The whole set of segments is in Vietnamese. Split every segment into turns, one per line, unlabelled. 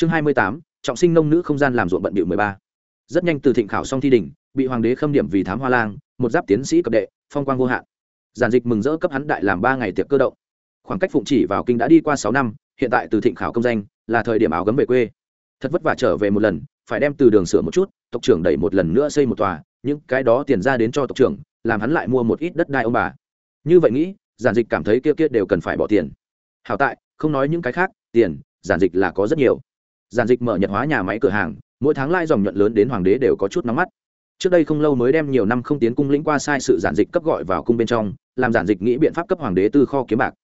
chương hai mươi tám, trọng sinh nông nữ không gian làm ruộng bận bịu mười ba. Rất nhanh từ thịnh khảo xong thi đỉnh, bị hoàng đế khâm điểm vì thám hoa lang, một giáp tiến sĩ cập đệ, phong quang vô hạn. Giản dịch mừng rỡ cấp hắn đại làm ba ngày tiệc cơ động. Khoảng cách phụng chỉ vào kinh đã đi qua sáu năm, hiện tại từ thịnh khảo công danh, là thời điểm áo gấm về quê. Thật vất vả trở về một lần, phải đem từ đường sửa một chút, tộc trưởng đẩy một lần nữa xây một tòa, những cái đó tiền ra đến cho tộc trưởng, làm hắn lại mua một ít đất đai ông bà. Như vậy nghĩ, giản dịch cảm thấy kia kia đều cần phải bỏ tiền. Hảo tại, không nói những cái khác, tiền, giản dịch là có rất nhiều giản dịch mở nhật hóa nhà máy cửa hàng, mỗi tháng lai dòng nhuận lớn đến hoàng đế đều có chút nóng mắt. Trước đây không lâu mới đem nhiều năm không tiến cung lĩnh qua sai sự giản dịch cấp gọi vào cung bên trong, làm giản dịch nghĩ biện pháp cấp hoàng đế từ kho kiếm bạc.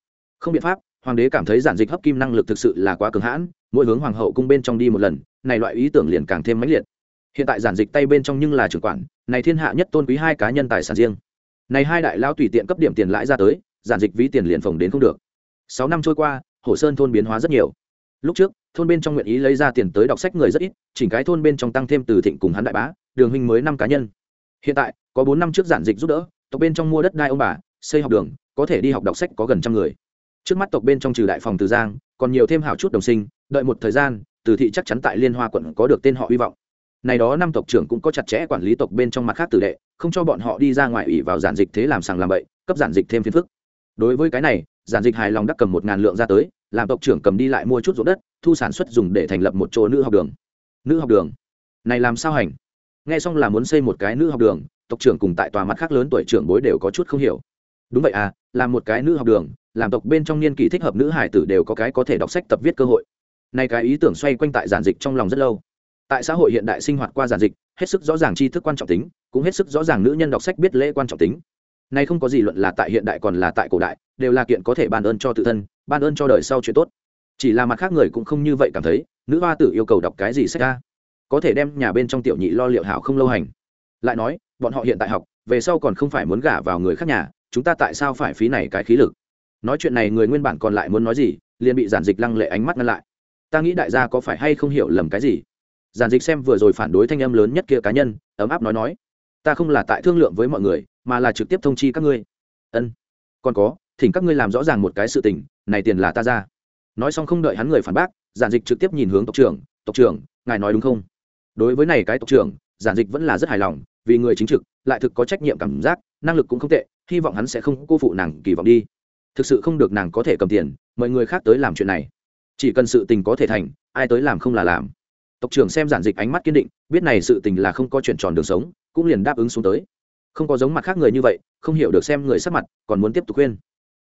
Không biện pháp, hoàng đế cảm thấy giản dịch hấp kim năng lực thực sự là quá cường hãn, mỗi hướng hoàng hậu cung bên trong đi một lần, này loại ý tưởng liền càng thêm mãnh liệt. Hiện tại giản dịch tay bên trong nhưng là trưởng quản, này thiên hạ nhất tôn quý hai cá nhân tài sản riêng. Này hai đại lao tùy tiện cấp điểm tiền lãi ra tới, giản dịch ví tiền liền phòng đến không được. Sáu năm trôi qua, hồ sơn thôn biến hóa rất nhiều. Lúc trước thôn bên trong nguyện ý lấy ra tiền tới đọc sách người rất ít, chỉnh cái thôn bên trong tăng thêm từ thịnh cùng hắn đại bá, đường huynh mới năm cá nhân. Hiện tại, có bốn năm trước giản dịch giúp đỡ, tộc bên trong mua đất đai ông bà, xây học đường, có thể đi học đọc sách có gần trăm người. Trước mắt tộc bên trong trừ đại phòng từ giang, còn nhiều thêm hảo chút đồng sinh, đợi một thời gian, từ thị chắc chắn tại liên hoa quận có được tên họ hy vọng. Này đó năm tộc trưởng cũng có chặt chẽ quản lý tộc bên trong mặt khác tử đệ, không cho bọn họ đi ra ngoài ủy vào giản dịch thế làm sàng làm bậy, cấp giản dịch thêm phiền phức. Đối với cái này, giản dịch hài lòng đắc cầm một ngàn lượng ra tới, làm tộc trưởng cầm đi lại mua chút ruộng đất thu sản xuất dùng để thành lập một chỗ nữ học đường. Nữ học đường? Này làm sao hành? Nghe xong là muốn xây một cái nữ học đường, tộc trưởng cùng tại tòa mặt khác lớn tuổi trưởng bối đều có chút không hiểu. Đúng vậy à làm một cái nữ học đường, làm tộc bên trong niên kỷ thích hợp nữ hải tử đều có cái có thể đọc sách tập viết cơ hội. Nay cái ý tưởng xoay quanh tại giản dịch trong lòng rất lâu. Tại xã hội hiện đại sinh hoạt qua giản dịch, hết sức rõ ràng tri thức quan trọng tính, cũng hết sức rõ ràng nữ nhân đọc sách biết lễ quan trọng tính. Nay không có gì luận là tại hiện đại còn là tại cổ đại, đều là kiện có thể ban ơn cho tự thân, ban ơn cho đời sau chuyện tốt chỉ là mặt khác người cũng không như vậy cảm thấy, nữ hoa tử yêu cầu đọc cái gì sách ra có thể đem nhà bên trong tiểu nhị lo liệu hảo không lâu hành. Lại nói, bọn họ hiện tại học, về sau còn không phải muốn gả vào người khác nhà, chúng ta tại sao phải phí này cái khí lực? Nói chuyện này người nguyên bản còn lại muốn nói gì, liền bị giản dịch lăng lệ ánh mắt ngăn lại. Ta nghĩ đại gia có phải hay không hiểu lầm cái gì? Giản dịch xem vừa rồi phản đối thanh âm lớn nhất kia cá nhân, ấm áp nói nói. Ta không là tại thương lượng với mọi người, mà là trực tiếp thông chi các ngươi. Ân. Còn có, thỉnh các ngươi làm rõ ràng một cái sự tình, này tiền là ta ra nói xong không đợi hắn người phản bác, giản dịch trực tiếp nhìn hướng tộc trưởng tộc trưởng, ngài nói đúng không? Đối với này cái tộc trưởng, giản dịch vẫn là rất hài lòng, vì người chính trực, lại thực có trách nhiệm cảm giác, năng lực cũng không tệ, hy vọng hắn sẽ không cô phụ nàng kỳ vọng đi. Thực sự không được nàng có thể cầm tiền, mời người khác tới làm chuyện này. Chỉ cần sự tình có thể thành, ai tới làm không là làm. Tộc trưởng xem giản dịch ánh mắt kiên định, biết này sự tình là không có chuyện tròn đường sống, cũng liền đáp ứng xuống tới. Không có giống mặt khác người như vậy, không hiểu được xem người sắc mặt, còn muốn tiếp tục khuyên.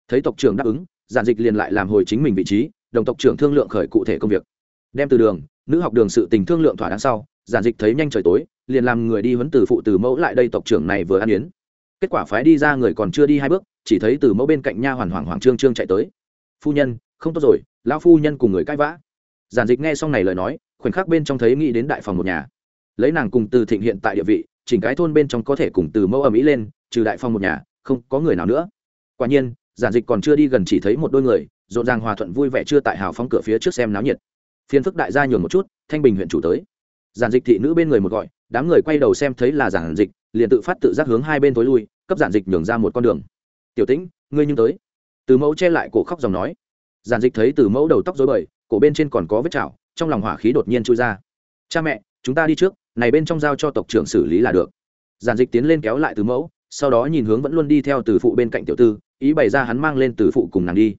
Thấy tộc trưởng đáp ứng, giản dịch liền lại làm hồi chính mình vị trí đồng tộc trưởng thương lượng khởi cụ thể công việc. Đem từ đường, nữ học đường sự tình thương lượng thỏa đáng sau, giản dịch thấy nhanh trời tối, liền làm người đi huấn từ phụ từ mẫu lại đây tộc trưởng này vừa ăn yến. Kết quả phái đi ra người còn chưa đi hai bước, chỉ thấy từ mẫu bên cạnh nha hoàn hoàng hoàng trương trương chạy tới. Phu nhân, không tốt rồi, lão phu nhân cùng người cãi vã. Giản dịch nghe xong này lời nói, khoảnh khắc bên trong thấy nghĩ đến đại phòng một nhà. Lấy nàng cùng từ thịnh hiện tại địa vị, chỉnh cái thôn bên trong có thể cùng từ mẫu ầm ĩ lên, trừ đại phòng một nhà, không có người nào nữa. Quả nhiên, giản dịch còn chưa đi gần chỉ thấy một đôi người rộn ràng hòa thuận vui vẻ chưa tại hào phóng cửa phía trước xem náo nhiệt. Phiền phức đại gia nhường một chút, thanh bình huyện chủ tới. Giản dịch thị nữ bên người một gọi, đám người quay đầu xem thấy là giản dịch, liền tự phát tự giác hướng hai bên tối lui, cấp giản dịch nhường ra một con đường. Tiểu tĩnh, ngươi nhưng tới. Từ mẫu che lại cổ khóc dòng nói. Giản dịch thấy từ mẫu đầu tóc dối bời, cổ bên trên còn có vết chảo, trong lòng hỏa khí đột nhiên trôi ra. Cha mẹ, chúng ta đi trước, này bên trong giao cho tộc trưởng xử lý là được. Giản dịch tiến lên kéo lại từ mẫu, sau đó nhìn hướng vẫn luôn đi theo từ phụ bên cạnh tiểu tư, ý bày ra hắn mang lên từ phụ cùng nàng đi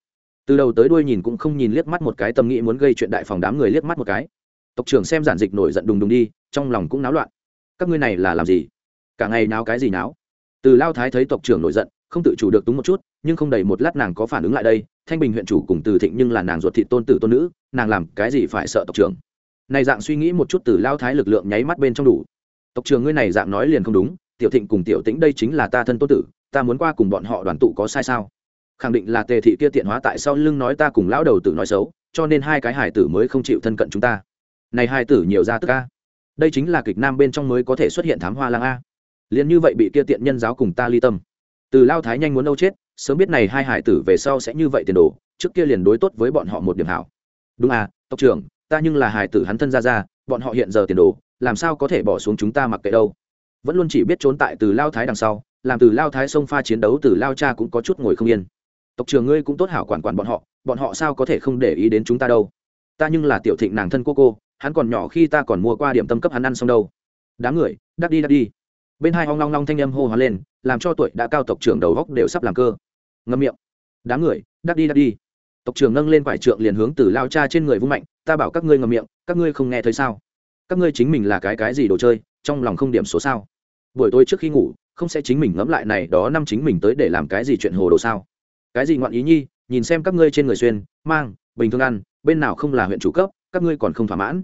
từ đầu tới đuôi nhìn cũng không nhìn liếc mắt một cái, tâm nghĩ muốn gây chuyện đại phòng đám người liếc mắt một cái. Tộc trưởng xem giản dịch nổi giận đùng đùng đi, trong lòng cũng náo loạn. Các ngươi này là làm gì? Cả ngày náo cái gì náo? Từ lao thái thấy tộc trưởng nổi giận, không tự chủ được túng một chút, nhưng không đầy một lát nàng có phản ứng lại đây. Thanh bình huyện chủ cùng từ thịnh nhưng là nàng ruột thị tôn tử tôn nữ, nàng làm cái gì phải sợ tộc trưởng? Này dạng suy nghĩ một chút từ lao thái lực lượng nháy mắt bên trong đủ. Tộc trưởng ngươi này dạng nói liền không đúng, tiểu thịnh cùng tiểu tĩnh đây chính là ta thân tôn tử, ta muốn qua cùng bọn họ đoàn tụ có sai sao? Khẳng định là tề thị kia tiện hóa tại sau lưng nói ta cùng lão đầu tử nói xấu, cho nên hai cái hải tử mới không chịu thân cận chúng ta. Này hai tử nhiều ra tức a. Đây chính là kịch nam bên trong mới có thể xuất hiện thám hoa lang a. Liền như vậy bị kia tiện nhân giáo cùng ta ly tâm. Từ lao thái nhanh muốn đâu chết, sớm biết này hai hải tử về sau sẽ như vậy tiền đồ, trước kia liền đối tốt với bọn họ một điểm hảo. Đúng à tộc trưởng, ta nhưng là hải tử hắn thân ra ra bọn họ hiện giờ tiền đồ, làm sao có thể bỏ xuống chúng ta mặc kệ đâu. Vẫn luôn chỉ biết trốn tại từ lao thái đằng sau, làm từ lao thái sông pha chiến đấu từ lao cha cũng có chút ngồi không yên tộc trưởng ngươi cũng tốt hảo quản quản bọn họ bọn họ sao có thể không để ý đến chúng ta đâu? Ta nhưng là tiểu thịnh nàng thân cô cô, hắn còn nhỏ khi ta còn mua qua điểm tâm cấp hắn ăn xong đâu. Đám người, đắc đi đắc đi. Bên hai hoang long long thanh âm hô hoán lên, làm cho tuổi đã cao tộc trưởng đầu góc đều sắp làm cơ. Ngâm miệng. Đám người, đắc đi đắc đi. Tộc trưởng nâng lên quải trượng liền hướng từ lao cha trên người vung mạnh, ta bảo các ngươi ngậm miệng, các ngươi không nghe thấy sao? Các ngươi chính mình là cái cái gì đồ chơi, trong lòng không điểm số sao? Buổi tối trước khi ngủ, không sẽ chính mình ngẫm lại này, đó năm chính mình tới để làm cái gì chuyện hồ đồ sao? Cái gì ngoạn ý nhi, nhìn xem các ngươi trên người xuyên, mang, bình thường ăn, bên nào không là huyện chủ cấp, các ngươi còn không thỏa mãn.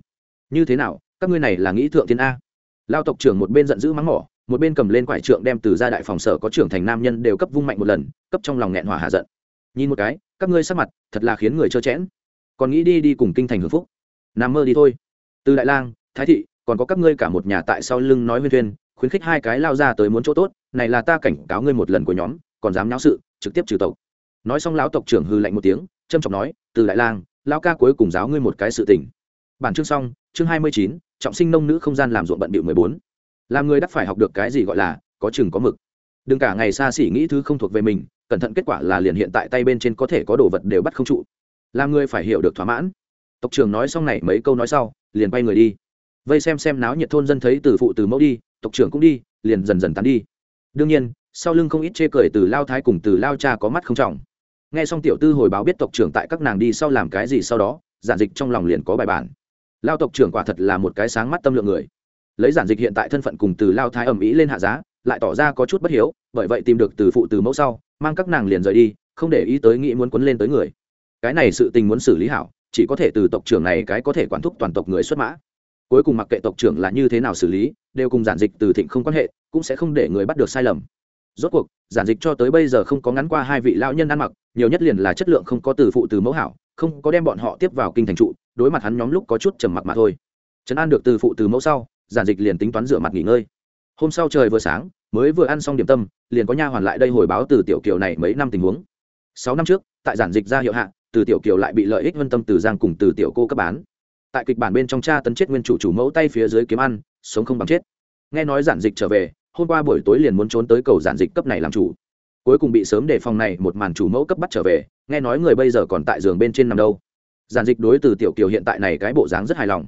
Như thế nào, các ngươi này là nghĩ thượng thiên a. Lao tộc trưởng một bên giận dữ mắng mỏ, một bên cầm lên quải trượng đem từ gia đại phòng sở có trưởng thành nam nhân đều cấp vung mạnh một lần, cấp trong lòng nghẹn hỏa hạ giận. Nhìn một cái, các ngươi sắc mặt, thật là khiến người trơ chẽn còn nghĩ đi đi cùng kinh thành hưởng phúc. Nằm mơ đi thôi. Từ đại lang, thái thị, còn có các ngươi cả một nhà tại sau lưng nói huyên thuyên, khuyến khích hai cái lao ra tới muốn chỗ tốt, này là ta cảnh cáo ngươi một lần của nhóm, còn dám nháo sự, trực tiếp trừ tộc nói xong lão tộc trưởng hư lạnh một tiếng trâm trọng nói, từ đại lang, lão ca cuối cùng giáo ngươi một cái sự tình. Bản chương xong, chương hai mươi chín, trọng sinh nông nữ không gian làm ruộng bận bịu mười bốn. Làm người đắc phải học được cái gì gọi là, có chừng có mực. Đừng cả ngày xa xỉ nghĩ thứ không thuộc về mình, cẩn thận kết quả là liền hiện tại tay bên trên có thể có đồ vật đều bắt không trụ. Làm người phải hiểu được thỏa mãn. Tộc trưởng nói xong này mấy câu nói sau, liền bay người đi. Vây xem xem náo nhiệt thôn dân thấy từ phụ từ mẫu đi, tộc trưởng cũng đi, liền dần dần tán đi. Đương nhiên sau lưng không ít chê cười từ lao thái cùng từ lao cha có mắt không trọng. Nghe xong tiểu tư hồi báo biết tộc trưởng tại các nàng đi sau làm cái gì sau đó, giản dịch trong lòng liền có bài bản. Lao tộc trưởng quả thật là một cái sáng mắt tâm lượng người. Lấy giản dịch hiện tại thân phận cùng từ lao thái ẩm ý lên hạ giá, lại tỏ ra có chút bất hiếu, bởi vậy tìm được từ phụ từ mẫu sau, mang các nàng liền rời đi, không để ý tới nghĩ muốn quấn lên tới người. Cái này sự tình muốn xử lý hảo, chỉ có thể từ tộc trưởng này cái có thể quản thúc toàn tộc người xuất mã. Cuối cùng mặc kệ tộc trưởng là như thế nào xử lý, đều cùng giản dịch từ thịnh không quan hệ, cũng sẽ không để người bắt được sai lầm rốt cuộc, giản dịch cho tới bây giờ không có ngắn qua hai vị lão nhân ăn mặc, nhiều nhất liền là chất lượng không có từ phụ từ mẫu hảo, không có đem bọn họ tiếp vào kinh thành trụ, đối mặt hắn nhóm lúc có chút trầm mặc mà thôi. Trấn an được từ phụ từ mẫu sau, giản dịch liền tính toán rửa mặt nghỉ ngơi. Hôm sau trời vừa sáng, mới vừa ăn xong điểm tâm, liền có nha hoàn lại đây hồi báo từ tiểu kiều này mấy năm tình huống. Sáu năm trước, tại giản dịch ra hiệu hạ, từ tiểu kiều lại bị lợi ích vân tâm từ giang cùng từ tiểu cô cấp bán. Tại kịch bản bên trong cha tấn chết nguyên chủ chủ mẫu tay phía dưới kiếm ăn, sống không bằng chết. Nghe nói giản dịch trở về hôm qua buổi tối liền muốn trốn tới cầu giản dịch cấp này làm chủ. Cuối cùng bị sớm đề phòng này một màn chủ mẫu cấp bắt trở về, nghe nói người bây giờ còn tại giường bên trên nằm đâu. Giản dịch đối từ tiểu kiều hiện tại này cái bộ dáng rất hài lòng.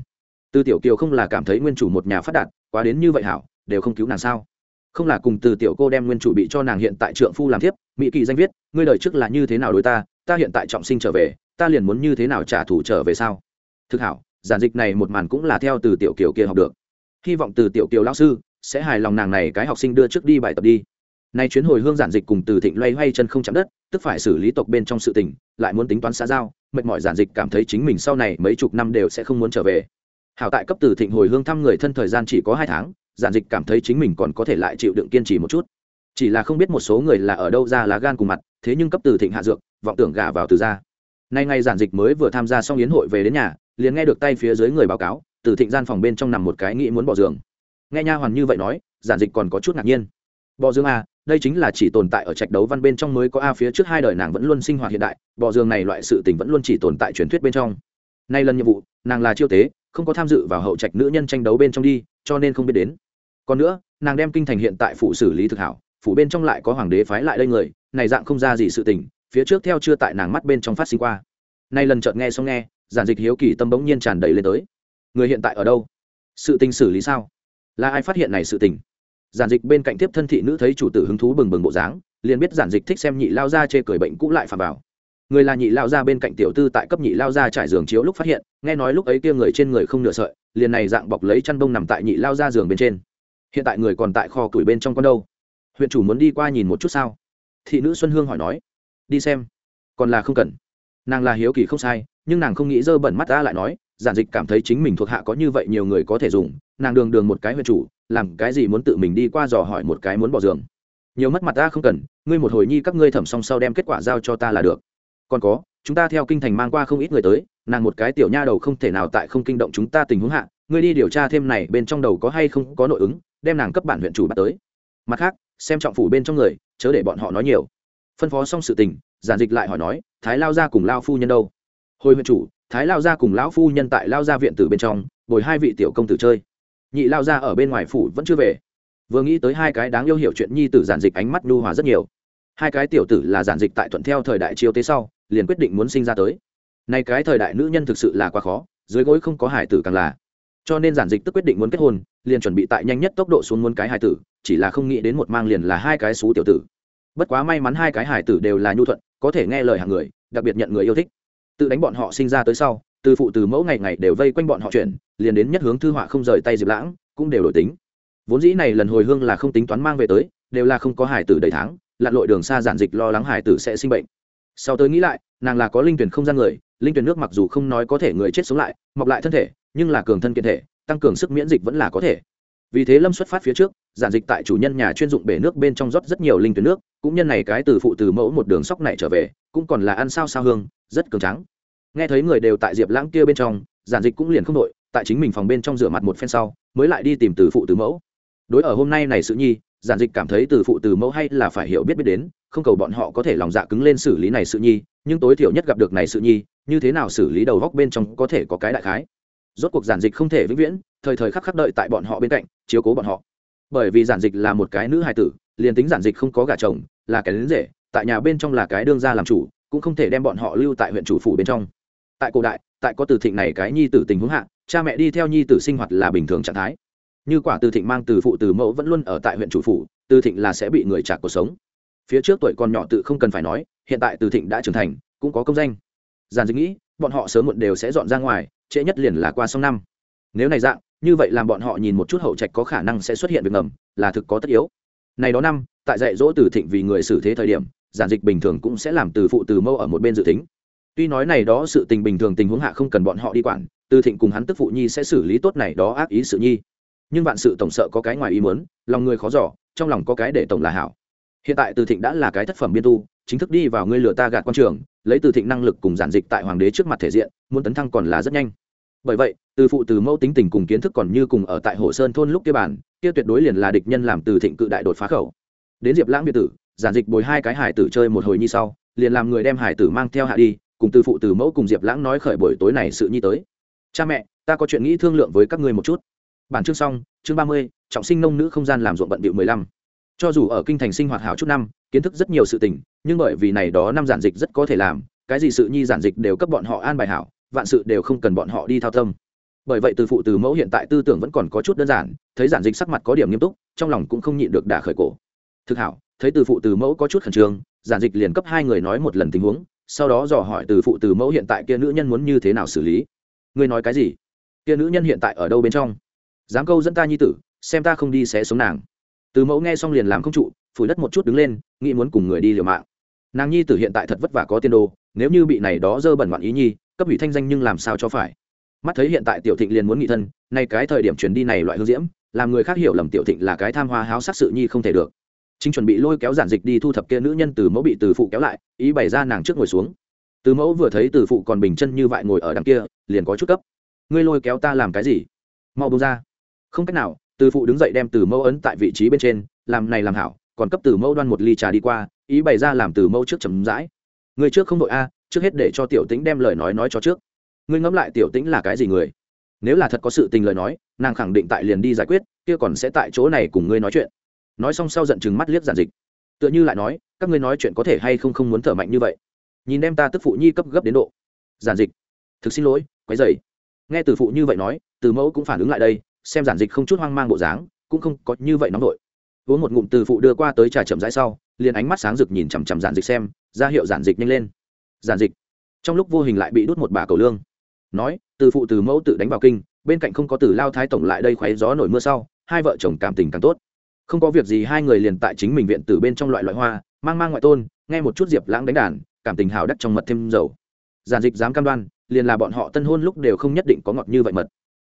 Từ tiểu kiều không là cảm thấy nguyên chủ một nhà phát đạt, quá đến như vậy hảo, đều không cứu nàng sao? Không là cùng từ tiểu cô đem nguyên chủ bị cho nàng hiện tại trượng phu làm thiếp, mỹ kỳ danh viết, ngươi đời trước là như thế nào đối ta ta hiện tại trọng sinh trở về, ta liền muốn như thế nào trả thù trở về sao? Thực hảo, giản dịch này một màn cũng là theo từ tiểu kiều kia học được. Hy vọng từ tiểu kiều lao sư sẽ hài lòng nàng này cái học sinh đưa trước đi bài tập đi. Nay chuyến hồi hương giản dịch cùng từ thịnh loay hoay chân không chạm đất, tức phải xử lý tộc bên trong sự tình, lại muốn tính toán xã giao, mệt mỏi giản dịch cảm thấy chính mình sau này mấy chục năm đều sẽ không muốn trở về. Hảo tại cấp từ thịnh hồi hương thăm người thân thời gian chỉ có hai tháng, giản dịch cảm thấy chính mình còn có thể lại chịu đựng kiên trì một chút. Chỉ là không biết một số người là ở đâu ra lá gan cùng mặt, thế nhưng cấp từ thịnh hạ dược, vọng tưởng gả vào từ ra nay ngay giản dịch mới vừa tham gia xong yến hội về đến nhà, liền nghe được tay phía dưới người báo cáo, từ thịnh gian phòng bên trong nằm một cái nghĩ muốn bỏ giường nghe nha hoàn như vậy nói, giản dịch còn có chút ngạc nhiên. Bò dương a đây chính là chỉ tồn tại ở trạch đấu văn bên trong mới có a phía trước hai đời nàng vẫn luôn sinh hoạt hiện đại, bò dương này loại sự tình vẫn luôn chỉ tồn tại truyền thuyết bên trong. Nay lần nhiệm vụ, nàng là chiêu tế, không có tham dự vào hậu trạch nữ nhân tranh đấu bên trong đi, cho nên không biết đến. Còn nữa, nàng đem kinh thành hiện tại phụ xử lý thực hảo, phủ bên trong lại có hoàng đế phái lại đây người, này dạng không ra gì sự tình, phía trước theo chưa tại nàng mắt bên trong phát sinh qua. Nay lần chợt nghe xong nghe, giản dịch hiếu kỳ tâm bỗng nhiên tràn đầy lên tới. Người hiện tại ở đâu? Sự tình xử lý sao? Là ai phát hiện này sự tình? Giản dịch bên cạnh tiếp thân thị nữ thấy chủ tử hứng thú bừng bừng bộ dáng, liền biết giản dịch thích xem nhị lao ra chê cười bệnh cũ lại phà vào. Người là nhị lao ra bên cạnh tiểu tư tại cấp nhị lao ra trải giường chiếu lúc phát hiện, nghe nói lúc ấy kia người trên người không nửa sợi, liền này dạng bọc lấy chăn bông nằm tại nhị lao ra giường bên trên. Hiện tại người còn tại kho tuổi bên trong con đâu? Huyện chủ muốn đi qua nhìn một chút sao? Thị nữ xuân hương hỏi nói. Đi xem. Còn là không cần. Nàng là hiếu kỳ không sai, nhưng nàng không nghĩ dơ bẩn mắt ta lại nói, giản dịch cảm thấy chính mình thuộc hạ có như vậy nhiều người có thể dùng nàng đường đường một cái huyện chủ, làm cái gì muốn tự mình đi qua dò hỏi một cái muốn bỏ giường. Nhiều mất mặt ta không cần, ngươi một hồi nhi các ngươi thẩm xong sau đem kết quả giao cho ta là được. Còn có, chúng ta theo kinh thành mang qua không ít người tới, nàng một cái tiểu nha đầu không thể nào tại không kinh động chúng ta tình huống hạ, ngươi đi điều tra thêm này bên trong đầu có hay không có nội ứng, đem nàng cấp bản huyện chủ bắt tới. Mặt khác, xem trọng phủ bên trong người, chớ để bọn họ nói nhiều. Phân phó xong sự tình, giản dịch lại hỏi nói, thái lao ra cùng lao phu nhân đâu? Hồi huyện chủ, thái lao ra cùng lão phu nhân tại lao ra viện tử bên trong, bồi hai vị tiểu công tử chơi nhị lao ra ở bên ngoài phủ vẫn chưa về. Vừa nghĩ tới hai cái đáng yêu hiểu chuyện nhi tử giản dịch ánh mắt nhu hòa rất nhiều. Hai cái tiểu tử là giản dịch tại thuận theo thời đại chiêu tế sau, liền quyết định muốn sinh ra tới. Này cái thời đại nữ nhân thực sự là quá khó, dưới gối không có hải tử càng là. Cho nên giản dịch tức quyết định muốn kết hôn, liền chuẩn bị tại nhanh nhất tốc độ xuống muốn cái hải tử, chỉ là không nghĩ đến một mang liền là hai cái xú tiểu tử. Bất quá may mắn hai cái hải tử đều là nhu thuận, có thể nghe lời hàng người, đặc biệt nhận người yêu thích. Tự đánh bọn họ sinh ra tới sau từ phụ từ mẫu ngày ngày đều vây quanh bọn họ chuyển, liền đến nhất hướng thư họa không rời tay diệp lãng, cũng đều đổi tính. Vốn dĩ này lần hồi hương là không tính toán mang về tới, đều là không có hải tử đầy tháng, lặn lội đường xa giản dịch lo lắng hải tử sẽ sinh bệnh. Sau tới nghĩ lại, nàng là có linh tuyển không gian người, linh tuyển nước mặc dù không nói có thể người chết sống lại, mọc lại thân thể, nhưng là cường thân kiện thể, tăng cường sức miễn dịch vẫn là có thể. Vì thế lâm xuất phát phía trước, giản dịch tại chủ nhân nhà chuyên dụng bể nước bên trong rót rất nhiều linh tuyển nước, cũng nhân này cái từ phụ từ mẫu một đường sóc này trở về, cũng còn là ăn sao sao hương, rất cường trắng nghe thấy người đều tại diệp lãng kia bên trong, giản dịch cũng liền không đội tại chính mình phòng bên trong rửa mặt một phen sau, mới lại đi tìm từ phụ từ mẫu. Đối ở hôm nay này sự nhi, giản dịch cảm thấy từ phụ từ mẫu hay là phải hiểu biết biết đến, không cầu bọn họ có thể lòng dạ cứng lên xử lý này sự nhi, nhưng tối thiểu nhất gặp được này sự nhi, như thế nào xử lý đầu góc bên trong có thể có cái đại khái. Rốt cuộc giản dịch không thể vĩnh viễn, thời thời khắc khắc đợi tại bọn họ bên cạnh, chiếu cố bọn họ. Bởi vì giản dịch là một cái nữ hài tử, liền tính giản dịch không có gả chồng, là cái lính rể, tại nhà bên trong là cái đương gia làm chủ, cũng không thể đem bọn họ lưu tại huyện chủ phủ bên trong tại cổ đại, tại có từ thịnh này cái nhi tử tình huống hạ, cha mẹ đi theo nhi tử sinh hoạt là bình thường trạng thái. Như quả từ thịnh mang từ phụ từ mẫu vẫn luôn ở tại huyện chủ phủ, từ thịnh là sẽ bị người trả cuộc sống. Phía trước tuổi còn nhỏ tự không cần phải nói, hiện tại từ thịnh đã trưởng thành, cũng có công danh. Giàn dịch nghĩ, bọn họ sớm muộn đều sẽ dọn ra ngoài, trễ nhất liền là qua sông năm. Nếu này dạng, như vậy làm bọn họ nhìn một chút hậu trạch có khả năng sẽ xuất hiện việc ngầm, là thực có tất yếu. Này đó năm, tại dạy dỗ từ thịnh vì người xử thế thời điểm, giản dịch bình thường cũng sẽ làm từ phụ từ mâu ở một bên dự tính tuy nói này đó sự tình bình thường tình huống hạ không cần bọn họ đi quản, từ thịnh cùng hắn tức phụ nhi sẽ xử lý tốt này đó ác ý sự nhi. Nhưng vạn sự tổng sợ có cái ngoài ý muốn, lòng người khó giỏ trong lòng có cái để tổng là hảo. Hiện tại từ thịnh đã là cái thất phẩm biên tu, chính thức đi vào ngươi lừa ta gạt quan trường, lấy từ thịnh năng lực cùng giản dịch tại hoàng đế trước mặt thể diện, muốn tấn thăng còn là rất nhanh. Bởi vậy, từ phụ từ mẫu tính tình cùng kiến thức còn như cùng ở tại hồ sơn thôn lúc kia bản kia tuyệt đối liền là địch nhân làm từ thịnh cự đại đột phá khẩu. Đến diệp lãng biệt tử, giản dịch bồi hai cái hải tử chơi một hồi như sau, liền làm người đem hải tử mang theo hạ đi cùng từ phụ từ mẫu cùng diệp lãng nói khởi buổi tối này sự nhi tới. Cha mẹ, ta có chuyện nghĩ thương lượng với các ngươi một chút. Bản chương xong, chương ba mươi, trọng sinh nông nữ không gian làm ruộng bận bịu mười lăm. Cho dù ở kinh thành sinh hoạt hảo chút năm, kiến thức rất nhiều sự tình, nhưng bởi vì này đó năm giản dịch rất có thể làm, cái gì sự nhi giản dịch đều cấp bọn họ an bài hảo, vạn sự đều không cần bọn họ đi thao tâm. Bởi vậy từ phụ từ mẫu hiện tại tư tưởng vẫn còn có chút đơn giản, thấy giản dịch sắc mặt có điểm nghiêm túc, trong lòng cũng không nhịn được đả khởi cổ. Thực hảo, thấy từ phụ từ mẫu có chút khẩn trương, giản dịch liền cấp hai người nói một lần tình huống sau đó dò hỏi từ phụ từ mẫu hiện tại kia nữ nhân muốn như thế nào xử lý. Ngươi nói cái gì? Kia nữ nhân hiện tại ở đâu bên trong? Dám câu dẫn ta nhi tử, xem ta không đi sẽ sống nàng. Từ mẫu nghe xong liền làm không trụ, phủi đất một chút đứng lên, nghĩ muốn cùng người đi liều mạng. Nàng nhi tử hiện tại thật vất vả có tiên đồ, nếu như bị này đó dơ bẩn ngoạn ý nhi, cấp ủy thanh danh nhưng làm sao cho phải? Mắt thấy hiện tại tiểu thịnh liền muốn nghị thân, nay cái thời điểm chuyển đi này loại hương diễm, làm người khác hiểu lầm tiểu thịnh là cái tham hoa háo sắc sự nhi không thể được chính chuẩn bị lôi kéo giản dịch đi thu thập kia nữ nhân từ mẫu bị từ phụ kéo lại, ý bày ra nàng trước ngồi xuống. Từ mẫu vừa thấy từ phụ còn bình chân như vậy ngồi ở đằng kia, liền có chút cấp. Ngươi lôi kéo ta làm cái gì? Mau bông ra. Không cách nào, từ phụ đứng dậy đem từ mẫu ấn tại vị trí bên trên, làm này làm hảo, còn cấp từ mẫu đoan một ly trà đi qua, ý bày ra làm từ mẫu trước chấm dãi người trước không đội a, trước hết để cho tiểu tĩnh đem lời nói nói cho trước. Ngươi ngẫm lại tiểu tĩnh là cái gì người? Nếu là thật có sự tình lời nói, nàng khẳng định tại liền đi giải quyết, kia còn sẽ tại chỗ này cùng ngươi nói chuyện nói xong sau giận chừng mắt liếc giản dịch. Tựa như lại nói, các ngươi nói chuyện có thể hay không không muốn thở mạnh như vậy? Nhìn em ta tức phụ nhi cấp gấp đến độ. Giản dịch, thực xin lỗi, quấy dày nghe từ phụ như vậy nói, từ mẫu cũng phản ứng lại đây, xem giản dịch không chút hoang mang bộ dáng, cũng không có như vậy nóng vội uống một ngụm từ phụ đưa qua tới trà chậm rãi sau, liền ánh mắt sáng rực nhìn chằm chằm giản dịch xem, ra hiệu giản dịch nhanh lên. Giản dịch, trong lúc vô hình lại bị đút một bà cầu lương. Nói, từ phụ từ mẫu tự đánh vào kinh, bên cạnh không có từ lao thái tổng lại đây khoáy gió nổi mưa sau, hai vợ chồng cảm tình càng tốt không có việc gì, hai người liền tại chính mình viện từ bên trong loại loại hoa, mang mang ngoại tôn, nghe một chút diệp lãng đánh đàn, cảm tình hào đắc trong mật thêm dầu. Giản dịch dám cam đoan, liền là bọn họ tân hôn lúc đều không nhất định có ngọt như vậy mật.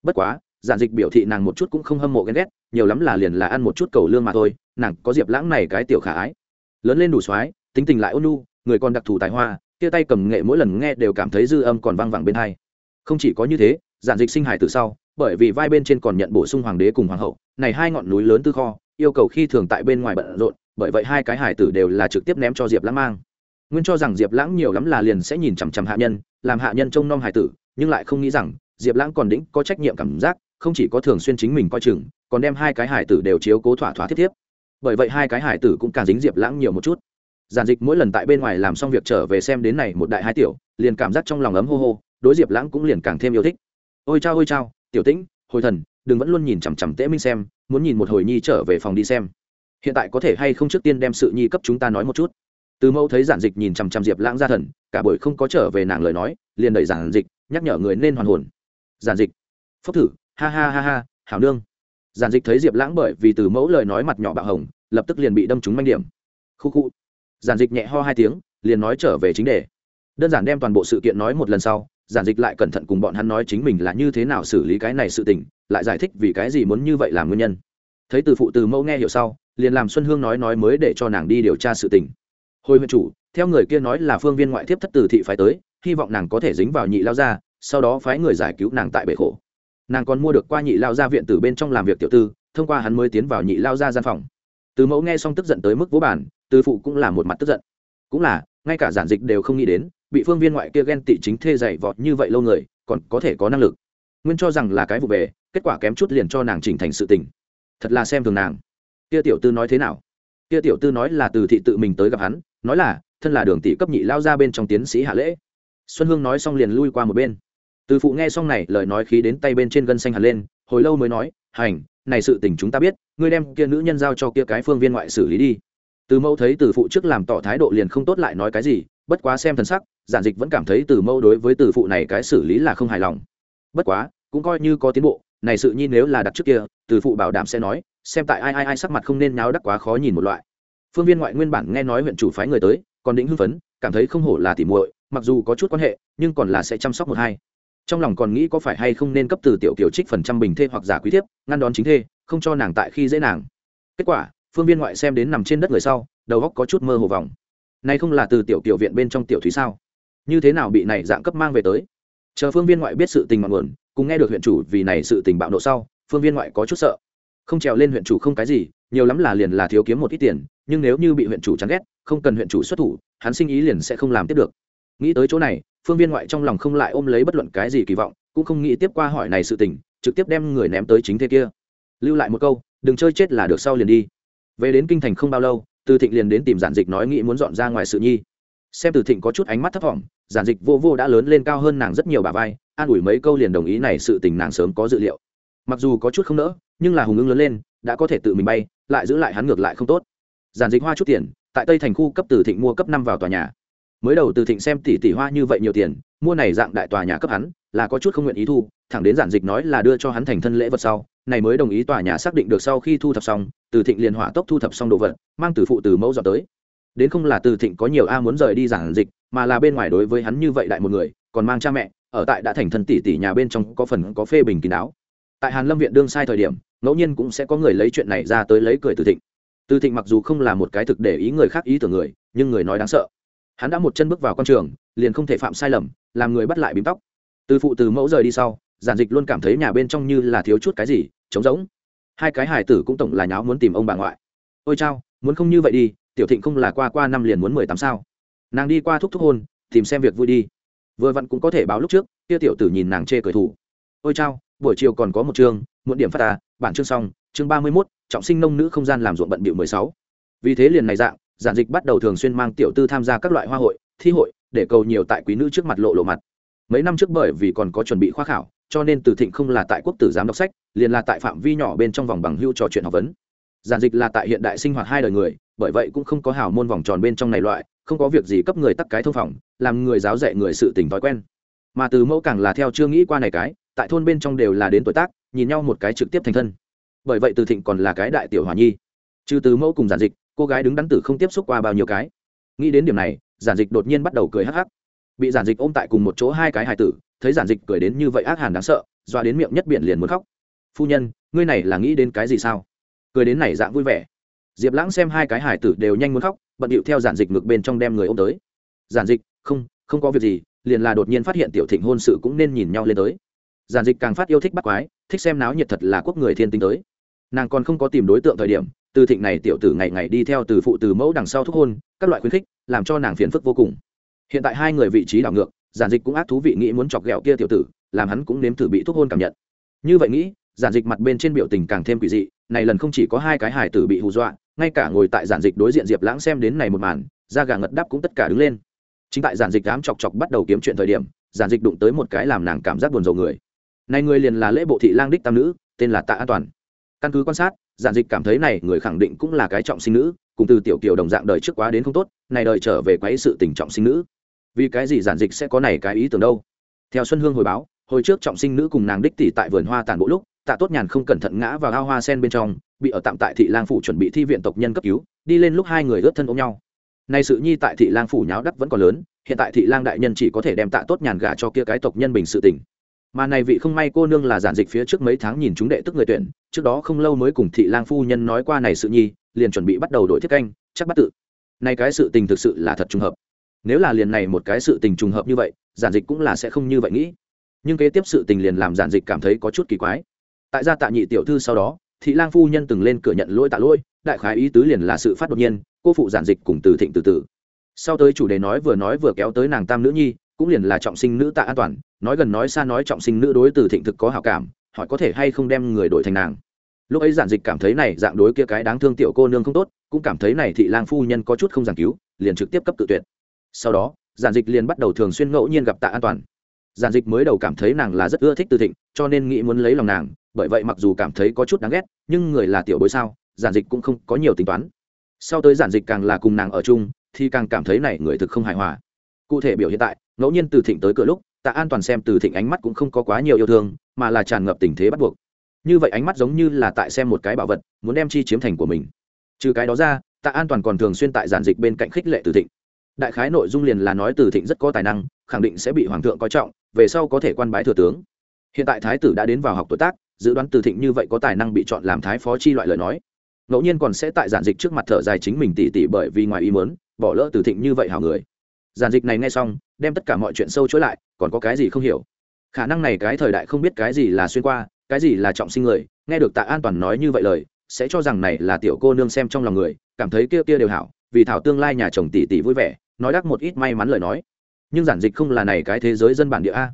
Bất quá, giản dịch biểu thị nàng một chút cũng không hâm mộ ghen ghét, nhiều lắm là liền là ăn một chút cầu lương mà thôi, nàng có diệp lãng này cái tiểu khả ái. Lớn lên đủ soái, tính tình lại ôn nhu, người còn đặc thù tài hoa tia tay cầm nghệ mỗi lần nghe đều cảm thấy dư âm còn vang vẳng bên hai. Không chỉ có như thế, giản dịch sinh hài từ sau, bởi vì vai bên trên còn nhận bổ sung hoàng đế cùng hoàng hậu, này hai ngọn núi lớn tư kho yêu cầu khi thường tại bên ngoài bận rộn, bởi vậy hai cái hải tử đều là trực tiếp ném cho diệp lãng mang. Nguyên cho rằng diệp lãng nhiều lắm là liền sẽ nhìn chằm chằm hạ nhân, làm hạ nhân trông nom hải tử, nhưng lại không nghĩ rằng diệp lãng còn đĩnh có trách nhiệm cảm giác, không chỉ có thường xuyên chính mình coi chừng, còn đem hai cái hải tử đều chiếu cố thỏa thỏa thiết thiếp. Bởi vậy hai cái hải tử cũng càng dính diệp lãng nhiều một chút. Giản dịch mỗi lần tại bên ngoài làm xong việc trở về xem đến này một đại hai tiểu, liền cảm giác trong lòng ấm hô hô, đối diệp lãng cũng liền càng thêm yêu thích. Ôi chao ôi chao, tiểu tĩnh hồi thần, đừng vẫn luôn nhìn chằm chằm tễ minh xem, muốn nhìn một hồi nhi trở về phòng đi xem. Hiện tại có thể hay không trước tiên đem sự nhi cấp chúng ta nói một chút. Từ mẫu thấy giản dịch nhìn chằm chằm diệp lãng ra thần, cả buổi không có trở về nàng lời nói, liền đẩy giản dịch, nhắc nhở người nên hoàn hồn. Giản dịch, phúc thử, ha ha ha ha, hảo nương. Giản dịch thấy diệp lãng bởi vì từ mẫu lời nói mặt nhỏ bạo hồng, lập tức liền bị đâm trúng manh điểm. Khu khu. Giản dịch nhẹ ho hai tiếng, liền nói trở về chính đề. Đơn giản đem toàn bộ sự kiện nói một lần sau giản dịch lại cẩn thận cùng bọn hắn nói chính mình là như thế nào xử lý cái này sự tình, lại giải thích vì cái gì muốn như vậy làm nguyên nhân. Thấy từ phụ từ mẫu nghe hiểu sau, liền làm xuân hương nói nói mới để cho nàng đi điều tra sự tình. Hồi huyện chủ, theo người kia nói là phương viên ngoại thiếp thất từ thị phái tới, hy vọng nàng có thể dính vào nhị lao ra sau đó phái người giải cứu nàng tại bể khổ. Nàng còn mua được qua nhị lao ra viện từ bên trong làm việc tiểu tư, thông qua hắn mới tiến vào nhị lao ra gian phòng. Từ mẫu nghe xong tức giận tới mức vỗ bản từ phụ cũng là một mặt tức giận. Cũng là, ngay cả giản dịch đều không nghĩ đến bị phương viên ngoại kia ghen tị chính thê dày vọt như vậy lâu người, còn có thể có năng lực. Nguyên cho rằng là cái vụ về, kết quả kém chút liền cho nàng chỉnh thành sự tình. Thật là xem thường nàng. Kia tiểu tư nói thế nào? Kia tiểu tư nói là từ thị tự mình tới gặp hắn, nói là, thân là đường tỷ cấp nhị lao ra bên trong tiến sĩ hạ lễ. Xuân hương nói xong liền lui qua một bên. Từ phụ nghe xong này, lời nói khí đến tay bên trên gân xanh hẳn lên, hồi lâu mới nói, hành, này sự tình chúng ta biết, ngươi đem kia nữ nhân giao cho kia cái phương viên ngoại xử lý đi. Từ mẫu thấy từ phụ trước làm tỏ thái độ liền không tốt lại nói cái gì, bất quá xem thần sắc giản dịch vẫn cảm thấy từ mâu đối với từ phụ này cái xử lý là không hài lòng. Bất quá, cũng coi như có tiến bộ, này sự nhi nếu là đặt trước kia, từ phụ bảo đảm sẽ nói, xem tại ai ai ai sắc mặt không nên nháo đắc quá khó nhìn một loại. Phương viên ngoại nguyên bản nghe nói huyện chủ phái người tới, còn định hưng phấn, cảm thấy không hổ là tỉ muội, mặc dù có chút quan hệ, nhưng còn là sẽ chăm sóc một hai. Trong lòng còn nghĩ có phải hay không nên cấp từ tiểu kiểu trích phần trăm bình thê hoặc giả quý thiếp, ngăn đón chính thê, không cho nàng tại khi dễ nàng. Kết quả, phương viên ngoại xem đến nằm trên đất người sau, đầu góc có chút mơ hồ vòng. Này không là từ tiểu tiểu viện bên trong tiểu thúy sao? Như thế nào bị này dạng cấp mang về tới? Chờ phương viên ngoại biết sự tình mặn nguồn, cùng nghe được huyện chủ vì này sự tình bạo nộ sau, phương viên ngoại có chút sợ. Không trèo lên huyện chủ không cái gì, nhiều lắm là liền là thiếu kiếm một ít tiền, nhưng nếu như bị huyện chủ chán ghét, không cần huyện chủ xuất thủ, hắn sinh ý liền sẽ không làm tiếp được. Nghĩ tới chỗ này, phương viên ngoại trong lòng không lại ôm lấy bất luận cái gì kỳ vọng, cũng không nghĩ tiếp qua hỏi này sự tình, trực tiếp đem người ném tới chính thế kia. Lưu lại một câu, đừng chơi chết là được sau liền đi. Về đến kinh thành không bao lâu, từ thịnh liền đến tìm giản dịch nói nghĩ muốn dọn ra ngoài sự nhi. Xem từ thịnh có chút ánh mắt thấp thỏm giản dịch vô vô đã lớn lên cao hơn nàng rất nhiều bà vai, an ủi mấy câu liền đồng ý này sự tình nàng sớm có dự liệu. Mặc dù có chút không nỡ, nhưng là hùng ưng lớn lên, đã có thể tự mình bay, lại giữ lại hắn ngược lại không tốt. Giản dịch hoa chút tiền, tại tây thành khu cấp từ thịnh mua cấp năm vào tòa nhà. Mới đầu từ thịnh xem tỷ tỷ hoa như vậy nhiều tiền, mua này dạng đại tòa nhà cấp hắn, là có chút không nguyện ý thu, thẳng đến giản dịch nói là đưa cho hắn thành thân lễ vật sau, này mới đồng ý tòa nhà xác định được sau khi thu thập xong, từ thịnh liền hỏa tốc thu thập xong đồ vật, mang từ phụ từ mẫu dọn tới. Đến không là từ thịnh có nhiều a muốn rời đi giản dịch mà là bên ngoài đối với hắn như vậy đại một người, còn mang cha mẹ, ở tại đã thành thân tỷ tỷ nhà bên trong có phần có phê bình kín đáo. Tại hàn lâm viện đương sai thời điểm, ngẫu nhiên cũng sẽ có người lấy chuyện này ra tới lấy cười từ thịnh. Từ thịnh mặc dù không là một cái thực để ý người khác ý tưởng người, nhưng người nói đáng sợ. Hắn đã một chân bước vào con trường, liền không thể phạm sai lầm, làm người bắt lại bím tóc. Từ phụ từ mẫu rời đi sau, giản dịch luôn cảm thấy nhà bên trong như là thiếu chút cái gì, trống rỗng. Hai cái hải tử cũng tổng là nháo muốn tìm ông bà ngoại. Ôi chao, muốn không như vậy đi, tiểu thịnh không là qua qua năm liền muốn mười tám sao nàng đi qua thúc thúc hôn, tìm xem việc vui đi. Vừa vặn cũng có thể báo lúc trước, kia tiểu tử nhìn nàng chê cười thủ. Ôi chao, buổi chiều còn có một chương, muộn điểm phát ta bản chương xong, chương ba mươi mốt, trọng sinh nông nữ không gian làm ruộng bận bịu mười sáu. Vì thế liền này dạng, giản dịch bắt đầu thường xuyên mang tiểu tư tham gia các loại hoa hội, thi hội, để cầu nhiều tại quý nữ trước mặt lộ lộ mặt. Mấy năm trước bởi vì còn có chuẩn bị khoa khảo, cho nên từ thịnh không là tại quốc tử giám đọc sách, liền là tại phạm vi nhỏ bên trong vòng bằng hưu trò chuyện học vấn. Giản dịch là tại hiện đại sinh hoạt hai đời người, bởi vậy cũng không có hào môn vòng tròn bên trong này loại không có việc gì cấp người tắc cái thông phòng, làm người giáo dạy người sự tình thói quen. Mà từ mẫu càng là theo chưa nghĩ qua này cái, tại thôn bên trong đều là đến tuổi tác, nhìn nhau một cái trực tiếp thành thân. Bởi vậy từ thịnh còn là cái đại tiểu hòa nhi. Trừ từ mẫu cùng giản dịch, cô gái đứng đắn tử không tiếp xúc qua bao nhiêu cái. Nghĩ đến điểm này, giản dịch đột nhiên bắt đầu cười hắc hắc. Bị giản dịch ôm tại cùng một chỗ hai cái hài tử, thấy giản dịch cười đến như vậy ác hàn đáng sợ doa đến miệng nhất biển liền muốn khóc. Phu nhân, ngươi này là nghĩ đến cái gì sao? Cười đến này dạng vui vẻ diệp lãng xem hai cái hải tử đều nhanh muốn khóc, bận điệu theo giản dịch ngược bên trong đem người ôm tới. Giản dịch, không không có việc gì, liền là đột nhiên phát hiện tiểu thịnh hôn sự cũng nên nhìn nhau lên tới. Giản dịch càng phát yêu thích bắt quái, thích xem náo nhiệt thật là quốc người thiên tinh tới. Nàng còn không có tìm đối tượng thời điểm, từ thịnh này tiểu tử ngày ngày đi theo từ phụ từ mẫu đằng sau thúc hôn, các loại khuyến khích, làm cho nàng phiền phức vô cùng. Hiện tại hai người vị trí đảo ngược, giản dịch cũng ác thú vị nghĩ muốn chọc ghẹo kia tiểu tử, làm hắn cũng nếm thử bị thúc hôn cảm nhận. Như vậy nghĩ, giản dịch mặt bên trên biểu tình càng thêm quỷ dị, này lần không chỉ có hai cái hải tử bị hù dọa ngay cả ngồi tại giản dịch đối diện diệp lãng xem đến này một màn, da gà ngật đáp cũng tất cả đứng lên. Chính tại giản dịch đám chọc chọc bắt đầu kiếm chuyện thời điểm, giản dịch đụng tới một cái làm nàng cảm giác buồn rầu người. Này người liền là lễ bộ thị lang đích tam nữ, tên là tạ an toàn. Căn cứ quan sát, giản dịch cảm thấy này người khẳng định cũng là cái trọng sinh nữ, cùng từ tiểu kiều đồng dạng đời trước quá đến không tốt, này đời trở về quấy sự tình trọng sinh nữ. Vì cái gì giản dịch sẽ có này cái ý tưởng đâu? Theo xuân hương hồi báo, hồi trước trọng sinh nữ cùng nàng đích tỷ tại vườn hoa tàn bộ lúc, tạ tốt nhàn không cẩn thận ngã vào ao hoa sen bên trong bị ở tạm tại thị lang phủ chuẩn bị thi viện tộc nhân cấp cứu, đi lên lúc hai người ướt thân ôm nhau. Nay sự nhi tại thị lang phủ nháo đắc vẫn còn lớn, hiện tại thị lang đại nhân chỉ có thể đem tạ tốt nhàn gả cho kia cái tộc nhân bình sự tình. Mà này vị không may cô nương là giản dịch phía trước mấy tháng nhìn chúng đệ tức người tuyển, trước đó không lâu mới cùng thị lang phu nhân nói qua này sự nhi, liền chuẩn bị bắt đầu đổi thiết canh, chắc bắt tự. Nay cái sự tình thực sự là thật trùng hợp. Nếu là liền này một cái sự tình trùng hợp như vậy, giản dịch cũng là sẽ không như vậy nghĩ. Nhưng kế tiếp sự tình liền làm giản dịch cảm thấy có chút kỳ quái. Tại gia tạ nhị tiểu thư sau đó thị lang phu nhân từng lên cửa nhận lỗi tạ lỗi, đại khái ý tứ liền là sự phát đột nhiên, cô phụ giản dịch cùng từ thịnh từ từ. Sau tới chủ đề nói vừa nói vừa kéo tới nàng tam nữ nhi, cũng liền là trọng sinh nữ tạ an toàn, nói gần nói xa nói trọng sinh nữ đối từ thịnh thực có hảo cảm, hỏi có thể hay không đem người đổi thành nàng. Lúc ấy giản dịch cảm thấy này dạng đối kia cái đáng thương tiểu cô nương không tốt, cũng cảm thấy này thị lang phu nhân có chút không giảng cứu, liền trực tiếp cấp tự tuyệt. Sau đó, giản dịch liền bắt đầu thường xuyên ngẫu nhiên gặp tạ an toàn. Giản dịch mới đầu cảm thấy nàng là rất ưa thích từ thịnh, cho nên nghĩ muốn lấy lòng nàng bởi vậy mặc dù cảm thấy có chút đáng ghét, nhưng người là tiểu bối sao, giản dịch cũng không có nhiều tính toán. Sau tới giản dịch càng là cùng nàng ở chung, thì càng cảm thấy này người thực không hài hòa. Cụ thể biểu hiện tại, ngẫu nhiên từ thịnh tới cửa lúc, tạ an toàn xem từ thịnh ánh mắt cũng không có quá nhiều yêu thương, mà là tràn ngập tình thế bắt buộc. Như vậy ánh mắt giống như là tại xem một cái bảo vật, muốn đem chi chiếm thành của mình. Trừ cái đó ra, tạ an toàn còn thường xuyên tại giản dịch bên cạnh khích lệ từ thịnh. Đại khái nội dung liền là nói từ thịnh rất có tài năng, khẳng định sẽ bị hoàng thượng coi trọng, về sau có thể quan bái thừa tướng. Hiện tại thái tử đã đến vào học tuổi tác dự đoán từ thịnh như vậy có tài năng bị chọn làm thái phó chi loại lời nói. Ngẫu nhiên còn sẽ tại giản dịch trước mặt thở dài chính mình tỉ tỉ bởi vì ngoài ý mớn bỏ lỡ từ thịnh như vậy hảo người. Giản dịch này nghe xong, đem tất cả mọi chuyện sâu chối lại, còn có cái gì không hiểu? Khả năng này cái thời đại không biết cái gì là xuyên qua, cái gì là trọng sinh người, nghe được tạ an toàn nói như vậy lời, sẽ cho rằng này là tiểu cô nương xem trong lòng người, cảm thấy kia kia đều hảo, vì thảo tương lai nhà chồng tỷ tỷ vui vẻ, nói đắc một ít may mắn lời nói. Nhưng giản dịch không là này cái thế giới dân bản địa a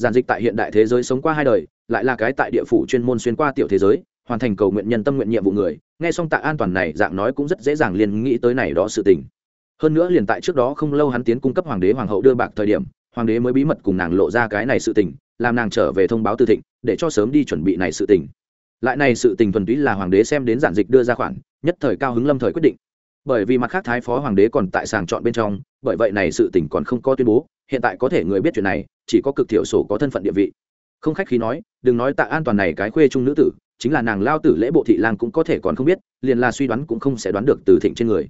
giản dịch tại hiện đại thế giới sống qua hai đời, lại là cái tại địa phủ chuyên môn xuyên qua tiểu thế giới, hoàn thành cầu nguyện nhân tâm nguyện nhiệm vụ người, nghe xong tạ an toàn này dạng nói cũng rất dễ dàng liền nghĩ tới này đó sự tình. Hơn nữa liền tại trước đó không lâu hắn tiến cung cấp hoàng đế hoàng hậu đưa bạc thời điểm, hoàng đế mới bí mật cùng nàng lộ ra cái này sự tình, làm nàng trở về thông báo từ thịnh, để cho sớm đi chuẩn bị này sự tình. Lại này sự tình thuần túy là hoàng đế xem đến giản dịch đưa ra khoản, nhất thời cao hứng lâm thời quyết định bởi vì mặt khác thái phó hoàng đế còn tại sàng chọn bên trong, bởi vậy này sự tình còn không có tuyên bố, hiện tại có thể người biết chuyện này, chỉ có cực thiểu sổ có thân phận địa vị. Không khách khí nói, đừng nói tạ an toàn này cái khuê trung nữ tử, chính là nàng lao tử lễ bộ thị lang cũng có thể còn không biết, liền là suy đoán cũng không sẽ đoán được từ thịnh trên người.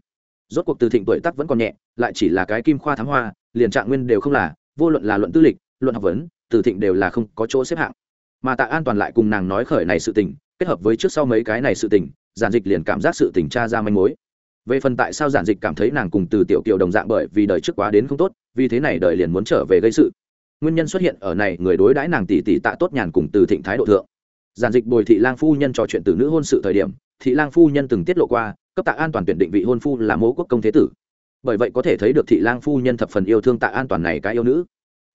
Rốt cuộc từ thịnh tuổi tắc vẫn còn nhẹ, lại chỉ là cái kim khoa thám hoa, liền trạng nguyên đều không là, vô luận là luận tư lịch, luận học vấn, từ thịnh đều là không có chỗ xếp hạng. Mà tạ an toàn lại cùng nàng nói khởi này sự tình, kết hợp với trước sau mấy cái này sự tình, giản dịch liền cảm giác sự tình tra ra manh mối về phần tại sao giản dịch cảm thấy nàng cùng từ tiểu kiều đồng dạng bởi vì đời trước quá đến không tốt, vì thế này đời liền muốn trở về gây sự. Nguyên nhân xuất hiện ở này, người đối đãi nàng tỷ tỷ tạ tốt nhàn cùng từ thịnh thái độ thượng. Giản dịch bồi thị lang phu nhân trò chuyện từ nữ hôn sự thời điểm, thị lang phu nhân từng tiết lộ qua, cấp tạ an toàn tuyển định vị hôn phu là mẫu quốc công thế tử. Bởi vậy có thể thấy được thị lang phu nhân thập phần yêu thương tạ an toàn này cái yêu nữ.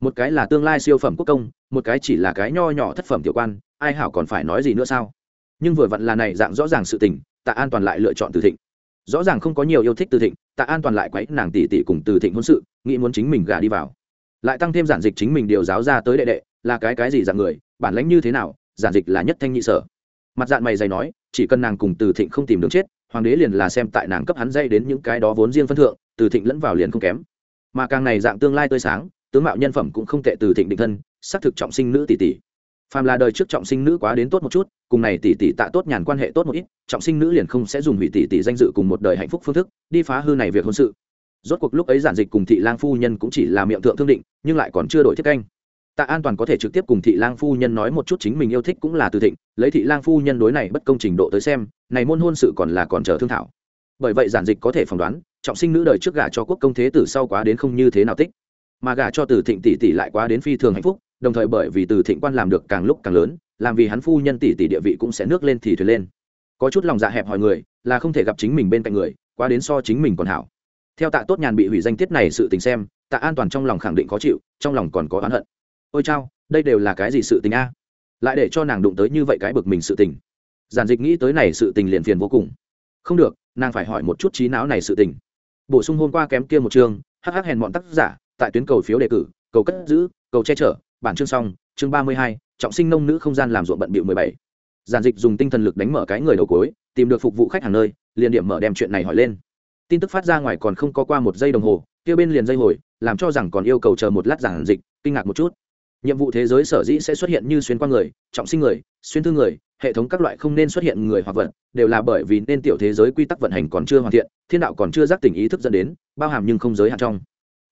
Một cái là tương lai siêu phẩm quốc công, một cái chỉ là cái nho nhỏ thất phẩm tiểu quan, ai hảo còn phải nói gì nữa sao? Nhưng vừa vặn là này dạng rõ ràng sự tình, tạ an toàn lại lựa chọn từ thịnh rõ ràng không có nhiều yêu thích từ thịnh, tạ an toàn lại quấy nàng tỷ tỷ cùng từ thịnh hôn sự, nghĩ muốn chính mình gả đi vào. Lại tăng thêm giản dịch chính mình điều giáo ra tới đệ đệ, là cái cái gì dạng người, bản lãnh như thế nào, giản dịch là nhất thanh nhị sở. Mặt dạng mày dày nói, chỉ cần nàng cùng từ thịnh không tìm đường chết, hoàng đế liền là xem tại nàng cấp hắn dây đến những cái đó vốn riêng phân thượng, từ thịnh lẫn vào liền không kém. Mà càng này dạng tương lai tươi sáng, tướng mạo nhân phẩm cũng không tệ từ thịnh định thân, xác thực trọng sinh nữ tỷ tỷ phàm là đời trước trọng sinh nữ quá đến tốt một chút, cùng này tỷ tỷ tạ tốt nhàn quan hệ tốt một ít, trọng sinh nữ liền không sẽ dùng hủy tỷ tỷ danh dự cùng một đời hạnh phúc phương thức, đi phá hư này việc hôn sự. Rốt cuộc lúc ấy giản dịch cùng thị lang phu nhân cũng chỉ là miệng thượng thương định, nhưng lại còn chưa đổi thiết canh. Tạ an toàn có thể trực tiếp cùng thị lang phu nhân nói một chút chính mình yêu thích cũng là từ thịnh, lấy thị lang phu nhân đối này bất công trình độ tới xem, này môn hôn sự còn là còn chờ thương thảo. Bởi vậy giản dịch có thể phỏng đoán, trọng sinh nữ đời trước gả cho quốc công thế tử sau quá đến không như thế nào tích. Mà gả cho từ thịnh tỷ tỷ lại quá đến phi thường hạnh phúc đồng thời bởi vì từ thịnh quan làm được càng lúc càng lớn, làm vì hắn phu nhân tỷ tỷ địa vị cũng sẽ nước lên thì thuyền lên. Có chút lòng dạ hẹp hỏi người, là không thể gặp chính mình bên cạnh người, quá đến so chính mình còn hảo. Theo tạ tốt nhàn bị hủy danh tiết này sự tình xem, tạ an toàn trong lòng khẳng định khó chịu, trong lòng còn có oán hận. Ôi chao, đây đều là cái gì sự tình a? Lại để cho nàng đụng tới như vậy cái bực mình sự tình. Giản dịch nghĩ tới này sự tình liền phiền vô cùng. Không được, nàng phải hỏi một chút trí não này sự tình. Bổ sung hôm qua kém kia một chương hh hèn bọn tác giả, tại tuyến cầu phiếu đề cử, cầu cất giữ, cầu che chở bản chương xong, chương ba mươi hai, trọng sinh nông nữ không gian làm ruộng bận bịu mười bảy. Giản dịch dùng tinh thần lực đánh mở cái người đầu cối tìm được phục vụ khách hàng nơi, liền điểm mở đem chuyện này hỏi lên. Tin tức phát ra ngoài còn không có qua một giây đồng hồ, kia bên liền dây hồi, làm cho rằng còn yêu cầu chờ một lát giản dịch, kinh ngạc một chút. Nhiệm vụ thế giới sở dĩ sẽ xuất hiện như xuyên qua người, trọng sinh người, xuyên thư người, hệ thống các loại không nên xuất hiện người hoặc vật, đều là bởi vì nên tiểu thế giới quy tắc vận hành còn chưa hoàn thiện, thiên đạo còn chưa giác tỉnh ý thức dẫn đến, bao hàm nhưng không giới hạn trong.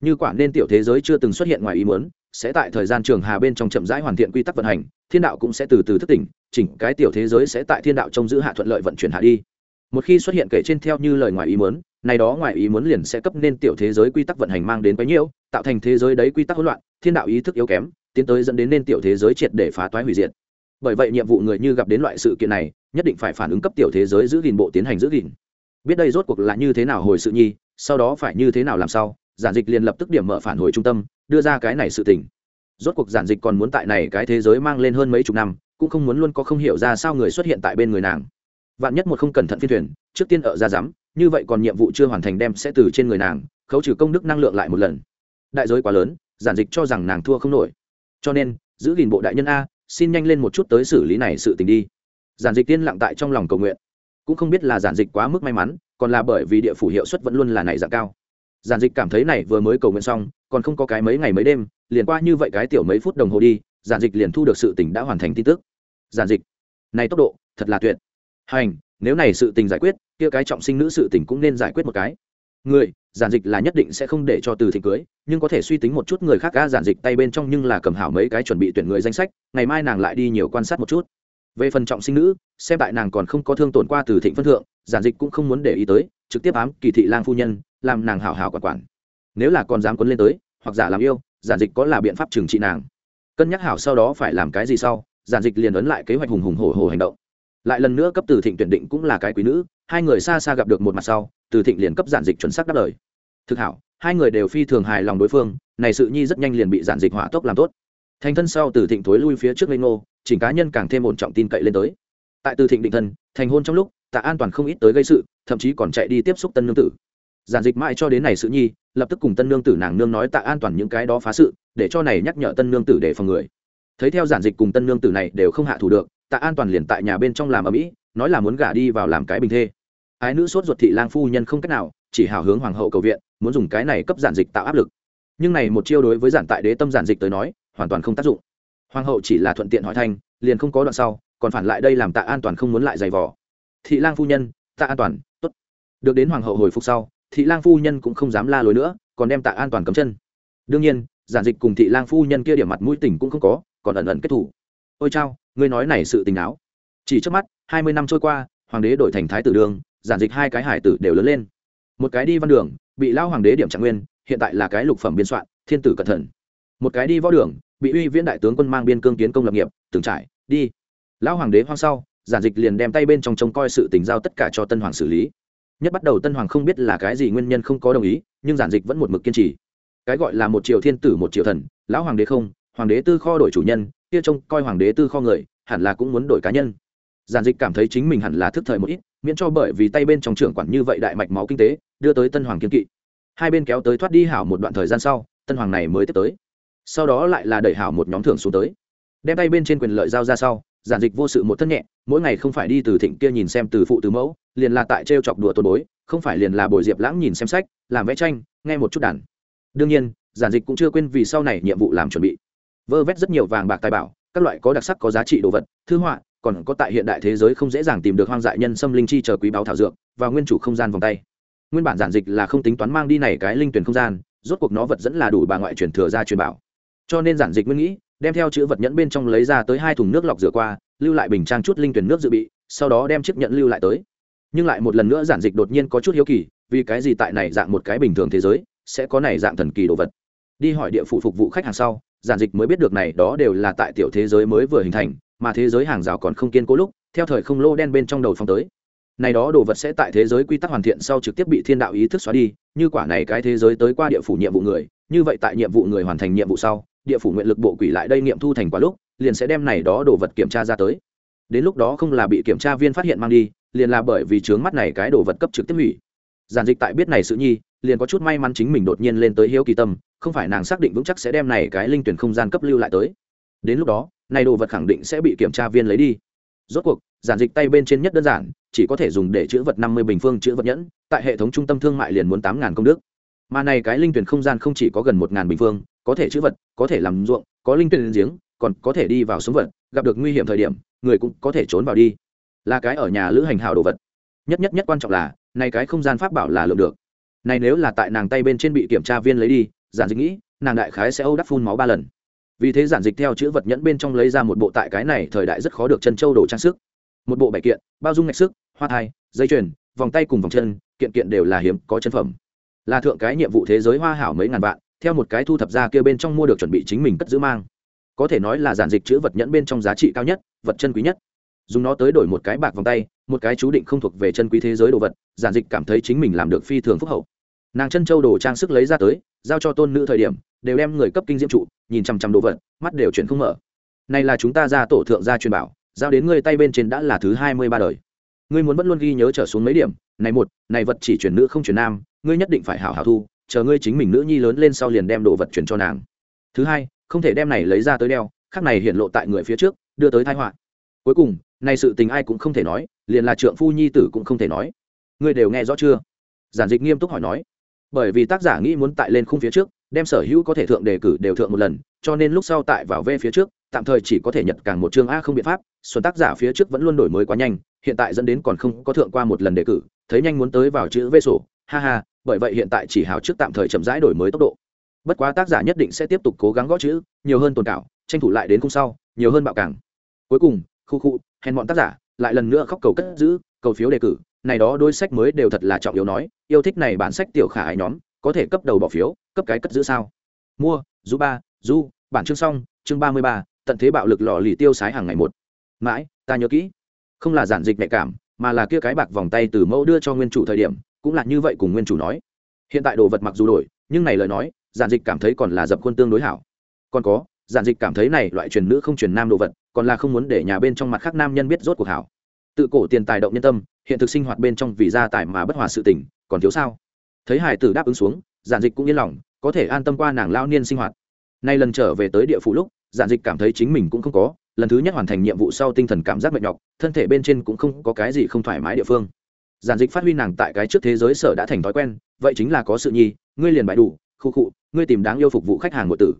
Như quả nên tiểu thế giới chưa từng xuất hiện ngoài ý muốn sẽ tại thời gian trường hà bên trong chậm rãi hoàn thiện quy tắc vận hành, thiên đạo cũng sẽ từ từ thức tỉnh, chỉnh cái tiểu thế giới sẽ tại thiên đạo trong giữ hạ thuận lợi vận chuyển hạ đi. Một khi xuất hiện kể trên theo như lời ngoài ý muốn, này đó ngoài ý muốn liền sẽ cấp nên tiểu thế giới quy tắc vận hành mang đến bấy nhiêu, tạo thành thế giới đấy quy tắc hỗn loạn, thiên đạo ý thức yếu kém, tiến tới dẫn đến nên tiểu thế giới triệt để phá toái hủy diệt. Bởi vậy nhiệm vụ người như gặp đến loại sự kiện này, nhất định phải phản ứng cấp tiểu thế giới giữ gìn bộ tiến hành giữ gìn. Biết đây rốt cuộc là như thế nào hồi sự nhi, sau đó phải như thế nào làm sao giản dịch liền lập tức điểm mở phản hồi trung tâm, đưa ra cái này sự tình. Rốt cuộc giản dịch còn muốn tại này cái thế giới mang lên hơn mấy chục năm, cũng không muốn luôn có không hiểu ra sao người xuất hiện tại bên người nàng. Vạn nhất một không cẩn thận phi thuyền, trước tiên ở ra dám như vậy còn nhiệm vụ chưa hoàn thành đem sẽ từ trên người nàng, khấu trừ công đức năng lượng lại một lần. Đại giới quá lớn, giản dịch cho rằng nàng thua không nổi. Cho nên, giữ gìn bộ đại nhân a, xin nhanh lên một chút tới xử lý này sự tình đi. Giản dịch tiên lặng tại trong lòng cầu nguyện. Cũng không biết là giản dịch quá mức may mắn, còn là bởi vì địa phủ hiệu suất vẫn luôn là này dạng cao giản dịch cảm thấy này vừa mới cầu nguyện xong, còn không có cái mấy ngày mấy đêm, liền qua như vậy cái tiểu mấy phút đồng hồ đi, giản dịch liền thu được sự tình đã hoàn thành tin tức. Giản dịch, này tốc độ, thật là tuyệt. Hành, nếu này sự tình giải quyết, kia cái trọng sinh nữ sự tình cũng nên giải quyết một cái. Người, giản dịch là nhất định sẽ không để cho từ thịnh cưới, nhưng có thể suy tính một chút người khác ga giản dịch tay bên trong nhưng là cầm hảo mấy cái chuẩn bị tuyển người danh sách, ngày mai nàng lại đi nhiều quan sát một chút. Về phần trọng sinh nữ, xem tại nàng còn không có thương tổn qua từ thịnh phân thượng, giản dịch cũng không muốn để ý tới, trực tiếp ám kỳ thị lang phu nhân làm nàng hảo hảo quản quản. Nếu là còn dám quấn lên tới, hoặc giả làm yêu, giản dịch có là biện pháp trừng trị nàng. Cân nhắc hảo sau đó phải làm cái gì sau, giản dịch liền ấn lại kế hoạch hùng hùng hổ hổ hành động. Lại lần nữa cấp từ thịnh tuyển định cũng là cái quý nữ, hai người xa xa gặp được một mặt sau, từ thịnh liền cấp giản dịch chuẩn xác đáp lời. Thực hảo, hai người đều phi thường hài lòng đối phương, này sự nhi rất nhanh liền bị giản dịch hỏa tốc làm tốt. Thành thân sau từ thịnh thối lui phía trước lên ngô, chỉnh cá nhân càng thêm ổn trọng tin cậy lên tới. Tại từ thịnh định thân, thành hôn trong lúc, tạ an toàn không ít tới gây sự, thậm chí còn chạy đi tiếp xúc tân nương tử giản dịch mãi cho đến này sự nhi, lập tức cùng tân nương tử nàng nương nói tạ an toàn những cái đó phá sự, để cho này nhắc nhở tân nương tử để phòng người. Thấy theo giản dịch cùng tân nương tử này đều không hạ thủ được, tạ an toàn liền tại nhà bên trong làm ở mỹ nói là muốn gả đi vào làm cái bình thê. Ái nữ sốt ruột thị lang phu nhân không cách nào, chỉ hào hướng hoàng hậu cầu viện, muốn dùng cái này cấp giản dịch tạo áp lực. Nhưng này một chiêu đối với giản tại đế tâm giản dịch tới nói, hoàn toàn không tác dụng. Hoàng hậu chỉ là thuận tiện hỏi thanh, liền không có đoạn sau, còn phản lại đây làm tạ an toàn không muốn lại giày vò. Thị lang phu nhân, tạ an toàn, tốt. Được đến hoàng hậu hồi phục sau thị lang phu nhân cũng không dám la lối nữa, còn đem tạ an toàn cấm chân. Đương nhiên, giản dịch cùng thị lang phu nhân kia điểm mặt mũi tỉnh cũng không có, còn ẩn ẩn kết thủ. Ôi chao, ngươi nói này sự tình áo. Chỉ trước mắt, hai mươi năm trôi qua, hoàng đế đổi thành thái tử đường, giản dịch hai cái hải tử đều lớn lên. Một cái đi văn đường, bị lao hoàng đế điểm trạng nguyên, hiện tại là cái lục phẩm biên soạn, thiên tử cẩn thận. Một cái đi võ đường, bị uy viễn đại tướng quân mang biên cương kiến công lập nghiệp, từng trải, đi. Lão hoàng đế hoang sau, giản dịch liền đem tay bên trong trông coi sự tình giao tất cả cho tân hoàng xử lý nhất bắt đầu tân hoàng không biết là cái gì nguyên nhân không có đồng ý, nhưng giản dịch vẫn một mực kiên trì. Cái gọi là một triều thiên tử một triều thần, lão hoàng đế không, hoàng đế tư kho đổi chủ nhân, kia trông coi hoàng đế tư kho người, hẳn là cũng muốn đổi cá nhân. Giản dịch cảm thấy chính mình hẳn là thức thời một ít, miễn cho bởi vì tay bên trong trưởng quản như vậy đại mạch máu kinh tế, đưa tới tân hoàng kiên kỵ. Hai bên kéo tới thoát đi hảo một đoạn thời gian sau, tân hoàng này mới tiếp tới. Sau đó lại là đẩy hảo một nhóm thưởng xuống tới. Đem tay bên trên quyền lợi giao ra sau giản dịch vô sự một thân nhẹ, mỗi ngày không phải đi từ thịnh kia nhìn xem từ phụ từ mẫu, liền là tại t r e o chọc đùa tôn bối, không phải liền là bồi diệp lãng nhìn xem sách, làm vẽ tranh, nghe một chút đàn. Đương nhiên, giản dịch cũng chưa quên vì sau này nhiệm vụ làm chuẩn bị. Vơ vét rất nhiều vàng bạc tài bảo, các loại có đặc sắc có giá trị đồ vật, thư họa, còn có tại hiện đại thế giới không dễ dàng tìm được hoang dại nhân xâm linh chi chờ quý báo thảo dược, và nguyên chủ không gian vòng tay. Nguyên bản giản dịch là không tính toán mang đi này cái linh tuyển không gian, rốt cuộc nó vật dẫn là đủ bà ngoại truyền thừa ra truyền bảo. Cho nên giản dịch mới nghĩ đem theo chữ vật nhẫn bên trong lấy ra tới hai thùng nước lọc rửa qua, lưu lại bình trang chút linh tuyển nước dự bị, sau đó đem chiếc nhẫn lưu lại tới. Nhưng lại một lần nữa giản dịch đột nhiên có chút hiếu kỳ, vì cái gì tại này dạng một cái bình thường thế giới sẽ có này dạng thần kỳ đồ vật? Đi hỏi địa phủ phục vụ khách hàng sau, giản dịch mới biết được này đó đều là tại tiểu thế giới mới vừa hình thành, mà thế giới hàng rào còn không kiên cố lúc, theo thời không lô đen bên trong đầu phong tới này đó đồ vật sẽ tại thế giới quy tắc hoàn thiện sau trực tiếp bị thiên đạo ý thức xóa đi, như quả này cái thế giới tới qua địa phủ nhiệm vụ người, như vậy tại nhiệm vụ người hoàn thành nhiệm vụ sau, địa phủ nguyện lực bộ quỷ lại đây nghiệm thu thành quả lúc, liền sẽ đem này đó đồ vật kiểm tra ra tới. Đến lúc đó không là bị kiểm tra viên phát hiện mang đi, liền là bởi vì trướng mắt này cái đồ vật cấp trực tiếp hủy. Giản dịch tại biết này sự nhi, liền có chút may mắn chính mình đột nhiên lên tới hiếu kỳ tâm, không phải nàng xác định vững chắc sẽ đem này cái linh tuyển không gian cấp lưu lại tới. Đến lúc đó, này đồ vật khẳng định sẽ bị kiểm tra viên lấy đi. Rốt cuộc giản dịch tay bên trên nhất đơn giản, chỉ có thể dùng để chữ vật năm mươi bình phương chữ vật nhẫn, tại hệ thống trung tâm thương mại liền muốn tám ngàn công đức. Mà này cái linh tuyển không gian không chỉ có gần một ngàn bình phương, có thể chữ vật, có thể làm ruộng, có linh tuyển giếng, còn có thể đi vào sống vật, gặp được nguy hiểm thời điểm, người cũng có thể trốn vào đi. Là cái ở nhà lữ hành hào đồ vật. Nhất nhất nhất quan trọng là, này cái không gian pháp bảo là lượng được. Này nếu là tại nàng tay bên trên bị kiểm tra viên lấy đi, giản dịch nghĩ, nàng đại khái sẽ âu đắp phun máu ba lần. Vì thế giản dịch theo chữ vật nhẫn bên trong lấy ra một bộ tại cái này thời đại rất khó được chân châu đồ trang sức một bộ bảy kiện, bao dung ngạch sức, hoa thai, dây chuyền, vòng tay cùng vòng chân, kiện kiện đều là hiếm có chân phẩm. Là thượng cái nhiệm vụ thế giới hoa hảo mấy ngàn vạn, theo một cái thu thập ra kia bên trong mua được chuẩn bị chính mình cất giữ mang. Có thể nói là giản dịch chữ vật nhẫn bên trong giá trị cao nhất, vật chân quý nhất. Dùng nó tới đổi một cái bạc vòng tay, một cái chú định không thuộc về chân quý thế giới đồ vật, giản dịch cảm thấy chính mình làm được phi thường phúc hậu. Nàng chân châu đồ trang sức lấy ra tới, giao cho tôn nữ thời điểm, đều đem người cấp kinh diễm trụ, nhìn chằm chằm đồ vật, mắt đều chuyển không mở. Này là chúng ta ra tổ thượng gia truyền bảo giao đến ngươi tay bên trên đã là thứ hai mươi ba đời. Ngươi muốn vẫn luôn ghi nhớ trở xuống mấy điểm, này một, này vật chỉ chuyển nữ không chuyển nam, ngươi nhất định phải hảo hảo thu, chờ ngươi chính mình nữ nhi lớn lên sau liền đem đồ vật chuyển cho nàng. Thứ hai, không thể đem này lấy ra tới đeo khác này hiện lộ tại người phía trước, đưa tới thái họa. Cuối cùng, này sự tình ai cũng không thể nói, liền là trượng phu nhi tử cũng không thể nói. Ngươi đều nghe rõ chưa? Giản dịch nghiêm túc hỏi nói. Bởi vì tác giả nghĩ muốn tại lên khung phía trước, đem sở hữu có thể thượng đề cử đều thượng một lần, cho nên lúc sau tại vào về phía trước tạm thời chỉ có thể nhật càng một chương a không biện pháp, xuân tác giả phía trước vẫn luôn đổi mới quá nhanh, hiện tại dẫn đến còn không có thượng qua một lần đề cử, thấy nhanh muốn tới vào chữ vê sổ, ha ha, bởi vậy hiện tại chỉ hào trước tạm thời chậm rãi đổi mới tốc độ. Bất quá tác giả nhất định sẽ tiếp tục cố gắng gõ chữ, nhiều hơn tồn cảo, tranh thủ lại đến khung sau, nhiều hơn bạo càng. Cuối cùng, khu khu hèn bọn tác giả, lại lần nữa khóc cầu cất giữ, cầu phiếu đề cử, này đó đôi sách mới đều thật là trọng yếu nói, yêu thích này bản sách tiểu khả ái nhóm, có thể cấp đầu bỏ phiếu, cấp cái cất giữ sao? Mua du ba du bản chương xong, chương ba mươi ba tận thế bạo lực lò lì tiêu sái hàng ngày một. Mãi, ta nhớ kỹ. Không là giản dịch nhạy cảm, mà là kia cái bạc vòng tay từ mẫu đưa cho nguyên chủ thời điểm, cũng là như vậy cùng nguyên chủ nói. Hiện tại đồ vật mặc dù đổi, nhưng này lời nói, giản dịch cảm thấy còn là dập khuôn tương đối hảo. Còn có, giản dịch cảm thấy này loại truyền nữ không truyền nam đồ vật, còn là không muốn để nhà bên trong mặt khác nam nhân biết rốt cuộc hảo. Tự cổ tiền tài động nhân tâm, hiện thực sinh hoạt bên trong vì gia tài mà bất hòa sự tình, còn thiếu sao? Thấy hải tử đáp ứng xuống, giản dịch cũng yên lòng, có thể an tâm qua nàng lao niên sinh hoạt. Nay lần trở về tới địa phủ lúc giản dịch cảm thấy chính mình cũng không có, lần thứ nhất hoàn thành nhiệm vụ sau tinh thần cảm giác mệt nhọc, thân thể bên trên cũng không có cái gì không thoải mái địa phương. Giản dịch phát huy nàng tại cái trước thế giới sở đã thành thói quen, vậy chính là có sự nhi, ngươi liền bại đủ, khu khụ ngươi tìm đáng yêu phục vụ khách hàng ngộ tử.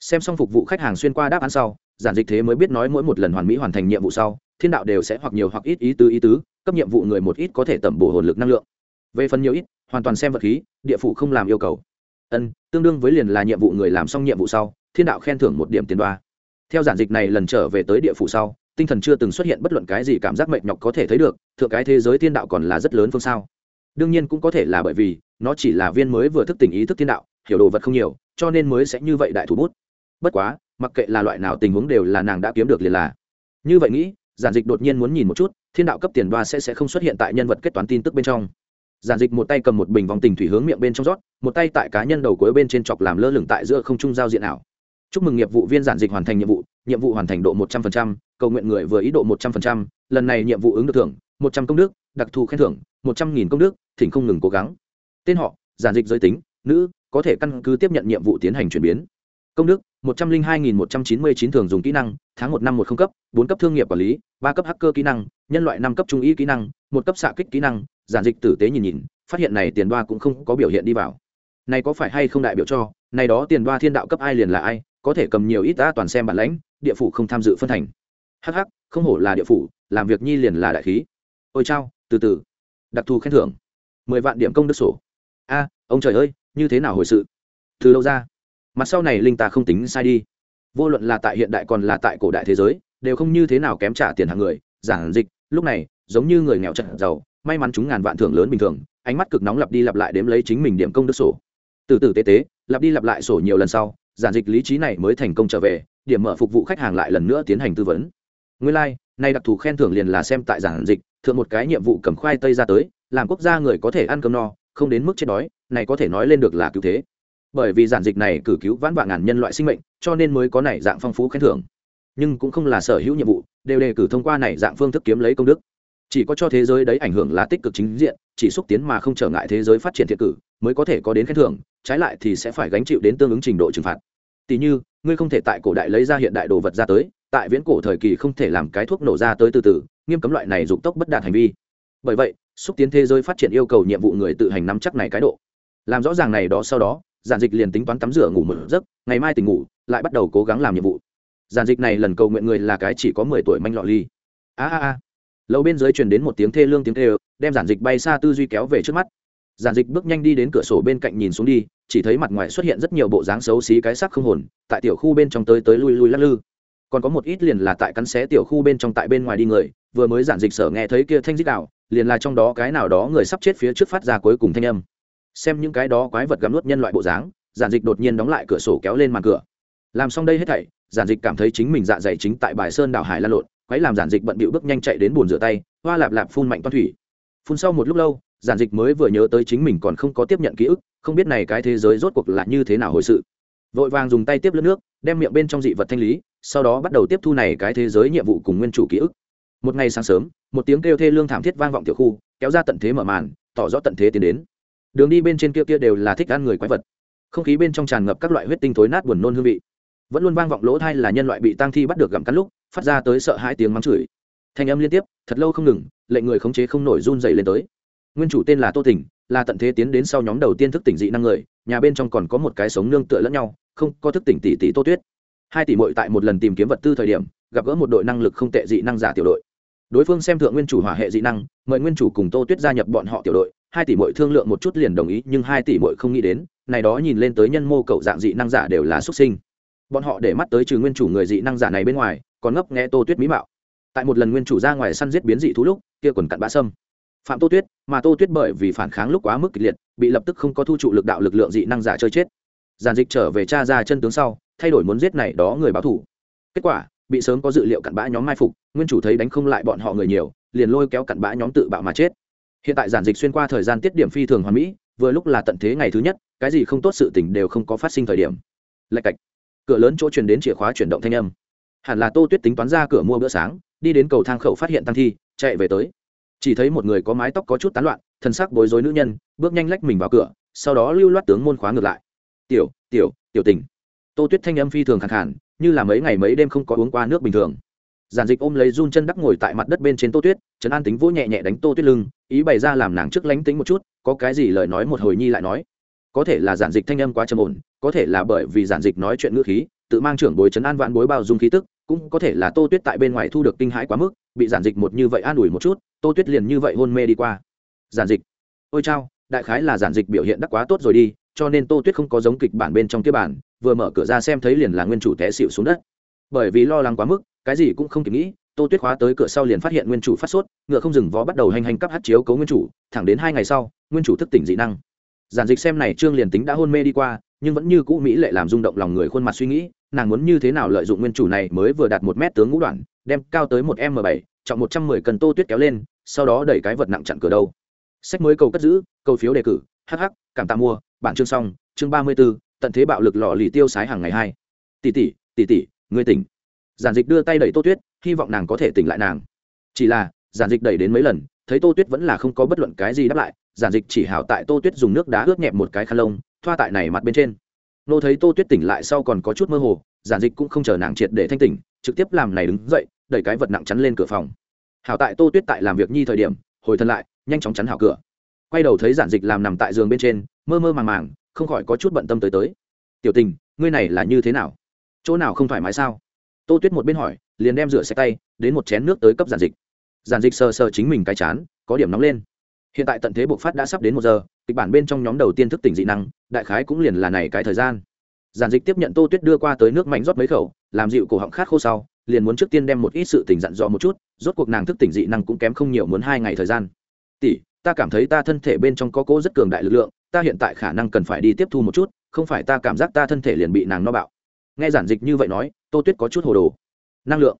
Xem xong phục vụ khách hàng xuyên qua đáp án sau, giản dịch thế mới biết nói mỗi một lần hoàn mỹ hoàn thành nhiệm vụ sau, thiên đạo đều sẽ hoặc nhiều hoặc ít ý tứ ý tứ, cấp nhiệm vụ người một ít có thể tẩm bổ hồn lực năng lượng. Về phần nhiều ít, hoàn toàn xem vật khí, địa phủ không làm yêu cầu. Ân, tương đương với liền là nhiệm vụ người làm xong nhiệm vụ sau thiên đạo khen thưởng một điểm tiền đoa. Theo giản dịch này lần trở về tới địa phủ sau, tinh thần chưa từng xuất hiện bất luận cái gì cảm giác mệt nhọc có thể thấy được, thượng cái thế giới thiên đạo còn là rất lớn phương sao. Đương nhiên cũng có thể là bởi vì, nó chỉ là viên mới vừa thức tỉnh ý thức thiên đạo, hiểu đồ vật không nhiều, cho nên mới sẽ như vậy đại thủ bút. Bất quá, mặc kệ là loại nào tình huống đều là nàng đã kiếm được liền là. Như vậy nghĩ, giản dịch đột nhiên muốn nhìn một chút, thiên đạo cấp tiền đoa sẽ sẽ không xuất hiện tại nhân vật kết toán tin tức bên trong. Giản dịch một tay cầm một bình vòng tình thủy hướng miệng bên trong rót, một tay tại cá nhân đầu cuối bên trên chọc làm lơ lửng tại giữa không trung giao diện ảo chúc mừng nghiệp vụ viên giản dịch hoàn thành nhiệm vụ nhiệm vụ hoàn thành độ một trăm linh cầu nguyện người vừa ý độ một trăm linh lần này nhiệm vụ ứng được thưởng, một trăm công đức, đặc thù khen thưởng, một trăm nghìn công đức, thỉnh không ngừng cố gắng. Tên họ, giản dịch giới tính, nữ, có thể căn cứ tiếp nhận nhiệm vụ tiến hành chuyển biến. Công đức, một trăm linh hai nghìn một trăm chín mươi chín thường dùng kỹ năng, tháng một năm một không cấp, bốn cấp thương nghiệp quản lý, ba cấp hacker kỹ năng, nhân loại năm cấp trung y kỹ năng, một cấp xạ kích kỹ năng, giản dịch tử tế nhìn nhìn, phát hiện này tiền đoa cũng không có biểu hiện đi vào. Này có phải hay không đại biểu cho, này đó tiền đoa thiên đạo cấp ai liền là ai có thể cầm nhiều ít ta toàn xem bản lãnh, địa phủ không tham dự phân thành. Hh không hổ là địa phủ, làm việc nhi liền là đại khí. Ôi chao, từ từ. Đặc thù khen thưởng. Mười vạn điểm công đức sổ. A, ông trời ơi, như thế nào hồi sự? Từ đâu ra? Mặt sau này linh ta không tính sai đi. Vô luận là tại hiện đại còn là tại cổ đại thế giới, đều không như thế nào kém trả tiền hàng người, giản dịch, lúc này, giống như người nghèo trận giàu, may mắn chúng ngàn vạn thưởng lớn bình thường, ánh mắt cực nóng lặp đi lặp lại đếm lấy chính mình điểm công đức sổ. Từ từ tế tế, lặp đi lặp lại sổ nhiều lần sau giản dịch lý trí này mới thành công trở về điểm mở phục vụ khách hàng lại lần nữa tiến hành tư vấn. Nguyên lai、like, nay đặc thù khen thưởng liền là xem tại giản dịch thượng một cái nhiệm vụ cầm khoai tây ra tới làm quốc gia người có thể ăn cơm no không đến mức chết đói này có thể nói lên được là cứu thế. Bởi vì giản dịch này cử cứu vãn vạn ngàn nhân loại sinh mệnh cho nên mới có này dạng phong phú khen thưởng. Nhưng cũng không là sở hữu nhiệm vụ đều đề cử thông qua này dạng phương thức kiếm lấy công đức. Chỉ có cho thế giới đấy ảnh hưởng là tích cực chính diện chỉ xúc tiến mà không trở ngại thế giới phát triển thiện cử mới có thể có đến khen thưởng, trái lại thì sẽ phải gánh chịu đến tương ứng trình độ trừng phạt. Tỉ như, ngươi không thể tại cổ đại lấy ra hiện đại đồ vật ra tới, tại viễn cổ thời kỳ không thể làm cái thuốc nổ ra tới từ từ, nghiêm cấm loại này dục tốc bất đạt hành vi. Bởi vậy, xúc tiến thế giới phát triển yêu cầu nhiệm vụ người tự hành nắm chắc này cái độ. Làm rõ ràng này đó sau đó, giản dịch liền tính toán tắm rửa, ngủ một giấc, ngày mai tỉnh ngủ, lại bắt đầu cố gắng làm nhiệm vụ. Giản dịch này lần cầu nguyện người là cái chỉ có mười tuổi manh lọ ly. A a a. Lâu bên dưới truyền đến một tiếng thê lương tiếng thê đem giản dịch bay xa tư duy kéo về trước mắt giản dịch bước nhanh đi đến cửa sổ bên cạnh nhìn xuống đi, chỉ thấy mặt ngoài xuất hiện rất nhiều bộ dáng xấu xí cái sắc không hồn, tại tiểu khu bên trong tới tới lui lui lắc lư. Còn có một ít liền là tại cắn xé tiểu khu bên trong tại bên ngoài đi người, vừa mới giản dịch sở nghe thấy kia thanh dích đạo, liền là trong đó cái nào đó người sắp chết phía trước phát ra cuối cùng thanh âm. Xem những cái đó quái vật gắm nuốt nhân loại bộ dáng, giản dịch đột nhiên đóng lại cửa sổ kéo lên màn cửa. Làm xong đây hết thảy, giản dịch cảm thấy chính mình dạ dày chính tại bài sơn đảo hải lan lộn quái làm giản dịch bận bịu bước nhanh chạy đến bồn rửa tay, hoa lạp lạp phun mạnh toan thủy. Phun sau một lúc lâu giản dịch mới vừa nhớ tới chính mình còn không có tiếp nhận ký ức, không biết này cái thế giới rốt cuộc là như thế nào hồi sự. Vội vàng dùng tay tiếp lướt nước, đem miệng bên trong dị vật thanh lý, sau đó bắt đầu tiếp thu này cái thế giới nhiệm vụ cùng nguyên chủ ký ức. Một ngày sáng sớm, một tiếng kêu thê lương thảm thiết vang vọng tiểu khu, kéo ra tận thế mở màn, tỏ rõ tận thế tiến đến. Đường đi bên trên kia kia đều là thích ăn người quái vật. Không khí bên trong tràn ngập các loại huyết tinh thối nát buồn nôn hương vị. Vẫn luôn vang vọng lỗ thai là nhân loại bị tang thi bắt được gặm cắn lúc, phát ra tới sợ hai tiếng mắng chửi. Thanh âm liên tiếp, thật lâu không ngừng, lệnh người khống chế không nổi run dày lên tới nguyên chủ tên là tô tỉnh, là tận thế tiến đến sau nhóm đầu tiên thức tỉnh dị năng người, nhà bên trong còn có một cái sống nương tựa lẫn nhau, không, có thức tỉnh tỷ tỷ tô tuyết. Hai tỷ mội tại một lần tìm kiếm vật tư thời điểm, gặp gỡ một đội năng lực không tệ dị năng giả tiểu đội. Đối phương xem thượng nguyên chủ hỏa hệ dị năng, mời nguyên chủ cùng tô tuyết gia nhập bọn họ tiểu đội, hai tỷ mội thương lượng một chút liền đồng ý, nhưng hai tỷ mội không nghĩ đến, này đó nhìn lên tới nhân mô cậu dạng dị năng giả đều là xuất sinh. Bọn họ để mắt tới trừ nguyên chủ người dị năng giả này bên ngoài, còn ngấp nghe tô tuyết mỹ mạo. Tại một lần nguyên chủ ra ngoài săn giết biến dị thú lúc, kia quần cặn bã sâm phạm tô tuyết, mà tô tuyết bởi vì phản kháng lúc quá mức kịch liệt, bị lập tức không có thu trụ lực đạo lực lượng dị năng giả chơi chết. Giàn dịch trở về cha ra chân tướng sau, thay đổi muốn giết này đó người báo thủ. Kết quả, bị sớm có dự liệu cặn bã nhóm mai phục, nguyên chủ thấy đánh không lại bọn họ người nhiều, liền lôi kéo cặn bã nhóm tự bạo mà chết. Hiện tại giản dịch xuyên qua thời gian tiết điểm phi thường hoàn mỹ, vừa lúc là tận thế ngày thứ nhất, cái gì không tốt sự tình đều không có phát sinh thời điểm. Lạch cạch. Cửa lớn chỗ truyền đến chìa khóa chuyển động thanh âm. Hẳn là tô tuyết tính toán ra cửa mua bữa sáng, đi đến cầu thang khẩu phát hiện tăng thi, chạy về tới chỉ thấy một người có mái tóc có chút tán loạn thân sắc bối rối nữ nhân bước nhanh lách mình vào cửa sau đó lưu loát tướng môn khóa ngược lại. Tiểu tiểu tiểu tình. Tô tuyết thanh âm phi thường khẳng hẳn, như là mấy ngày mấy đêm không có uống qua nước bình thường. Giản dịch ôm lấy run chân đắc ngồi tại mặt đất bên trên tô tuyết trấn an tính vỗ nhẹ nhẹ đánh tô tuyết lưng ý bày ra làm nàng trước lánh tính một chút có cái gì lời nói một hồi nhi lại nói. Có thể là giản dịch thanh âm quá trầm ổn có thể là bởi vì giản dịch nói chuyện ngữ khí tự mang trưởng bối trấn an vạn bối bao dung khí tức cũng có thể là tô tuyết tại bên ngoài thu được kinh hãi quá mức, bị giản dịch một như vậy an ủi một chút, tô tuyết liền như vậy hôn mê đi qua. Giản dịch. Ôi chao, đại khái là giản dịch biểu hiện đắc quá tốt rồi đi, cho nên tô tuyết không có giống kịch bản bên trong kia bản, vừa mở cửa ra xem thấy liền là nguyên chủ té xịu xuống đất. Bởi vì lo lắng quá mức, cái gì cũng không kịp nghĩ, tô tuyết khóa tới cửa sau liền phát hiện nguyên chủ phát sốt, ngựa không dừng vó bắt đầu hành hành cắp hát chiếu cấu nguyên chủ, thẳng đến hai ngày sau, nguyên chủ thức tỉnh dị năng. Giản dịch xem này trương liền tính đã hôn mê đi qua, nhưng vẫn như cũ mỹ lệ làm rung động lòng người khuôn mặt suy nghĩ nàng muốn như thế nào lợi dụng nguyên chủ này mới vừa đạt một mét tướng ngũ đoạn, đem cao tới một m bảy, trọng một trăm mười cân tô tuyết kéo lên, sau đó đẩy cái vật nặng chặn cửa đâu. Sách mới cầu cất giữ cầu phiếu đề cử hh cảm tạ mua, bản chương xong, chương ba mươi b ố tận thế bạo lực lò lì tiêu sái hàng ngày hai. Tỷ tỷ tỷ tỷ, ngươi tỉnh. Giản dịch đưa tay đẩy tô tuyết, hy vọng nàng có thể tỉnh lại nàng. Chỉ là, giản dịch đẩy đến mấy lần, thấy tô tuyết vẫn là không có bất luận cái gì đáp lại, giản dịch chỉ hảo tại tô tuyết dùng nước đá ướt nhẹp một cái khăn lông, thoa tại này mặt bên trên nô thấy tô tuyết tỉnh lại sau còn có chút mơ hồ, giản dịch cũng không chờ nàng triệt để thanh tỉnh, trực tiếp làm này đứng dậy, đẩy cái vật nặng chắn lên cửa phòng. Hảo tại tô tuyết tại làm việc nhi thời điểm, hồi thân lại, nhanh chóng chắn hảo cửa. Quay đầu thấy giản dịch làm nằm tại giường bên trên, mơ mơ màng màng, không khỏi có chút bận tâm tới tới. Tiểu tình, ngươi này là như thế nào? Chỗ nào không thoải mái sao? Tô tuyết một bên hỏi, liền đem rửa xe tay, đến một chén nước tới cấp giản dịch. Giản dịch sờ sờ chính mình cái chán, có điểm nóng lên. Hiện tại tận thế bộc phát đã sắp đến một giờ kịch bản bên trong nhóm đầu tiên thức tỉnh dị năng, đại khái cũng liền là này cái thời gian. Giản dịch tiếp nhận tô tuyết đưa qua tới nước mạnh rót mấy khẩu, làm dịu cổ họng khát khô sau, liền muốn trước tiên đem một ít sự tỉnh dặn dò một chút, rốt cuộc nàng thức tỉnh dị năng cũng kém không nhiều muốn hai ngày thời gian. Tỷ, ta cảm thấy ta thân thể bên trong có cố rất cường đại lực lượng, ta hiện tại khả năng cần phải đi tiếp thu một chút, không phải ta cảm giác ta thân thể liền bị nàng no bạo. Nghe giản dịch như vậy nói, tô tuyết có chút hồ đồ. Năng lượng.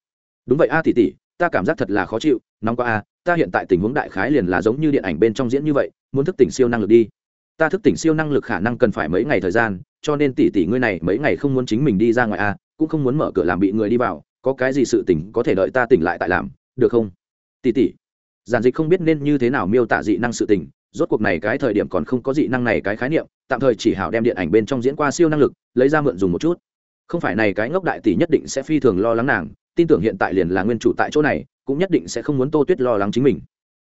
Đúng vậy a tỷ tỷ, ta cảm giác thật là khó chịu, nóng qua a, ta hiện tại tình huống đại khái liền là giống như điện ảnh bên trong diễn như vậy muốn thức tỉnh siêu năng lực đi. Ta thức tỉnh siêu năng lực khả năng cần phải mấy ngày thời gian, cho nên tỷ tỷ ngươi này mấy ngày không muốn chính mình đi ra ngoài a cũng không muốn mở cửa làm bị người đi vào, có cái gì sự tỉnh có thể đợi ta tỉnh lại tại làm, được không? Tỷ tỷ, giản dịch không biết nên như thế nào miêu tả dị năng sự tình, rốt cuộc này cái thời điểm còn không có dị năng này cái khái niệm, tạm thời chỉ hảo đem điện ảnh bên trong diễn qua siêu năng lực, lấy ra mượn dùng một chút. Không phải này cái ngốc đại tỷ nhất định sẽ phi thường lo lắng nàng, tin tưởng hiện tại liền là nguyên chủ tại chỗ này, cũng nhất định sẽ không muốn tô tuyết lo lắng chính mình.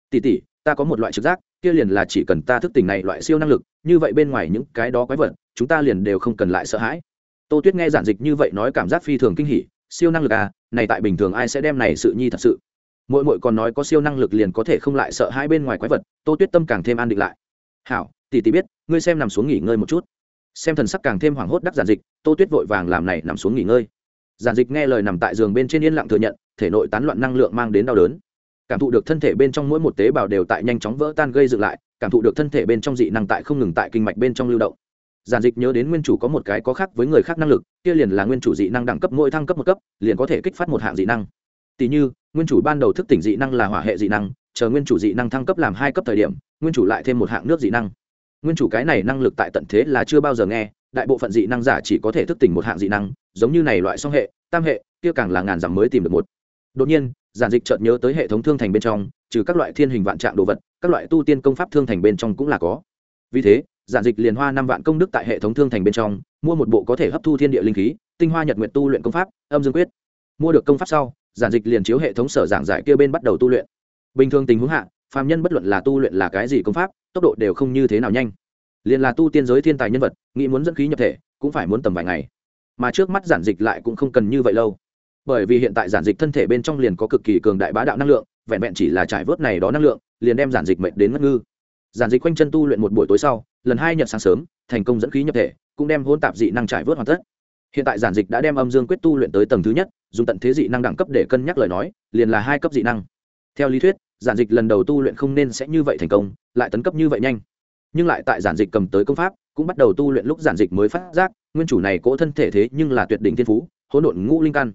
Tỷ tỷ ta có một loại trực giác, kia liền là chỉ cần ta thức tỉnh này loại siêu năng lực, như vậy bên ngoài những cái đó quái vật, chúng ta liền đều không cần lại sợ hãi. Tô tuyết nghe giản dịch như vậy nói cảm giác phi thường kinh hỉ, siêu năng lực à này tại bình thường ai sẽ đem này sự nhi thật sự. Mỗi mỗi còn nói có siêu năng lực liền có thể không lại sợ hai bên ngoài quái vật, tô tuyết tâm càng thêm an định lại. Hảo, tỷ tỷ biết, ngươi xem nằm xuống nghỉ ngơi một chút. Xem thần sắc càng thêm hoảng hốt đắc giản dịch, tô tuyết vội vàng làm này nằm xuống nghỉ ngơi. Giản dịch nghe lời nằm tại giường bên trên yên lặng thừa nhận, thể nội tán loạn năng lượng mang đến đau đớn cảm thụ được thân thể bên trong mỗi một tế bào đều tại nhanh chóng vỡ tan gây dựng lại, cảm thụ được thân thể bên trong dị năng tại không ngừng tại kinh mạch bên trong lưu động. Giản dịch nhớ đến nguyên chủ có một cái có khác với người khác năng lực, kia liền là nguyên chủ dị năng đẳng cấp mỗi thăng cấp một cấp, liền có thể kích phát một hạng dị năng. Tỷ như, nguyên chủ ban đầu thức tỉnh dị năng là hỏa hệ dị năng, chờ nguyên chủ dị năng thăng cấp làm hai cấp thời điểm, nguyên chủ lại thêm một hạng nước dị năng. Nguyên chủ cái này năng lực tại tận thế là chưa bao giờ nghe, đại bộ phận dị năng giả chỉ có thể thức tỉnh một hạng dị năng, giống như này loại song hệ, tam hệ, kia càng là ngàn dặm mới tìm được một. Đột nhiên giản dịch chợt nhớ tới hệ thống thương thành bên trong, trừ các loại thiên hình vạn trạng đồ vật, các loại tu tiên công pháp thương thành bên trong cũng là có. Vì thế, giản dịch liền hoa năm vạn công đức tại hệ thống thương thành bên trong, mua một bộ có thể hấp thu thiên địa linh khí, tinh hoa nhật nguyện tu luyện công pháp, âm dương quyết. Mua được công pháp sau, giản dịch liền chiếu hệ thống sở giảng giải kia bên bắt đầu tu luyện. Bình thường tình huống hạ, phàm nhân bất luận là tu luyện là cái gì công pháp, tốc độ đều không như thế nào nhanh. Liền là tu tiên giới thiên tài nhân vật, nghĩ muốn dẫn khí nhập thể, cũng phải muốn tầm vài ngày. Mà trước mắt giản dịch lại cũng không cần như vậy lâu bởi vì hiện tại giản dịch thân thể bên trong liền có cực kỳ cường đại bá đạo năng lượng, vẹn vẹn chỉ là trải vớt này đó năng lượng, liền đem giản dịch mệnh đến ngất ngư. Giản dịch quanh chân tu luyện một buổi tối sau, lần hai nhật sáng sớm, thành công dẫn khí nhập thể, cũng đem hôn tạp dị năng trải vớt hoàn tất. Hiện tại giản dịch đã đem âm dương quyết tu luyện tới tầng thứ nhất, dùng tận thế dị năng đẳng cấp để cân nhắc lời nói, liền là hai cấp dị năng. Theo lý thuyết, giản dịch lần đầu tu luyện không nên sẽ như vậy thành công, lại tấn cấp như vậy nhanh. Nhưng lại tại giản dịch cầm tới công pháp, cũng bắt đầu tu luyện lúc giản dịch mới phát giác, nguyên chủ này cỗ thân thể thế nhưng là tuyệt đỉnh thiên phú, hỗn độn ngũ linh căn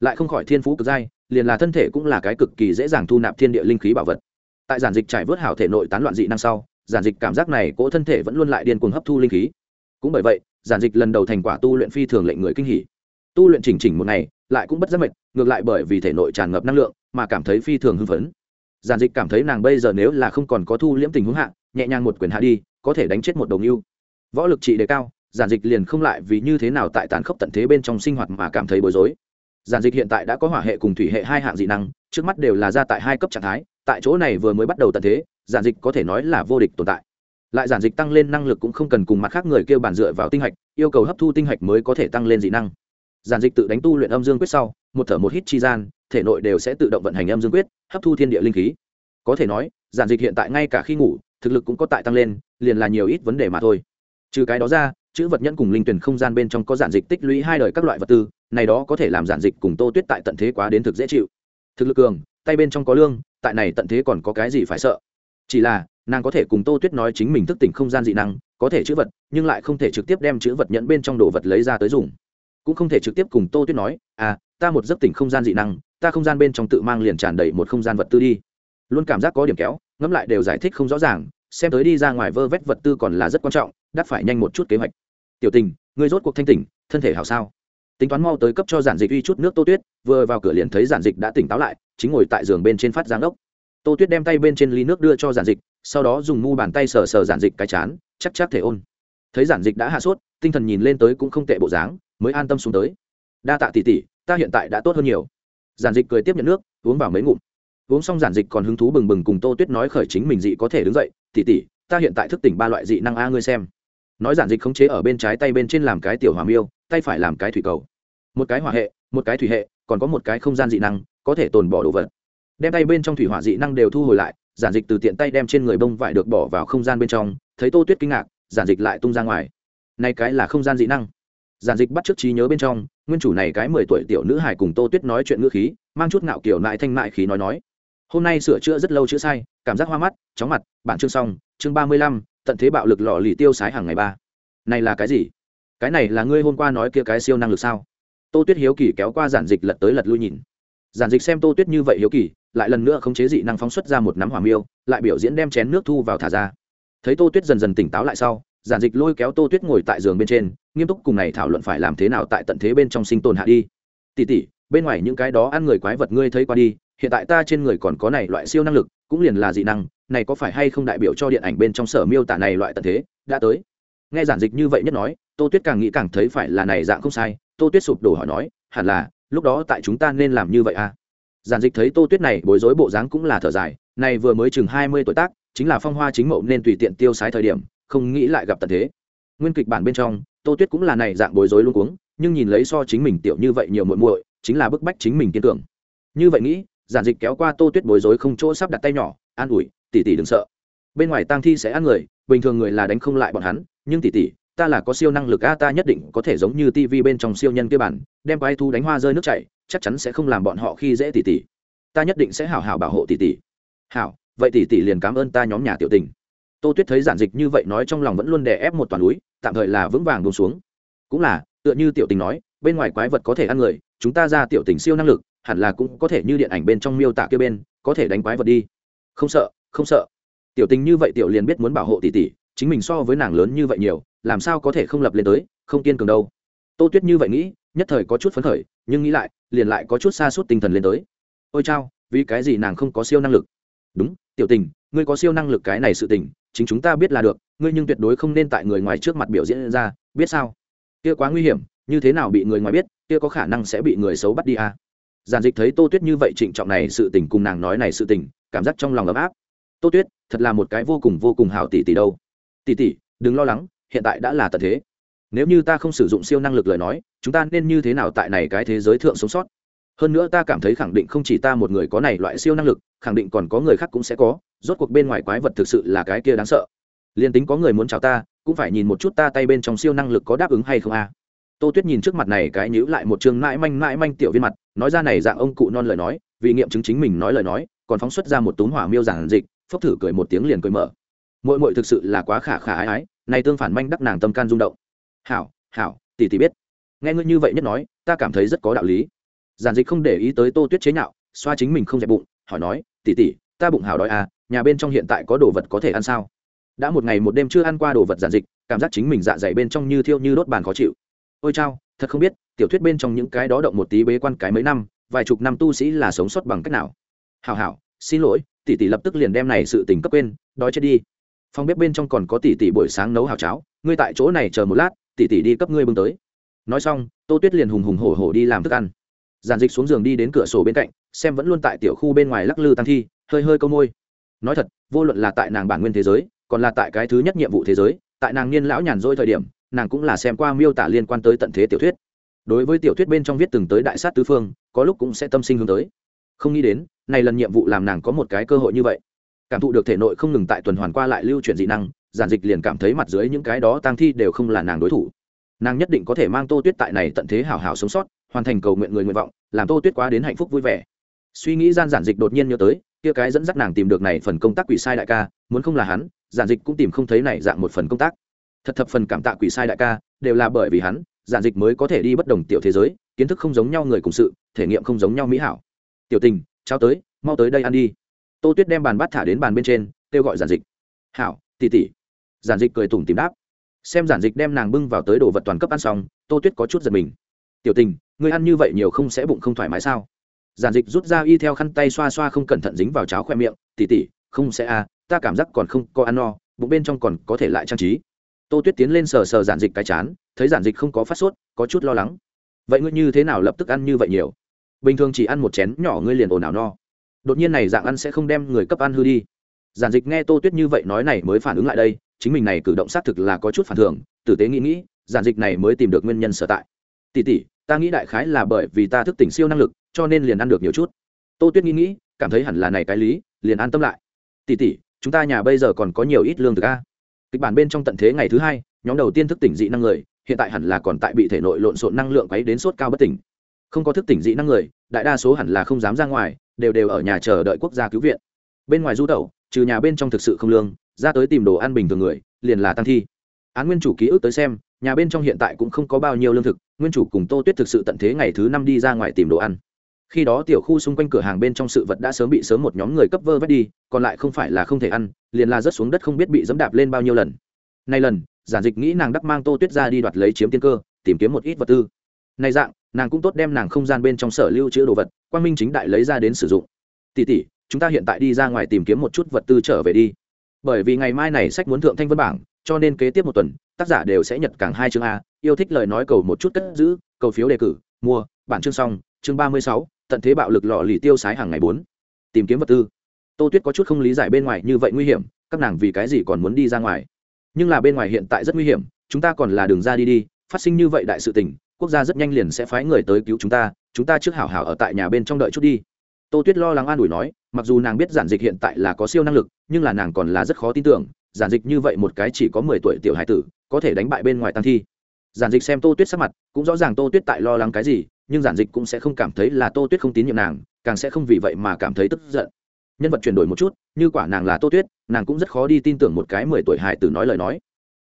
lại không khỏi thiên phú cực giai liền là thân thể cũng là cái cực kỳ dễ dàng thu nạp thiên địa linh khí bảo vật. Tại giản dịch trải vớt hảo thể nội tán loạn dị năng sau, giản dịch cảm giác này cỗ thân thể vẫn luôn lại điên cuồng hấp thu linh khí. Cũng bởi vậy, giản dịch lần đầu thành quả tu luyện phi thường lệnh người kinh hỉ. Tu luyện chỉnh chỉnh một ngày, lại cũng bất giác mệt, ngược lại bởi vì thể nội tràn ngập năng lượng, mà cảm thấy phi thường hưng phấn. Giản dịch cảm thấy nàng bây giờ nếu là không còn có thu liễm tình huống hạ, nhẹ nhàng một quyền hạ đi, có thể đánh chết một đồng yêu võ lực trị đề cao, giản dịch liền không lại vì như thế nào tại tàn khốc tận thế bên trong sinh hoạt mà cảm thấy bối rối giản dịch hiện tại đã có hỏa hệ cùng thủy hệ hai hạng dị năng, trước mắt đều là ra tại hai cấp trạng thái, tại chỗ này vừa mới bắt đầu tận thế, giản dịch có thể nói là vô địch tồn tại. Lại giản dịch tăng lên năng lực cũng không cần cùng mặt khác người kêu bản dựa vào tinh hạch, yêu cầu hấp thu tinh hạch mới có thể tăng lên dị năng. Giản dịch tự đánh tu luyện âm dương quyết sau, một thở một hít chi gian, thể nội đều sẽ tự động vận hành âm dương quyết, hấp thu thiên địa linh khí. Có thể nói, giản dịch hiện tại ngay cả khi ngủ, thực lực cũng có tại tăng lên, liền là nhiều ít vấn đề mà thôi. Trừ cái đó ra chữ vật nhẫn cùng linh tuyển không gian bên trong có giản dịch tích lũy hai đời các loại vật tư, này đó có thể làm giản dịch cùng tô tuyết tại tận thế quá đến thực dễ chịu. Thực lực cường, tay bên trong có lương, tại này tận thế còn có cái gì phải sợ? Chỉ là, nàng có thể cùng tô tuyết nói chính mình thức tỉnh không gian dị năng, có thể chữ vật, nhưng lại không thể trực tiếp đem chữ vật nhẫn bên trong đồ vật lấy ra tới dùng. Cũng không thể trực tiếp cùng tô tuyết nói à ta một giấc tỉnh không gian dị năng, ta không gian bên trong tự mang liền tràn đầy một không gian vật tư đi. Luôn cảm giác có điểm kéo, ngẫm lại đều giải thích không rõ ràng, xem tới đi ra ngoài vơ vét vật tư còn là rất quan trọng, đắt phải nhanh một chút kế hoạch tiểu tình, ngươi rốt cuộc thanh tỉnh, thân thể hảo sao? Tính toán mau tới cấp cho giản dịch uy chút nước tô tuyết, vừa vào cửa liền thấy giản dịch đã tỉnh táo lại, chính ngồi tại giường bên trên phát giáng ốc. Tô tuyết đem tay bên trên ly nước đưa cho giản dịch, sau đó dùng mu bàn tay sờ sờ giản dịch cái chán, chắc chắc thể ôn. Thấy giản dịch đã hạ sốt, tinh thần nhìn lên tới cũng không tệ bộ dáng, mới an tâm xuống tới. Đa tạ tỷ tỷ, ta hiện tại đã tốt hơn nhiều. Giản dịch cười tiếp nhận nước, uống vào mấy ngụm. Uống xong giản dịch còn hứng thú bừng bừng cùng tô tuyết nói khởi chính mình dị có thể đứng dậy, tỷ tỷ, ta hiện tại thức tỉnh ba loại dị năng a ngươi xem nói giản dịch khống chế ở bên trái tay bên trên làm cái tiểu hỏa miêu, tay phải làm cái thủy cầu. Một cái hỏa hệ, một cái thủy hệ, còn có một cái không gian dị năng, có thể tồn bỏ đồ vật. Đem tay bên trong thủy hỏa dị năng đều thu hồi lại, giản dịch từ tiện tay đem trên người bông vải được bỏ vào không gian bên trong, thấy tô tuyết kinh ngạc, giản dịch lại tung ra ngoài. Nay cái là không gian dị năng. Giản dịch bắt t r ư ớ c trí nhớ bên trong, nguyên chủ này cái mười tuổi tiểu nữ hải cùng tô tuyết nói chuyện ngữ khí, mang chút ngạo kiểu nại thanh mại khí nói nói. Hôm nay sửa chữa rất lâu chữ sai, cảm giác hoa mắt, chóng mặt bản chương xong, chương ba mươi lăm tận thế bạo lực lò lì tiêu sái hàng ngày ba. Này là cái gì? Cái này là ngươi hôm qua nói kia cái siêu năng lực sao? Tô tuyết hiếu kỳ kéo qua giản dịch lật tới lật lui nhìn. Giản dịch xem tô tuyết như vậy hiếu kỳ, lại lần nữa không chế dị năng phóng xuất ra một nắm hỏa miêu, lại biểu diễn đem chén nước thu vào thả ra. Thấy tô tuyết dần dần tỉnh táo lại sau, giản dịch lôi kéo tô tuyết ngồi tại giường bên trên, nghiêm túc cùng này thảo luận phải làm thế nào tại tận thế bên trong sinh tồn hạ đi. Tỉ tỉ bên ngoài những cái đó ăn người quái vật ngươi thấy qua đi, hiện tại ta trên người còn có này loại siêu năng lực, cũng liền là dị năng, này có phải hay không đại biểu cho điện ảnh bên trong sở miêu tả này loại tận thế, đã tới. Nghe giản dịch như vậy nhất nói, tô tuyết càng nghĩ càng thấy phải là này dạng không sai, tô tuyết sụp đổ hỏi nói, hẳn là, lúc đó tại chúng ta nên làm như vậy à? Giản dịch thấy tô tuyết này bối rối bộ dáng cũng là thở dài, này vừa mới chừng hai mươi tuổi tác, chính là phong hoa chính mậu nên tùy tiện tiêu sái thời điểm, không nghĩ lại gặp tận thế. Nguyên kịch bản bên trong, tô tuyết cũng là này dạng bối rối luôn cuống, nhưng nhìn lấy so chính mình tiểu như vậy nhiều muội muội chính là bức bách chính mình kiên cường. Như vậy nghĩ, giản dịch kéo qua tô tuyết bối rối không chỗ sắp đặt tay nhỏ, an ủi tỉ tỉ đừng sợ. Bên ngoài tang thi sẽ ăn người, bình thường người là đánh không lại bọn hắn, nhưng tỉ tỉ ta là có siêu năng lực a, ta nhất định có thể giống như tivi bên trong siêu nhân kia bản, đem quái thu đánh hoa rơi nước chảy, chắc chắn sẽ không làm bọn họ khi dễ tỉ tỉ ta nhất định sẽ hảo hảo bảo hộ tỉ tỉ hảo, vậy tỉ tỉ liền cảm ơn ta nhóm nhà tiểu tình. Tô tuyết thấy giản dịch như vậy nói trong lòng vẫn luôn đè ép một toàn núi, tạm thời là vững vàng buông xuống. Cũng là, tựa như tiểu tình nói bên ngoài quái vật có thể ăn người, chúng ta ra tiểu tình siêu năng lực, hẳn là cũng có thể như điện ảnh bên trong miêu tả kia bên, có thể đánh quái vật đi. Không sợ không sợ. Tiểu tình như vậy tiểu liền biết muốn bảo hộ tỷ tỷ, chính mình so với nàng lớn như vậy nhiều, làm sao có thể không lập lên tới, không kiên cường đâu. Tô tuyết như vậy nghĩ, nhất thời có chút phấn khởi, nhưng nghĩ lại, liền lại có chút xa suốt tinh thần lên tới. Ôi chao, vì cái gì nàng không có siêu năng lực? Đúng, tiểu tình, ngươi có siêu năng lực cái này sự tình, chính chúng ta biết là được, ngươi nhưng tuyệt đối không nên tại người ngoài trước mặt biểu diễn ra, biết sao? Kia quá nguy hiểm như thế nào bị người ngoài biết, kia có khả năng sẽ bị người xấu bắt đi à? Giản dịch thấy tô tuyết như vậy trịnh trọng này sự tình cùng nàng nói này sự tình, cảm giác trong lòng ấm áp. Tô tuyết, thật là một cái vô cùng vô cùng hảo tỷ tỷ đâu. Tỷ tỷ, đừng lo lắng, hiện tại đã là tận thế. Nếu như ta không sử dụng siêu năng lực lời nói, chúng ta nên như thế nào tại này cái thế giới thượng sống sót? Hơn nữa ta cảm thấy khẳng định không chỉ ta một người có này loại siêu năng lực, khẳng định còn có người khác cũng sẽ có, rốt cuộc bên ngoài quái vật thực sự là cái kia đáng sợ. Liền tính có người muốn chào ta, cũng phải nhìn một chút ta tay bên trong siêu năng lực có đáp ứng hay không a tô tuyết nhìn trước mặt này cái nhữ lại một chương mãi manh mãi manh tiểu viên mặt, nói ra này dạng ông cụ non lời nói, vì nghiệm chứng chính mình nói lời nói, còn phóng xuất ra một túm hỏa miêu giản dịch, phốc thử cười một tiếng liền cười mở. Mội mội thực sự là quá khả khả ái ái, này tương phản manh đắc nàng tâm can rung động. Hảo hảo, tỷ tỷ biết. Nghe ngươi như vậy nhất nói, ta cảm thấy rất có đạo lý. Giản dịch không để ý tới tô tuyết chế nhạo, xoa chính mình không dẹp bụng, hỏi nói, tỷ tỷ, ta bụng hảo đói à nhà bên trong hiện tại có đồ vật có thể ăn sao? Đã một ngày một đêm chưa ăn qua đồ vật giản dịch, cảm giác chính mình dạ dày bên trong như thiêu như đốt bàn khó chịu ôi chao, thật không biết, tiểu thuyết bên trong những cái đó động một tí bế quan cái mấy năm, vài chục năm tu sĩ là sống sót bằng cách nào? Hảo hảo, xin lỗi, tỷ tỷ lập tức liền đem này sự tình cấp quên, đói chết đi. Phòng bếp bên trong còn có tỷ tỷ buổi sáng nấu hảo cháo, ngươi tại chỗ này chờ một lát, tỷ tỷ đi cấp ngươi bưng tới. Nói xong, tô tuyết liền hùng hùng hổ hổ đi làm thức ăn. Giàn dịch xuống giường đi đến cửa sổ bên cạnh, xem vẫn luôn tại tiểu khu bên ngoài lắc lư tăng thi, hơi hơi câu môi. Nói thật, vô luận là tại nàng bản nguyên thế giới, còn là tại cái thứ nhất nhiệm vụ thế giới, tại nàng niên lão nhàn rỗi thời điểm nàng cũng là xem qua miêu tả liên quan tới tận thế tiểu thuyết. Đối với tiểu thuyết bên trong viết từng tới đại sát tứ phương, có lúc cũng sẽ tâm sinh hướng tới. Không nghĩ đến, này lần nhiệm vụ làm nàng có một cái cơ hội như vậy. Cảm thụ được thể nội không ngừng tại tuần hoàn qua lại lưu chuyển dị năng, giản dịch liền cảm thấy mặt dưới những cái đó tang thi đều không là nàng đối thủ. Nàng nhất định có thể mang tô tuyết tại này tận thế hảo hảo sống sót, hoàn thành cầu nguyện người nguyện vọng, làm tô tuyết quá đến hạnh phúc vui vẻ. Suy nghĩ gian giản dịch đột nhiên nhớ tới, kia cái dẫn dắt nàng tìm được này phần công tác quỷ sai đại ca, muốn không là hắn, giản dịch cũng tìm không thấy này dạng một phần công tác thật thập phần cảm tạ quỷ sai đại ca, đều là bởi vì hắn, giản dịch mới có thể đi bất đồng tiểu thế giới, kiến thức không giống nhau người cùng sự, thể nghiệm không giống nhau mỹ hảo. Tiểu tình trao tới, mau tới đây ăn đi. Tô tuyết đem bàn bát thả đến bàn bên trên, kêu gọi giản dịch. Hảo tỉ tỉ giản dịch cười tủm tìm đáp. Xem giản dịch đem nàng bưng vào tới đồ vật toàn cấp ăn xong, tô tuyết có chút giật mình. Tiểu tình ngươi ăn như vậy nhiều không sẽ bụng không thoải mái sao? Giản dịch rút ra y theo khăn tay xoa xoa không cẩn thận dính vào cháo khoe miệng. Tỉ tỉ không sẽ à ta cảm giác còn không có ăn no, bụng bên trong còn có thể lại trang trí tô tuyết tiến lên sờ sờ giản dịch cái chán, thấy giản dịch không có phát sốt, có chút lo lắng. Vậy ngươi như thế nào lập tức ăn như vậy nhiều? Bình thường chỉ ăn một chén nhỏ ngươi liền ồn ào no. Đột nhiên này dạng ăn sẽ không đem người cấp ăn hư đi. Giản dịch nghe tô tuyết như vậy nói này mới phản ứng lại đây, chính mình này cử động xác thực là có chút phản thường, tử tế nghĩ nghĩ, giản dịch này mới tìm được nguyên nhân sở tại. Tỷ tỷ, ta nghĩ đại khái là bởi vì ta thức tỉnh siêu năng lực, cho nên liền ăn được nhiều chút. Tô tuyết nghĩ nghĩ, cảm thấy hẳn là này cái lý, liền an tâm lại. Tỷ tỷ, chúng ta nhà bây giờ còn có nhiều ít lương thực a kịch bản bên trong tận thế ngày thứ hai, nhóm đầu tiên thức tỉnh dị năng người, hiện tại hẳn là còn tại bị thể nội lộn xộn năng lượng quấy đến sốt cao bất tỉnh. Không có thức tỉnh dị năng người, đại đa số hẳn là không dám ra ngoài, đều đều ở nhà chờ đợi quốc gia cứu viện. Bên ngoài du tẩu, trừ nhà bên trong thực sự không lương, ra tới tìm đồ ăn bình thường người, liền là tăng thi. Án nguyên chủ ký ức tới xem, nhà bên trong hiện tại cũng không có bao nhiêu lương thực, nguyên chủ cùng tô tuyết thực sự tận thế ngày thứ năm đi ra ngoài tìm đồ ăn khi đó tiểu khu xung quanh cửa hàng bên trong sự vật đã sớm bị sớm một nhóm người cấp vơ vét đi, còn lại không phải là không thể ăn, liền là rớt xuống đất không biết bị dẫm đạp lên bao nhiêu lần. Nay lần, giản dịch nghĩ nàng đắc mang tô tuyết ra đi đoạt lấy chiếm tiên cơ, tìm kiếm một ít vật tư. Nay dạng, nàng cũng tốt đem nàng không gian bên trong sở lưu trữ đồ vật, quang minh chính đại lấy ra đến sử dụng. Tỷ tỷ, chúng ta hiện tại đi ra ngoài tìm kiếm một chút vật tư trở về đi. Bởi vì ngày mai này sách muốn thượng thanh vân bảng, cho nên kế tiếp một tuần, tác giả đều sẽ nhật cảng hai chương a, yêu thích lời nói cầu một chút cất giữ, cầu phiếu đề cử, mua, bản chương xong, chương ba mươi sáu tận thế bạo lực lọ lì tiêu sái hàng ngày bốn. Tìm kiếm vật tư. Tô tuyết có chút không lý giải bên ngoài như vậy nguy hiểm, các nàng vì cái gì còn muốn đi ra ngoài? Nhưng là bên ngoài hiện tại rất nguy hiểm, chúng ta còn là đường ra đi đi, phát sinh như vậy đại sự tình, quốc gia rất nhanh liền sẽ phái người tới cứu chúng ta chúng ta trước hảo hảo ở tại nhà bên trong đợi chút đi. Tô tuyết lo lắng an ủi nói, mặc dù nàng biết giản dịch hiện tại là có siêu năng lực, nhưng là nàng còn là rất khó tin tưởng, giản dịch như vậy một cái chỉ có mười tuổi tiểu hải tử, có thể đánh bại bên ngoài tăng thi. Giản dịch xem tô tuyết sắc mặt, cũng rõ ràng tô tuyết tại lo lắng cái gì nhưng giản dịch cũng sẽ không cảm thấy là tô tuyết không tín nhiệm nàng, càng sẽ không vì vậy mà cảm thấy tức giận. Nhân vật chuyển đổi một chút, như quả nàng là tô tuyết, nàng cũng rất khó đi tin tưởng một cái mười tuổi hài tử nói lời nói.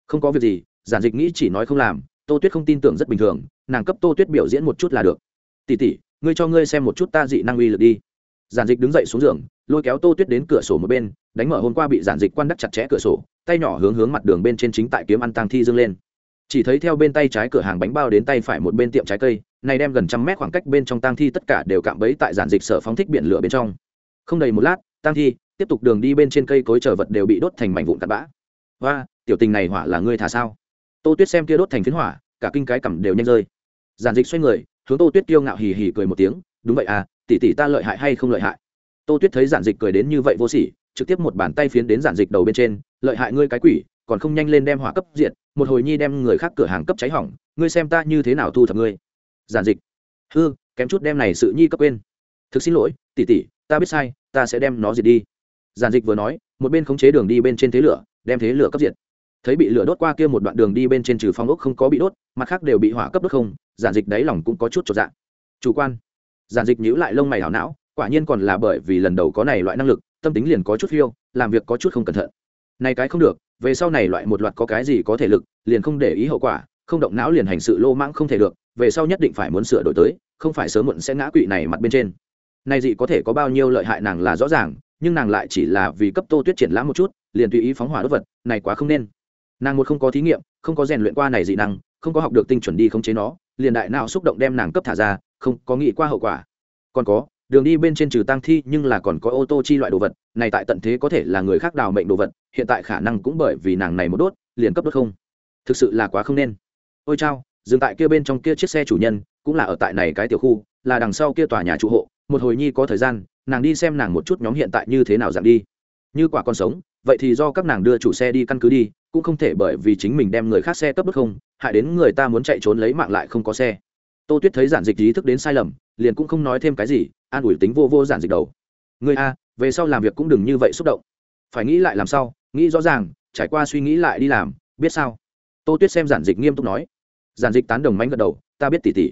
Không có việc gì, giản dịch nghĩ chỉ nói không làm, tô tuyết không tin tưởng rất bình thường, nàng cấp tô tuyết biểu diễn một chút là được. Tỉ tỉ ngươi cho ngươi xem một chút ta dị năng uy lực đi. Giản dịch đứng dậy xuống giường, lôi kéo tô tuyết đến cửa sổ một bên, đánh mở hôm qua bị giản dịch quan đắc chặt chẽ cửa sổ, tay nhỏ hướng hướng mặt đường bên trên chính tại kiếm ăn tang thi dâng lên chỉ thấy theo bên tay trái cửa hàng bánh bao đến tay phải một bên tiệm trái cây, này đem gần trăm mét khoảng cách bên trong tang thi tất cả đều cạm bẫy tại giản dịch sở phóng thích biển lửa bên trong. Không đầy một lát, tang thi tiếp tục đường đi bên trên cây cối chở vật đều bị đốt thành mảnh vụn cặn bã. Và tiểu tình này hỏa là ngươi thả sao? Tô tuyết xem kia đốt thành phiến hỏa, cả kinh cái cằm đều nhanh rơi. Giản dịch xoay người, hướng tô tuyết kiêu ngạo hì hì cười một tiếng, đúng vậy à tỷ tỷ ta lợi hại hay không lợi hại? Tô tuyết thấy giản dịch cười đến như vậy vô sỉ, trực tiếp một bàn tay phiến đến giản dịch đầu bên trên, lợi hại ngươi cái quỷ còn không nhanh lên đem hỏa cấp diện một hồi nhi đem người khác cửa hàng cấp cháy hỏng, ngươi xem ta như thế nào thu thập ngươi. Giản dịch. Hư, kém chút đem này sự nhi cấp quên. Thực xin lỗi, tỷ tỷ, ta biết sai, ta sẽ đem nó diệt đi. Giản dịch vừa nói, một bên khống chế đường đi bên trên thế lửa, đem thế lửa cấp diệt. Thấy bị lửa đốt qua kia một đoạn đường đi bên trên trừ phong ốc không có bị đốt, mặt khác đều bị hỏa cấp đốt không, giản dịch đáy lòng cũng có chút trọn dạng chủ quan. Giản dịch nhíu lại lông mày hảo não, quả nhiên còn là bởi vì lần đầu có này loại năng lực, tâm tính liền có chút phiêu, làm việc có chút không cẩn thận. Này cái không được về sau này loại một loạt có cái gì có thể lực, liền không để ý hậu quả, không động não liền hành sự lô mãng không thể được, về sau nhất định phải muốn sửa đổi tới, không phải sớm muộn sẽ ngã quỵ này mặt bên trên. Này dị có thể có bao nhiêu lợi hại nàng là rõ ràng, nhưng nàng lại chỉ là vì cấp tô tuyết triển lãm một chút, liền tùy ý phóng hỏa đốt vật, này quá không nên. Nàng một không có thí nghiệm, không có rèn luyện qua này dị năng, không có học được tinh chuẩn đi khống chế nó, liền đại nào xúc động đem nàng cấp thả ra, không có nghĩ qua hậu quả. Còn có đường đi bên trên trừ tăng thi nhưng là còn có ô tô chi loại đồ vật, này tại tận thế có thể là người khác đào mệnh đồ vật, hiện tại khả năng cũng bởi vì nàng này một đốt, liền cấp đốt không. Thực sự là quá không nên. Ôi chao, dừng tại kia bên trong kia chiếc xe chủ nhân, cũng là ở tại này cái tiểu khu, là đằng sau kia tòa nhà trụ hộ, một hồi nhi có thời gian, nàng đi xem nàng một chút nhóm hiện tại như thế nào dạng đi. Như quả còn sống, vậy thì do các nàng đưa chủ xe đi căn cứ đi, cũng không thể bởi vì chính mình đem người khác xe cấp đốt không, hại đến người ta muốn chạy trốn lấy mạng lại không có xe. Tô tuyết thấy giản dịch ý thức đến sai lầm, liền cũng không nói thêm cái gì an ủi tính vô vô giản dịch đầu. Người a, về sau làm việc cũng đừng như vậy xúc động. Phải nghĩ lại làm sao nghĩ rõ ràng, trải qua suy nghĩ lại đi làm, biết sao? Tô tuyết xem giản dịch nghiêm túc nói. Giản dịch tán đồng mánh gật đầu, ta biết tỉ tỉ.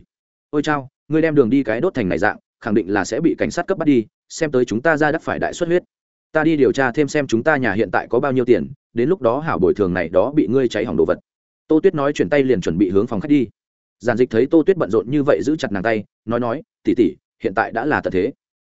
Ôi chao, ngươi đem đường đi cái đốt thành này dạng, khẳng định là sẽ bị cảnh sát cấp bắt đi, xem tới chúng ta ra đắc phải đại xuất huyết. Ta đi điều tra thêm xem chúng ta nhà hiện tại có bao nhiêu tiền, đến lúc đó hảo bồi thường này đó bị ngươi cháy hỏng đồ vật. Tô tuyết nói chuyển tay liền chuẩn bị hướng phòng khách đi. Giản dịch thấy tô tuyết bận rộn như vậy giữ chặt nàng tay, nói nói, tỉ tỉ hiện tại đã là tận thế.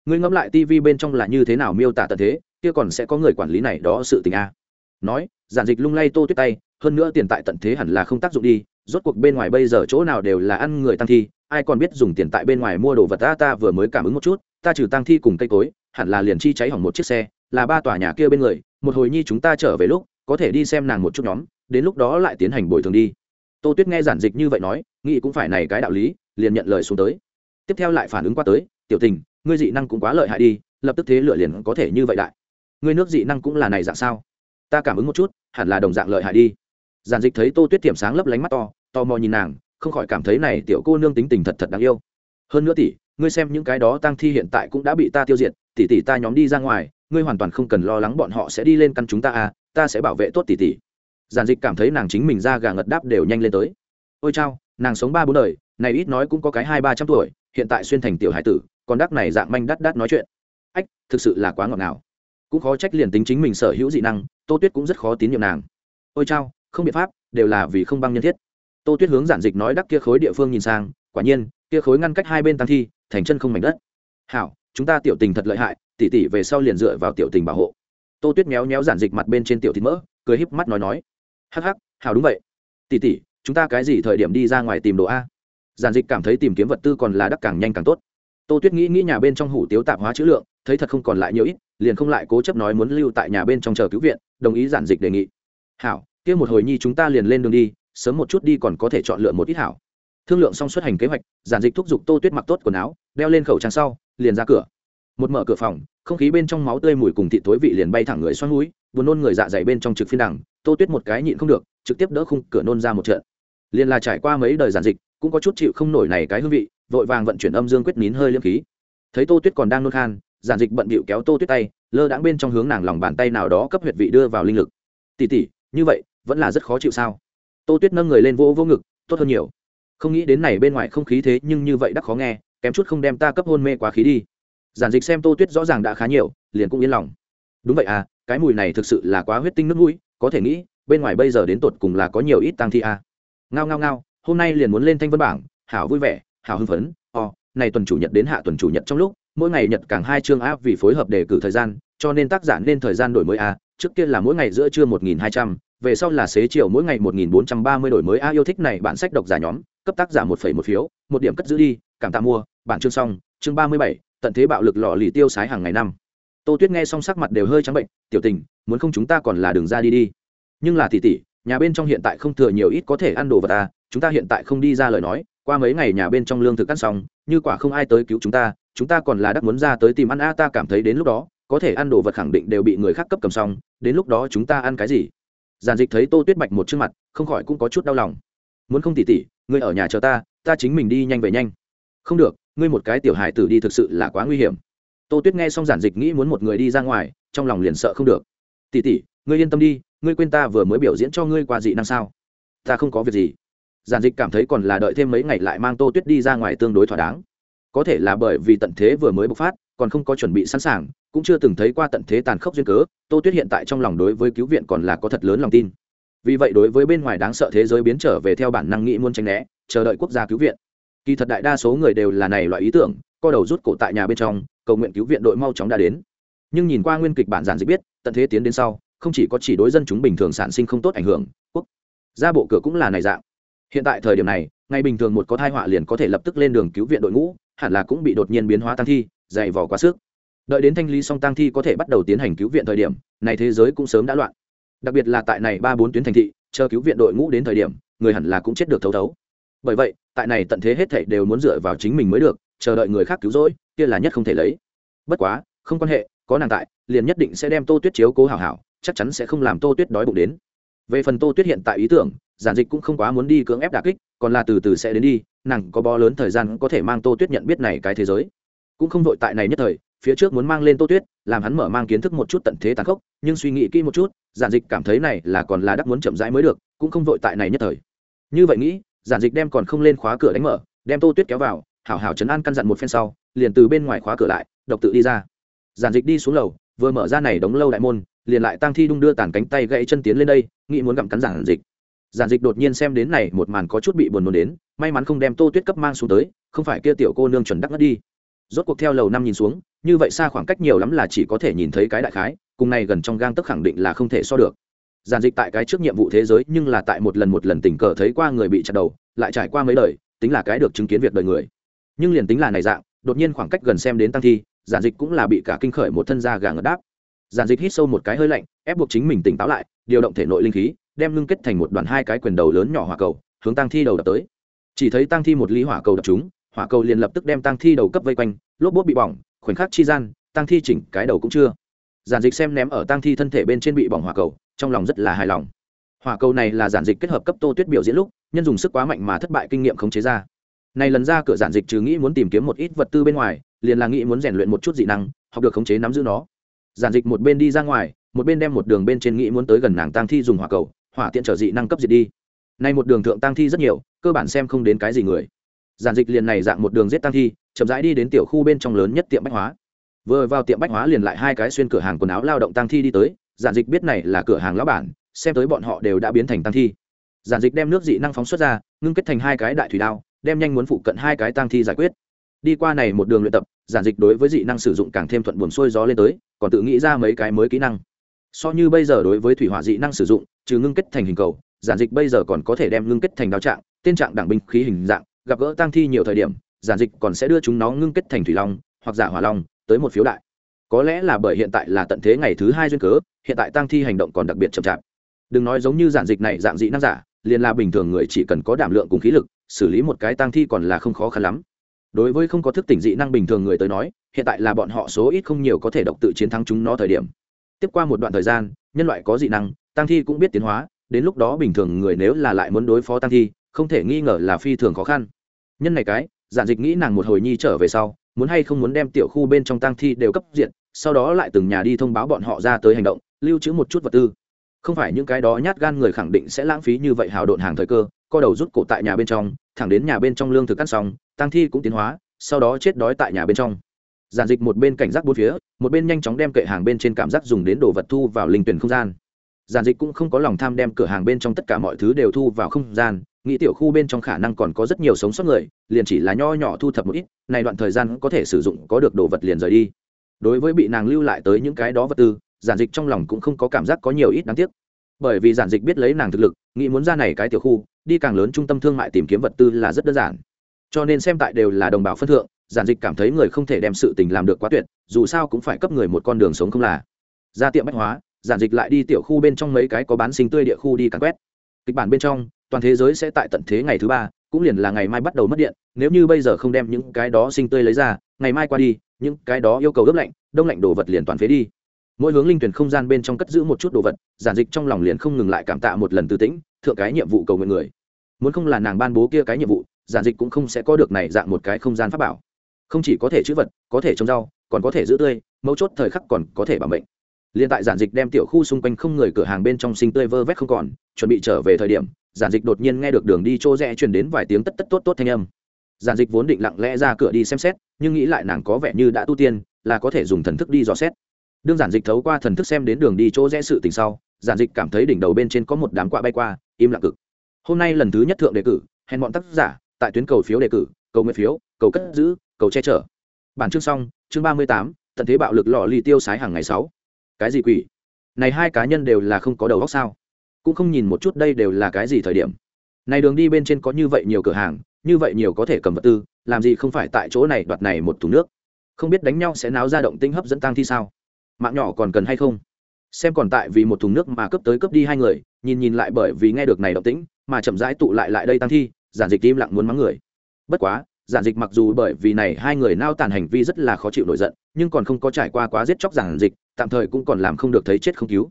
Ngươi ngẫm lại tv bên trong là như thế nào miêu tả tận thế, kia còn sẽ có người quản lý này đó sự tình a nói, giản dịch lung lay tô tuyết tay, hơn nữa tiền tại tận thế hẳn là không tác dụng đi, rốt cuộc bên ngoài bây giờ chỗ nào đều là ăn người tăng thi, ai còn biết dùng tiền tại bên ngoài mua đồ vật ta ta vừa mới cảm ứng một chút, ta trừ tăng thi cùng cây cối, hẳn là liền chi cháy hỏng một chiếc xe, là ba tòa nhà kia bên người, một hồi nhi chúng ta trở về lúc, có thể đi xem nàng một chút nhóm, đến lúc đó lại tiến hành bồi thường đi. Tô tuyết nghe giản dịch như vậy nói, nghĩ cũng phải này cái đạo lý, liền nhận lời xuống tới tiếp theo lại phản ứng qua tới, tiểu tình, ngươi dị năng cũng quá lợi hại đi, lập tức thế lựa liền có thể như vậy đại. Ngươi nước dị năng cũng là này dạng sao? Ta cảm ứng một chút, hẳn là đồng dạng lợi hại đi. Giản dịch thấy tô tuyết tiệm sáng lấp lánh mắt to to mò nhìn nàng, không khỏi cảm thấy này tiểu cô nương tính tình thật thật đáng yêu. Hơn nữa tỷ, ngươi xem những cái đó tăng thi hiện tại cũng đã bị ta tiêu diệt, tỷ tỷ ta nhóm đi ra ngoài, ngươi hoàn toàn không cần lo lắng bọn họ sẽ đi lên căn chúng ta à ta sẽ bảo vệ tốt tỷ tỷ. Giản dịch cảm thấy nàng chính mình ra gà ngật đáp đều nhanh lên tới. Ôi chao, nàng sống ba bốn đời, này ít nói cũng có cái hai ba trăm tuổi hiện tại xuyên thành tiểu hải tử, còn đắc này dạng manh đắt đắt nói chuyện. Ách, thực sự là quá ngọt ngào. Cũng khó trách liền tính chính mình sở hữu dị năng, tô tuyết cũng rất khó tín nhiệm nàng. Ôi chao, không biện pháp, đều là vì không băng nhân thiết. Tô tuyết hướng giản dịch nói đắc kia khối địa phương nhìn sang, quả nhiên, kia khối ngăn cách hai bên tăng thi, thành chân không mảnh đất. Hảo, chúng ta tiểu tình thật lợi hại, tỉ tỉ về sau liền dựa vào tiểu tình bảo hộ. Tô tuyết méo méo giản dịch mặt bên trên tiểu thịt mỡ, cười híp mắt nói nói. Hắc hắc, hảo đúng vậy. Tỉ tỉ, chúng ta cái gì thời điểm đi ra ngoài tìm đồ a? Giản dịch cảm thấy tìm kiếm vật tư còn là đắc càng nhanh càng tốt. Tô tuyết nghĩ nghĩ nhà bên trong hủ tiếu tạp hóa chữ lượng, thấy thật không còn lại nhiều ít, liền không lại cố chấp nói muốn lưu tại nhà bên trong chờ cứu viện, đồng ý giản dịch đề nghị. Hảo, kia một hồi nhi chúng ta liền lên đường đi, sớm một chút đi còn có thể chọn lựa một ít hảo. Thương lượng xong xuất hành kế hoạch, giản dịch thúc giục tô tuyết mặc tốt quần áo, đeo lên khẩu trang sau, liền ra cửa. Một mở cửa phòng, không khí bên trong máu tươi mùi cùng thị tối vị liền bay thẳng người xoắn núi, buồn nôn người dạ dày bên trong trực phiên đẳng tô tuyết một cái nhịn không được, trực tiếp đỡ khung cửa nôn ra một trận liền là trải qua mấy đời giản dịch, cũng có chút chịu không nổi này cái hương vị, vội vàng vận chuyển âm dương quyết nín hơi liêm khí. Thấy tô tuyết còn đang nôn khan giản dịch bận bịu kéo tô tuyết tay, lơ đãng bên trong hướng nàng lòng bàn tay nào đó cấp huyệt vị đưa vào linh lực. Tỉ tỉ như vậy, vẫn là rất khó chịu sao? Tô tuyết nâng người lên vô vô ngực, tốt hơn nhiều. Không nghĩ đến này bên ngoài không khí thế nhưng như vậy đắc khó nghe, kém chút không đem ta cấp hôn mê quá khí đi. Giản dịch xem tô tuyết rõ ràng đã khá nhiều, liền cũng yên lòng. Đúng vậy à cái mùi này thực sự là quá huyết tinh nước mũi, có thể nghĩ, bên ngoài bây giờ đến tột cùng là có nhiều ít tăng thi à ngao ngao ngao hôm nay liền muốn lên thanh vân bảng hảo vui vẻ hảo hưng phấn. O、oh, này tuần chủ nhật đến hạ tuần chủ nhật trong lúc mỗi ngày nhật càng hai chương a vì phối hợp đề cử thời gian cho nên tác giả nên thời gian đổi mới a trước kia là mỗi ngày giữa trưa một nghìn hai trăm về sau là xế chiều mỗi ngày một nghìn bốn trăm ba mươi đổi mới a yêu thích này bản sách độc giả nhóm cấp tác giả một phẩy một phiếu một điểm cất giữ đi cảm tạ mua bản chương xong chương ba mươi bảy tận thế bạo lực lò lì tiêu sái hàng ngày năm. Tô tuyết nghe xong sắc mặt đều hơi trắng bệnh tiểu tình muốn không chúng ta còn là đường ra đi đi. Nhưng là tỷ tỷ nhà bên trong hiện tại không thừa nhiều ít có thể ăn đồ vật à chúng ta hiện tại không đi ra lời nói, qua mấy ngày nhà bên trong lương thực ăn xong, như quả không ai tới cứu chúng ta chúng ta còn là đắc muốn ra tới tìm ăn a, ta cảm thấy đến lúc đó, có thể ăn đồ vật khẳng định đều bị người khác cấp cầm xong, đến lúc đó chúng ta ăn cái gì? Giản dịch thấy tô tuyết bạch một trước mặt, không khỏi cũng có chút đau lòng. Muốn không tỉ tỉ, ngươi ở nhà chờ ta ta chính mình đi nhanh về nhanh. Không được, ngươi một cái tiểu hài tử đi thực sự là quá nguy hiểm. Tô tuyết nghe xong giản dịch nghĩ muốn một người đi ra ngoài, trong lòng liền sợ không được. Tỉ tỉ, ngươi yên tâm đi ngươi quên ta vừa mới biểu diễn cho ngươi qua dị năng sao? Ta không có việc gì. Giản dịch cảm thấy còn là đợi thêm mấy ngày lại mang tô tuyết đi ra ngoài tương đối thỏa đáng. Có thể là bởi vì tận thế vừa mới bộc phát, còn không có chuẩn bị sẵn sàng, cũng chưa từng thấy qua tận thế tàn khốc duyên cớ, tô tuyết hiện tại trong lòng đối với cứu viện còn là có thật lớn lòng tin. Vì vậy đối với bên ngoài đáng sợ thế giới biến trở về theo bản năng nghĩ muốn tránh né, chờ đợi quốc gia cứu viện. Kỳ thật đại đa số người đều là này loại ý tưởng, co đầu rút cổ tại nhà bên trong, cầu nguyện cứu viện đội mau chóng đã đến. Nhưng nhìn qua nguyên kịch bản giản dịch biết, tận thế tiến đến sau không chỉ có chỉ đối dân chúng bình thường sản sinh không tốt ảnh hưởng, quốc gia bộ cửa cũng là này dạng. Hiện tại thời điểm này ngày bình thường một có thai họa liền có thể lập tức lên đường cứu viện đội ngũ, hẳn là cũng bị đột nhiên biến hóa tăng thi, dày vò quá sức. Đợi đến thanh lý xong tăng thi có thể bắt đầu tiến hành cứu viện thời điểm, này thế giới cũng sớm đã loạn. Đặc biệt là tại này ba bốn tuyến thành thị, chờ cứu viện đội ngũ đến thời điểm, người hẳn là cũng chết được thấu thấu. Bởi vậy, tại này tận thế hết thảy đều muốn dựa vào chính mình mới được, chờ đợi người khác cứu rỗi, kia là nhất không thể lấy. Bất quá, không quan hệ, có nàng tại, liền nhất định sẽ đem tô tuyết chiếu cố hảo hảo chắc chắn sẽ không làm tô tuyết đói bụng đến. Về phần tô tuyết hiện tại ý tưởng, giản dịch cũng không quá muốn đi cưỡng ép đà kích, còn là từ từ sẽ đến đi, nàng có bó lớn thời gian có thể mang tô tuyết nhận biết này cái thế giới. Cũng không vội tại này nhất thời, phía trước muốn mang lên tô tuyết, làm hắn mở mang kiến thức một chút tận thế tàn khốc, nhưng suy nghĩ kỹ một chút, giản dịch cảm thấy này là còn là đắc muốn chậm rãi mới được, cũng không vội tại này nhất thời. Như vậy nghĩ, giản dịch đem còn không lên khóa cửa đánh mở, đem tô tuyết kéo vào, hảo hảo chấn an căn dặn một phen sau, liền từ bên ngoài khóa cửa lại, độc tự đi ra. Giản dịch đi xuống lầu, vừa mở ra này đóng lâu đại môn liền lại tăng thi đung đưa tàn cánh tay gãy chân tiến lên đây, nghĩ muốn gặm cắn giản dịch. Giản dịch đột nhiên xem đến này một màn có chút bị buồn nôn đến, may mắn không đem tô tuyết cấp mang xuống tới, không phải kia tiểu cô nương chuẩn đắc ngất đi. Rốt cuộc theo lầu năm nhìn xuống, như vậy xa khoảng cách nhiều lắm là chỉ có thể nhìn thấy cái đại khái, cùng này gần trong gang tức khẳng định là không thể so được. Giản dịch tại cái trước nhiệm vụ thế giới, nhưng là tại một lần một lần tình cờ thấy qua người bị chặt đầu, lại trải qua mấy đời, tính là cái được chứng kiến việc đời người. Nhưng liền tính là này dạng, đột nhiên khoảng cách gần xem đến tăng thi, giản dịch cũng là bị cả kinh khởi một thân da gà ngất đáp giản dịch hít sâu một cái hơi lạnh, ép buộc chính mình tỉnh táo lại, điều động thể nội linh khí, đem ngưng kết thành một đoàn hai cái quyền đầu lớn nhỏ hỏa cầu, hướng tăng thi đầu đập tới. Chỉ thấy tăng thi một ly hỏa cầu đập chúng, hỏa cầu liền lập tức đem tăng thi đầu cấp vây quanh, lốp bốt bị bỏng, khoảnh khắc chi gian tăng thi chỉnh cái đầu cũng chưa. Giản dịch xem ném ở tăng thi thân thể bên trên bị bỏng hỏa cầu, trong lòng rất là hài lòng. Hỏa cầu này là giản dịch kết hợp cấp tô tuyết biểu diễn lúc, nhân dùng sức quá mạnh mà thất bại kinh nghiệm khống chế ra. Này lần ra cửa giản dịch trừ nghĩ muốn tìm kiếm một ít vật tư bên ngoài, liền là nghĩ muốn rèn luyện một chút dị năng, học được khống chế nắm giữ nó giản dịch một bên đi ra ngoài, một bên đem một đường bên trên nghĩ muốn tới gần nàng tăng thi dùng hỏa cầu, hỏa tiện trở dị năng cấp diệt đi. Nay một đường thượng tăng thi rất nhiều, cơ bản xem không đến cái gì người. Giản dịch liền này dạng một đường giết tăng thi, chậm rãi đi đến tiểu khu bên trong lớn nhất tiệm bách hóa. Vừa vào tiệm bách hóa liền lại hai cái xuyên cửa hàng quần áo lao động tăng thi đi tới, giản dịch biết này là cửa hàng lão bản, xem tới bọn họ đều đã biến thành tăng thi. Giản dịch đem nước dị năng phóng xuất ra, ngưng kết thành hai cái đại thủy đao, đem nhanh muốn phụ cận hai cái tăng thi giải quyết. Đi qua này một đường luyện tập, giản dịch đối với dị năng sử dụng càng thêm thuận buồn xuôi gió lên tới còn tự nghĩ ra mấy cái mới kỹ năng. So như bây giờ đối với thủy hỏa dị năng sử dụng, trừ ngưng kết thành hình cầu, giản dịch bây giờ còn có thể đem ngưng kết thành đao trạng, tên trạng đảng binh khí hình dạng, gặp gỡ tăng thi nhiều thời điểm, giản dịch còn sẽ đưa chúng nó ngưng kết thành thủy long, hoặc giả hỏa long, tới một phiếu đại. Có lẽ là bởi hiện tại là tận thế ngày thứ hai duyên cớ, hiện tại tăng thi hành động còn đặc biệt chậm chạp. Đừng nói giống như giản dịch này dạng dị năng giả, liền là bình thường người chỉ cần có đảm lượng cùng khí lực, xử lý một cái tăng thi còn là không khó khăn lắm đối với không có thức tỉnh dị năng bình thường người tới nói, hiện tại là bọn họ số ít không nhiều có thể độc tự chiến thắng chúng nó thời điểm. Tiếp qua một đoạn thời gian, nhân loại có dị năng, tăng thi cũng biết tiến hóa, đến lúc đó bình thường người nếu là lại muốn đối phó tăng thi, không thể nghi ngờ là phi thường khó khăn. Nhân này cái, giản dịch nghĩ nàng một hồi nhi trở về sau, muốn hay không muốn đem tiểu khu bên trong tăng thi đều cấp diện, sau đó lại từng nhà đi thông báo bọn họ ra tới hành động, lưu trữ một chút vật tư. Không phải những cái đó nhát gan người khẳng định sẽ lãng phí như vậy hào độn hàng thời cơ, co đầu rút cổ tại nhà bên trong thẳng đến nhà bên trong lương thực ăn xong tăng thi cũng tiến hóa, sau đó chết đói tại nhà bên trong. Giản dịch một bên cảnh giác bốn phía, một bên nhanh chóng đem kệ hàng bên trên cảm giác dùng đến đồ vật thu vào linh tuyển không gian. Giản dịch cũng không có lòng tham đem cửa hàng bên trong tất cả mọi thứ đều thu vào không gian, nghĩ tiểu khu bên trong khả năng còn có rất nhiều sống sót người, liền chỉ là nho nhỏ thu thập một ít, này đoạn thời gian có thể sử dụng, có được đồ vật liền rời đi. Đối với bị nàng lưu lại tới những cái đó vật tư, giản dịch trong lòng cũng không có cảm giác có nhiều ít đáng tiếc. Bởi vì giản dịch biết lấy nàng thực lực, nghĩ muốn ra này cái tiểu khu đi càng lớn trung tâm thương mại tìm kiếm vật tư là rất đơn giản. Cho nên xem tại đều là đồng bào phân thượng, giản dịch cảm thấy người không thể đem sự tình làm được quá tuyệt, dù sao cũng phải cấp người một con đường sống không là. Ra tiệm bách hóa, giản dịch lại đi tiểu khu bên trong mấy cái có bán sinh tươi địa khu đi càng quét. Kịch bản bên trong, toàn thế giới sẽ tại tận thế ngày thứ ba, cũng liền là ngày mai bắt đầu mất điện, nếu như bây giờ không đem những cái đó sinh tươi lấy ra, ngày mai qua đi, những cái đó yêu cầu ướp lạnh, đông lạnh đồ vật liền toàn phế đi. Mỗi hướng linh tuyển không gian bên trong cất giữ một chút đồ vật, giản dịch trong lòng liền không ngừng lại cảm tạ một lần tư tĩnh thượng cái nhiệm vụ cầu nguyện người. Muốn không là nàng ban bố kia cái nhiệm vụ, giản dịch cũng không sẽ có được này dạng một cái không gian pháp bảo. Không chỉ có thể chữ vật, có thể trồng rau, còn có thể giữ tươi, mấu chốt thời khắc còn có thể bảo mệnh. Liên tại giản dịch đem tiểu khu xung quanh không người cửa hàng bên trong sinh tươi vơ vét không còn, chuẩn bị trở về thời điểm, giản dịch đột nhiên nghe được đường đi chỗ rẽ truyền đến vài tiếng tất tất tốt tốt thanh âm. Giản dịch vốn định lặng lẽ ra cửa đi xem xét, nhưng nghĩ lại nàng có vẻ như đã tu tiên, là có thể dùng thần thức đi dò xét. Đương giản dịch thấu qua thần thức xem đến đường đi chỗ rẽ sự tình sau giản dịch cảm thấy đỉnh đầu bên trên có một đám quạ bay qua, im lặng cực. Hôm nay lần thứ nhất thượng đề cử hẹn bọn tác giả, tại tuyến cầu phiếu đề cử, cầu nguyện phiếu, cầu cất giữ, cầu che chở. Bản chương xong, chương ba mươi tám, tận thế bạo lực lò ly tiêu sái hàng ngày sáu. Cái gì quỷ? Này hai cá nhân đều là không có đầu óc sao? Cũng không nhìn một chút đây đều là cái gì thời điểm. Này đường đi bên trên có như vậy nhiều cửa hàng, như vậy nhiều có thể cầm vật tư, làm gì không phải tại chỗ này đoạt này một thùng nước? Không biết đánh nhau sẽ náo ra động tinh hấp dẫn tăng thi sao? Mạng nhỏ còn cần hay không? Xem còn tại vì một thùng nước mà cướp tới cướp đi hai người, nhìn nhìn lại bởi vì nghe được này động tĩnh, mà chậm rãi tụ lại lại đây tăng thi, giản dịch im lặng muốn mắng người. Bất quá, giản dịch mặc dù bởi vì này hai người nao tàn hành vi rất là khó chịu nổi giận, nhưng còn không có trải qua quá giết chóc giản dịch, tạm thời cũng còn làm không được thấy chết không cứu.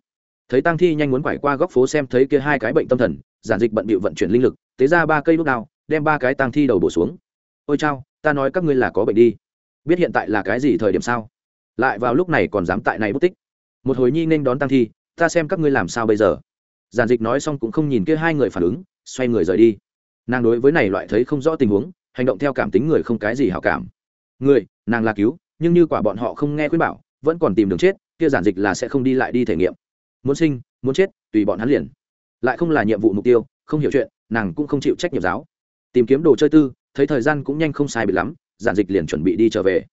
Thấy tăng thi nhanh muốn quải qua góc phố xem thấy kia hai cái bệnh tâm thần, giản dịch bận bịu vận chuyển linh lực, tế ra ba cây bước nào đem ba cái tăng thi đầu bổ xuống. Ôi chao, ta nói các ngươi là có bệnh đi. Biết hiện tại là cái gì thời điểm sao? Lại vào lúc này còn dám tại này bút tích một hồi nhi nên đón tăng thi, ta xem các ngươi làm sao bây giờ. Giản dịch nói xong cũng không nhìn kia hai người phản ứng, xoay người rời đi. Nàng đối với này loại thấy không rõ tình huống, hành động theo cảm tính người không cái gì hảo cảm. Người, nàng là cứu, nhưng như quả bọn họ không nghe khuyên bảo, vẫn còn tìm đường chết, kia giản dịch là sẽ không đi lại đi thể nghiệm. Muốn sinh, muốn chết, tùy bọn hắn liền. Lại không là nhiệm vụ mục tiêu, không hiểu chuyện, nàng cũng không chịu trách nhiệm giáo. Tìm kiếm đồ chơi tư, thấy thời gian cũng nhanh không sai bị lắm, giản dịch liền chuẩn bị đi trở về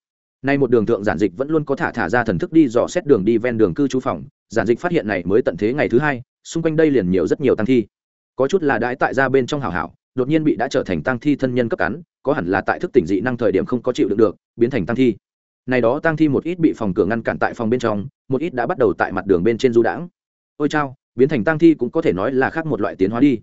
nay một đường thượng giản dịch vẫn luôn có thả thả ra thần thức đi dò xét đường đi ven đường cư trú phòng, giản dịch phát hiện này mới tận thế ngày thứ hai, xung quanh đây liền nhiều rất nhiều tăng thi. Có chút là đãi tại ra bên trong hảo hảo, đột nhiên bị đã trở thành tăng thi thân nhân cấp cắn, có hẳn là tại thức tỉnh dị năng thời điểm không có chịu được được, biến thành tăng thi. Này đó tăng thi một ít bị phòng cửa ngăn cản tại phòng bên trong, một ít đã bắt đầu tại mặt đường bên trên du đãng. Ôi chao, biến thành tăng thi cũng có thể nói là khác một loại tiến hóa đi.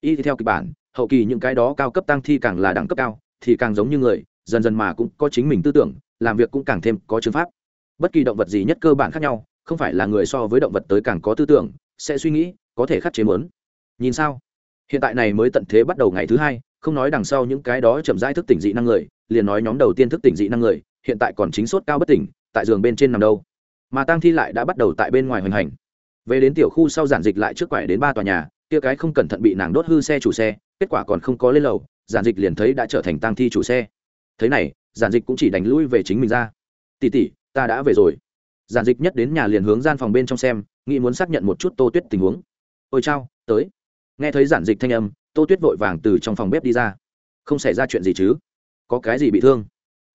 Y theo kịch bản, hậu kỳ những cái đó cao cấp tăng thi càng là đẳng cấp cao, thì càng giống như người, dần dần mà cũng có chính mình tư tưởng làm việc cũng càng thêm có chứng pháp. Bất kỳ động vật gì nhất cơ bản khác nhau, không phải là người so với động vật tới càng có tư tưởng, sẽ suy nghĩ, có thể khắc chế mớn nhìn sao? Hiện tại này mới tận thế bắt đầu ngày thứ hai, không nói đằng sau những cái đó chậm rãi thức tỉnh dị năng người, liền nói nhóm đầu tiên thức tỉnh dị năng người, hiện tại còn chính sốt cao bất tỉnh, tại giường bên trên nằm đâu. Mà tăng thi lại đã bắt đầu tại bên ngoài hoành hành. Về đến tiểu khu sau giản dịch lại trước quải đến ba tòa nhà, kia cái không cẩn thận bị nàng đốt hư xe chủ xe, kết quả còn không có lên lầu, giản dịch liền thấy đã trở thành tăng thi chủ xe. Thế này giản dịch cũng chỉ đánh lui về chính mình ra. Tỉ tỉ ta đã về rồi. Giản dịch nhất đến nhà liền hướng gian phòng bên trong xem, nghĩ muốn xác nhận một chút tô tuyết tình huống. Ôi chao, tới. Nghe thấy giản dịch thanh âm, tô tuyết vội vàng từ trong phòng bếp đi ra. Không xảy ra chuyện gì chứ? Có cái gì bị thương?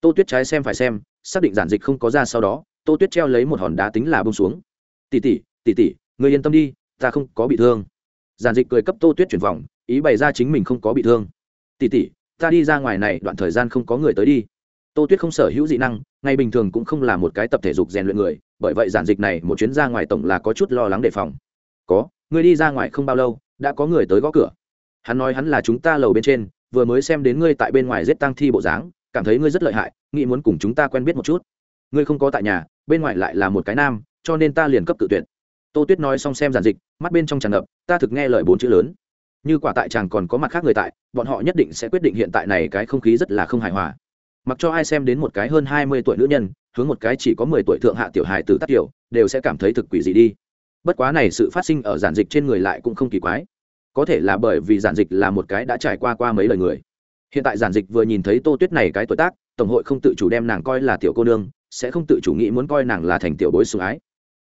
Tô tuyết trái xem phải xem, xác định giản dịch không có ra sau đó, tô tuyết treo lấy một hòn đá tính là bông xuống. Tỉ tỉ tỉ tỉ người yên tâm đi, ta không có bị thương. Giản dịch cười cấp tô tuyết chuyển vòng ý bày ra chính mình không có bị thương. Tỉ tỉ ta đi ra ngoài này, đoạn thời gian không có người tới đi tô tuyết không sở hữu dị năng, ngày bình thường cũng không là một cái tập thể dục rèn luyện người, bởi vậy giản dịch này một chuyến ra ngoài tổng là có chút lo lắng đề phòng. Có, người đi ra ngoài không bao lâu, đã có người tới gõ cửa. Hắn nói hắn là chúng ta lầu bên trên, vừa mới xem đến ngươi tại bên ngoài giết tăng thi bộ dáng, cảm thấy ngươi rất lợi hại, nghĩ muốn cùng chúng ta quen biết một chút. Ngươi không có tại nhà, bên ngoài lại là một cái nam, cho nên ta liền cấp tự tuyển tô tuyết nói xong xem giản dịch, mắt bên trong tràn ngập, ta thực nghe lời bốn chữ lớn. Như quả tại chàng còn có mặt khác người tại, bọn họ nhất định sẽ quyết định hiện tại này cái không khí rất là không hài hòa mặc cho ai xem đến một cái hơn hai mươi tuổi nữ nhân, hướng một cái chỉ có mười tuổi thượng hạ tiểu hài tử tác tiểu, đều sẽ cảm thấy thực quỷ gì đi. Bất quá này sự phát sinh ở giản dịch trên người lại cũng không kỳ quái. Có thể là bởi vì giản dịch là một cái đã trải qua qua mấy lời người. Hiện tại giản dịch vừa nhìn thấy tô tuyết này cái tuổi tác, tổng hội không tự chủ đem nàng coi là tiểu cô nương, sẽ không tự chủ nghĩ muốn coi nàng là thành tiểu bối sủng ái.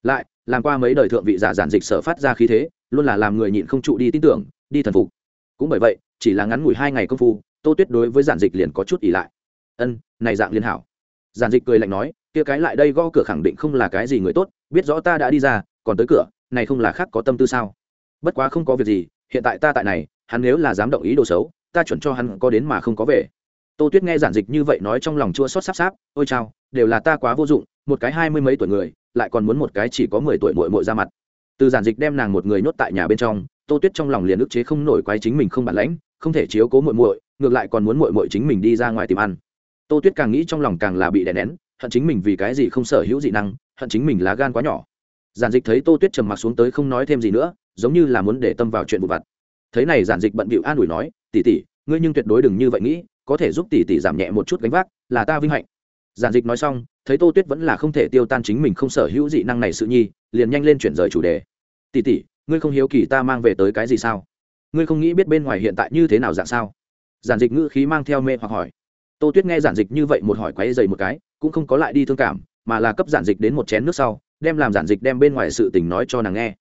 Lại, làm qua mấy đời thượng vị giả giản dịch sở phát ra khí thế, luôn là làm người nhịn không trụ đi tin tưởng, đi thần phục. Cũng bởi vậy, chỉ là ngắn ngủi hai ngày công phu, tô tuyết đối với giản dịch liền có chút ỉ lại ân, này dạng liên hảo. Giản dịch cười lạnh nói, kia cái lại đây gõ cửa khẳng định không là cái gì người tốt, biết rõ ta đã đi ra, còn tới cửa, này không là khác có tâm tư sao? Bất quá không có việc gì, hiện tại ta tại này, hắn nếu là dám động ý đồ xấu, ta chuẩn cho hắn có đến mà không có về. Tô tuyết nghe giản dịch như vậy nói trong lòng chua xót sắp sáp, ôi chao, đều là ta quá vô dụng, một cái hai mươi mấy tuổi người, lại còn muốn một cái chỉ có mười tuổi mội mội ra mặt. Từ giản dịch đem nàng một người nhốt tại nhà bên trong, tô tuyết trong lòng liền ức chế không nổi quái chính mình không bản lãnh, không thể chiếu cố mội mội ngược lại còn muốn mội mội chính mình đi ra ngoài tìm ăn tô tuyết càng nghĩ trong lòng càng là bị đè nén, hận chính mình vì cái gì không sở hữu dị năng, hận chính mình lá gan quá nhỏ. Giản dịch thấy tô tuyết trầm mặc xuống tới không nói thêm gì nữa, giống như là muốn để tâm vào chuyện vụ vặt. Thấy này giản dịch bận bịu an ủi nói tỉ tỉ ngươi nhưng tuyệt đối đừng như vậy nghĩ, có thể giúp tỷ tỷ giảm nhẹ một chút gánh vác, là ta vinh hạnh. Giản dịch nói xong, thấy tô tuyết vẫn là không thể tiêu tan chính mình không sở hữu dị năng này sự nhi, liền nhanh lên chuyển rời chủ đề. Tỷ tỷ, ngươi không hiếu kỳ ta mang về tới cái gì sao? Ngươi không nghĩ biết bên ngoài hiện tại như thế nào dạng sao? Giản dịch ngữ khí mang theo mê hoặc hỏi tô tuyết nghe giản dịch như vậy một hỏi quáy dày một cái, cũng không có lại đi thương cảm, mà là cấp giản dịch đến một chén nước sau, đem làm giản dịch đem bên ngoài sự tình nói cho nàng nghe.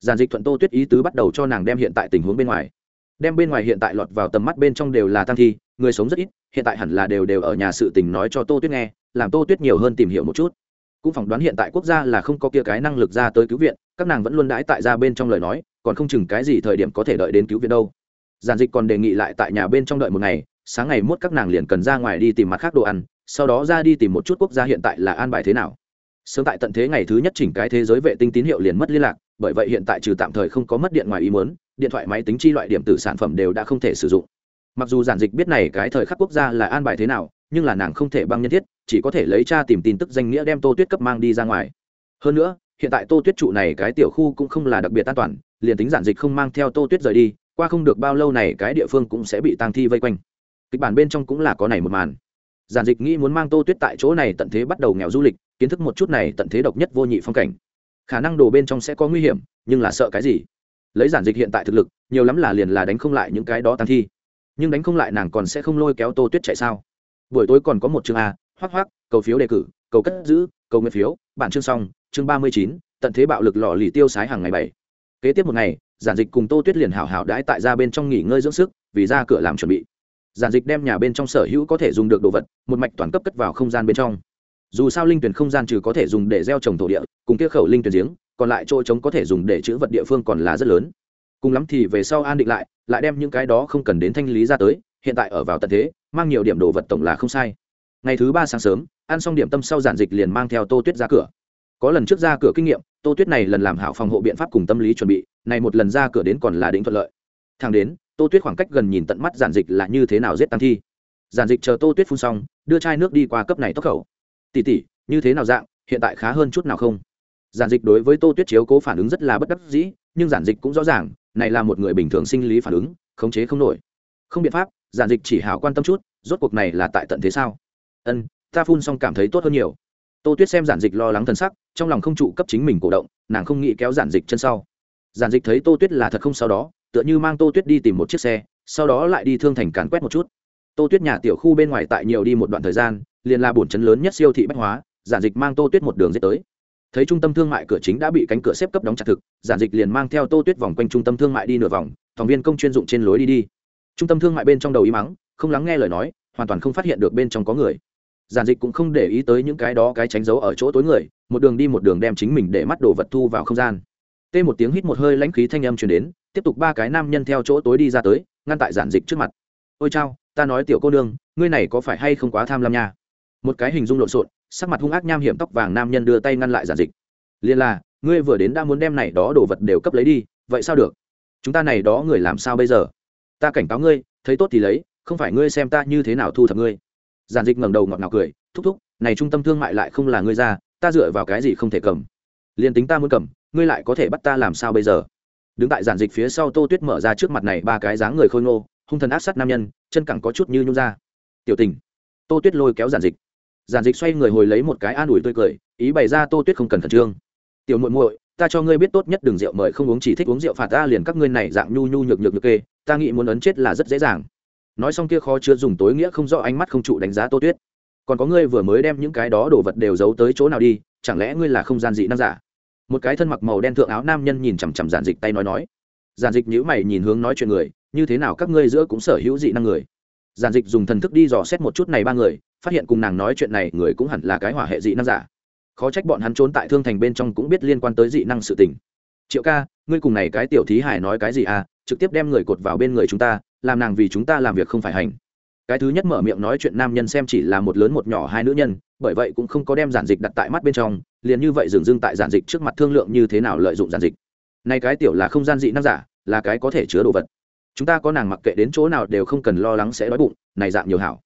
Giản dịch thuận tô tuyết ý tứ bắt đầu cho nàng đem hiện tại tình huống bên ngoài. Đem bên ngoài hiện tại lọt vào tầm mắt bên trong đều là tăng thi, người sống rất ít, hiện tại hẳn là đều đều ở nhà sự tình nói cho tô tuyết nghe, làm tô tuyết nhiều hơn tìm hiểu một chút. Cũng phỏng đoán hiện tại quốc gia là không có kia cái năng lực ra tới cứu viện, các nàng vẫn luôn đãi tại ra bên trong lời nói, còn không chừng cái gì thời điểm có thể đợi đến cứu viện đâu. Giản dịch còn đề nghị lại tại nhà bên trong đợi một ngày sáng ngày mốt các nàng liền cần ra ngoài đi tìm mặt khác đồ ăn, sau đó ra đi tìm một chút quốc gia hiện tại là an bài thế nào. Sớm tại tận thế ngày thứ nhất chỉnh cái thế giới vệ tinh tín hiệu liền mất liên lạc, bởi vậy hiện tại trừ tạm thời không có mất điện ngoài ý muốn, điện thoại, máy tính chi loại điểm tử sản phẩm đều đã không thể sử dụng. Mặc dù giản dịch biết này cái thời khắc quốc gia là an bài thế nào, nhưng là nàng không thể băng nhân thiết, chỉ có thể lấy cha tìm tin tức danh nghĩa đem tô tuyết cấp mang đi ra ngoài. Hơn nữa, hiện tại tô tuyết trụ này cái tiểu khu cũng không là đặc biệt an toàn, liền tính giản dịch không mang theo tô tuyết rời đi, qua không được bao lâu này cái địa phương cũng sẽ bị tăng thi vây quanh kịch bản bên trong cũng là có này một màn. Giản dịch nghĩ muốn mang tô tuyết tại chỗ này tận thế bắt đầu nghèo du lịch, kiến thức một chút này tận thế độc nhất vô nhị phong cảnh. Khả năng đồ bên trong sẽ có nguy hiểm, nhưng là sợ cái gì? Lấy giản dịch hiện tại thực lực, nhiều lắm là liền là đánh không lại những cái đó tăng thi. Nhưng đánh không lại nàng còn sẽ không lôi kéo tô tuyết chạy sao? Buổi tối còn có một chương a hoác hoác cầu phiếu đề cử, cầu cất giữ, cầu nguyện phiếu, bản chương xong, chương ba mươi chín, tận thế bạo lực lò lì tiêu sái hàng ngày bảy. Kế tiếp một ngày, giản dịch cùng tô tuyết liền hảo hảo đãi tại ra bên trong nghỉ ngơi dưỡng sức, vì ra cửa làm chuẩn bị giản dịch đem nhà bên trong sở hữu có thể dùng được đồ vật, một mạch toàn cấp cất vào không gian bên trong. Dù sao linh tuyển không gian trừ có thể dùng để gieo trồng thổ địa, cùng kia khẩu linh tuyển giếng, còn lại chỗ trống có thể dùng để chữ vật địa phương còn là rất lớn. Cùng lắm thì về sau an định lại lại đem những cái đó không cần đến thanh lý ra tới, hiện tại ở vào tận thế, mang nhiều điểm đồ vật tổng là không sai. Ngày thứ ba sáng sớm, ăn xong điểm tâm sau giản dịch liền mang theo tô tuyết ra cửa. Có lần trước ra cửa kinh nghiệm, tô tuyết này lần làm hảo phòng hộ biện pháp cùng tâm lý chuẩn bị, này một lần ra cửa đến còn là đỉnh thuận lợi. Thang đến tô tuyết khoảng cách gần nhìn tận mắt giản dịch là như thế nào giết tăng thi. Giản dịch chờ tô tuyết phun xong, đưa chai nước đi qua cấp này tốc khẩu. Tỉ tỉ như thế nào dạng, hiện tại khá hơn chút nào không? Giản dịch đối với tô tuyết chiếu cố phản ứng rất là bất đắc dĩ, nhưng giản dịch cũng rõ ràng, này là một người bình thường sinh lý phản ứng, khống chế không nổi. Không biện pháp, giản dịch chỉ hảo quan tâm chút, rốt cuộc này là tại tận thế sao? Ân, ta phun xong cảm thấy tốt hơn nhiều. Tô tuyết xem giản dịch lo lắng thân sắc, trong lòng không trụ cấp chính mình cổ động, nàng không nghĩ kéo giản dịch chân sau. Giản dịch thấy tô tuyết là thật không sau đó tựa như mang tô tuyết đi tìm một chiếc xe, sau đó lại đi thương thành càn quét một chút. Tô tuyết nhà tiểu khu bên ngoài tại nhiều đi một đoạn thời gian, liền là bổn chấn lớn nhất siêu thị bách hóa, giản dịch mang tô tuyết một đường dết tới. Thấy trung tâm thương mại cửa chính đã bị cánh cửa xếp cấp đóng chặt thực, giản dịch liền mang theo tô tuyết vòng quanh trung tâm thương mại đi nửa vòng phòng viên công chuyên dụng trên lối đi đi. Trung tâm thương mại bên trong đầu y mắng, không lắng nghe lời nói, hoàn toàn không phát hiện được bên trong có người. Giản dịch cũng không để ý tới những cái đó cái tránh giấu ở chỗ tối người, một đường đi một đường đem chính mình để mắt đồ vật thu vào không gian. Tê một tiếng hít một hơi lãnh khí thanh âm truyền đến tiếp tục ba cái nam nhân theo chỗ tối đi ra tới, ngăn tại giản dịch trước mặt. Ôi chao, ta nói tiểu cô nương, ngươi này có phải hay không quá tham lam nha? Một cái hình dung lộn xộn, sắc mặt hung ác nham hiểm tóc vàng nam nhân đưa tay ngăn lại giản dịch. Liên là, ngươi vừa đến đã muốn đem này đó đồ vật đều cấp lấy đi, vậy sao được? Chúng ta này đó người làm sao bây giờ? Ta cảnh cáo ngươi, thấy tốt thì lấy, không phải ngươi xem ta như thế nào thu thập ngươi. Giản dịch ngẩng đầu ngọt ngào cười, thúc thúc, này trung tâm thương mại lại không là ngươi ra, ta dựa vào cái gì không thể cầm? Liền tính ta muốn cầm, ngươi lại có thể bắt ta làm sao bây giờ? Đứng tại giản dịch phía sau tô tuyết mở ra trước mặt này ba cái dáng người khôi ngô, hung thần áp sát nam nhân, chân cẳng có chút như nhung ra. Tiểu tình. Tô tuyết lôi kéo giản dịch. Giản dịch xoay người hồi lấy một cái an ủi tươi cười, ý bày ra tô tuyết không cần khẩn trương. Tiểu muội muội, ta cho ngươi biết tốt nhất đừng rượu mời không uống, chỉ thích uống rượu phạt ta liền các ngươi này dạng nhu nhu nhược nhược nhược kê, ta nghĩ muốn ấn chết là rất dễ dàng. Nói xong kia khó chưa dùng tối nghĩa không rõ ánh mắt không trụ đánh giá tô tuyết. Còn có ngươi vừa mới đem những cái đó đồ vật đều giấu tới chỗ nào đi, chẳng lẽ ngươi là không gian dị năng giả? Một cái thân mặc màu đen thượng áo nam nhân nhìn chằm chằm giản dịch tay nói nói. Giản dịch nhữ mày nhìn hướng nói chuyện người, như thế nào các ngươi giữa cũng sở hữu dị năng người? Giản dịch dùng thần thức đi dò xét một chút này ba người, phát hiện cùng nàng nói chuyện này người cũng hẳn là cái hỏa hệ dị năng giả. Khó trách bọn hắn trốn tại thương thành bên trong cũng biết liên quan tới dị năng sự tình. Triệu ca, ngươi cùng này cái tiểu thí hải nói cái gì à? Trực tiếp đem người cột vào bên người chúng ta, làm nàng vì chúng ta làm việc không phải hành cái thứ nhất mở miệng nói chuyện nam nhân xem chỉ là một lớn một nhỏ hai nữ nhân, bởi vậy cũng không có đem giản dịch đặt tại mắt bên trong, liền như vậy dừng dưng tại giản dịch trước mặt thương lượng như thế nào lợi dụng giản dịch. Nay cái tiểu là không gian dị năng giả, là cái có thể chứa đồ vật. Chúng ta có nàng mặc kệ đến chỗ nào đều không cần lo lắng sẽ đói bụng, này dạng nhiều hảo.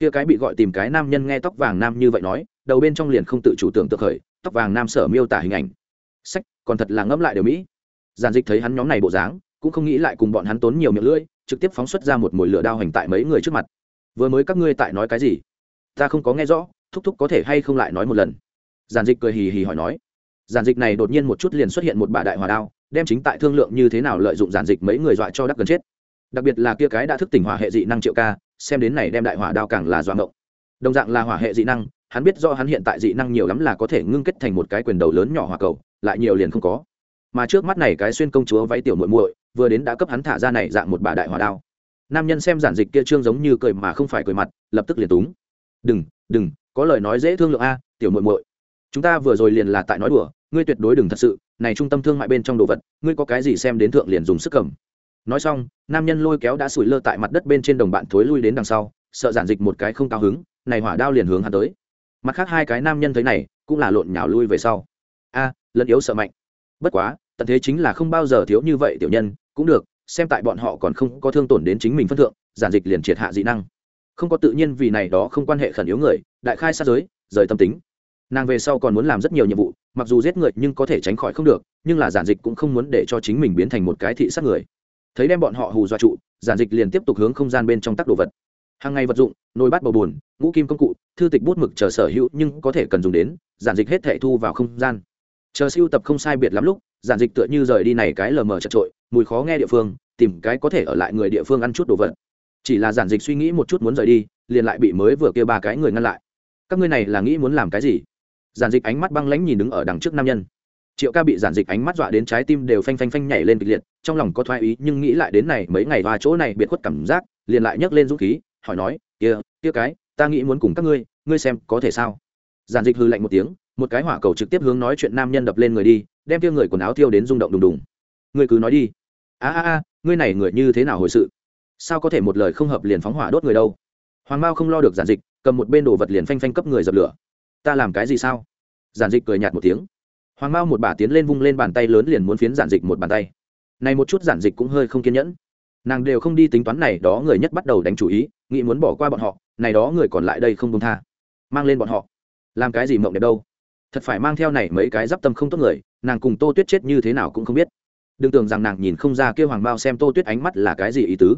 Kia cái bị gọi tìm cái nam nhân nghe tóc vàng nam như vậy nói, đầu bên trong liền không tự chủ tưởng tượng khởi, tóc vàng nam sở miêu tả hình ảnh. Sách, còn thật là ngẫm lại đều mỹ. Giản dịch thấy hắn nhóm này bộ dáng, cũng không nghĩ lại cùng bọn hắn tốn nhiều miệng lưỡi, trực tiếp phóng xuất ra một mồi lửa đao hành tại mấy người trước mặt vừa mới các ngươi tại nói cái gì? Ta không có nghe rõ, thúc thúc có thể hay không lại nói một lần? Giản dịch cười hì hì hỏi nói. Giản dịch này đột nhiên một chút liền xuất hiện một bà đại hòa đao, đem chính tại thương lượng như thế nào lợi dụng giản dịch mấy người dọa cho đắc gần chết. Đặc biệt là kia cái đã thức tỉnh hỏa hệ dị năng triệu ca, xem đến này đem đại hỏa đao càng là dọa ngộng. Đồng dạng là hỏa hệ dị năng, hắn biết do hắn hiện tại dị năng nhiều lắm là có thể ngưng kết thành một cái quyền đầu lớn nhỏ hỏa cầu, lại nhiều liền không có. Mà trước mắt này cái xuyên công chúa váy tiểu muội muội, vừa đến đã cấp hắn thả ra này dạng một bà đại hỏa đao nam nhân xem giản dịch kia trương giống như cười mà không phải cười mặt lập tức liền túng. Đừng đừng có lời nói dễ thương lượng a tiểu muội muội. Chúng ta vừa rồi liền là tại nói đùa ngươi tuyệt đối đừng thật sự này trung tâm thương mại bên trong đồ vật ngươi có cái gì xem đến thượng liền dùng sức cầm. Nói xong nam nhân lôi kéo đã sủi lơ tại mặt đất bên trên đồng bạn thối lui đến đằng sau sợ giản dịch một cái không cao hứng này hỏa đao liền hướng hắn tới. Mặt khác hai cái nam nhân thấy này cũng là lộn nhào lui về sau. A à, lẫn yếu sợ mạnh. Bất quá tận thế chính là không bao giờ thiếu như vậy tiểu nhân cũng được xem tại bọn họ còn không có thương tổn đến chính mình phân thượng, giản dịch liền triệt hạ dị năng. Không có tự nhiên vì này đó không quan hệ khẩn yếu người, đại khai sát giới, rời tâm tính. Nàng về sau còn muốn làm rất nhiều nhiệm vụ, mặc dù giết người nhưng có thể tránh khỏi không được, nhưng là giản dịch cũng không muốn để cho chính mình biến thành một cái thị sát người. Thấy đem bọn họ hù dọa trụ, giản dịch liền tiếp tục hướng không gian bên trong tắc đồ vật. Hàng ngày vật dụng, nồi bát bầu bùn ngũ kim công cụ, thư tịch bút mực chờ sở hữu nhưng có thể cần dùng đến, giản dịch hết thể thu vào không gian. Chờ siêu tập không sai biệt lắm lúc, giản dịch tựa như rời đi này cái lờ mờ chật trội mùi khó nghe địa phương, tìm cái có thể ở lại người địa phương ăn chút đồ vật. Chỉ là giản dịch suy nghĩ một chút muốn rời đi, liền lại bị mới vừa kêu ba cái người ngăn lại. Các ngươi này là nghĩ muốn làm cái gì? Giản dịch ánh mắt băng lãnh nhìn đứng ở đằng trước nam nhân. Triệu ca bị giản dịch ánh mắt dọa đến trái tim đều phanh phanh phanh nhảy lên kịch liệt, trong lòng có thoái ý nhưng nghĩ lại đến này mấy ngày và chỗ này biệt khuất cảm giác, liền lại nhấc lên dũng khí, hỏi nói, kia kia cái, ta nghĩ muốn cùng các ngươi ngươi xem có thể sao? Giản dịch hư lạnh một tiếng, một cái hỏa cầu trực tiếp hướng nói chuyện nam nhân đập lên người đi, đem kia người quần áo thiêu đến rung động đùng đùng ngươi cứ nói đi. A a a, ngươi này người như thế nào hồi sự? Sao có thể một lời không hợp liền phóng hỏa đốt người đâu? Hoàng mao không lo được giản dịch, cầm một bên đồ vật liền phanh phanh cấp người dập lửa. Ta làm cái gì sao? Giản dịch cười nhạt một tiếng. Hoàng mao một bà tiến lên vung lên bàn tay lớn liền muốn phiến giản dịch một bàn tay. Này một chút giản dịch cũng hơi không kiên nhẫn. Nàng đều không đi tính toán này đó người nhất bắt đầu đánh chủ ý, nghĩ muốn bỏ qua bọn họ, này đó người còn lại đây không công tha. Mang lên bọn họ. Làm cái gì mộng đẹp đâu? Thật phải mang theo này mấy cái d i p tâm không tốt người, nàng cùng tô tuyết chết như thế nào cũng không biết đừng tưởng rằng nàng nhìn không ra kêu hoàng bao xem tô tuyết ánh mắt là cái gì ý tứ.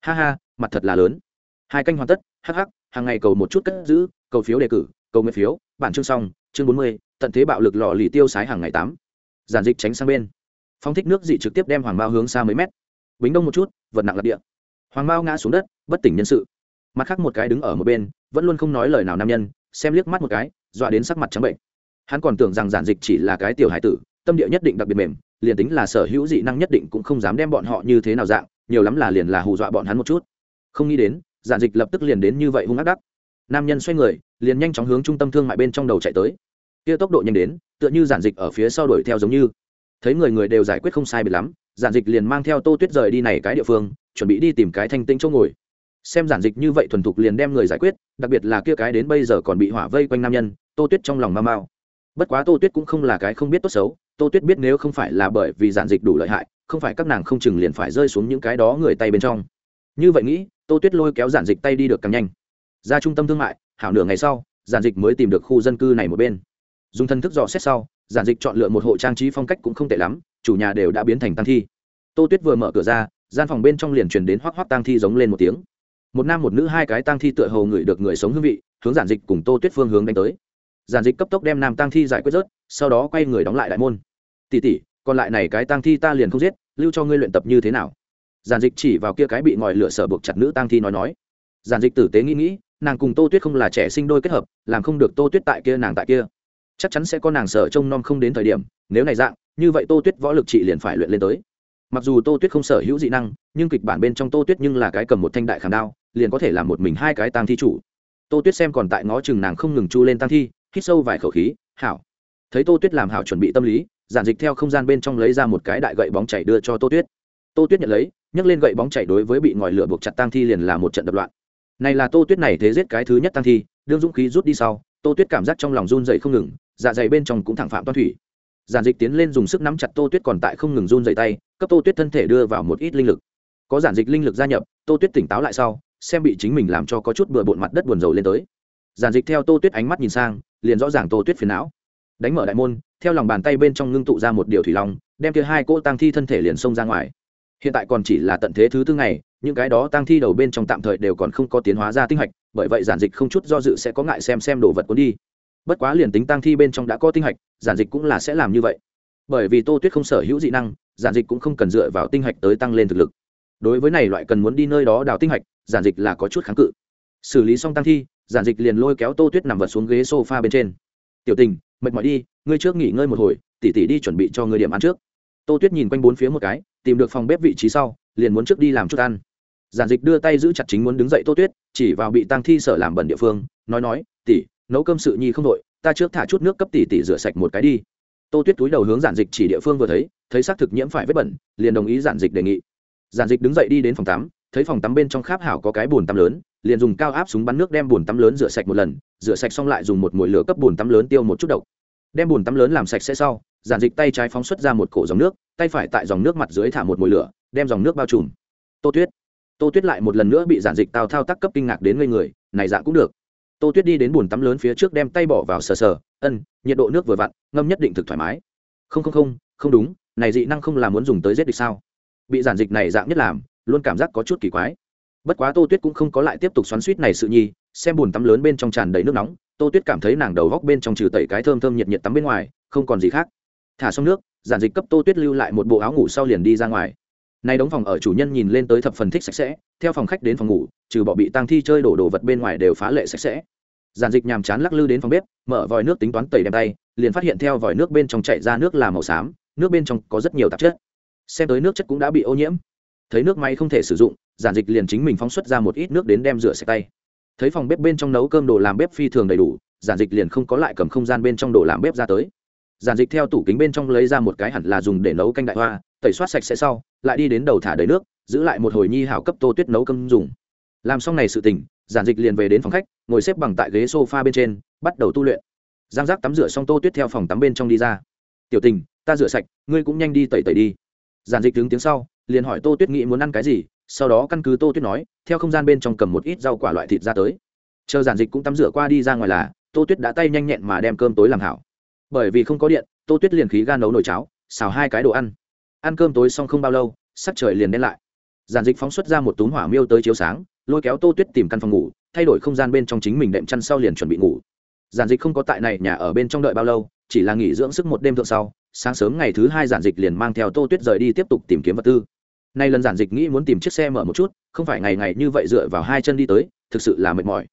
Ha ha, mặt thật là lớn. Hai canh hoàn tất, hắc hắc, hàng ngày cầu một chút cất giữ, cầu phiếu đề cử, cầu nguyện phiếu, bản chương xong, chương bốn mươi, tận thế bạo lực lò lì tiêu sái hàng ngày tám. Giản dịch tránh sang bên. Phong thích nước dị trực tiếp đem hoàng bao hướng xa mấy mét. Bính đông một chút, vật nặng lật địa. Hoàng bao ngã xuống đất, bất tỉnh nhân sự. Mặt khác một cái đứng ở một bên, vẫn luôn không nói lời nào nam nhân, xem liếc mắt một cái, dọa đến sắc mặt trắng bệnh. Hắn còn tưởng rằng giản dịch chỉ là cái tiểu hải tử, tâm địa nhất định đặc biệt mềm liền tính là sở hữu dị năng nhất định cũng không dám đem bọn họ như thế nào dạng, nhiều lắm là liền là hù dọa bọn hắn một chút. Không nghĩ đến, giản dịch lập tức liền đến như vậy hung ác đắc. Nam nhân xoay người, liền nhanh chóng hướng trung tâm thương mại bên trong đầu chạy tới. Kia tốc độ nhanh đến, tựa như giản dịch ở phía sau đuổi theo giống như. Thấy người người đều giải quyết không sai biệt lắm, giản dịch liền mang theo tô tuyết rời đi này cái địa phương, chuẩn bị đi tìm cái thanh tinh chỗ ngồi. Xem giản dịch như vậy thuần thục liền đem người giải quyết, đặc biệt là kia cái đến bây giờ còn bị hỏa vây quanh nam nhân, tô tuyết trong lòng mau mau. Bất quá tô tuyết cũng không là cái không biết tốt xấu tô tuyết biết nếu không phải là bởi vì giản dịch đủ lợi hại, không phải các nàng không chừng liền phải rơi xuống những cái đó người tay bên trong. Như vậy nghĩ, tô tuyết lôi kéo giản dịch tay đi được càng nhanh. Ra trung tâm thương mại, hảo nửa ngày sau, giản dịch mới tìm được khu dân cư này một bên. Dùng thân thức dò xét sau, giản dịch chọn lựa một hộ trang trí phong cách cũng không tệ lắm, chủ nhà đều đã biến thành tăng thi. Tô tuyết vừa mở cửa ra, gian phòng bên trong liền truyền đến hoác hoác tang thi giống lên một tiếng. Một nam một nữ hai cái tang thi tựa hầu ngửi được người sống hương vị, hướng giản dịch cùng tô tuyết phương hướng đánh tới. Giản dịch cấp tốc đem nam tang thi giải quyết rớt, sau đó quay người đóng lại đại môn. Tỷ tỷ, còn lại này cái tang thi ta liền không giết lưu cho ngươi luyện tập như thế nào? Giản dịch chỉ vào kia cái bị ngòi lửa sở buộc chặt nữ tang thi nói nói. Giản dịch tử tế nghĩ nghĩ nàng cùng tô tuyết không là trẻ sinh đôi kết hợp làm không được tô tuyết tại kia nàng tại kia. Chắc chắn sẽ có nàng sở trông nom không đến thời điểm nếu này dạng như vậy tô tuyết võ lực chị liền phải luyện lên tới. Mặc dù tô tuyết không sở hữu dị năng nhưng kịch bản bên trong tô tuyết nhưng là cái cầm một thanh đại khảm đao liền có thể làm một mình hai cái tang thi chủ. Tô tuyết xem còn tại ngó chừng nàng không ngừng chu lên tang thi hít sâu vài khẩu khí hảo. Thấy tô tuyết làm hảo chuẩn bị tâm lý giản dịch theo không gian bên trong lấy ra một cái đại gậy bóng chảy đưa cho tô tuyết. Tô tuyết nhận lấy, nhấc lên gậy bóng chảy đối với bị ngòi lửa buộc chặt tang thi liền là một trận đập loạn. Này là tô tuyết này thế giết cái thứ nhất tang thi, đương dũng khí rút đi sau, tô tuyết cảm giác trong lòng run dậy không ngừng dạ dày bên trong cũng thẳng phạm toan thủy. Giản dịch tiến lên dùng sức nắm chặt tô tuyết còn tại không ngừng run dậy tay, cấp tô tuyết thân thể đưa vào một ít linh lực. Có giản dịch linh lực gia nhập, tô tuyết tỉnh táo lại sau, xem bị chính mình làm cho có chút bừa bộn mặt đất buồn rầu lên tới. Giản dịch theo tô tuyết ánh mắt nhìn sang, liền rõ ràng tô tuyết phiền não đánh mở đại môn, theo lòng bàn tay bên trong ngưng tụ ra một điều thủy long, đem kia hai cỗ tăng thi thân thể liền xông ra ngoài. Hiện tại còn chỉ là tận thế thứ tư ngày, những cái đó tăng thi đầu bên trong tạm thời đều còn không có tiến hóa ra tinh hạch, bởi vậy giản dịch không chút do dự sẽ có ngại xem xem đồ vật cuốn đi. Bất quá liền tính tăng thi bên trong đã có tinh hạch, giản dịch cũng là sẽ làm như vậy. Bởi vì tô tuyết không sở hữu dị năng, giản dịch cũng không cần dựa vào tinh hạch tới tăng lên thực lực. Đối với này loại cần muốn đi nơi đó đào tinh hạch, giản dịch là có chút kháng cự. Xử lý xong tăng thi, giản dịch liền lôi kéo tô tuyết nằm vật xuống ghế s o f a bên trên tiểu tình, mệt mỏi đi, ngươi trước nghỉ ngơi một hồi, tỉ tỉ đi chuẩn bị cho ngươi điểm ăn trước. Tô tuyết nhìn quanh bốn phía một cái, tìm được phòng bếp vị trí sau, liền muốn trước đi làm chút ăn. Giản dịch đưa tay giữ chặt chính muốn đứng dậy tô tuyết, chỉ vào bị tăng thi sở làm bẩn địa phương, nói nói, tỉ, nấu cơm sự nhi không đội, ta trước thả chút nước cấp tỉ tỉ rửa sạch một cái đi. Tô tuyết túi đầu hướng giản dịch chỉ địa phương vừa thấy thấy xác thực nhiễm phải vết bẩn, liền đồng ý giản dịch đề nghị. Giản dịch đứng dậy đi đến phòng tắm, thấy phòng tắm bên trong kháp hảo có cái bồn tắm lớn, liền dùng cao áp súng bắn nước đem bồn tắm lớn rửa sạch một lần rửa sạch xong lại dùng một mồi lửa cấp bồn tắm lớn tiêu một chút độc. Đem bồn tắm lớn làm sạch sẽ sau, giản dịch tay trái phóng xuất ra một cổ dòng nước, tay phải tại dòng nước mặt dưới thả một mồi lửa, đem dòng nước bao trùm. Tô tuyết. Tô tuyết lại một lần nữa bị giản dịch tào thao tác cấp kinh ngạc đến ngây người, này dạng cũng được. Tô tuyết đi đến bồn tắm lớn phía trước đem tay bỏ vào sờ sờ, ân, nhiệt độ nước vừa vặn, ngâm nhất định thực thoải mái. Không không không không đúng, này dị năng không là muốn dùng tới giết địch sao? Bị giản dịch này dạng nhất làm, luôn cảm giác có chút kỳ quái bất quá tô tuyết cũng không có lại tiếp tục xoắn suýt này sự nhi, xem bùn tắm lớn bên trong tràn đầy nước nóng, tô tuyết cảm thấy nàng đầu góc bên trong trừ tẩy cái thơm thơm nhiệt nhiệt tắm bên ngoài, không còn gì khác. Thả xong nước, giản dịch cấp tô tuyết lưu lại một bộ áo ngủ sau liền đi ra ngoài. Nay đóng phòng ở chủ nhân nhìn lên tới thập phần thích sạch sẽ, theo phòng khách đến phòng ngủ, trừ bỏ bị tăng thi chơi đổ đồ vật bên ngoài đều phá lệ sạch sẽ. Giản dịch nhàm chán lắc lư đến phòng bếp, mở vòi nước tính toán tẩy đem tay, liền phát hiện theo vòi nước bên trong chạy ra nước là màu xám, nước bên trong có rất nhiều tạp chất. Xem tới nước chất cũng đã bị ô nhiễm thấy nước máy không thể sử dụng, giản dịch liền chính mình phóng xuất ra một ít nước đến đem rửa sạch tay. Thấy phòng bếp bên trong nấu cơm đồ làm bếp phi thường đầy đủ, giản dịch liền không có lại cầm không gian bên trong đồ làm bếp ra tới. Giản dịch theo tủ kính bên trong lấy ra một cái hẳn là dùng để nấu canh đại hoa, tẩy soát sạch sẽ sau, lại đi đến đầu thả đầy nước, giữ lại một hồi nhi hảo cấp tô tuyết nấu cơm dùng. Làm xong này sự tình, giản dịch liền về đến phòng khách, ngồi xếp bằng tại ghế s o f a bên trên, bắt đầu tu luyện. Giang giác tắm rửa xong tô tuyết theo phòng tắm bên trong đi ra. Tiểu tình, ta rửa sạch, ngươi cũng nhanh đi tẩy tẩy đi. Giản dịch đứng tiếng sau liền hỏi tô tuyết nghĩ muốn ăn cái gì, sau đó căn cứ tô tuyết nói, theo không gian bên trong cầm một ít rau quả loại thịt ra tới. Chờ giản dịch cũng tắm rửa qua đi ra ngoài là, tô tuyết đã tay nhanh nhẹn mà đem cơm tối làm hảo. Bởi vì không có điện, tô tuyết liền khí ga nấu nồi cháo, xào hai cái đồ ăn. Ăn cơm tối xong không bao lâu, sắc trời liền đen lại. Giản dịch phóng xuất ra một túm hỏa miêu tới chiếu sáng, lôi kéo tô tuyết tìm căn phòng ngủ, thay đổi không gian bên trong chính mình đệm chăn sau liền chuẩn bị ngủ. Giản dịch không có tại này nhà ở bên trong đợi bao lâu, chỉ là nghỉ dưỡng sức một đêm thượng sau, sáng sớm ngày thứ hai giản dịch liền mang theo tô tuyết rời đi tiếp tục tìm kiếm vật tư nay lần giản dịch nghĩ muốn tìm chiếc xe mở một chút, không phải ngày ngày như vậy dựa vào hai chân đi tới, thực sự là mệt mỏi.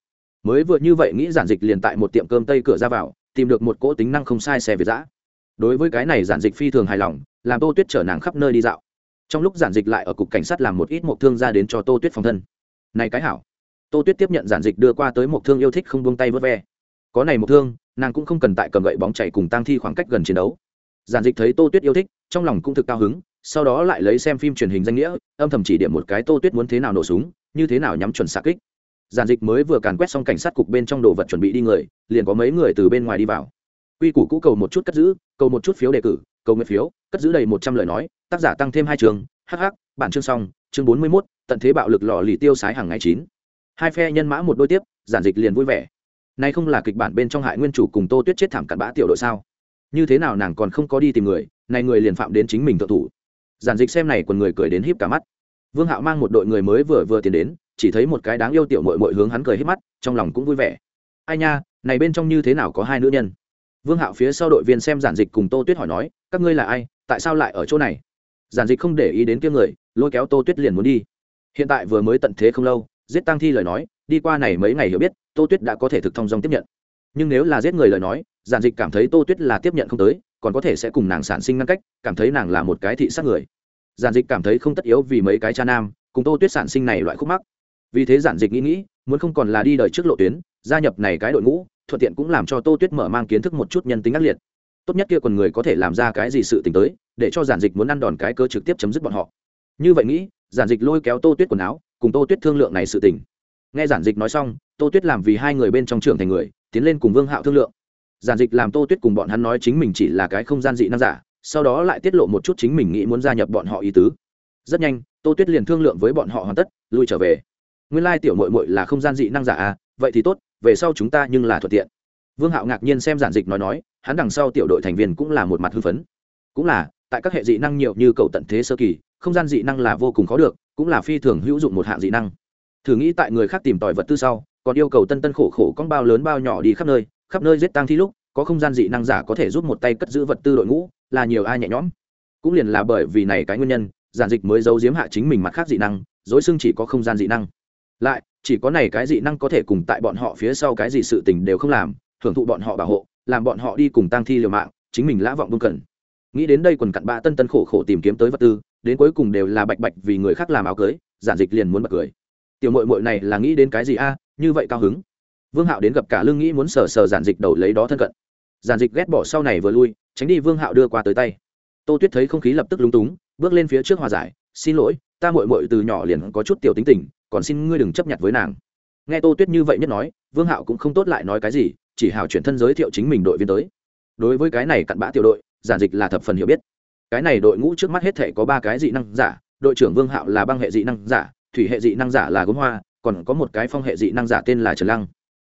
Mới vừa như vậy nghĩ giản dịch liền tại một tiệm cơm tây cửa ra vào, tìm được một cỗ tính năng không sai xe việt giã đối với cái này giản dịch phi thường hài lòng, làm tô tuyết chở nàng khắp nơi đi dạo. Trong lúc giản dịch lại ở cục cảnh sát làm một ít mộc thương ra đến cho tô tuyết phòng thân. Này cái hảo. Tô tuyết tiếp nhận giản dịch đưa qua tới mộc thương yêu thích không buông tay vớt ve. Có này mộc thương, nàng cũng không cần tại cầm gậy bóng chảy cùng tăng thi khoảng cách gần chiến đấu. Giản dịch thấy tô tuyết yêu thích, trong lòng cũng thực cao hứng sau đó lại lấy xem phim truyền hình danh nghĩa, âm thầm chỉ điểm một cái tô tuyết muốn thế nào nổ súng, như thế nào nhắm chuẩn xạ kích. Giản dịch mới vừa càn quét xong cảnh sát cục bên trong đồ vật chuẩn bị đi người, liền có mấy người từ bên ngoài đi vào. Quy củ cũ cầu một chút cất giữ, cầu một chút phiếu đề cử, cầu nguyện phiếu, cất giữ đầy một trăm lời nói, tác giả tăng thêm hai trường hh bản chương xong, chương bốn mươi mốt, tận thế bạo lực lò lì tiêu sái hàng ngày chín. Hai phe nhân mã một đôi tiếp, giản dịch liền vui vẻ. Nay không là kịch bản bên trong hại nguyên chủ cùng tô tuyết chết thảm cặn bã tiểu đội sao? Như thế nào nàng còn không có đi tìm người, này người liền phạm đến chính mình tự thủ giản dịch xem này còn người cười đến híp cả mắt. Vương hạo mang một đội người mới vừa vừa tiến đến, chỉ thấy một cái đáng yêu tiểu mội mội hướng hắn cười hết mắt, trong lòng cũng vui vẻ. Ai nha, này bên trong như thế nào có hai nữ nhân? Vương hạo phía sau đội viên xem giản dịch cùng tô tuyết hỏi nói, các ngươi là ai, tại sao lại ở chỗ này? Giản dịch không để ý đến kia người, lôi kéo tô tuyết liền muốn đi. Hiện tại vừa mới tận thế không lâu, giết tăng thi lời nói, đi qua này mấy ngày hiểu biết, tô tuyết đã có thể thực thông dong tiếp nhận. Nhưng nếu là giết người lời nói, giản dịch cảm thấy tô tuyết là tiếp nhận không tới còn có thể sẽ cùng nàng sản sinh ngăn cách, cảm thấy nàng là một cái thị sát người. Giản dịch cảm thấy không tất yếu vì mấy cái cha nam, cùng tô tuyết sản sinh này loại khúc mắc. Vì thế giản dịch nghĩ nghĩ, muốn không còn là đi đời trước lộ tuyến, gia nhập này cái đội ngũ, thuận tiện cũng làm cho tô tuyết mở mang kiến thức một chút nhân tính ác liệt. Tốt nhất kia còn người có thể làm ra cái gì sự t ì n h tới, để cho giản dịch muốn ăn đòn cái cơ trực tiếp chấm dứt bọn họ. Như vậy nghĩ, giản dịch lôi kéo tô tuyết quần áo, cùng tô tuyết thương lượng này sự tình. Nghe giản dịch nói xong, tô tuyết làm vì hai người bên trong trường thành người, tiến lên cùng vương hạo thương lượng giản dịch làm tô tuyết cùng bọn hắn nói chính mình chỉ là cái không gian dị năng giả, sau đó lại tiết lộ một chút chính mình nghĩ muốn gia nhập bọn họ ý tứ. Rất nhanh, tô tuyết liền thương lượng với bọn họ hoàn tất, lui trở về. Nguyên lai tiểu mội mội là không gian dị năng giả à vậy thì tốt, về sau chúng ta nhưng là thuận tiện. Vương hạo ngạc nhiên xem giản dịch nói nói, hắn đằng sau tiểu đội thành viên cũng là một mặt hưng phấn. Cũng là, tại các hệ dị năng nhiều như cầu tận thế sơ kỳ, không gian dị năng là vô cùng khó được, cũng là phi thường hữu dụng một hạng dị năng. Thử nghĩ tại người khác tìm tòi vật tư sau, còn yêu cầu tân tân khổ khổ con bao lớn bao nhỏ đi khắp nơi khắp nơi giết tang thi lúc, có không gian dị năng giả có thể giúp một tay cất giữ vật tư đội ngũ, là nhiều ai nhẹ nhõm. Cũng liền là bởi vì này cái nguyên nhân, giản dịch mới giấu giếm hạ chính mình mặt khác dị năng, dối xưng chỉ có không gian dị năng. Lại, chỉ có này cái dị năng có thể cùng tại bọn họ phía sau cái gì sự tình đều không làm, hưởng thụ bọn họ bảo hộ, làm bọn họ đi cùng tăng thi liều mạng, chính mình lã vọng vương cần nghĩ đến đây quần cặn bạ tân tân khổ khổ tìm kiếm tới vật tư, đến cuối cùng đều là bạch bạch vì người khác làm áo cưới, giản dịch liền muốn bật cười. Tiểu mội mội này là nghĩ đến cái gì a? Như vậy cao hứng vương hạo đến gặp cả lương nghĩ muốn sờ sờ giản dịch đầu lấy đó thân cận. Giản dịch ghét bỏ sau này vừa lui, tránh đi vương hạo đưa qua tới tay. Tô tuyết thấy không khí lập tức lúng túng, bước lên phía trước hòa giải, xin lỗi, ta mội mội từ nhỏ liền có chút tiểu tính tình, còn xin ngươi đừng chấp nhận với nàng. Nghe tô tuyết như vậy nhất nói, vương hạo cũng không tốt lại nói cái gì, chỉ hào chuyển thân giới thiệu chính mình đội viên tới. Đối với cái này cặn bã tiểu đội, giản dịch là thập phần hiểu biết. Cái này đội ngũ trước mắt hết thể có ba cái dị năng giả, đội trưởng vương hạo là băng hệ dị năng giả, thủy hệ dị năng giả là gốm hoa, còn có một cái phong hệ dị năng giả tên là trần lăng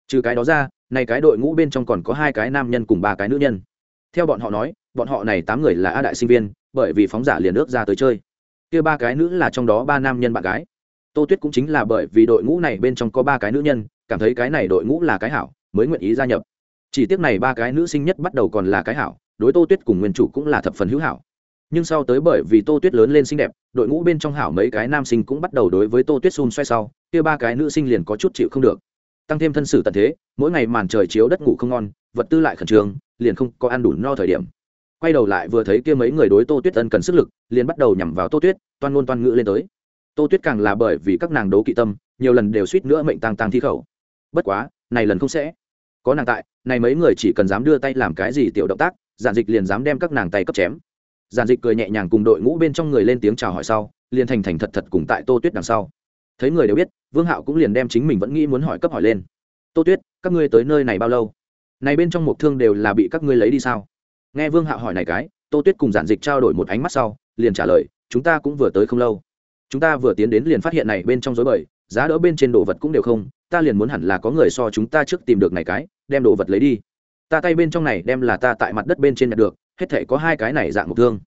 trừ cái đó ra này cái đội ngũ bên trong còn có hai cái nam nhân cùng ba cái nữ nhân. Theo bọn họ nói, bọn họ này tám người là a đại sinh viên, bởi vì phóng giả liền ước ra tới chơi. Kia ba cái nữ là trong đó ba nam nhân bạn gái. Tô tuyết cũng chính là bởi vì đội ngũ này bên trong có ba cái nữ nhân, cảm thấy cái này đội ngũ là cái hảo, mới nguyện ý gia nhập. Chỉ tiếc này ba cái nữ sinh nhất bắt đầu còn là cái hảo, đối tô tuyết cùng nguyên chủ cũng là thập phần hữu hảo. Nhưng sau tới bởi vì tô tuyết lớn lên xinh đẹp, đội ngũ bên trong hảo mấy cái nam sinh cũng bắt đầu đối với tô tuyết xun xoay sau, kia ba cái nữ sinh liền có chút chịu không được tăng thêm thân sử tận thế, mỗi ngày màn trời chiếu đất ngủ không ngon, vật tư lại khẩn trương, liền không có ăn đủ no thời điểm. Quay đầu lại vừa thấy kia mấy người đối tô tuyết ân cần sức lực, liền bắt đầu nhằm vào tô tuyết, toan ngôn toan ngữ lên tới. Tô tuyết càng là bởi vì các nàng đấu kỵ tâm, nhiều lần đều suýt nữa mệnh tăng tăng thi khẩu. Bất quá, này lần không sẽ. Có nàng tại, này mấy người chỉ cần dám đưa tay làm cái gì tiểu động tác, giản dịch liền dám đem các nàng tay cấp chém. Giản dịch cười nhẹ nhàng cùng đội ngũ bên trong người lên tiếng chào hỏi sau, liền thành thành thật thật cùng tại tô tuyết đằng sau thấy người đều biết, vương hạo cũng liền đem chính mình vẫn nghĩ muốn hỏi cấp hỏi lên. Tô tuyết, các ngươi tới nơi này bao lâu? Này bên trong một thương đều là bị các ngươi lấy đi sao? Nghe vương hạo hỏi này cái, tô tuyết cùng giản dịch trao đổi một ánh mắt sau, liền trả lời, chúng ta cũng vừa tới không lâu. Chúng ta vừa tiến đến liền phát hiện này bên trong dối bời, giá đỡ bên trên đồ vật cũng đều không, ta liền muốn hẳn là có người so chúng ta trước tìm được này cái, đem đồ vật lấy đi. Ta tay bên trong này đem là ta tại mặt đất bên trên nhặt được, hết thể có hai cái này dạng một thương.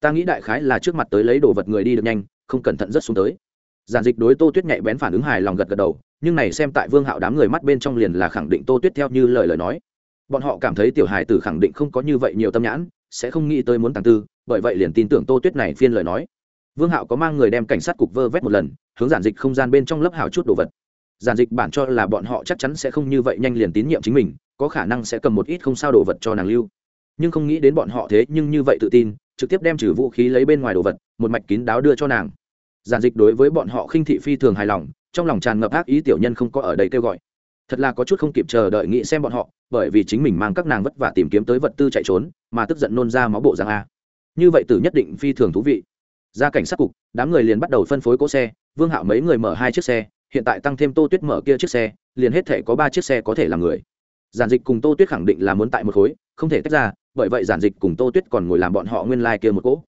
Ta nghĩ đại khái là trước mặt tới lấy đồ vật người đi được nhanh, không cẩn thận rất xuống tới giản dịch đối tô tuyết nhạy bén phản ứng hài lòng gật gật đầu, nhưng này xem tại vương hạo đám người mắt bên trong liền là khẳng định tô tuyết theo như lời lời nói. Bọn họ cảm thấy tiểu hài tử khẳng định không có như vậy nhiều tâm nhãn, sẽ không nghĩ tới muốn tàng tư, bởi vậy liền tin tưởng tô tuyết này phiên lời nói. Vương hạo có mang người đem cảnh sát cục vơ vét một lần, hướng giản dịch không gian bên trong lớp hào chút đồ vật. Giản dịch bản cho là bọn họ chắc chắn sẽ không như vậy nhanh liền tín nhiệm chính mình, có khả năng sẽ cầm một ít không sao đồ vật cho nàng lưu. Nhưng không nghĩ đến bọn họ thế nhưng như vậy tự tin, trực tiếp đem trừ vũ khí lấy bên ngoài đồ vật, một mạch kín đáo đưa cho nàng giản dịch đối với bọn họ khinh thị phi thường hài lòng, trong lòng tràn ngập ác ý tiểu nhân không có ở đây kêu gọi. Thật là có chút không kịp chờ đợi nghĩ xem bọn họ, bởi vì chính mình mang các nàng vất vả tìm kiếm tới vật tư chạy trốn, mà tức giận nôn ra máu bộ giang a. Như vậy tử nhất định phi thường thú vị. Ra cảnh sát cục, đám người liền bắt đầu phân phối cỗ xe, vương hạo mấy người mở hai chiếc xe, hiện tại tăng thêm tô tuyết mở kia chiếc xe, liền hết thể có ba chiếc xe có thể làm người. Giản dịch cùng tô tuyết khẳng định là muốn tại một khối, không thể tách ra, bởi vậy giản dịch cùng tô tuyết còn ngồi làm bọn họ nguyên lai、like、kia một cỗ.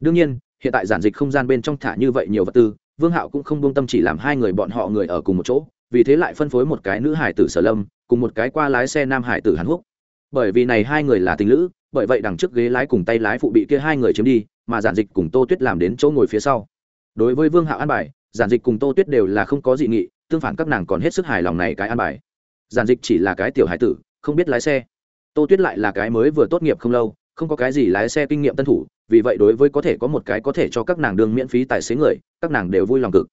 Đương nhiên hiện tại giản dịch không gian bên trong thả như vậy nhiều vật tư, vương hạo cũng không buông tâm chỉ làm hai người bọn họ người ở cùng một chỗ, vì thế lại phân phối một cái nữ hải tử sở lâm, cùng một cái qua lái xe nam hải tử hàn húc. Bởi vì này hai người là tình lữ, bởi vậy đằng trước ghế lái cùng tay lái phụ bị kia hai người chiếm đi, mà giản dịch cùng tô tuyết làm đến chỗ ngồi phía sau. Đối với vương hạo an bài, giản dịch cùng tô tuyết đều là không có dị nghị, tương phản các nàng còn hết sức hài lòng này cái an bài. Giản dịch chỉ là cái tiểu hải tử, không biết lái xe. Tô tuyết lại là cái mới vừa tốt nghiệp không lâu không có cái gì lái xe kinh nghiệm tân thủ, vì vậy đối với có thể có một cái có thể cho các nàng đương miễn phí tài xế người, các nàng đều vui lòng cực.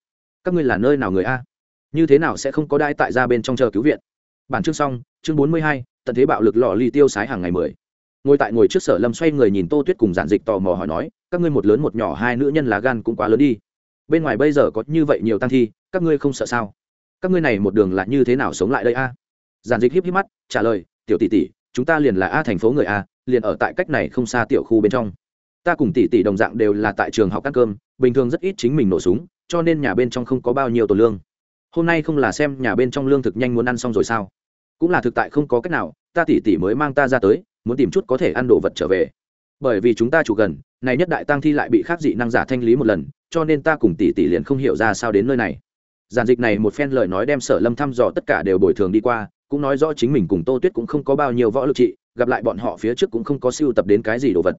Các ngươi là nơi nào người a? Như thế nào sẽ không có đai tại ra bên trong chờ cứu viện? Bản chương xong, chương bốn mươi hai, tận thế bạo lực lò ly tiêu sái hàng ngày mười. Ngồi tại ngồi trước sở lâm xoay người nhìn tô tuyết cùng giản dịch tò mò hỏi nói, các ngươi một lớn một nhỏ hai nữ nhân lá gan cũng quá lớn đi. Bên ngoài bây giờ có như vậy nhiều tăng thi, các ngươi không sợ sao? Các ngươi này một đường là như thế nào sống lại đây a? Giản dịch híp híp mắt, trả lời, tiểu tỷ tỷ, chúng ta liền là a thành phố người a liền ở tại cách này không xa tiểu khu bên trong. Ta cùng tỷ tỷ đồng dạng đều là tại trường học ăn cơm, bình thường rất ít chính mình nổ súng, cho nên nhà bên trong không có bao nhiêu tổ lương. Hôm nay không là xem nhà bên trong lương thực nhanh muốn ăn xong rồi sao? Cũng là thực tại không có cách nào, ta tỷ tỷ mới mang ta ra tới, muốn tìm chút có thể ăn đồ vật trở về. Bởi vì chúng ta chủ gần, này nhất đại tăng thi lại bị khác dị năng giả thanh lý một lần, cho nên ta cùng tỷ tỷ liền không hiểu ra sao đến nơi này. Giản dịch này một phen lời nói đem sở lâm thăm dò tất cả đều bồi thường đi qua, cũng nói rõ chính mình cùng tô tuyết cũng không có bao nhiêu võ lực trị gặp lại bọn họ phía trước cũng không có siêu tập đến cái gì đồ vật.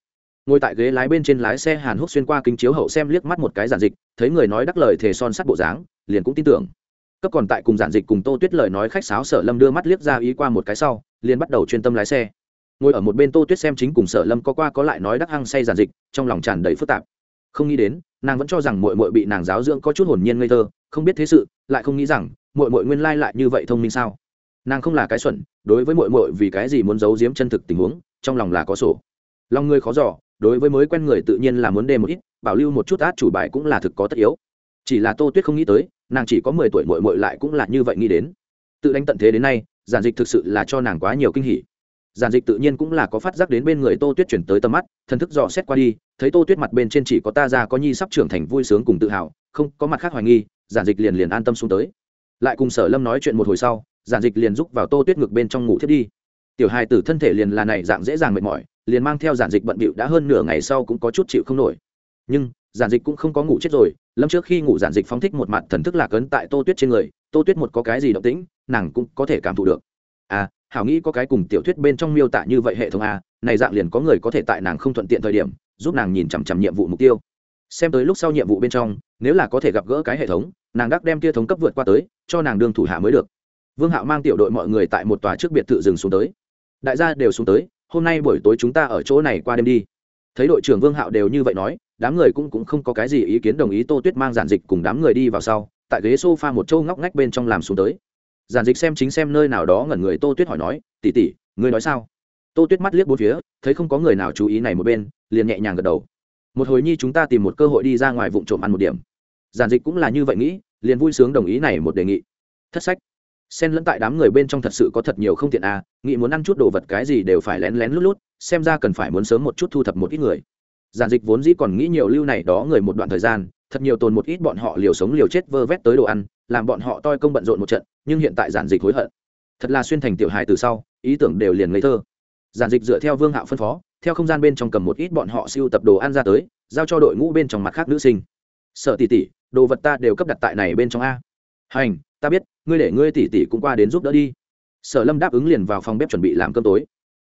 Ngồi tại ghế lái bên trên lái xe hàn húc xuyên qua kính chiếu hậu xem liếc mắt một cái giản dịch, thấy người nói đắc lời thề son sắt bộ dáng, liền cũng tin tưởng. Cấp còn tại cùng giản dịch cùng tô tuyết lời nói khách sáo sở lâm đưa mắt liếc ra ý qua một cái sau, liền bắt đầu chuyên tâm lái xe. Ngồi ở một bên tô tuyết xem chính cùng sở lâm có qua có lại nói đắc hăng say giản dịch, trong lòng tràn đầy phức tạp. Không nghĩ đến, nàng vẫn cho rằng mội mội bị nàng giáo dưỡng có chút hồn nhiên ngây thơ, không biết thế sự, lại không nghĩ rằng mội mội nguyên lai lại như vậy thông minh sao nàng không là cái xuẩn, đối với mội mội vì cái gì muốn giấu giếm chân thực tình huống, trong lòng là có sổ. Lòng người khó giỏ đối với mới quen người tự nhiên là muốn đê một ít, bảo lưu một chút át chủ bài cũng là thực có tất yếu. Chỉ là tô tuyết không nghĩ tới, nàng chỉ có mười tuổi mội mội lại cũng là như vậy nghĩ đến. Tự đánh tận thế đến nay, giản dịch thực sự là cho nàng quá nhiều kinh hỉ. Giản dịch tự nhiên cũng là có phát giác đến bên người tô tuyết chuyển tới tầm mắt, thần thức dò xét qua đi, thấy tô tuyết mặt bên trên chỉ có ta ra có nhi sắp trưởng thành vui sướng cùng tự hào, không có mặt khác hoài nghi, giản dịch liền liền an tâm xuống tới. Lại cùng sở lâm nói chuyện một hồi sau giản dịch liền rúc vào tô tuyết ngực bên trong ngủ thiết đi. Tiểu hài tử thân thể liền là này dạng dễ dàng mệt mỏi liền mang theo giản dịch bận bịu đã hơn nửa ngày sau cũng có chút chịu không nổi. Nhưng giản dịch cũng không có ngủ chết rồi lâm trước khi ngủ giản dịch phóng thích một mặt thần thức lạc ấn tại tô tuyết trên người tô tuyết một có cái gì động tĩnh nàng cũng có thể cảm thụ được. À hảo nghĩ có cái cùng tiểu thuyết bên trong miêu tả như vậy hệ thống à, này dạng liền có người có thể tại nàng không thuận tiện thời điểm giúp nàng nhìn chằm chằm nhiệm vụ mục tiêu. Xem tới lúc sau nhiệm vụ bên trong nếu là có thể gặp gỡ cái hệ thống nàng đắc đem kia thống cấp vượt qua tới cho nàng đương thủ hạ mới được vương hạo mang tiểu đội mọi người tại một tòa trước biệt thự dừng xuống tới. Đại gia đều xuống tới, hôm nay buổi tối chúng ta ở chỗ này qua đêm đi. Thấy đội trưởng vương hạo đều như vậy nói, đám người cũng cũng không có cái gì ý kiến đồng ý tô tuyết mang giản dịch cùng đám người đi vào sau, tại ghế s o f a một châu ngóc ngách bên trong làm xuống tới. Giản dịch xem chính xem nơi nào đó ngẩn người tô tuyết hỏi nói tỉ tỉ ngươi nói sao? Tô tuyết mắt liếc bốn phía, thấy không có người nào chú ý này một bên, liền nhẹ nhàng gật đầu. Một hồi nhi chúng ta tìm một cơ hội đi ra ngoài vụ trộm ăn một điểm. Giản dịch cũng là như vậy nghĩ, liền vui sướng đồng ý này một đề nghị. Thất sách xen lẫn tại đám người bên trong thật sự có thật nhiều không tiện à nghĩ muốn ăn chút đồ vật cái gì đều phải lén lén lút lút, xem ra cần phải muốn sớm một chút thu thập một ít người. Giản dịch vốn dĩ còn nghĩ nhiều lưu này đó người một đoạn thời gian, thật nhiều tồn một ít bọn họ liều sống liều chết vơ vét tới đồ ăn, làm bọn họ toi công bận rộn một trận, nhưng hiện tại giản dịch hối hận. Thật là xuyên thành tiểu hài từ sau, ý tưởng đều liền ngây thơ. Giản dịch dựa theo vương hạo phân phó, theo không gian bên trong cầm một ít bọn họ siêu tập đồ ăn ra tới, giao cho đội ngũ bên trong mặt khác nữ sinh. Sợ tỷ tỷ, đồ vật ta đều cấp đặt tại này bên trong a. Hành, ta biết ngươi để ngươi tỷ tỷ cũng qua đến giúp đỡ đi. Sở lâm đáp ứng liền vào phòng bếp chuẩn bị làm cơm tối.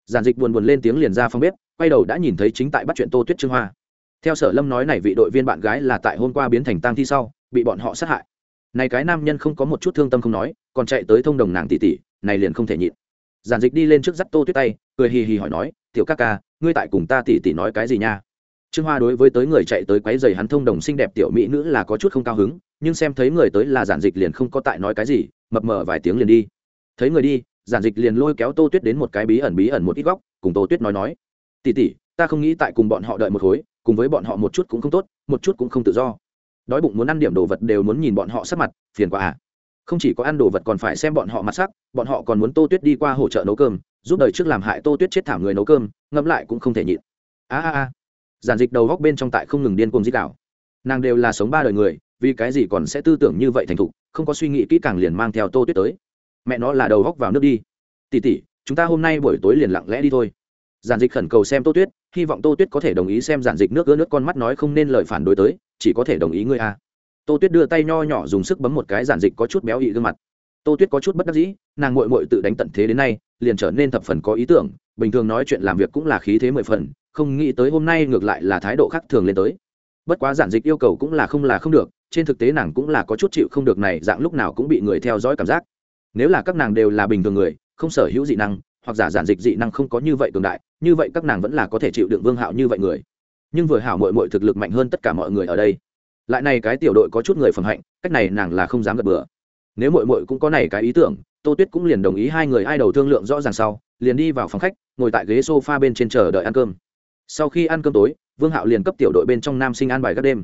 Giản dịch buồn buồn lên tiếng liền ra phòng bếp, quay đầu đã nhìn thấy chính tại bắt chuyện tô tuyết trương hoa. Theo sở lâm nói này vị đội viên bạn gái là tại hôm qua biến thành tang thi sau, bị bọn họ sát hại. Này cái nam nhân không có một chút thương tâm không nói, còn chạy tới thông đồng nàng tỷ tỷ này liền không thể nhịn. Giản dịch đi lên trước dắt tô tuyết tay, cười hì hì hỏi nói, tiểu ca ca, ngươi tại cùng ta tỷ tỷ nói cái gì nha? Trương hoa đối với tới người chạy tới quấy giày hắn thông đồng xinh đẹp tiểu mỹ nữ là có chút không cao hứng, nhưng xem thấy người tới là giản dịch liền không có tại nói cái gì, mập mờ vài tiếng liền đi. Thấy người đi, giản dịch liền lôi kéo tô tuyết đến một cái bí ẩn bí ẩn một ít góc, cùng tô tuyết nói nói. Tỉ tỉ ta không nghĩ tại cùng bọn họ đợi một khối cùng với bọn họ một chút cũng không tốt, một chút cũng không tự do. Đói bụng muốn ăn điểm đồ vật đều muốn nhìn bọn họ sắc mặt, phiền quá à. Không chỉ có ăn đồ vật còn phải xem bọn họ mặt sắc, bọn họ còn muốn tô tuyết đi qua hỗ trợ nấu cơm, giúp đời trước làm hại tô tuyết chết thảm người nấu cơm, ngẫm lại cũng không thể nhịn. A a a giản dịch đầu góc bên trong tại không ngừng điên cuồng dích đảo nàng đều là sống ba đời người, vì cái gì còn sẽ tư tưởng như vậy thành thục, không có suy nghĩ kỹ càng liền mang theo tô tuyết tới. Mẹ nó là đầu góc vào nước đi. Tỉ tỉ chúng ta hôm nay buổi tối liền lặng lẽ đi thôi. Giản dịch khẩn cầu xem tô tuyết, hy vọng tô tuyết có thể đồng ý xem giản dịch nước ưa nước con mắt nói không nên lời phản đối tới, chỉ có thể đồng ý ngươi a tô tuyết đưa tay nho nhỏ dùng sức bấm một cái giản dịch có chút béo ị gương mặt. Tô tuyết có chút bất đắc dĩ, nàng mội mội tự đánh tận thế đến nay, liền trở nên thập phần có ý tưởng, bình thường nói chuyện làm việc cũng là khí thế mười phần không nghĩ tới hôm nay ngược lại là thái độ khác thường lên tới. Bất quá giản dịch yêu cầu cũng là không là không được, trên thực tế nàng cũng là có chút chịu không được này, dạng lúc nào cũng bị người theo dõi cảm giác. Nếu là các nàng đều là bình thường người, không sở hữu dị năng, hoặc giả giản dịch dị năng không có như vậy cường đại, như vậy các nàng vẫn là có thể chịu đựng vương hạo như vậy người. Nhưng vừa hảo mội mội thực lực mạnh hơn tất cả mọi người ở đây. Lại này cái tiểu đội có chút người phẩm hạnh, cách này nàng là không dám gật bừa. Nếu mội mội cũng có này cái ý tưởng, tô tuyết cũng liền đồng ý hai người ai đầu thương lượng rõ ràng sau, liền đi vào phòng khách, ngồi tại ghế s o f a bên trên chờ đợi ăn cơm sau khi ăn cơm tối, vương hạo liền cấp tiểu đội bên trong nam sinh an bài các đêm.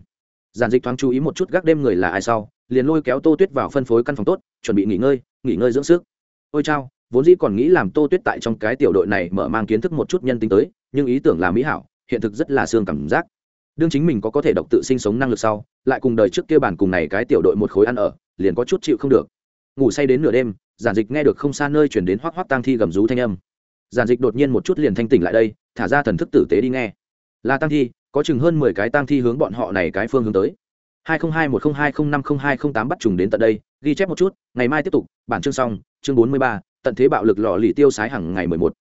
Giản dịch thoáng chú ý một chút gác đêm người là ai sau, liền lôi kéo tô tuyết vào phân phối căn phòng tốt, chuẩn bị nghỉ ngơi nghỉ ngơi dưỡng sức. Ôi chao, vốn dĩ còn nghĩ làm tô tuyết tại trong cái tiểu đội này mở mang kiến thức một chút nhân tính tới, nhưng ý tưởng là mỹ hảo, hiện thực rất là xương cảm giác. Đương chính mình có có thể độc tự sinh sống năng lực sau, lại cùng đời trước kia bàn cùng này cái tiểu đội một khối ăn ở, liền có chút chịu không được. Ngủ say đến nửa đêm, giản dịch nghe được không xa nơi chuyển đến hoác hoác tang thi gầm rú thanh âm. Giản dịch đột nhiên một chút liền thanh tỉnh lại đây thả ra thần thức tử tế đi nghe. Là tang thi, có chừng hơn mười cái tang thi hướng bọn họ này cái phương hướng tới. Hai nghìn hai một không hai không năm không hai không tám bắt trùng đến tận đây, ghi chép một chút, ngày mai tiếp tục, bản chương xong, chương bốn mươi ba, tận thế bạo lực lò lì tiêu sái hàng ngày mười một.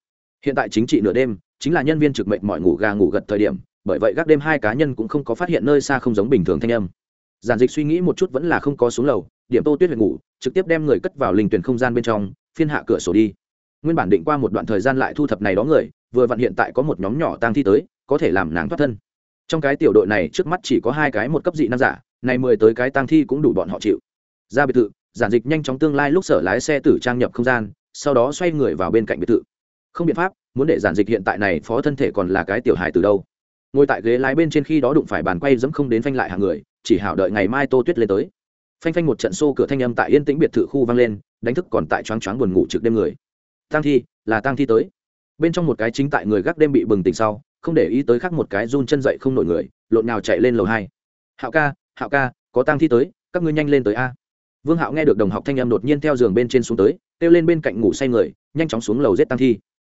Hiện tại chính trị nửa đêm, chính là nhân viên trực mệnh mọi ngủ gà ngủ gật thời điểm, bởi vậy gác đêm hai cá nhân cũng không có phát hiện nơi xa không giống bình thường thanh âm. Giản dịch suy nghĩ một chút vẫn là không có xuống lầu, điểm tô tuyết huyện ngủ, trực tiếp đem người cất vào linh tuyển không gian bên trong, phiên hạ cửa sổ đi. Nguyên bản định qua một đoạn thời gian lại thu thập này đó người vừa vặn hiện tại có một nhóm nhỏ tang thi tới, có thể làm nàng thoát thân. Trong cái tiểu đội này trước mắt chỉ có hai cái một cấp dị nam giả, này mười tới cái tang thi cũng đủ bọn họ chịu. Ra biệt thự, giản dịch nhanh chóng tương lai lúc sở lái xe tử trang nhập không gian, sau đó xoay người vào bên cạnh biệt thự. Không biện pháp, muốn để giản dịch hiện tại này phó thân thể còn là cái tiểu hài từ đâu. Ngồi tại ghế lái bên trên khi đó đụng phải bàn quay dẫm không đến phanh lại hàng người, chỉ hảo đợi ngày mai tô tuyết lên tới. Phanh phanh một trận xô cửa thanh âm tại yên tĩnh biệt thự khu vang lên, đánh thức còn tại choáng choáng buồn ngủ trực đêm người. Tang thi, là tang thi tới bên trong một cái chính tại người gác đêm bị bừng tỉnh sau, không để ý tới khác một cái run chân dậy không nổi người, lộn nào chạy lên lầu hai. Hạo ca hạo ca, có tang thi tới, các ngươi nhanh lên tới a. Vương hạo nghe được đồng học thanh âm đột nhiên theo giường bên trên xuống tới, kêu lên bên cạnh ngủ say người, nhanh chóng xuống lầu giết tang thi.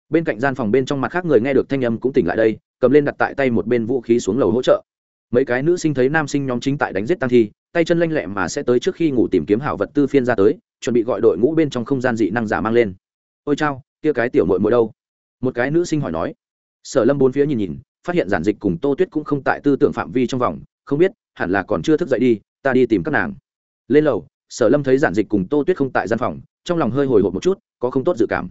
Bên cạnh gian phòng bên trong mặt khác người nghe được thanh âm cũng tỉnh lại đây, cầm lên đặt tại tay một bên vũ khí xuống lầu hỗ trợ. Mấy cái nữ sinh thấy nam sinh nhóm chính tại đánh giết tăng thi, tay chân lanh lẹ mà sẽ tới trước khi ngủ tìm kiếm hảo vật tư phiên ra tới, chuẩn bị gọi đội ngũ bên trong không gian dị năng giả mang lên. Ôi chao, kia cái tiểu mội mội đâu? Một cái nữ sinh hỏi nói, sở lâm bốn phía nhìn nhìn, phát hiện giản dịch cùng tô tuyết cũng không tại tư tưởng phạm vi trong vòng, không biết, hẳn là còn chưa thức dậy đi, ta đi tìm các nàng. Lên lầu, sở lâm thấy giản dịch cùng tô tuyết không tại gian phòng, trong lòng hơi hồi hộp một chút, có không tốt dự cảm.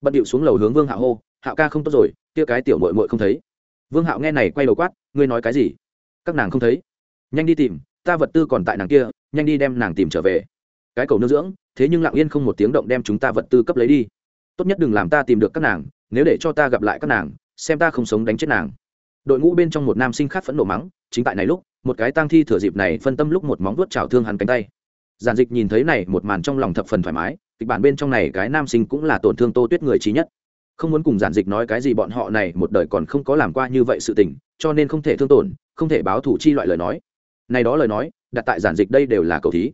Bận điệu xuống lầu hướng vương hạ hô, hạo ca không tốt rồi, kia cái tiểu mội mội không thấy. Vương hạo nghe này quay đầu quát, ngươi nói cái gì? Các nàng không thấy. Nhanh đi tìm, ta vật tư còn tại nàng kia, nhanh đi đem nàng tìm trở về. Cái cầu nương dưỡng, thế nhưng lặng yên không một tiếng động đem chúng ta vật tư cấp lấy đi. Tốt nhất đừng làm ta tìm được các nàng nếu để cho ta gặp lại các nàng, xem ta không sống đánh chết nàng. Đội ngũ bên trong một nam sinh khác phẫn nộ mắng, chính tại này lúc, một cái tang thi thừa dịp này phân tâm lúc một móng vuốt trào thương hắn cánh tay. Giản dịch nhìn thấy này, một màn trong lòng thập phần thoải mái, kịch bản bên trong này cái nam sinh cũng là tổn thương tô tuyết người trí nhất. Không muốn cùng giản dịch nói cái gì bọn họ này, một đời còn không có làm qua như vậy sự tình, cho nên không thể thương tổn, không thể báo thủ chi loại lời nói. Này đó lời nói, đặt tại giản dịch đây đều là cầu thí.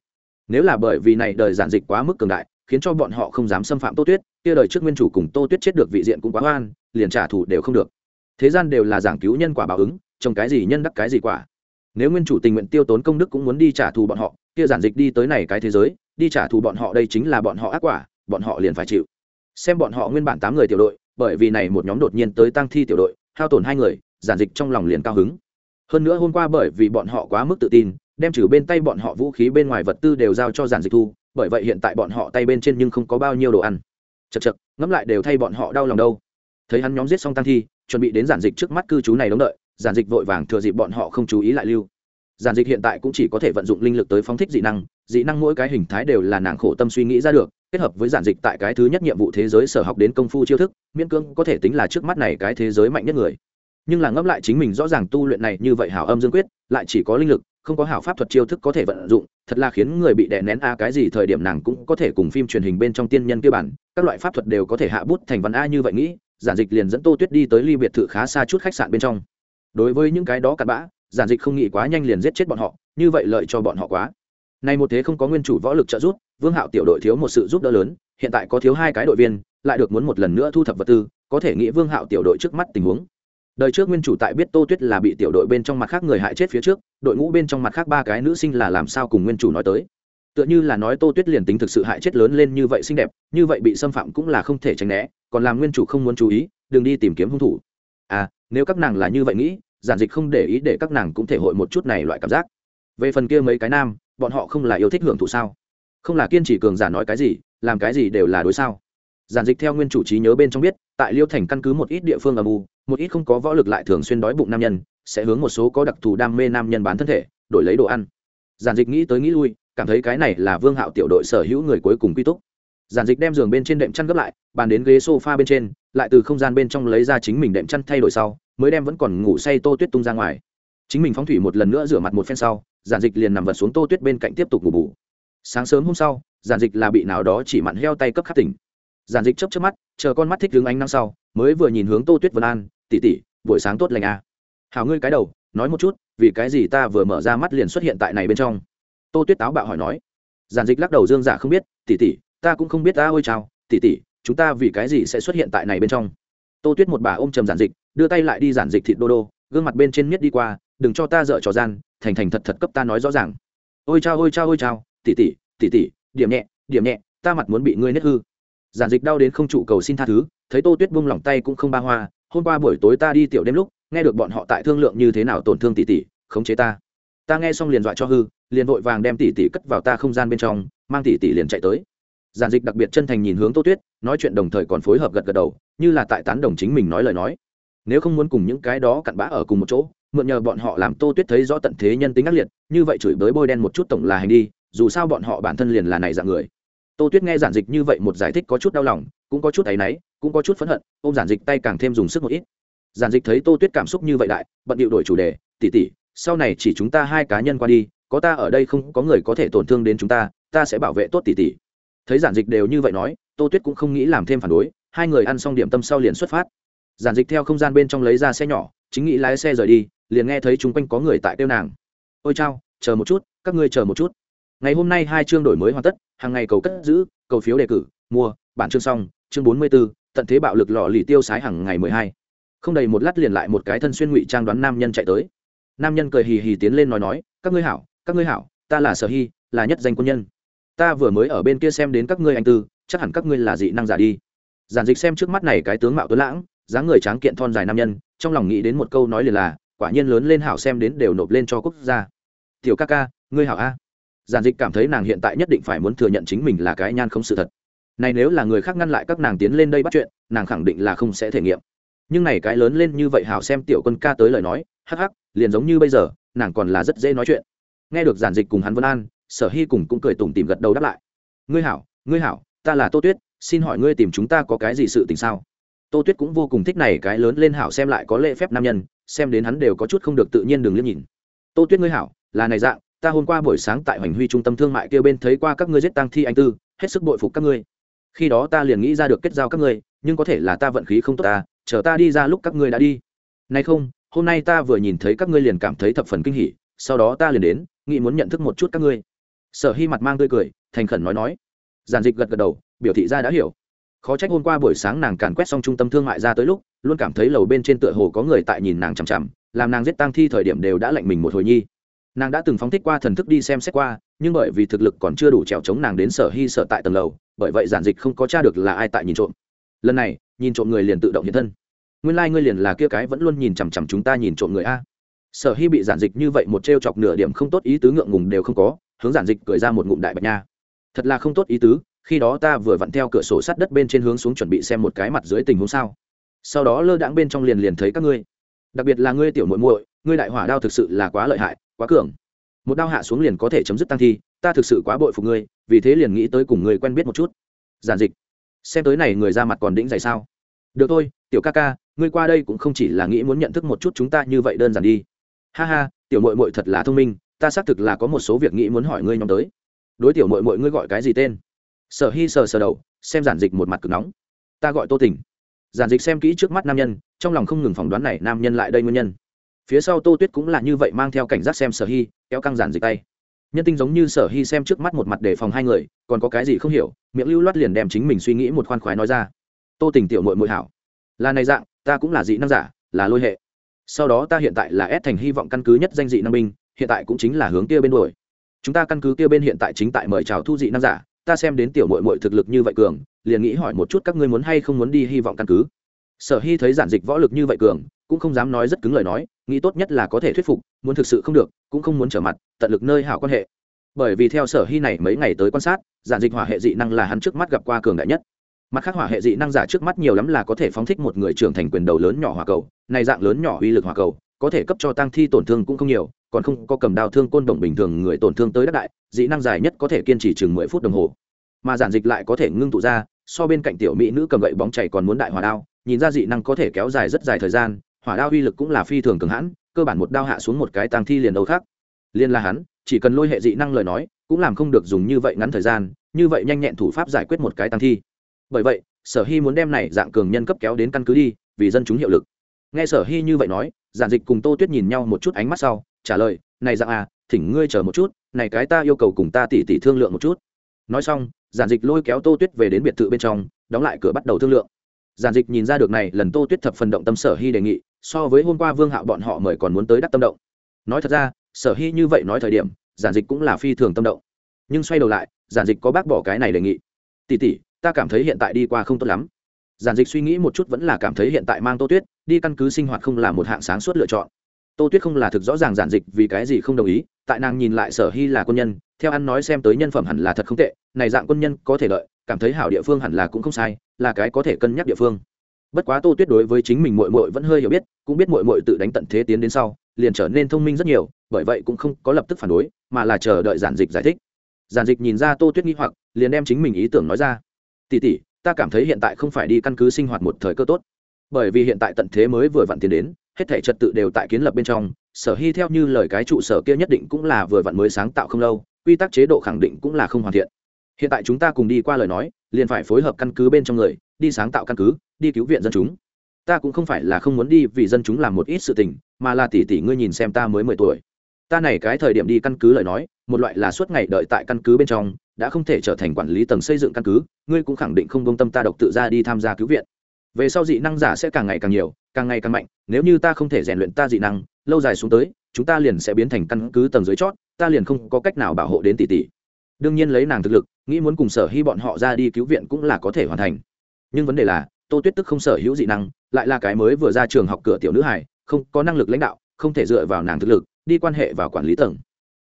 Nếu là bởi vì này đời giản dịch quá mức cường đại, khiến cho bọn họ không dám xâm phạm tô tuyết kia đời trước nguyên chủ cùng tô tuyết chết được vị diện cũng quá oan liền trả thù đều không được. Thế gian đều là giảng cứu nhân quả báo ứng trồng cái gì nhân đắc cái gì quả. Nếu nguyên chủ tình nguyện tiêu tốn công đức cũng muốn đi trả thù bọn họ, kia giản dịch đi tới này cái thế giới, đi trả thù bọn họ đây chính là bọn họ ác quả, bọn họ liền phải chịu. Xem bọn họ nguyên bản tám người tiểu đội, bởi vì này một nhóm đột nhiên tới tăng thi tiểu đội, hao tổn hai người, giản dịch trong lòng liền cao hứng. Hơn nữa hôm qua bởi vì bọn họ quá mức tự tin, đem trừ bên tay bọn họ vũ khí bên ngoài vật tư đều giao cho giản dịch thu, bởi vậy hiện tại bọn họ tay bên trên nhưng không có bao nhiêu đồ ăn chật chật, ngẫm lại đều thay bọn họ đau lòng đâu. Thấy hắn nhóm giết xong tăng thi, chuẩn bị đến giản dịch trước mắt cư trú này đóng đợi, giản dịch vội vàng thừa dịp bọn họ không chú ý lại lưu. Giản dịch hiện tại cũng chỉ có thể vận dụng linh lực tới phóng thích dị năng dị năng mỗi cái hình thái đều là nàng khổ tâm suy nghĩ ra được, kết hợp với giản dịch tại cái thứ nhất nhiệm vụ thế giới sở học đến công phu chiêu thức, miễn cưỡng có thể tính là trước mắt này cái thế giới mạnh nhất người. Nhưng là ngẫm lại chính mình rõ ràng tu luyện này như vậy hảo âm dương quyết, lại chỉ có linh lực không có hảo pháp thuật chiêu thức có thể vận dụng, thật là khiến người bị đè nén a, cái gì thời điểm nàng cũng có thể cùng phim truyền hình bên trong tiên nhân kia bản, các loại pháp thuật đều có thể hạ bút thành văn a như vậy nghĩ, giản dịch liền dẫn tô tuyết đi tới ly biệt thự khá xa chút khách sạn bên trong. Đối với những cái đó cặn bã, giản dịch không nghĩ quá nhanh liền giết chết bọn họ, như vậy lợi cho bọn họ quá. Nay một thế không có nguyên chủ võ lực trợ giúp, vương hạo tiểu đội thiếu một sự giúp đỡ lớn, hiện tại có thiếu hai cái đội viên, lại được muốn một lần nữa thu thập vật tư, có thể nghĩ vương hạo tiểu đội trước mắt tình huống đời trước nguyên chủ tại biết tô tuyết là bị tiểu đội bên trong mặt khác người hại chết phía trước, đội ngũ bên trong mặt khác ba cái nữ sinh là làm sao cùng nguyên chủ nói tới. Tựa như là nói tô tuyết liền tính thực sự hại chết lớn lên như vậy xinh đẹp, như vậy bị xâm phạm cũng là không thể tránh né, còn làm nguyên chủ không muốn chú ý, đừng đi tìm kiếm hung thủ. À nếu các nàng là như vậy nghĩ, giản dịch không để ý để các nàng cũng thể hội một chút này loại cảm giác. Về phần kia mấy cái nam, bọn họ không là yêu thích hưởng thụ sao? Không là kiên trì cường giả nói cái gì, làm cái gì đều là đối sao? Giản dịch theo nguyên chủ trí nhớ bên trong biết, tại liêu thành căn cứ một ít địa phương âm u một ít không có võ lực lại thường xuyên đói bụng nam nhân, sẽ hướng một số có đặc thù đam mê nam nhân bán thân thể, đổi lấy đồ ăn. Giản dịch nghĩ tới nghĩ lui, cảm thấy cái này là vương hạo tiểu đội sở hữu người cuối cùng quy túc. Giản dịch đem giường bên trên đệm chăn gấp lại, bàn đến ghế s o f a bên trên, lại từ không gian bên trong lấy ra chính mình đệm chăn thay đổi sau, mới đem vẫn còn ngủ say tô tuyết tung ra ngoài. Chính mình phóng thủy một lần nữa rửa mặt một phen sau, giản dịch liền nằm vật xuống tô tuyết bên cạnh tiếp tục ngủ bù. Sáng sớm hôm sau, giản dịch là bị nào đó chỉ mặn heo tay cấp khắc tỉnh. Giản dịch chấp chấp mắt, chờ con mắt thích hướng ánh năm sau, mới vừa nhìn hướng tô tuyết vân an Tỷ tỷ, buổi sáng tốt lành à. hào ngươi cái đầu nói một chút vì cái gì ta vừa mở ra mắt liền xuất hiện tại này bên trong? Tô tuyết táo bạo hỏi nói. Giản dịch lắc đầu dương giả không biết tỷ tỷ, ta cũng không biết ta ôi chào tỷ tỷ, chúng ta vì cái gì sẽ xuất hiện tại này bên trong? Tô tuyết một bà ôm trầm giản dịch đưa tay lại đi giản dịch thịt đô đô gương mặt bên trên miết đi qua đừng cho ta dở trò gian thành thành thật thật cấp ta nói rõ ràng. Ôi chao ôi chao ôi chao tỉ tỉ tỉ tỉ điểm nhẹ điểm nhẹ ta mặt muốn bị ngươi nết hư. Giản dịch đau đến không trụ cầu xin tha thứ thấy tô tuyết buông lỏng tay cũng không ba hoa hôm qua buổi tối ta đi tiểu đêm lúc, nghe được bọn họ tại thương lượng như thế nào tổn thương tỷ tỷ, khống chế ta. Ta nghe xong liền dọa cho hư, liền vội vàng đem tỷ tỷ cất vào ta không gian bên trong, mang tỷ tỷ liền chạy tới. Giản dịch đặc biệt chân thành nhìn hướng tô tuyết, nói chuyện đồng thời còn phối hợp gật gật đầu, như là tại tán đồng chính mình nói lời nói. Nếu không muốn cùng những cái đó cặn bã ở cùng một chỗ, mượn nhờ bọn họ làm tô tuyết thấy rõ tận thế nhân tính ác liệt, như vậy chửi bới bôi đen một chút tổng là hành đi, dù sao bọn họ bản thân liền là này dạng người. Tô tuyết nghe giản dịch như vậy một giải thích có chút đau lòng, cũng có chút áy náy cũng có chút phẫn hận ô m giản dịch tay càng thêm dùng sức một ít. Giản dịch thấy tô tuyết cảm xúc như vậy đại, bận điệu đổi chủ đề tỉ tỉ sau này chỉ chúng ta hai cá nhân qua đi, có ta ở đây không, có người có thể tổn thương đến chúng ta ta sẽ bảo vệ tốt tỉ tỉ thấy giản dịch đều như vậy nói, tô tuyết cũng không nghĩ làm thêm phản đối, hai người ăn xong điểm tâm sau liền xuất phát. Giản dịch theo không gian bên trong lấy ra xe nhỏ, chính nghĩ lái xe rời đi, liền nghe thấy chung quanh có người tại tiêu nàng. Ôi chao, chờ một chút, các ngươi chờ một chút. Ngày hôm nay hai chương đổi mới hoàn tất, hàng ngày cầu cất giữ, cầu phiếu đề cử, mua, bản chương xong, chương bốn mươi b ố tận thế bạo lực lò lì tiêu sái hàng ngày mười hai. Không đầy một lát liền lại một cái thân xuyên ngụy trang đoán nam nhân chạy tới. Nam nhân cười hì hì tiến lên nói nói, các ngươi hảo, các ngươi hảo, ta là sở hy, là nhất danh quân nhân. Ta vừa mới ở bên kia xem đến các ngươi anh tư, chắc hẳn các ngươi là dị năng giả đi. Giản dịch xem trước mắt này cái tướng mạo tuấn lãng, dáng người tráng kiện thon dài nam nhân, trong lòng nghĩ đến một câu nói liền là, quả nhiên lớn lên hảo xem đến đều nộp lên cho quốc gia. Tiểu ca ca, ngươi hảo a. Giản dịch cảm thấy nàng hiện tại nhất định phải muốn thừa nhận chính mình là cái nhan không sự thật này nếu là người khác ngăn lại các nàng tiến lên đây bắt chuyện, nàng khẳng định là không sẽ thể nghiệm. Nhưng này cái lớn lên như vậy hảo xem tiểu quân ca tới lời nói, hắc hắc, liền giống như bây giờ, nàng còn là rất dễ nói chuyện. Nghe được giản dịch cùng hắn vân an, sở hy cùng cũng cười tủm tìm gật đầu đáp lại. Ngươi hảo ngươi hảo, ta là tô tuyết, xin hỏi ngươi tìm chúng ta có cái gì sự tình sao? Tô tuyết cũng vô cùng thích này cái lớn lên hảo xem lại có lễ phép nam nhân, xem đến hắn đều có chút không được tự nhiên đừng liếc nhìn. Tô tuyết ngươi hảo, là này dạng, ta hôm qua buổi sáng tại hoành huy trung tâm thương mại kia bên thấy qua các ngươi giết tăng thi anh tư, hết sức bội phục các ngươi khi đó ta liền nghĩ ra được kết giao các ngươi, nhưng có thể là ta vận khí không tốt ta, chờ ta đi ra lúc các ngươi đã đi. Nay không, hôm nay ta vừa nhìn thấy các ngươi liền cảm thấy thập phần kinh hỉ, sau đó ta liền đến, nghĩ muốn nhận thức một chút các ngươi. Sở hy mặt mang tươi cười, thành khẩn nói nói. Giản dịch gật gật đầu, biểu thị ra đã hiểu. Khó trách hôm qua buổi sáng nàng càn quét xong trung tâm thương mại ra tới lúc, luôn cảm thấy lầu bên trên tựa hồ có người tại nhìn nàng chằm chằm, làm nàng giết tang thi thời điểm đều đã lạnh mình một hồi nhi. Nàng đã từng phóng thích qua thần thức đi xem xét qua, nhưng bởi vì thực lực còn chưa đủ trèo chống nàng đến sở hy sở tại tầng lầu bởi vậy giản dịch không có t r a được là ai tại nhìn trộm. Lần này, nhìn trộm người liền tự động hiện thân. Nguyên lai、like、ngươi liền là kia cái vẫn luôn nhìn chằm chằm chúng ta nhìn trộm người a. Sở hy bị giản dịch như vậy một t r e o chọc nửa điểm không tốt ý tứ ngượng ngùng đều không có, hướng giản dịch cười ra một ngụm đại bạch nha. Thật là không tốt ý tứ, khi đó ta vừa vặn theo cửa sổ sắt đất bên trên hướng xuống chuẩn bị xem một cái mặt dưới tình huống sao. Sau đó lơ đãng bên trong liền liền thấy các ngươi. Đặc biệt là ngươi tiểu muội muội, ngươi đại hỏa đao thực sự là quá lợi hại, quá cường. Một đao hạ xuống liền có thể chấm dứt tăng thi ta thực sự quá bội phục ngươi, vì thế liền nghĩ tới cùng ngươi quen biết một chút. Giản dịch, xem tới này người ra mặt còn đĩnh dày sao? Được thôi, tiểu ca ca, ngươi qua đây cũng không chỉ là nghĩ muốn nhận thức một chút chúng ta như vậy đơn giản đi. Ha ha, tiểu mội mội thật là thông minh, ta xác thực là có một số việc nghĩ muốn hỏi ngươi nhóm tới. Đối tiểu mội mội ngươi gọi cái gì tên? Sở hy sờ sờ đầu, xem giản dịch một mặt cực nóng. Ta gọi tô tình. Giản dịch xem kỹ trước mắt nam nhân, trong lòng không ngừng phỏng đoán này nam nhân lại đây nguyên nhân. Phía sau tô tuyết cũng là như vậy mang theo cảnh giác xem sở hy kéo căng giản dịch tay nhân tinh giống như sở hy xem trước mắt một mặt để phòng hai người, còn có cái gì không hiểu, miệng lưu loát liền đem chính mình suy nghĩ một khoan khoái nói ra. Tô tình tiểu mội mội hảo. Là này dạng, ta cũng là dị năng giả, là lôi hệ. Sau đó ta hiện tại là ép thành hy vọng căn cứ nhất danh dị năng binh, hiện tại cũng chính là hướng kia bên đuổi. Chúng ta căn cứ kia bên hiện tại chính tại mời chào thu dị năng giả, ta xem đến tiểu mội mội thực lực như vậy cường, liền nghĩ hỏi một chút các ngươi muốn hay không muốn đi hy vọng căn cứ. Sở hy thấy giản dịch võ lực như vậy cường cũng không dám nói rất cứng lời nói, nghĩ tốt nhất là có thể thuyết phục, muốn thực sự không được, cũng không muốn trở mặt, tận lực nơi hảo quan hệ. Bởi vì theo sở hy này mấy ngày tới quan sát, giản dịch hỏa hệ dị năng là hắn trước mắt gặp qua cường đại nhất. Mặt khác hỏa hệ dị năng giả trước mắt nhiều lắm là có thể phóng thích một người trưởng thành quyền đầu lớn nhỏ hỏa cầu, này dạng lớn nhỏ uy lực hỏa cầu, có thể cấp cho tăng thi tổn thương cũng không nhiều, còn không có cầm đao thương côn đồng bình thường người tổn thương tới đất đại, dị năng dài nhất có thể kiên trì chừng mười phút đồng hồ. Mà giản dịch lại có thể ngưng tụ ra, so bên cạnh tiểu mỹ nữ cầm gậy bóng chảy còn muốn đại hỏa đao, nhìn ra dị năng có thể kéo dài rất dài thời gian hỏa đao uy lực cũng là phi thường cường hãn, cơ bản một đao hạ xuống một cái tăng thi liền đầu khác. Liên là hắn, chỉ cần lôi hệ dị năng lời nói, cũng làm không được dùng như vậy ngắn thời gian, như vậy nhanh nhẹn thủ pháp giải quyết một cái tăng thi. Bởi vậy, sở hy muốn đem này dạng cường nhân cấp kéo đến căn cứ đi, vì dân chúng hiệu lực. Nghe sở hy như vậy nói, giản dịch cùng tô tuyết nhìn nhau một chút ánh mắt sau, trả lời, này dạng à thỉnh ngươi chờ một chút, này cái ta yêu cầu cùng ta tỉ tỉ thương lượng một chút. Nói xong, giản dịch lôi kéo tô tuyết về đến biệt thự bên trong, đóng lại cửa bắt đầu thương lượng. Giản dịch nhìn ra được này, lần tô tuyết thập phần động tâm sở hy đề nghị so với hôm qua vương hạo bọn họ mời còn muốn tới đắc tâm động. Nói thật ra, sở hy như vậy nói thời điểm, giản dịch cũng là phi thường tâm động. Nhưng xoay đầu lại, giản dịch có bác bỏ cái này đề nghị. Tỉ tỉ ta cảm thấy hiện tại đi qua không tốt lắm. Giản dịch suy nghĩ một chút vẫn là cảm thấy hiện tại mang tô tuyết, đi căn cứ sinh hoạt không là một hạng sáng suốt lựa chọn. Tô tuyết không là thực rõ ràng giản dịch vì cái gì không đồng ý, tại nàng nhìn lại sở hy là quân nhân, theo ăn nói xem tới nhân phẩm hẳn là thật không tệ, này dạng quân nhân có thể lợi cảm thấy hảo địa phương hẳn là cũng không sai, là cái có thể cân nhắc địa phương bất quá tô tuyết đối với chính mình mội mội vẫn hơi hiểu biết, cũng biết mội mội tự đánh tận thế tiến đến sau, liền trở nên thông minh rất nhiều, bởi vậy cũng không có lập tức phản đối, mà là chờ đợi giản dịch giải thích. Giản dịch nhìn ra tô tuyết nghi hoặc, liền đem chính mình ý tưởng nói ra. Tỉ tỉ ta cảm thấy hiện tại không phải đi căn cứ sinh hoạt một thời cơ tốt. Bởi vì hiện tại tận thế mới vừa vặn tiến đến, hết thể trật tự đều tại kiến lập bên trong, sở hy theo như lời cái trụ sở kia nhất định cũng là vừa vặn mới sáng tạo không lâu, quy tắc chế độ khẳng định cũng là không hoàn thiện. Hiện tại chúng ta cùng đi qua lời nói, liền phải phối hợp căn cứ bên trong người, đi sáng tạo căn cứ đi cứu viện dân chúng. Ta cũng không phải là không muốn đi vì dân chúng làm một ít sự tình, mà là tỷ tỷ ngươi nhìn xem ta mới mười tuổi. Ta này cái thời điểm đi căn cứ lời nói, một loại là suốt ngày đợi tại căn cứ bên trong, đã không thể trở thành quản lý tầng xây dựng căn cứ, ngươi cũng khẳng định không công tâm ta độc tự ra đi tham gia cứu viện. Về sau dị năng giả sẽ càng ngày càng nhiều, càng ngày càng mạnh, nếu như ta không thể rèn luyện ta dị năng, lâu dài xuống tới, chúng ta liền sẽ biến thành căn cứ tầng dưới chót, ta liền không có cách nào bảo hộ đến tỷ tỷ. Đương nhiên lấy nàng thực lực, nghĩ muốn cùng sở hy bọn họ ra đi cứu viện cũng là có thể hoàn thành. Nhưng vấn đề là tô tuyết tức không sở hữu dị năng, lại là cái mới vừa ra trường học cửa tiểu nữ hải không có năng lực lãnh đạo, không thể dựa vào nàng thực lực, đi quan hệ vào quản lý tầng.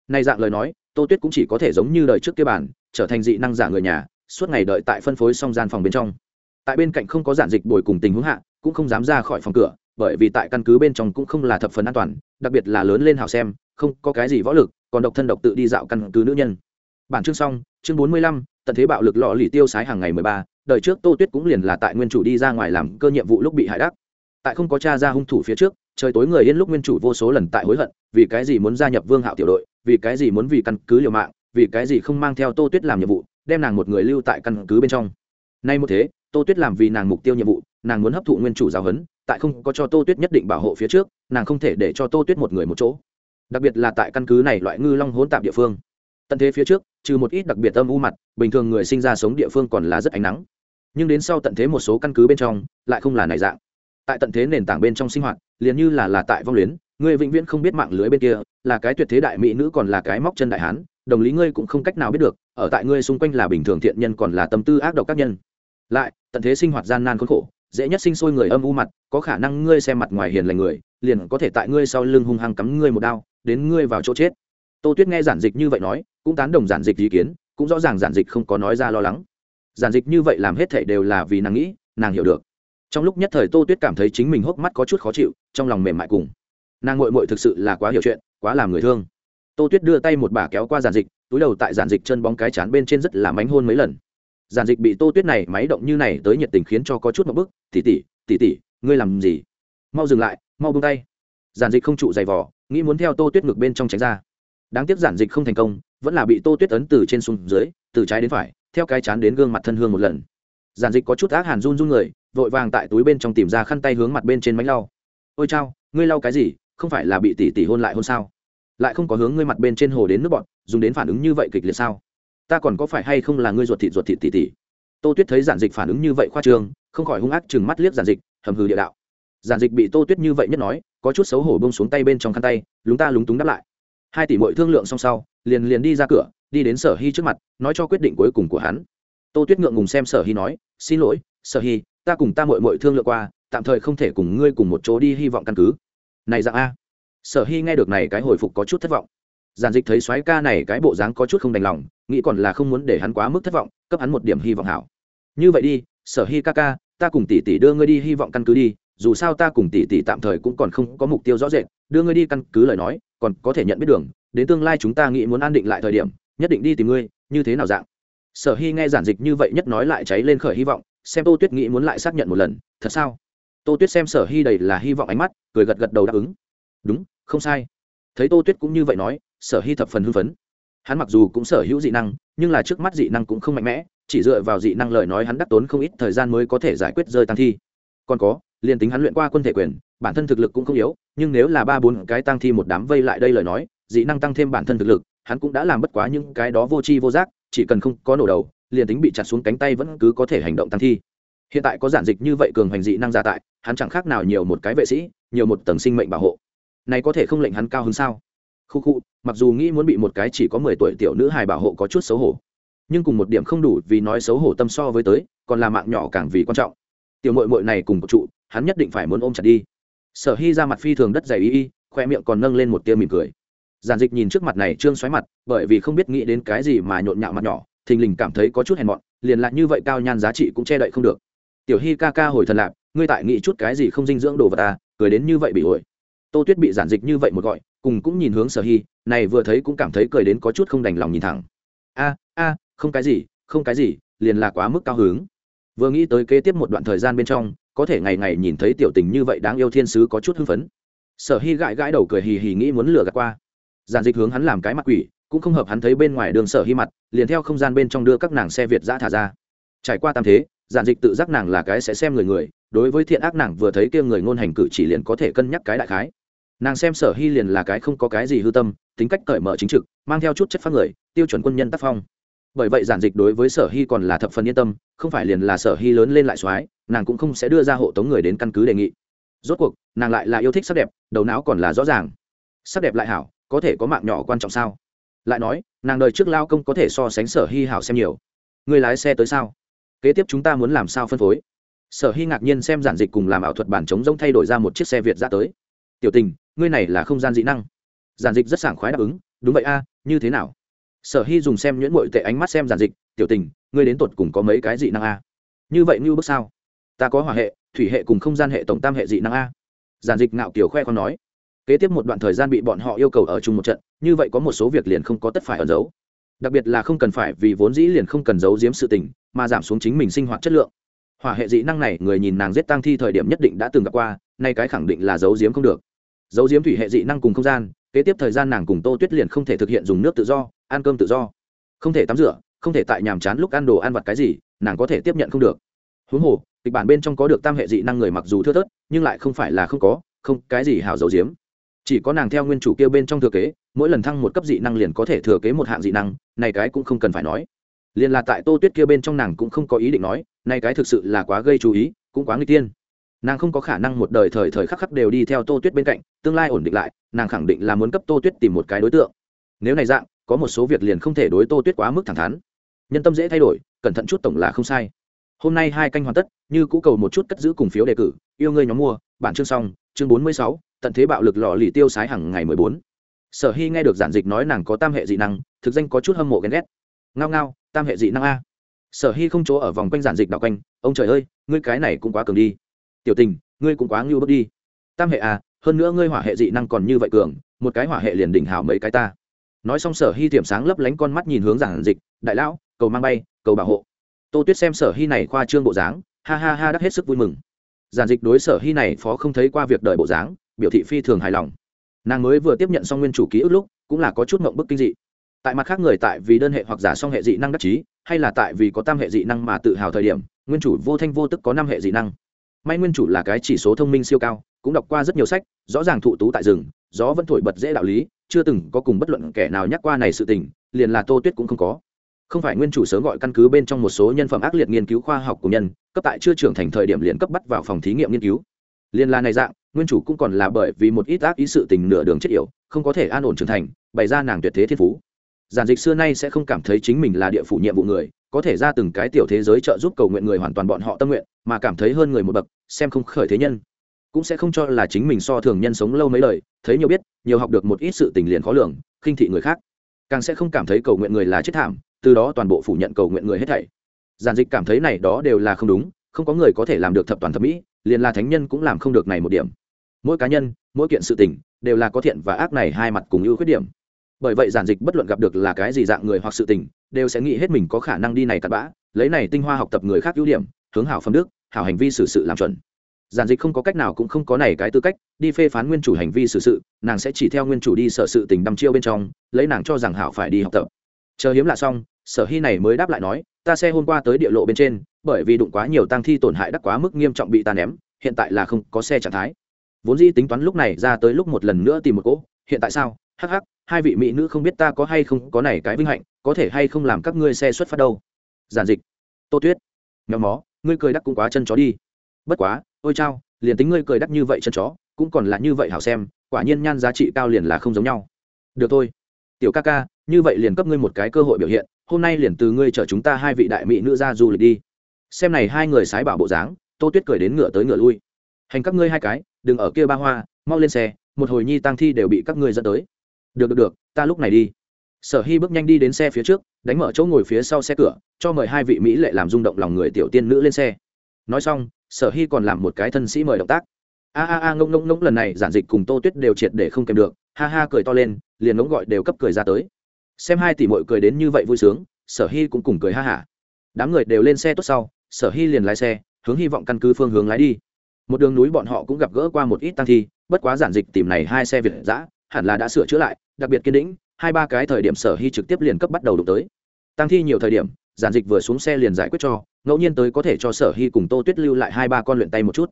Nay dạng lời nói, tô tuyết cũng chỉ có thể giống như đời trước kia bản, trở thành dị năng giả người nhà, suốt ngày đợi tại phân phối song gian phòng bên trong. Tại bên cạnh không có giản dịch bồi cùng tình huống hạ, cũng không dám ra khỏi phòng cửa, bởi vì tại căn cứ bên trong cũng không là thập phần an toàn, đặc biệt là lớn lên hào xem, không có cái gì võ lực, còn độc thân độc tự đi dạo căn cứ nữ nhân. Bản chương xong, chương bốn mươi lăm, tận thế bạo lực lọ lì tiêu sái hàng ngày mười ba đời trước tô tuyết cũng liền là tại nguyên chủ đi ra ngoài làm cơ nhiệm vụ lúc bị hại đắc. Tại không có cha ra hung thủ phía trước, trời tối người yên lúc nguyên chủ vô số lần tại hối hận, vì cái gì muốn gia nhập vương hạo tiểu đội, vì cái gì muốn vì căn cứ liều mạng, vì cái gì không mang theo tô tuyết làm nhiệm vụ, đem nàng một người lưu tại căn cứ bên trong. Nay một thế, tô tuyết làm vì nàng mục tiêu nhiệm vụ, nàng muốn hấp thụ nguyên chủ giáo huấn, tại không có cho tô tuyết nhất định bảo hộ phía trước, nàng không thể để cho tô tuyết một người một chỗ. Đặc biệt là tại căn cứ này loại ngư long hỗn tạp địa phương. Tận thế phía trước, trừ một ít đặc biệt âm u mặt, bình thường người sinh ra sống địa phương còn là rất ánh nắng nhưng đến sau tận thế một số căn cứ bên trong, lại không là này dạng. Tại tận thế nền tảng bên trong sinh hoạt, liền như là là tại vong luyến người vĩnh viễn không biết mạng lưới bên kia, là cái tuyệt thế đại mỹ nữ còn là cái móc chân đại hán, đồng lý ngươi cũng không cách nào biết được, ở tại ngươi xung quanh là bình thường thiện nhân còn là tâm tư ác độc các nhân. Lại, tận thế sinh hoạt gian nan khốn khổ, dễ nhất sinh sôi người âm u mặt, có khả năng ngươi xem mặt ngoài hiền lành người, liền có thể tại ngươi sau lưng hung hăng cắm ngươi một đao, đến ngươi vào chỗ chết. Tô tuyết nghe giản dịch như vậy nói, cũng tán đồng giản dịch ý kiến, cũng rõ ràng giản dịch không có nói ra lo lắng giản dịch như vậy làm hết thảy đều là vì nàng nghĩ, nàng hiểu được. Trong lúc nhất thời tô tuyết cảm thấy chính mình hốc mắt có chút khó chịu, trong lòng mềm mại cùng. Nàng ngội ngội thực sự là quá hiểu chuyện, quá làm người thương. Tô tuyết đưa tay một bà kéo qua giản dịch, túi đầu tại giản dịch chân bóng cái chán bên trên rất là mánh hôn mấy lần. Giản dịch bị tô tuyết này máy động như này tới nhiệt tình khiến cho có chút một bức tỉ tỉ tỉ tỉ ngươi làm gì? Mau dừng lại, mau bung tay. Giản dịch không trụ dày vỏ nghĩ muốn theo tô tuyết ngược bên trong tránh ra. Đáng tiếc giản dịch không thành công vẫn là bị tô tuyết ấn từ trên xuống dưới, từ trái đến phải, theo cái chán đến gương mặt thân hương một lần. Giản dịch có chút ác hàn run run người, vội vàng tại túi bên trong tìm ra khăn tay hướng mặt bên trên mánh lau. Ôi chao, ngươi lau cái gì, không phải là bị tỷ tỷ hôn lại hôn sao? Lại không có hướng ngươi mặt bên trên hồ đến nước bọn, dùng đến phản ứng như vậy kịch liệt sao? Ta còn có phải hay không là ngươi ruột thịt ruột thịt tỷ tỷ? Tô tuyết thấy giản dịch phản ứng như vậy khoa trương, không khỏi hung ác chừng mắt liếc giản dịch, hầm hừ địa đạo. Giản dịch bị tô tuyết như vậy nhất nói, có chút xấu hổ bông xuống tay bên trong khăn tay, lúng ta lúng túng đáp lại hai tỷ mọi thương lượng xong sau, liền liền đi ra cửa, đi đến sở hy trước mặt, nói cho quyết định cuối cùng của hắn. Tô tuyết ngượng ngùng xem sở hy nói, xin lỗi, sở hy ta cùng ta mội mội thương lượng qua, tạm thời không thể cùng ngươi cùng một chỗ đi, hy vọng căn cứ. Này dạng a. Sở hy nghe được này cái hồi phục có chút thất vọng. Giản dịch thấy soái ca này cái bộ dáng có chút không đành lòng, nghĩ còn là không muốn để hắn quá mức thất vọng, cấp hắn một điểm hy vọng hảo. Như vậy đi, sở hy ca ca, ta cùng tỷ tỷ đưa ngươi đi, hy vọng căn cứ đi, dù sao ta cùng tỷ tỷ tạm thời cũng còn không có mục tiêu rõ rệt, đưa ngươi đi căn cứ lời nói còn có thể nhận biết đường, đến tương lai chúng ta nghĩ muốn an định lại thời điểm, nhất định đi tìm ngươi, như thế nào dạng? Sở hy nghe giản dịch như vậy nhất nói lại cháy lên khởi hy vọng, xem tô tuyết nghĩ muốn lại xác nhận một lần, thật sao? Tô tuyết xem sở hy đầy là hy vọng ánh mắt, cười gật gật đầu đáp ứng. Đúng, không sai. Thấy tô tuyết cũng như vậy nói, sở hy thập phần hưng phấn. Hắn mặc dù cũng sở hữu dị năng, nhưng là trước mắt dị năng cũng không mạnh mẽ, chỉ dựa vào dị năng lời nói hắn đắc tốn không ít thời gian mới có thể giải quyết rơi tăng thi. Còn có, liền tính hắn luyện qua quân thể quyền bản thân thực lực cũng không yếu, nhưng nếu là ba bốn cái tăng thi một đám vây lại đây lời nói, dị năng tăng thêm bản thân thực lực, hắn cũng đã làm bất quá những cái đó vô tri vô giác, chỉ cần không có nổ đầu, liền tính bị chặt xuống cánh tay vẫn cứ có thể hành động tăng thi. Hiện tại có giản dịch như vậy cường hành dị năng gia tại, hắn chẳng khác nào nhiều một cái vệ sĩ, nhiều một tầng sinh mệnh bảo hộ. Này có thể không lệnh hắn cao hơn sao? Khu khu, mặc dù nghĩ muốn bị một cái chỉ có mười tuổi tiểu nữ hài bảo hộ có chút xấu hổ, nhưng cùng một điểm không đủ vì nói xấu hổ tâm so với tới, còn là mạng nhỏ càng vì quan trọng. Tiểu mội mội này cùng một trụ, hắn nhất định phải muốn ôm chặt đi sở hy ra mặt phi thường đất dày y y, khoe miệng còn nâng lên một tia mỉm cười. Giản dịch nhìn trước mặt này trương xoáy mặt, bởi vì không biết nghĩ đến cái gì mà nhộn nhạo mặt nhỏ, thình lình cảm thấy có chút hèn mọn, liền lại như vậy cao nhan giá trị cũng che đậy không được. Tiểu hy ca ca hồi thần lạc, ngươi tại nghĩ chút cái gì không dinh dưỡng đồ vật ta cười đến như vậy bị ổi. Tô tuyết bị giản dịch như vậy một gọi, cùng cũng nhìn hướng sở hy, này vừa thấy cũng cảm thấy cười đến có chút không đành lòng nhìn thẳng. A a, không cái gì, không cái gì, liền là quá mức cao hứng. Vừa nghĩ tới kế tiếp một đoạn thời gian bên trong có thể ngày ngày nhìn thấy tiểu tình như vậy đáng yêu thiên sứ có chút hưng phấn. Sở hy gãi gãi đầu cười hì hì nghĩ muốn lừa gạt qua. Giản dịch hướng hắn làm cái mặt quỷ, cũng không hợp hắn thấy bên ngoài đường sở hy mặt, liền theo không gian bên trong đưa các nàng xe việt giã thả ra. Trải qua tam thế, giản dịch tự giác nàng là cái sẽ xem người người, đối với thiện ác nàng vừa thấy kia người ngôn hành cử chỉ liền có thể cân nhắc cái đại khái. Nàng xem sở hy liền là cái không có cái gì hư tâm, tính cách cởi mở chính trực, mang theo chút chất phát người, tiêu chuẩn quân nhân tác phong. Bởi vậy giản dịch đối với sở hy còn là thập phần yên tâm, không phải liền là sở hy lớn lên lại soái nàng cũng không sẽ đưa ra hộ tống người đến căn cứ đề nghị. Rốt cuộc, nàng lại là yêu thích sắc đẹp, đầu não còn là rõ ràng. Sắc đẹp lại hảo, có thể có mạng nhỏ quan trọng sao? Lại nói, nàng đời trước lao công có thể so sánh sở hy hảo xem nhiều. Người lái xe tới sao? Kế tiếp chúng ta muốn làm sao phân phối? Sở hy ngạc nhiên xem giản dịch cùng làm ảo thuật bản chống rông thay đổi ra một chiếc xe việt ra tới. Tiểu tình, ngươi này là không gian dị năng. Giản dịch rất sảng khoái đáp ứng, đúng vậy a, như thế nào? Sở hy dùng xem nhuyễn mội tệ ánh mắt xem giản dịch, tiểu tình, ngươi đến tột cùng có mấy cái dị năng a? Như vậy như bước sao? Ta có hỏa hệ, thủy hệ cùng không gian hệ tổng tam hệ dị năng a. Giản dịch ngạo kiều khoe con nói. Kế tiếp một đoạn thời gian bị bọn họ yêu cầu ở chung một trận, như vậy có một số việc liền không có tất phải ẩn giấu. Đặc biệt là không cần phải vì vốn dĩ liền không cần giấu giếm sự tình, mà giảm xuống chính mình sinh hoạt chất lượng. Hỏa hệ dị năng này, người nhìn nàng giết tăng thi thời điểm nhất định đã từng gặp qua, nay cái khẳng định là giấu giếm không được. Giấu giếm thủy hệ dị năng cùng không gian, kế tiếp thời gian nàng cùng tô tuyết liền không thể thực hiện dùng nước tự do, ăn cơm tự do. Không thể tắm rửa, không thể tại nhàm chán lúc ăn đồ ăn vặt cái gì, nàng có thể tiếp nhận không được huống hồ, kịch bản bên trong có được tam hệ dị năng người mặc dù thưa thớt, nhưng lại không phải là không có, không, cái gì hảo dầu diếm. Chỉ có nàng theo nguyên chủ kia bên trong thừa kế, mỗi lần thăng một cấp dị năng liền có thể thừa kế một hạng dị năng, này cái cũng không cần phải nói. Liền là tại tô tuyết kia bên trong nàng cũng không có ý định nói, này cái thực sự là quá gây chú ý, cũng quá nguy tiên. Nàng không có khả năng một đời thời thời khắc khắc đều đi theo tô tuyết bên cạnh, tương lai ổn định lại, nàng khẳng định là muốn cấp tô tuyết tìm một cái đối tượng. Nếu này dạng, có một số việc liền không thể đối tô tuyết quá mức thẳng thắn. Nhân tâm dễ thay đổi, cẩn thận chút tổng là không sai hôm nay hai canh hoàn tất, như cũ cầu một chút cất giữ cùng phiếu đề cử, yêu ngươi nhóm mua, bản chương xong, chương bốn mươi sáu, tận thế bạo lực lò lì tiêu sái hàng ngày mười bốn. Sở hy nghe được giản dịch nói nàng có tam hệ dị năng, thực danh có chút hâm mộ ghen ghét. Ngao ngao, tam hệ dị năng a. Sở hy không chỗ ở vòng quanh giản dịch đạo quanh, ông trời ơi, ngươi cái này cũng quá cường đi. Tiểu tình, ngươi cũng quá ngưu bước đi. Tam hệ à hơn nữa ngươi hỏa hệ dị năng còn như vậy cường, một cái hỏa hệ liền đỉnh hảo mấy cái ta. Nói xong sở hy tiệm sáng lấp lánh con mắt nhìn hướng giản dịch, đại lão, cầu mang bay, cầu bảo hộ tô tuyết xem sở hy này khoa trương bộ dáng, ha ha ha đắc hết sức vui mừng. Giản dịch đối sở hy này phó không thấy qua việc đợi bộ dáng, biểu thị phi thường hài lòng. Nàng mới vừa tiếp nhận xong nguyên chủ ký ức lúc, cũng là có chút mộng bức kinh dị. Tại mặt khác người tại vì đơn hệ hoặc giả song hệ dị năng đắc chí, hay là tại vì có tam hệ dị năng mà tự hào thời điểm, nguyên chủ vô thanh vô tức có năm hệ dị năng. May nguyên chủ là cái chỉ số thông minh siêu cao, cũng đọc qua rất nhiều sách, rõ ràng thụ tú tại rừng, gió vẫn thổi bật dễ đạo lý, chưa từng có cùng bất luận kẻ nào nhắc qua này sự tình, liền là tô tuyết cũng không có không phải nguyên chủ sớm gọi căn cứ bên trong một số nhân phẩm ác liệt nghiên cứu khoa học của nhân, cấp tại chưa trưởng thành thời điểm liền cấp bắt vào phòng thí nghiệm nghiên cứu. Liên la này dạng, nguyên chủ cũng còn là bởi vì một ít ác ý sự tình nửa đường chết yểu, không có thể an ổn trưởng thành, bày ra nàng tuyệt thế thiên phú. Giản dịch xưa nay sẽ không cảm thấy chính mình là địa phủ nhiệm vụ người, có thể ra từng cái tiểu thế giới trợ giúp cầu nguyện người hoàn toàn bọn họ tâm nguyện, mà cảm thấy hơn người một bậc, xem không khởi thế nhân. Cũng sẽ không cho là chính mình so thường nhân sống lâu mấy lời thấy nhiều biết, nhiều học được một ít sự tình liền khó lường, khinh thị người khác. Càng sẽ không cảm thấy cầu nguyện người là chết thảm từ đó toàn bộ phủ nhận cầu nguyện người hết thảy. Giản dịch cảm thấy này đó đều là không đúng, không có người có thể làm được thập toàn thập mỹ, liền là thánh nhân cũng làm không được này một điểm. Mỗi cá nhân, mỗi kiện sự tình, đều là có thiện và ác này hai mặt cùng ưu khuyết điểm. Bởi vậy giản dịch bất luận gặp được là cái gì dạng người hoặc sự tình, đều sẽ nghĩ hết mình có khả năng đi này cặn bã, lấy này tinh hoa học tập người khác ưu điểm, hướng hảo phẩm đức, hảo hành vi xử sự làm chuẩn. Giản dịch không có cách nào cũng không có này cái tư cách, đi phê phán nguyên chủ hành vi xử sự, nàng sẽ chỉ theo nguyên chủ đi sợ sự tình đăm chiêu bên trong, lấy nàng cho rằng hảo phải đi học tập chờ hiếm lạ xong, sở hy này mới đáp lại nói, ta xe hôm qua tới địa lộ bên trên, bởi vì đụng quá nhiều tăng thi tổn hại đắc quá mức nghiêm trọng bị ta ném, hiện tại là không có xe trạng thái. Vốn dĩ tính toán lúc này ra tới lúc một lần nữa tìm một cỗ, hiện tại sao? Hắc hắc, hai vị mỹ nữ không biết ta có hay không có này cái vinh hạnh, có thể hay không làm các ngươi xe xuất phát đâu? Giản dịch, tô tuyết nhóm mó, ngươi cười đắc cũng quá chân chó đi. Bất quá, ôi chao, liền tính ngươi cười đắc như vậy chân chó, cũng còn là như vậy hảo xem, quả nhiên nhan giá trị cao liền là không giống nhau. Được thôi, tiểu ca ca như vậy liền cấp ngươi một cái cơ hội biểu hiện, hôm nay liền từ ngươi chở chúng ta hai vị đại mỹ nữ ra du lịch đi. Xem này hai người sái bảo bộ dáng, tô tuyết cười đến ngựa tới ngựa lui. Hành các ngươi hai cái, đừng ở kia ba hoa, mau lên xe, một hồi nhi tăng thi đều bị các ngươi dẫn tới. Được được được, ta lúc này đi. Sở hy bước nhanh đi đến xe phía trước, đánh mở chỗ ngồi phía sau xe cửa, cho mời hai vị mỹ lệ làm rung động lòng người tiểu tiên nữ lên xe. Nói xong, sở hy còn làm một cái thân sĩ mời động tác. A a a ngông ngông ngông lần này giản dịch cùng tô tuyết đều triệt để không kèm được. Ha ha, cười to lên, liền ngỗng gọi đều cấp cười ra tới xem hai tỷ mội cười đến như vậy vui sướng, sở hy cũng cùng cười ha hả. Đám người đều lên xe tốt sau, sở hy liền lái xe, hướng hy vọng căn cứ phương hướng lái đi. Một đường núi bọn họ cũng gặp gỡ qua một ít tăng thi, bất quá giản dịch tìm này hai xe việt giã hẳn là đã sửa chữa lại, đặc biệt kiên định, hai ba cái thời điểm sở hy trực tiếp liền cấp bắt đầu đụng tới. Tăng thi nhiều thời điểm, giản dịch vừa xuống xe liền giải quyết cho, ngẫu nhiên tới có thể cho sở hy cùng tô tuyết lưu lại hai ba con luyện tay một chút.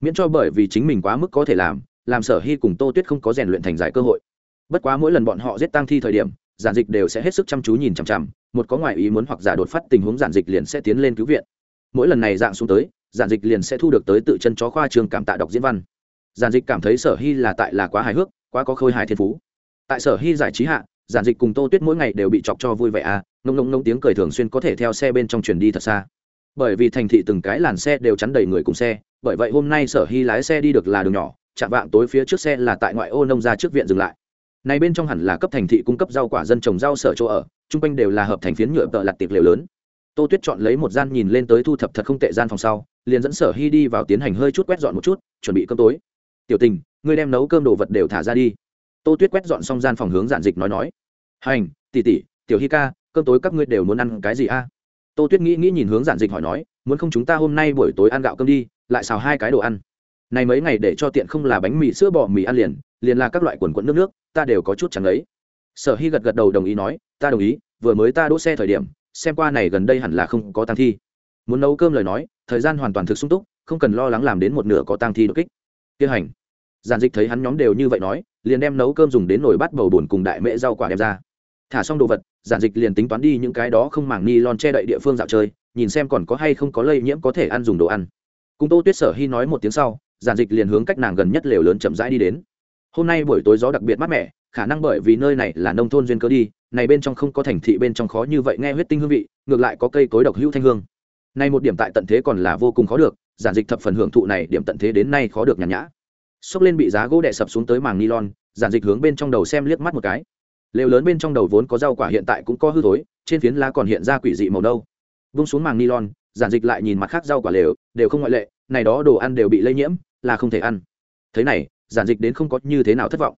Miễn cho bởi vì chính mình quá mức có thể làm làm sở hy cùng tô tuyết không có rèn luyện thành giải cơ hội. Bất quá mỗi lần bọn họ giết tăng thi thời điểm giản dịch đều sẽ hết sức chăm chú nhìn chằm chằm, một có ngoại ý muốn hoặc giả đột phát tình huống giản dịch liền sẽ tiến lên cứu viện. Mỗi lần này dạng xuống tới, giản dịch liền sẽ thu được tới tự chân chó khoa trường cảm tạ đọc diễn văn. Giản dịch cảm thấy sở hy là tại là quá hài hước, quá có khôi hài thiên phú. Tại sở hy giải trí hạ, giản dịch cùng tô tuyết mỗi ngày đều bị chọc cho vui vẻ à nông nông nông tiếng cười thường xuyên có thể theo xe bên trong truyền đi thật xa. Bởi vì thành thị từng cái làn xe đều chắn đầy người cùng xe, bởi vậy hôm nay sở hy lái xe đi được là đường nhỏ, chạm vạng tối phía trước xe là tại ngoại ô nông ra trước viện dừng lại này bên trong hẳn là cấp thành thị cung cấp rau quả dân trồng rau sở chỗ ở, chung quanh đều là hợp thành phiến nhựa tợ lặt tiệc lều lớn. Tô tuyết chọn lấy một gian nhìn lên tới thu thập thật không tệ gian phòng sau, liền dẫn sở hy đi vào tiến hành hơi chút quét dọn một chút, chuẩn bị cơm tối. Tiểu tình, ngươi đem nấu cơm đồ vật đều thả ra đi. Tô tuyết quét dọn xong gian phòng hướng giản dịch nói nói. Hành tỉ tỉ tiểu hy ca, cơm tối các ngươi đều muốn ăn cái gì a? Tô tuyết nghĩ nghĩ nhìn hướng giản dịch hỏi nói, muốn không chúng ta hôm nay buổi tối ăn gạo cơm đi, lại xào hai cái đồ ăn? Này mấy ngày để cho tiện không là bánh mì, sữa bò, mì ăn liền liền là các loại quần quẫn nước nước ta đều có chút chẳng lấy. sở hy gật gật đầu đồng ý nói, ta đồng ý, vừa mới ta đỗ xe thời điểm, xem qua này gần đây hẳn là không có tăng thi. Muốn nấu cơm lời nói, thời gian hoàn toàn thực sung túc, không cần lo lắng làm đến một nửa có tăng thi đột kích. Tiêu hành. Giản dịch thấy hắn nhóm đều như vậy nói, liền đem nấu cơm dùng đến nồi bát bầu bùn cùng đại mễ rau quả đem ra. Thả xong đồ vật, giản dịch liền tính toán đi những cái đó không màng ni lon che đậy địa phương dạo chơi, nhìn xem còn có hay không có lây nhiễm có thể ăn dùng đồ ăn. Cùng tô tuyết sở hy nói một tiếng sau, giản dịch liền hướng cách nàng gần nhất lều lớn chậm rãi đi đến hôm nay buổi tối gió đặc biệt mát mẻ, khả năng bởi vì nơi này là nông thôn duyên cớ đi, này bên trong không có thành thị, bên trong khó như vậy nghe huyết tinh hương vị, ngược lại có cây cối độc hữu thanh hương. Nay một điểm tại tận thế còn là vô cùng khó được, giản dịch thập phần hưởng thụ này điểm tận thế đến nay khó được nhàn nhã. Xốc lên bị giá gỗ đè sập xuống tới màng nylon, giản dịch hướng bên trong đầu xem liếc mắt một cái. Lều lớn bên trong đầu vốn có rau quả hiện tại cũng có hư thối, trên phiến lá còn hiện ra quỷ dị màu đâu vung xuống màng nylon, giản dịch lại nhìn mặt khác rau quả lều, đều không ngoại lệ, này đó đồ ăn đều bị lây nhiễm, là không thể ăn. Thế này giản dịch đến không có như thế nào thất vọng.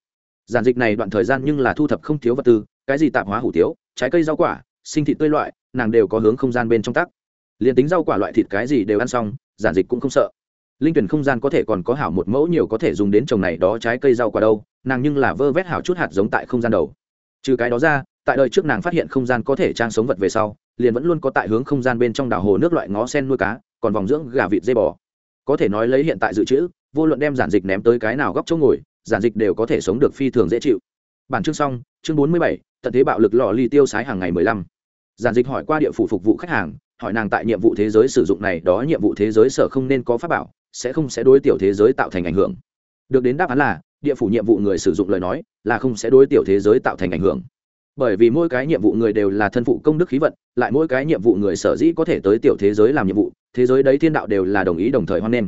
Giản dịch này đoạn thời gian nhưng là thu thập không thiếu vật tư, cái gì tạp hóa hủ tiếu, trái cây rau quả, sinh thịt tươi loại, nàng đều có hướng không gian bên trong tắc liền tính rau quả loại thịt cái gì đều ăn xong, giản dịch cũng không sợ. Linh tuyển không gian có thể còn có hảo một mẫu nhiều có thể dùng đến trồng này đó trái cây rau quả đâu, nàng nhưng là vơ vét hảo chút hạt giống tại không gian đầu. Trừ cái đó ra, tại đời trước nàng phát hiện không gian có thể trang sống vật về sau, liền vẫn luôn có tại hướng không gian bên trong đảo hồ nước loại ngó sen nuôi cá, còn vòng dưỡng gà vịt dây bò. Có thể nói lấy hiện tại dự trữ vô luận đem giản dịch ném tới cái nào góc chỗ ngồi, giản dịch đều có thể sống được phi thường dễ chịu. Bản chương xong, chương bốn mươi bảy, tận thế bạo lực lò ly tiêu sái hàng ngày mười lăm. Giản dịch hỏi qua địa phủ phục vụ khách hàng, hỏi nàng tại nhiệm vụ thế giới sử dụng này, đó nhiệm vụ thế giới sở không nên có pháp bảo, sẽ không sẽ đối tiểu thế giới tạo thành ảnh hưởng. Được đến đáp án là, địa phủ nhiệm vụ người sử dụng lời nói là không sẽ đối tiểu thế giới tạo thành ảnh hưởng. Bởi vì mỗi cái nhiệm vụ người đều là thân phụ công đức khí vận, lại mỗi cái nhiệm vụ người sở dĩ có thể tới tiểu thế giới làm nhiệm vụ, thế giới đấy thiên đạo đều là đồng ý đồng thời hoan nghênh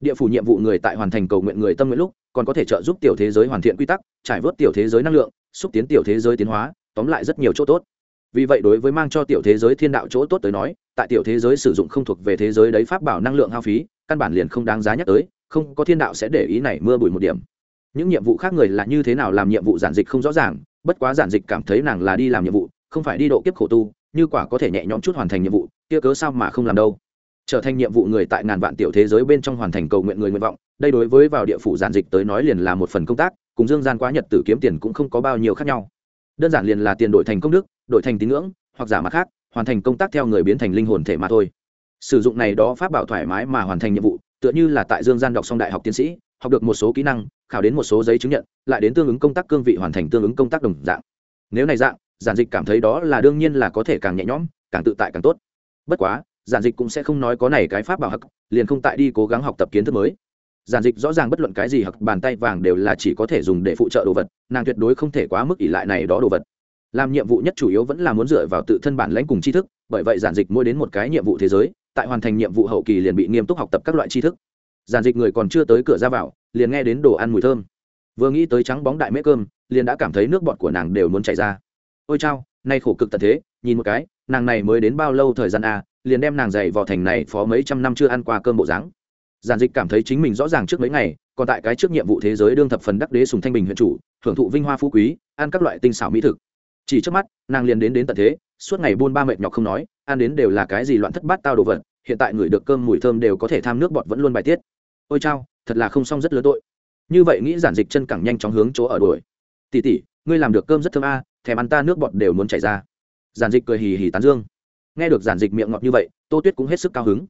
địa phủ nhiệm vụ người tại hoàn thành cầu nguyện người tâm nguyện lúc, còn có thể trợ giúp tiểu thế giới hoàn thiện quy tắc, trải vớt tiểu thế giới năng lượng, xúc tiến tiểu thế giới tiến hóa, tóm lại rất nhiều chỗ tốt. Vì vậy đối với mang cho tiểu thế giới thiên đạo chỗ tốt tới nói, tại tiểu thế giới sử dụng không thuộc về thế giới đấy pháp bảo năng lượng hao phí, căn bản liền không đáng giá nhắc tới, không có thiên đạo sẽ để ý này mưa bụi một điểm. Những nhiệm vụ khác người là như thế nào làm nhiệm vụ giản dịch không rõ ràng, bất quá giản dịch cảm thấy nàng là đi làm nhiệm vụ, không phải đi độ kiếp khổ tu, như quả có thể nhẹ nhõm chút hoàn thành nhiệm vụ, kia cớ sao mà không làm đâu trở thành nhiệm vụ người tại ngàn vạn tiểu thế giới bên trong hoàn thành cầu nguyện người nguyện vọng, đây đối với vào địa phủ giản dịch tới nói liền là một phần công tác, cùng dương gian quá nhật tử kiếm tiền cũng không có bao nhiêu khác nhau. Đơn giản liền là tiền đổi thành công đức, đổi thành tín ngưỡng, hoặc giả mặt khác, hoàn thành công tác theo người biến thành linh hồn thể mà thôi. Sử dụng này đó pháp bảo thoải mái mà hoàn thành nhiệm vụ, tựa như là tại dương gian đọc xong đại học tiến sĩ, học được một số kỹ năng, khảo đến một số giấy chứng nhận, lại đến tương ứng công tác cương vị hoàn thành tương ứng công tác đồng dạng. Nếu này dạng, giản dịch cảm thấy đó là đương nhiên là có thể càng nhẹ nhõm, càng tự tại càng tốt. Bất quá giản dịch cũng sẽ không nói có này cái pháp bảo hắc liền không tại đi cố gắng học tập kiến thức mới. Giản dịch rõ ràng bất luận cái gì hặc bàn tay vàng đều là chỉ có thể dùng để phụ trợ đồ vật nàng tuyệt đối không thể quá mức ỷ lại này đó đồ vật. Làm nhiệm vụ nhất chủ yếu vẫn là muốn dựa vào tự thân bản lãnh cùng tri thức bởi vậy giản dịch mỗi đến một cái nhiệm vụ thế giới tại hoàn thành nhiệm vụ hậu kỳ liền bị nghiêm túc học tập các loại tri thức. Giản dịch người còn chưa tới cửa ra vào liền nghe đến đồ ăn mùi thơm. Vừa nghĩ tới trắng bóng đại mễ cơm liền đã cảm thấy nước bọt của nàng đều muốn chảy ra. Ôi chao nay khổ cực tận thế nhìn một cái nàng này mới đến bao lâu thời gian à, liền đem nàng dày vào thành này phó mấy trăm năm chưa ăn qua cơm bộ dáng. Giản dịch cảm thấy chính mình rõ ràng trước mấy ngày, còn tại cái trước nhiệm vụ thế giới đương thập phần đắc đế sùng thanh bình huyện chủ hưởng thụ vinh hoa phú quý, ăn các loại tinh xảo mỹ thực. Chỉ trước mắt, nàng liền đến đến tận thế, suốt ngày buôn ba mệt nhọc không nói, ăn đến đều là cái gì loạn thất bát tao đồ vật, hiện tại người được cơm mùi thơm đều có thể tham nước bọt vẫn luôn bài tiết. Ôi chao, thật là không xong rất lớn tội. Như vậy nghĩ giản dịch chân cẳng nhanh chóng hướng chỗ ở đuổi. Tỉ tỉ ngươi làm được cơm rất thơm a, thèm ăn ta nước bọt đều muốn chảy ra. Giản dịch cười hì hì tán dương nghe được giản dịch miệng ngọt như vậy, tô tuyết cũng hết sức cao hứng.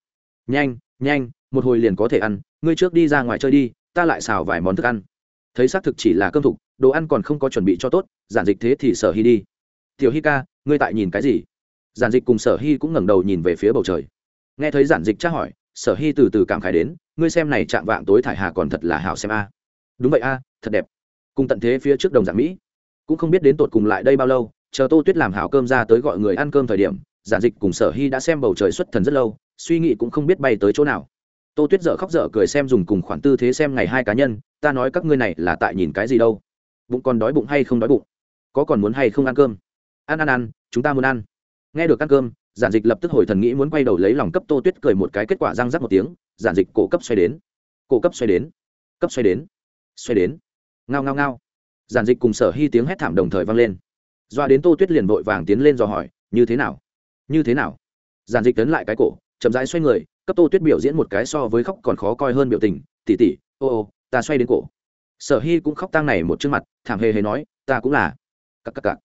Nhanh nhanh, một hồi liền có thể ăn, ngươi trước đi ra ngoài chơi đi, ta lại xào vài món thức ăn. Thấy xác thực chỉ là cơm thục, đồ ăn còn không có chuẩn bị cho tốt, giản dịch thế thì sở hy đi. Tiểu hy ca, ngươi tại nhìn cái gì? Giản dịch cùng sở hy cũng ngẩng đầu nhìn về phía bầu trời. Nghe thấy giản dịch tra hỏi, sở hy từ từ cảm khái đến, ngươi xem này chạm vạng tối thải hà còn thật là hảo xem a. Đúng vậy a, thật đẹp. Cùng tận thế phía trước đồng giảng mỹ. Cũng không biết đến tột cùng lại đây bao lâu, chờ tô tuyết làm hảo cơm ra tới gọi người ăn cơm thời điểm giản dịch cùng sở hy đã xem bầu trời xuất thần rất lâu, suy nghĩ cũng không biết bay tới chỗ nào. Tô tuyết dở khóc dở cười xem dùng cùng khoản tư thế xem ngày hai cá nhân, ta nói các ngươi này là tại nhìn cái gì đâu? Bụng còn đói bụng hay không đói bụng? Có còn muốn hay không ăn cơm? Ăn ăn ăn, chúng ta muốn ăn. Nghe được ăn cơm, giản dịch lập tức hồi thần nghĩ muốn quay đầu lấy lòng cấp tô tuyết cười một cái kết quả răng rắc một tiếng, giản dịch cổ cấp xoay đến. Cổ cấp xoay đến. Cấp xoay đến. Xoay đến. Ngao ngao ngao. Giản dịch cùng sở hy tiếng hét thảm đồng thời vang lên. Doa đến tô tuyết liền vội vàng tiến lên dò hỏi, như thế nào? Như thế nào? Giản dịch tấn lại cái cổ, chậm rãi xoay người, cấp tô tuyết biểu diễn một cái so với khóc còn khó coi hơn biểu tình. Tỉ tỉ ô ô, ta xoay đến cổ. Sở hy cũng khóc tang này một chương mặt, thảm hề hề nói, ta cũng là. Cặp cặp cặp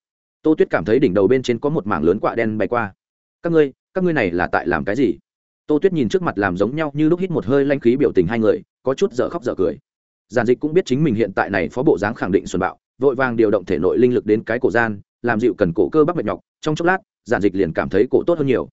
tô tuyết cảm thấy đỉnh đầu bên trên có một mảng lớn quạ đen bay qua. Các ngươi các ngươi này là tại làm cái gì? Tô tuyết nhìn trước mặt làm giống nhau như lúc hít một hơi lanh khí biểu tình hai người, có chút dở khóc dở cười. Giản dịch cũng biết chính mình hiện tại này phó bộ dáng khẳng định xuân bạo, vội vàng điều động thể nội linh lực đến cái cổ gian, làm dịu cần cổ cơ bắp mệt nhọc. Trong chốc lát giản dịch liền cảm thấy cổ tốt hơn nhiều.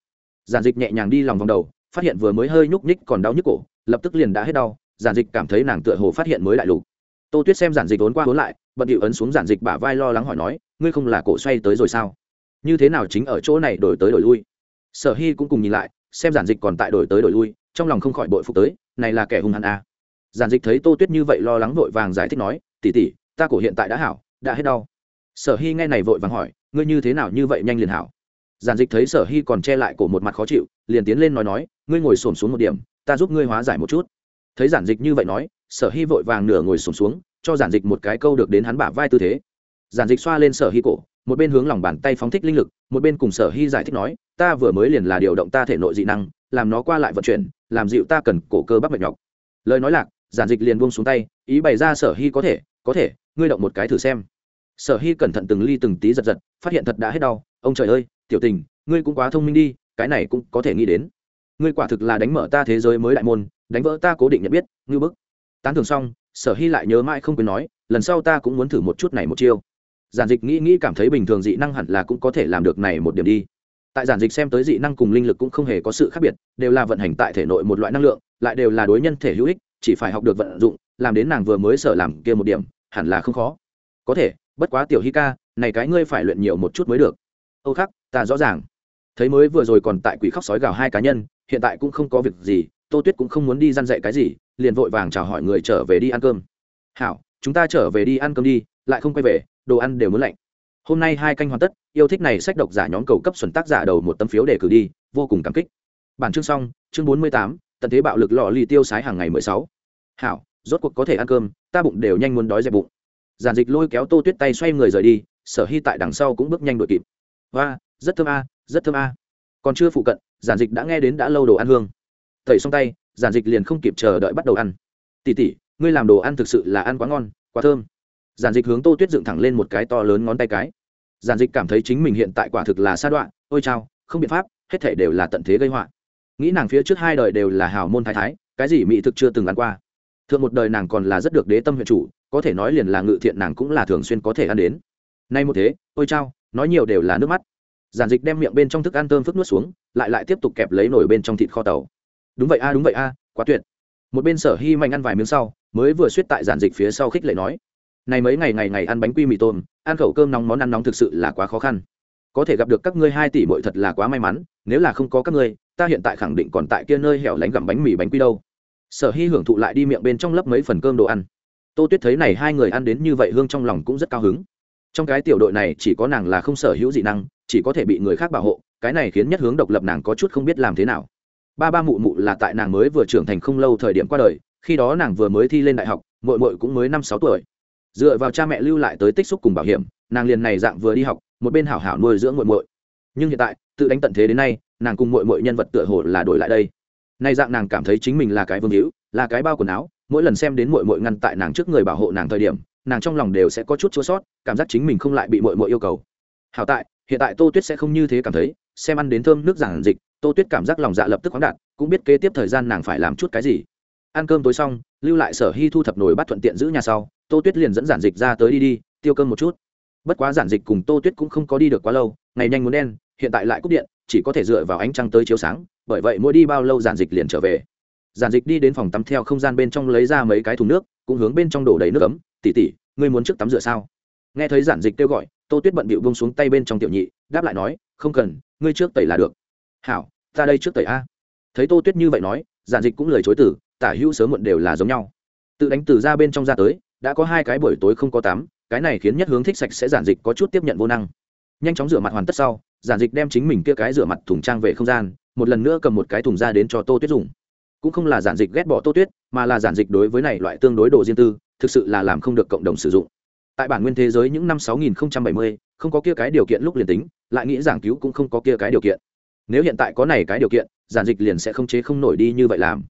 Giản dịch nhẹ nhàng đi lòng vòng đầu, phát hiện vừa mới hơi nhúc nhích còn đau nhức cổ, lập tức liền đã hết đau, giản dịch cảm thấy nàng tựa hồ phát hiện mới đại lục. Tô tuyết xem giản dịch vốn qua vốn lại, bận điệu ấn xuống giản dịch bả vai lo lắng hỏi nói, ngươi không là cổ xoay tới rồi sao? Như thế nào chính ở chỗ này đổi tới đổi lui? Sở hy cũng cùng nhìn lại, xem giản dịch còn tại đổi tới đổi lui, trong lòng không khỏi bội phục tới, này là kẻ hung hăng à. giản dịch thấy tô tuyết như vậy lo lắng vội vàng giải thích nói tỉ tỉ ta cổ hiện tại đã hảo, đã hết đau. Sở hy nghe này vội vàng hỏi, ngươi như thế nào như vậy nhanh liền hảo? Giản dịch thấy sở hy còn che lại cổ một mặt khó chịu, liền tiến lên nói nói, ngươi ngồi xổm xuống một điểm, ta giúp ngươi hóa giải một chút. Thấy giản dịch như vậy nói, sở hy vội vàng nửa ngồi xổm xuống, cho giản dịch một cái câu được đến hắn bả vai tư thế. Giản dịch xoa lên sở hy cổ, một bên hướng lòng bàn tay phóng thích linh lực, một bên cùng sở hy giải thích nói, ta vừa mới liền là điều động ta thể nội dị năng, làm nó qua lại vận chuyển, làm dịu ta cần cổ cơ bắp mệt nhọc. Lời nói lạc, giản dịch liền buông xuống tay, ý bày ra sở hy có thể có thể, ngươi động một cái thử xem. Sở hy cẩn thận từng ly từng tí giật giật, phát hiện thật đã hết đau, ông trời ơi tiểu tình, ngươi cũng quá thông minh đi, cái này cũng có thể nghĩ đến. Ngươi quả thực là đánh mở ta thế giới mới đại môn, đánh vỡ ta cố định nhận biết, ngư bức. Tán thường xong, sở hy lại nhớ mãi không quên nói, lần sau ta cũng muốn thử một chút này một chiêu. Giản dịch nghĩ nghĩ cảm thấy bình thường dị năng hẳn là cũng có thể làm được này một điểm đi. Tại giản dịch xem tới dị năng cùng linh lực cũng không hề có sự khác biệt, đều là vận hành tại thể nội một loại năng lượng, lại đều là đối nhân thể hữu ích, chỉ phải học được vận dụng, làm đến nàng vừa mới sở làm kia một điểm, hẳn là không khó. Có thể, bất quá tiểu hy ca, này cái ngươi phải luyện nhiều một chút mới được. Âu khắc ta rõ ràng. Thấy mới vừa rồi còn tại quỷ khóc sói gào hai cá nhân, hiện tại cũng không có việc gì, tô tuyết cũng không muốn đi răn dậy cái gì, liền vội vàng chào hỏi người trở về đi ăn cơm. Hảo, chúng ta trở về đi ăn cơm đi, lại không quay về, đồ ăn đều muốn lạnh. Hôm nay hai canh hoàn tất, yêu thích này sách độc giả nhóm cầu cấp xuẩn tác giả đầu một tấm phiếu để cử đi, vô cùng cảm kích. Bản chương xong, chương bốn mươi tám, tận thế bạo lực lò lì tiêu sái hàng ngày mười sáu. Hảo, rốt cuộc có thể ăn cơm, ta bụng đều nhanh muốn đói dẹp bụng. Giản dịch lôi kéo tô tuyết tay xoay người rời đi, sở hy tại đằng sau cũng bước nhanh đội kịp. Và rất thơm a, rất thơm a. Còn chưa phụ cận, giản dịch đã nghe đến đã lâu đồ ăn hương. Thầy xong tay, giản dịch liền không kịp chờ đợi bắt đầu ăn. Tỉ tỉ, ngươi làm đồ ăn thực sự là ăn quá ngon, quá thơm. Giản dịch hướng tô tuyết dựng thẳng lên một cái to lớn ngón tay cái. Giản dịch cảm thấy chính mình hiện tại quả thực là sa đoạn ôi chao, không biện pháp, hết thể đều là tận thế gây họa. Nghĩ nàng phía trước hai đời đều là hào môn thái thái, cái gì mỹ thực chưa từng ăn qua. Thượng một đời nàng còn là rất được đế tâm huyện chủ, có thể nói liền là ngự thiện nàng cũng là thường xuyên có thể ăn đến. Nay một thế, ôi chao, nói nhiều đều là nước mắt giản dịch đem miệng bên trong thức ăn thơm phức nuốt xuống, lại lại tiếp tục kẹp lấy nổi bên trong thịt kho tàu. Đúng vậy a, đúng vậy a, quá tuyệt. Một bên sở hy mạnh ăn vài miếng sau, mới vừa suýt tại giản dịch phía sau khích lệ nói, này mấy ngày ngày ngày ăn bánh quy mì tôm, ăn khẩu cơm nóng món ăn nóng thực sự là quá khó khăn. Có thể gặp được các ngươi hai tỷ bội thật là quá may mắn, nếu là không có các ngươi, ta hiện tại khẳng định còn tại kia nơi hẻo lánh gặm bánh mì bánh quy đâu. Sở hy hưởng thụ lại đi miệng bên trong lấp mấy phần cơm đồ ăn. Tô tuyết thấy này hai người ăn đến như vậy hương trong lòng cũng rất cao hứng trong cái tiểu đội này chỉ có nàng là không sở hữu dị năng, chỉ có thể bị người khác bảo hộ, cái này khiến nhất hướng độc lập nàng có chút không biết làm thế nào. Ba ba mụ mụ là tại nàng mới vừa trưởng thành không lâu thời điểm qua đời, khi đó nàng vừa mới thi lên đại học mội mội cũng mới năm sáu tuổi. Dựa vào cha mẹ lưu lại tới tích xúc cùng bảo hiểm, nàng liền này dạng vừa đi học, một bên hảo hảo nuôi dưỡng mội mội nhưng hiện tại, tự đánh tận thế đến nay, nàng cùng mội mội nhân vật tựa hồ là đổi lại đây. Nay dạng nàng cảm thấy chính mình là cái vương hữu, là cái bao quần áo, mỗi lần xem đến mội mội ngăn tại nàng trước người bảo hộ nàng thời điểm nàng trong lòng đều sẽ có chút chua sót, cảm giác chính mình không lại bị mội mội yêu cầu. Hảo tại, hiện tại tô tuyết sẽ không như thế cảm thấy, xem ăn đến thơm nước giản dịch, tô tuyết cảm giác lòng dạ lập tức khoáng đạt, cũng biết kế tiếp thời gian nàng phải làm chút cái gì. Ăn cơm tối xong, lưu lại sở hy thu thập nồi bắt thuận tiện giữ nhà sau, tô tuyết liền dẫn giản dịch ra tới đi đi, tiêu cơm một chút. Bất quá giản dịch cùng tô tuyết cũng không có đi được quá lâu, ngày nhanh muốn đen, hiện tại lại cúp điện, chỉ có thể dựa vào ánh trăng tới chiếu sáng, bởi vậy mỗi đi bao lâu giản dịch liền trở về. Giản dịch đi đến phòng tắm theo không gian bên trong lấy ra mấy cái thùng nước, cũng hướng bên trong đổ đầy nước ấm. Tỷ tỷ, ngươi muốn trước tắm rửa sao? Nghe thấy giản dịch kêu gọi tô tuyết bận bịu bông xuống tay bên trong tiểu nhị đáp lại nói không cần ngươi trước tẩy là được. Hảo ta đây trước tẩy a. Thấy tô tuyết như vậy nói giản dịch cũng lời chối tử tả hữu sớm muộn đều là giống nhau. Tự đánh từ ra bên trong ra tới đã có hai cái buổi tối không có tắm cái này khiến nhất hướng thích sạch sẽ giản dịch có chút tiếp nhận vô năng. Nhanh chóng rửa mặt hoàn tất sau giản dịch đem chính mình kia cái rửa mặt thùng trang về không gian một lần nữa cầm một cái thùng ra đến cho tô tuyết dùng. Cũng không là giản dịch ghét bỏ tô tuyết mà là giản dịch đối với này loại tương đối đồ riêng tư thực sự là làm không được cộng đồng sử dụng. Tại bản nguyên thế giới những năm 6070, không có kia cái điều kiện lúc liền tính lại nghĩ giảng cứu cũng không có kia cái điều kiện. Nếu hiện tại có này cái điều kiện giản dịch liền sẽ không chế không nổi đi như vậy làm.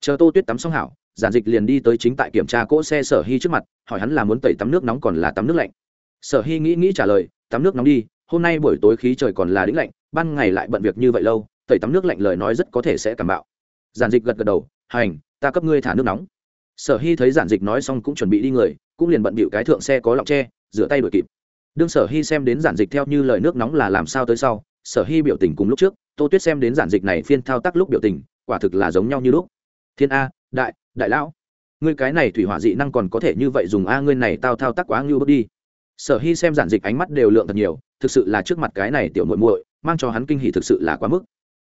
Chờ tô tuyết tắm xong hảo giản dịch liền đi tới chính tại kiểm tra cỗ xe sở hy trước mặt hỏi hắn là muốn tẩy tắm nước nóng còn là tắm nước lạnh. Sở hy nghĩ nghĩ trả lời tắm nước nóng đi hôm nay buổi tối khí trời còn là đĩnh lạnh ban ngày lại bận việc như vậy lâu tẩy tắm nước lạnh lời nói rất có thể sẽ cảm bạo. Giản dịch gật gật đầu hành ta cấp ngươi thả nước nóng sở hy thấy giản dịch nói xong cũng chuẩn bị đi người, cũng liền bận bịu cái thượng xe có lọng tre, rửa tay đuổi kịp. Đương sở hy xem đến giản dịch theo như lời nước nóng là làm sao tới sau, sở hy biểu tình cùng lúc trước, tô tuyết xem đến giản dịch này phiên thao tác lúc biểu tình, quả thực là giống nhau như lúc. Thiên a, đại đại lão, ngươi cái này thủy hỏa dị năng còn có thể như vậy dùng a ngươi này tao thao tác quá ngưu bước đi. Sở hy xem giản dịch ánh mắt đều lượng thật nhiều, thực sự là trước mặt cái này tiểu muội muội, mang cho hắn kinh hỉ thực sự là quá mức.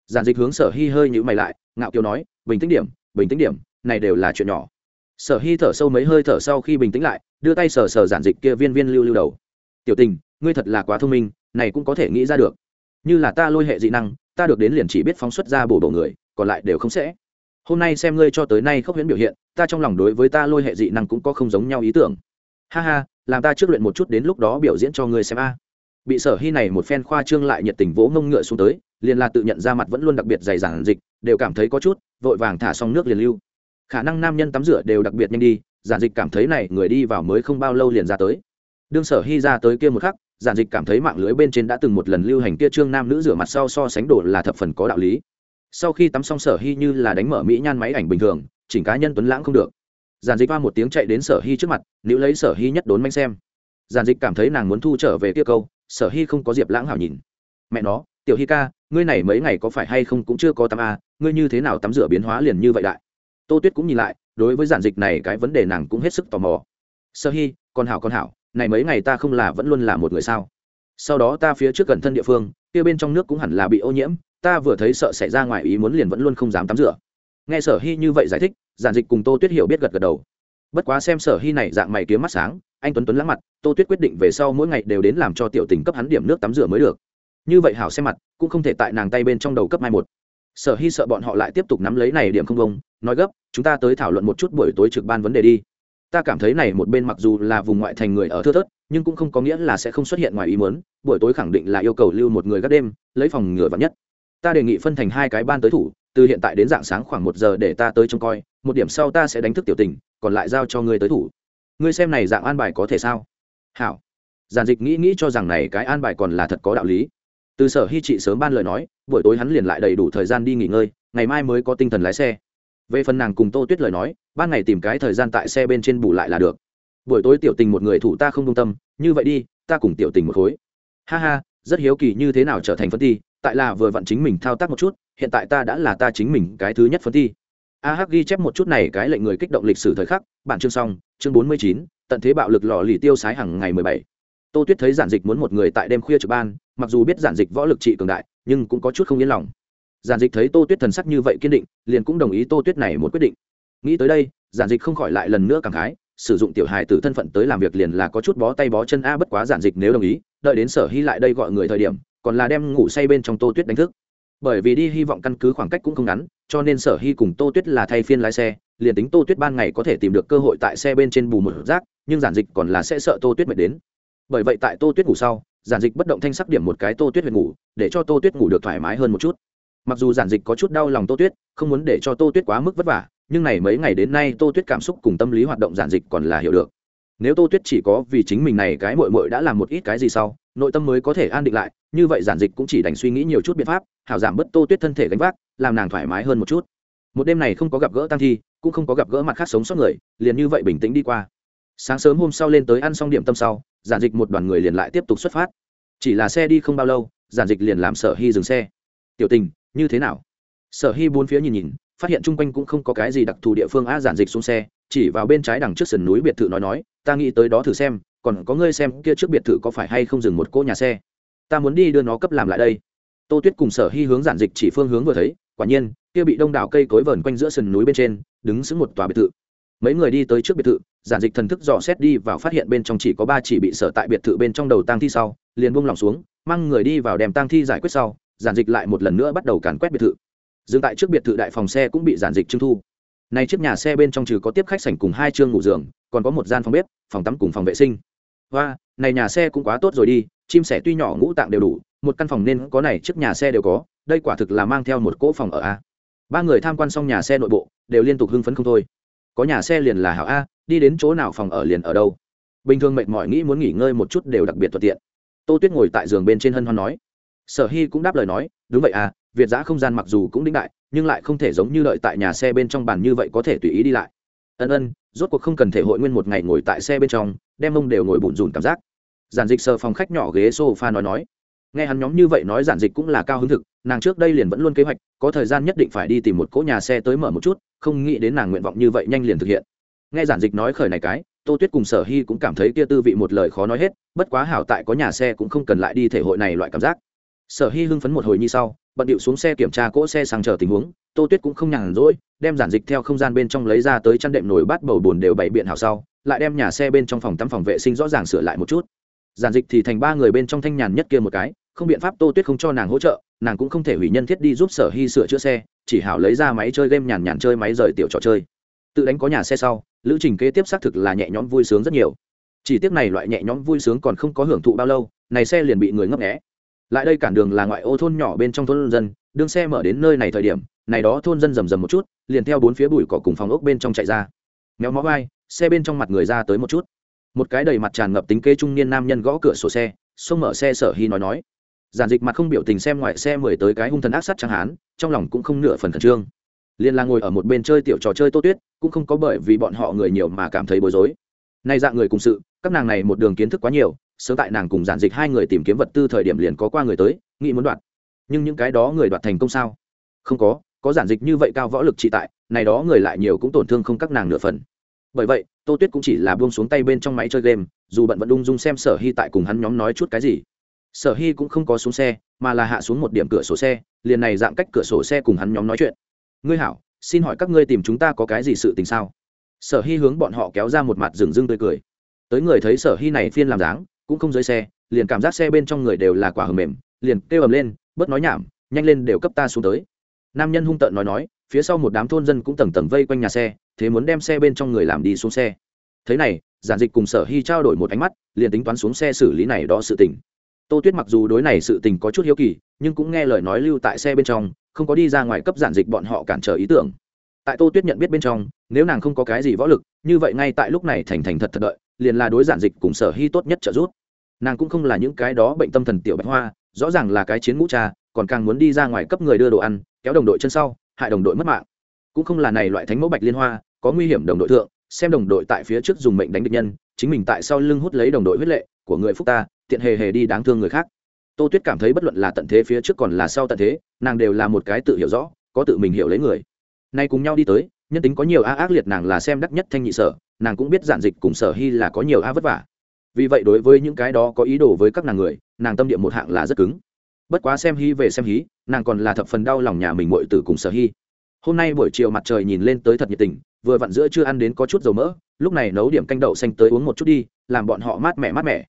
Giản dịch hướng sở hy hơi nhữ mày lại, ngạo kiều nói, bình tĩnh điểm, bình tĩnh điểm, này đều là chuyện nhỏ sở hy thở sâu mấy hơi thở sau khi bình tĩnh lại, đưa tay sờ sờ giản dịch kia viên viên lưu lưu đầu. Tiểu tình, ngươi thật là quá thông minh, này cũng có thể nghĩ ra được. Như là ta lôi hệ dị năng, ta được đến liền chỉ biết phóng xuất ra bổ bổ người, còn lại đều không sẽ. Hôm nay xem ngươi cho tới nay khốc huyễn biểu hiện, ta trong lòng đối với ta lôi hệ dị năng cũng có không giống nhau ý tưởng. Ha ha, làm ta trước luyện một chút đến lúc đó biểu diễn cho ngươi xem a. Bị sở hy này một phen khoa trương lại nhiệt tình vỗ ngông ngựa xuống tới, liền là tự nhận ra mặt vẫn luôn đặc biệt dày dàn dịch, đều cảm thấy có chút, vội vàng thả xong nước liền lưu khả năng nam nhân tắm rửa đều đặc biệt nhanh đi, giản dịch cảm thấy này người đi vào mới không bao lâu liền ra tới. Đương sở hy ra tới kia một khắc, giản dịch cảm thấy mạng lưới bên trên đã từng một lần lưu hành kia trương nam nữ rửa mặt sau so sánh đồ là thập phần có đạo lý. Sau khi tắm xong sở hy như là đánh mở mỹ nhan máy ảnh bình thường, chỉnh cá nhân tuấn lãng không được. Giản dịch qua một tiếng chạy đến sở hy trước mặt nữ lấy sở hy nhất đốn manh xem. Giản dịch cảm thấy nàng muốn thu trở về kia câu, sở hy không có diệp lãng hảo nhìn. Mẹ nó, tiểu hy ca, ngươi này mấy ngày có phải hay không cũng chưa có tắm à? ngươi như thế nào tắm rửa biến hóa liền như vậy đại? Tô tuyết cũng nhìn lại, đối với giản dịch này cái vấn đề nàng cũng hết sức tò mò. Sở hy con hảo con hảo, này mấy ngày ta không là vẫn luôn là một người sao? Sau đó ta phía trước gần thân địa phương, kia bên trong nước cũng hẳn là bị ô nhiễm, ta vừa thấy sợ xảy ra ngoài ý muốn liền vẫn luôn không dám tắm rửa. Nghe sở hy như vậy giải thích, giản dịch cùng tô tuyết hiểu biết gật gật đầu. Bất quá xem sở hy này dạng mày kiếm mắt sáng, anh tuấn tuấn lãng mặt, tô tuyết quyết định về sau mỗi ngày đều đến làm cho tiểu tình cấp hắn điểm nước tắm rửa mới được. Như vậy hảo xem mặt, cũng không thể tại nàng tay bên trong đầu cấp mai một sở hy sợ bọn họ lại tiếp tục nắm lấy này điểm không công, nói gấp chúng ta tới thảo luận một chút buổi tối trực ban vấn đề đi. Ta cảm thấy này một bên mặc dù là vùng ngoại thành người ở thưa thớt nhưng cũng không có nghĩa là sẽ không xuất hiện ngoài ý muốn buổi tối khẳng định là yêu cầu lưu một người gác đêm lấy phòng ngừa vắng nhất. Ta đề nghị phân thành hai cái ban tới thủ từ hiện tại đến dạng sáng khoảng một giờ để ta tới trông coi một điểm sau ta sẽ đánh thức tiểu tình còn lại giao cho ngươi tới thủ. Ngươi xem này dạng an bài có thể sao? Hảo. Giản dịch nghĩ nghĩ cho rằng này cái an bài còn là thật có đạo lý. Từ sở hy trị sớm ban lời nói buổi tối hắn liền lại đầy đủ thời gian đi nghỉ ngơi, ngày mai mới có tinh thần lái xe. Về phần nàng cùng tô tuyết lời nói, ban ngày tìm cái thời gian tại xe bên trên bù lại là được. Buổi tối tiểu tình một người thủ ta không công tâm, như vậy đi, ta cùng tiểu tình một khối. Ha ha, rất hiếu kỳ như thế nào trở thành phân thi tại là vừa vặn chính mình thao tác một chút, hiện tại ta đã là ta chính mình cái thứ nhất phân thi a hắc ghi chép một chút này cái lệnh người kích động lịch sử thời khắc, bản chương xong, chương bốn mươi chín, tận thế bạo lực lò lì tiêu sái hàng ngày mười bảy. Tô tuyết thấy giản dịch muốn một người tại đêm khuya trực ban, mặc dù biết giản dịch võ lực trị cường đại nhưng cũng có chút không yên lòng. Giản dịch thấy tô tuyết thần sắc như vậy kiên định, liền cũng đồng ý tô tuyết này một quyết định. Nghĩ tới đây, giản dịch không khỏi lại lần nữa cảm khái, sử dụng tiểu hài từ thân phận tới làm việc liền là có chút bó tay bó chân, a, bất quá giản dịch nếu đồng ý, đợi đến sở hy lại đây gọi người thời điểm, còn là đem ngủ say bên trong tô tuyết đánh thức. Bởi vì đi hy vọng căn cứ khoảng cách cũng không ngắn, cho nên sở hy cùng tô tuyết là thay phiên lái xe, liền tính tô tuyết ban ngày có thể tìm được cơ hội tại xe bên trên bù một rác, nhưng giản dịch còn là sẽ sợ tô tuyết mệt đến. Bởi vậy tại tô tuyết ngủ sau giản dịch bất động thanh sắc điểm một cái tô tuyết huyệt ngủ, để cho tô tuyết ngủ được thoải mái hơn một chút. Mặc dù giản dịch có chút đau lòng tô tuyết, không muốn để cho tô tuyết quá mức vất vả, nhưng này mấy ngày đến nay tô tuyết cảm xúc cùng tâm lý hoạt động giản dịch còn là hiểu được. Nếu tô tuyết chỉ có vì chính mình này cái mội mội đã làm một ít cái gì sau, nội tâm mới có thể an định lại, như vậy giản dịch cũng chỉ đành suy nghĩ nhiều chút biện pháp, hảo giảm bớt tô tuyết thân thể gánh vác, làm nàng thoải mái hơn một chút. Một đêm này không có gặp gỡ tăng thi, cũng không có gặp gỡ mặt khác sống sót người, liền như vậy bình tĩnh đi qua. Sáng sớm hôm sau lên tới ăn xong điểm tâm sau giản dịch một đoàn người liền lại tiếp tục xuất phát. Chỉ là xe đi không bao lâu, giản dịch liền làm sở hy dừng xe. Tiểu tình, như thế nào? Sở hy bốn phía nhìn nhìn, phát hiện chung quanh cũng không có cái gì đặc thù địa phương a giản dịch xuống xe, chỉ vào bên trái đằng trước sườn núi biệt thự nói nói, ta nghĩ tới đó thử xem, còn có ngươi xem kia trước biệt thự có phải hay không dừng một cỗ nhà xe? Ta muốn đi đưa nó cấp làm lại đây. Tô tuyết cùng sở hy hướng giản dịch chỉ phương hướng vừa thấy, quả nhiên, kia bị đông đảo cây cối vờn quanh giữa sườn núi bên trên, đứng xứng một tòa biệt thự. Mấy người đi tới trước biệt thự giản dịch thần thức dò xét đi vào phát hiện bên trong chỉ có ba chỉ bị sở tại biệt thự bên trong đầu tang thi sau, liền buông lỏng xuống, mang người đi vào đem tang thi giải quyết sau, giản dịch lại một lần nữa bắt đầu càn quét biệt thự. Dừng tại trước biệt thự đại phòng xe cũng bị giản dịch trưng thu. Nay chiếc nhà xe bên trong trừ có tiếp khách sảnh cùng hai chương ngủ giường, còn có một gian phòng bếp, phòng tắm cùng phòng vệ sinh. Và này nhà xe cũng quá tốt rồi đi, chim sẻ tuy nhỏ ngũ tạng đều đủ, một căn phòng nên có này chiếc nhà xe đều có, đây quả thực là mang theo một cỗ phòng ở a. Ba người tham quan xong nhà xe nội bộ, đều liên tục hưng phấn không thôi. Có nhà xe liền là hảo a đi đến chỗ nào phòng ở liền ở đâu. Bình thường mệt mỏi nghĩ muốn nghỉ ngơi một chút đều đặc biệt thuận tiện. Tô tuyết ngồi tại giường bên trên hân hoan nói. Sở hy cũng đáp lời nói, đúng vậy à việt giã không gian mặc dù cũng đĩnh đại, nhưng lại không thể giống như đợi tại nhà xe bên trong bàn như vậy có thể tùy ý đi lại. Ân ân, rốt cuộc không cần thể hội nguyên một ngày ngồi tại xe bên trong, đem mông đều ngồi bùn rùn cảm giác. Giản dịch sờ phòng khách nhỏ ghế sofa nói nói. Nghe hắn nhóm như vậy nói giản dịch cũng là cao hứng thực, nàng trước đây liền vẫn luôn kế hoạch, có thời gian nhất định phải đi tìm một cỗ nhà xe tới mở một chút, không nghĩ đến nàng nguyện vọng như vậy nhanh liền thực hiện nghe giản dịch nói khởi này cái, tô tuyết cùng sở hy cũng cảm thấy kia tư vị một lời khó nói hết, bất quá hảo tại có nhà xe cũng không cần lại đi thể hội này loại cảm giác. Sở hy hưng phấn một hồi như sau, bận điệu xuống xe kiểm tra cỗ xe sang chờ tình huống, tô tuyết cũng không nhàn rỗi, đem giản dịch theo không gian bên trong lấy ra tới chăn đệm nồi bát bầu bùn đều bày biện hảo sau, lại đem nhà xe bên trong phòng tắm phòng vệ sinh rõ ràng sửa lại một chút. Giản dịch thì thành ba người bên trong thanh nhàn nhất kia một cái, không biện pháp tô tuyết không cho nàng hỗ trợ, nàng cũng không thể hủy nhân thiết đi giúp sở hy sửa chữa xe, chỉ hảo lấy ra máy chơi game nhàn nhàn chơi máy rời tiểu trò chơi. Tự đánh có nhà xe sau lữ trình kế tiếp xác thực là nhẹ nhõm vui sướng rất nhiều. Chỉ tiếc này loại nhẹ nhõm vui sướng còn không có hưởng thụ bao lâu, này xe liền bị người ngấp nghé. Lại đây cản đường là ngoại ô thôn nhỏ bên trong thôn dân, đương xe mở đến nơi này thời điểm, này đó thôn dân rầm rầm một chút, liền theo bốn phía bụi cỏ cùng phòng ốc bên trong chạy ra. Méo mó vai, xe bên trong mặt người ra tới một chút. Một cái đầy mặt tràn ngập tính kế trung niên nam nhân gõ cửa sổ xe, xông mở xe sở hy nói nói. Giản dịch mặt không biểu tình xem ngoài xe mười tới cái hung thần ác sát chẳng hán, trong lòng cũng không nửa phần khẩn trương liên là ngồi ở một bên chơi tiểu trò chơi tô tuyết, cũng không có bởi vì bọn họ người nhiều mà cảm thấy bối rối. Nay dạng người cùng sự, các nàng này một đường kiến thức quá nhiều, sớm tại nàng cùng giản dịch hai người tìm kiếm vật tư thời điểm liền có qua người tới, nghĩ muốn đoạt. Nhưng những cái đó người đoạt thành công sao? Không có có giản dịch như vậy cao võ lực trị tại, này đó người lại nhiều cũng tổn thương không các nàng nửa phần. Bởi vậy, tô tuyết cũng chỉ là buông xuống tay bên trong máy chơi game, dù bận vẫn ung dung xem sở hy tại cùng hắn nhóm nói chút cái gì. Sở hy cũng không có xuống xe, mà là hạ xuống một điểm cửa sổ xe, liền này dạng cách cửa sổ xe cùng hắn nhóm nói chuyện ngươi hảo, xin hỏi các ngươi tìm chúng ta có cái gì sự tình sao? Sở hy hướng bọn họ kéo ra một mặt rừng rưng tươi cười. Tới người thấy sở hy này phiên làm dáng, cũng không dưới xe, liền cảm giác xe bên trong người đều là quả hầm mềm, liền kêu ầm lên, bớt nói nhảm, nhanh lên đều cấp ta xuống tới. Nam nhân hung tợn nói nói, phía sau một đám thôn dân cũng tầng tầng vây quanh nhà xe, thế muốn đem xe bên trong người làm đi xuống xe. Thế này, giản dịch cùng sở hy trao đổi một ánh mắt, liền tính toán xuống xe xử lý này đó sự tình tô tuyết mặc dù đối này sự tình có chút hiếu kỳ, nhưng cũng nghe lời nói lưu tại xe bên trong, không có đi ra ngoài cấp giản dịch bọn họ cản trở ý tưởng. Tại tô tuyết nhận biết bên trong, nếu nàng không có cái gì võ lực, như vậy ngay tại lúc này thành thành thật thật đợi, liền là đối giản dịch cùng sở hy tốt nhất trợ giúp. Nàng cũng không là những cái đó bệnh tâm thần tiểu bạch hoa, rõ ràng là cái chiến ngũ cha, còn càng muốn đi ra ngoài cấp người đưa đồ ăn, kéo đồng đội chân sau, hại đồng đội mất mạng. Cũng không là này loại thánh mẫu bạch liên hoa, có nguy hiểm đồng đội thượng, xem đồng đội tại phía trước dùng mệnh đánh địch nhân, chính mình tại sau lưng hút lấy đồng đội huyết lệ của người phúc ta, tiện hề hề đi đáng thương người khác. Tô tuyết cảm thấy bất luận là tận thế phía trước còn là sau tận thế, nàng đều là một cái tự hiểu rõ, có tự mình hiểu lấy người. Nay cùng nhau đi tới, nhân tính có nhiều a, ác liệt nàng là xem đắc nhất thanh nhị sở, nàng cũng biết giản dịch cùng sở hy là có nhiều a vất vả. Vì vậy đối với những cái đó có ý đồ với các nàng người, nàng tâm địa một hạng là rất cứng. Bất quá xem hy về xem hí, nàng còn là thập phần đau lòng nhà mình mội tử cùng sở hy. Hôm nay buổi chiều mặt trời nhìn lên tới thật nhiệt tình, vừa vặn giữa chưa ăn đến có chút dầu mỡ, lúc này nấu điểm canh đậu xanh tới uống một chút đi, làm bọn họ mát mẻ mát mẻ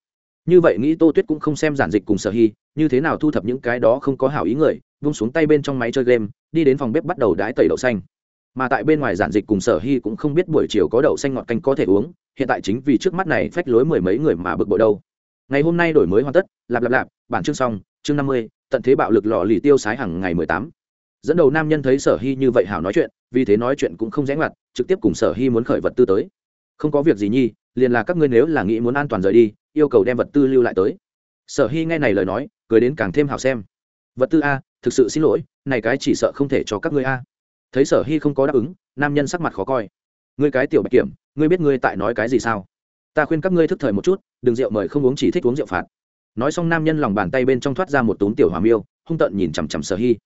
như vậy nghĩ tô tuyết cũng không xem giản dịch cùng sở hy, như thế nào thu thập những cái đó không có hảo ý người, vung xuống tay bên trong máy chơi game, đi đến phòng bếp bắt đầu đái tẩy đậu xanh. Mà tại bên ngoài giản dịch cùng sở hy cũng không biết buổi chiều có đậu xanh ngọt canh có thể uống, hiện tại chính vì trước mắt này phách lối mười mấy người mà bực bội đâu. Ngày hôm nay đổi mới hoàn tất, lạp lạp lạp, bản chương xong, chương năm mươi, tận thế bạo lực lò lì tiêu sái hàng ngày mười tám. Dẫn đầu nam nhân thấy sở hy như vậy hảo nói chuyện, vì thế nói chuyện cũng không rẽ ngoặt, trực tiếp cùng sở hy muốn khởi vật tư tới. Không có việc gì nhi liền là các ngươi nếu là nghĩ muốn an toàn rời đi, yêu cầu đem vật tư lưu lại tới. Sở hy nghe này lời nói, cười đến càng thêm hảo xem. Vật tư a, thực sự xin lỗi, này cái chỉ sợ không thể cho các ngươi a. Thấy sở hy không có đáp ứng, nam nhân sắc mặt khó coi. Ngươi cái tiểu bạch kiểm, ngươi biết ngươi tại nói cái gì sao? Ta khuyên các ngươi thức thời một chút, đừng rượu mời không uống chỉ thích uống rượu phạt. Nói xong nam nhân lòng bàn tay bên trong thoát ra một túm tiểu hòa miêu, hung tợn nhìn chằm chằm sở hy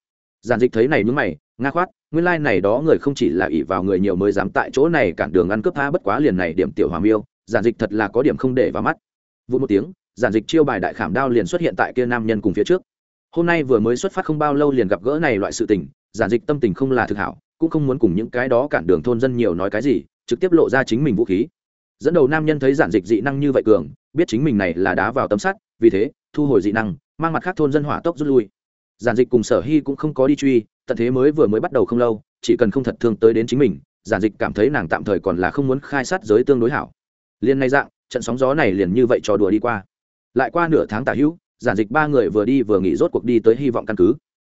giản dịch thấy này nhúng mày, nga khoát, nguyên lai、like、này đó người không chỉ là ỷ vào người nhiều mới dám tại chỗ này cản đường ăn cướp tha bất quá liền này điểm tiểu hòa miêu giản dịch thật là có điểm không để vào mắt. Vụ một tiếng, giản dịch chiêu bài đại khảm đao liền xuất hiện tại kia nam nhân cùng phía trước. Hôm nay vừa mới xuất phát không bao lâu liền gặp gỡ này loại sự tình, giản dịch tâm tình không là thực hảo, cũng không muốn cùng những cái đó cản đường thôn dân nhiều nói cái gì, trực tiếp lộ ra chính mình vũ khí. Dẫn đầu nam nhân thấy giản dịch dị năng như vậy cường, biết chính mình này là đá vào tấm sắt, vì thế, thu hồi dị năng, mang mặt khác thôn dân hỏa tốc rút lui. Giản dịch cùng sở hy cũng không có đi truy, tận thế mới vừa mới bắt đầu không lâu, chỉ cần không thật thương tới đến chính mình, giản dịch cảm thấy nàng tạm thời còn là không muốn khai sát giới tương đối hảo liên nay dạng, trận sóng gió này liền như vậy trò đùa đi qua. Lại qua nửa tháng tả hữu, giản dịch ba người vừa đi vừa nghỉ rốt cuộc đi tới hy vọng căn cứ.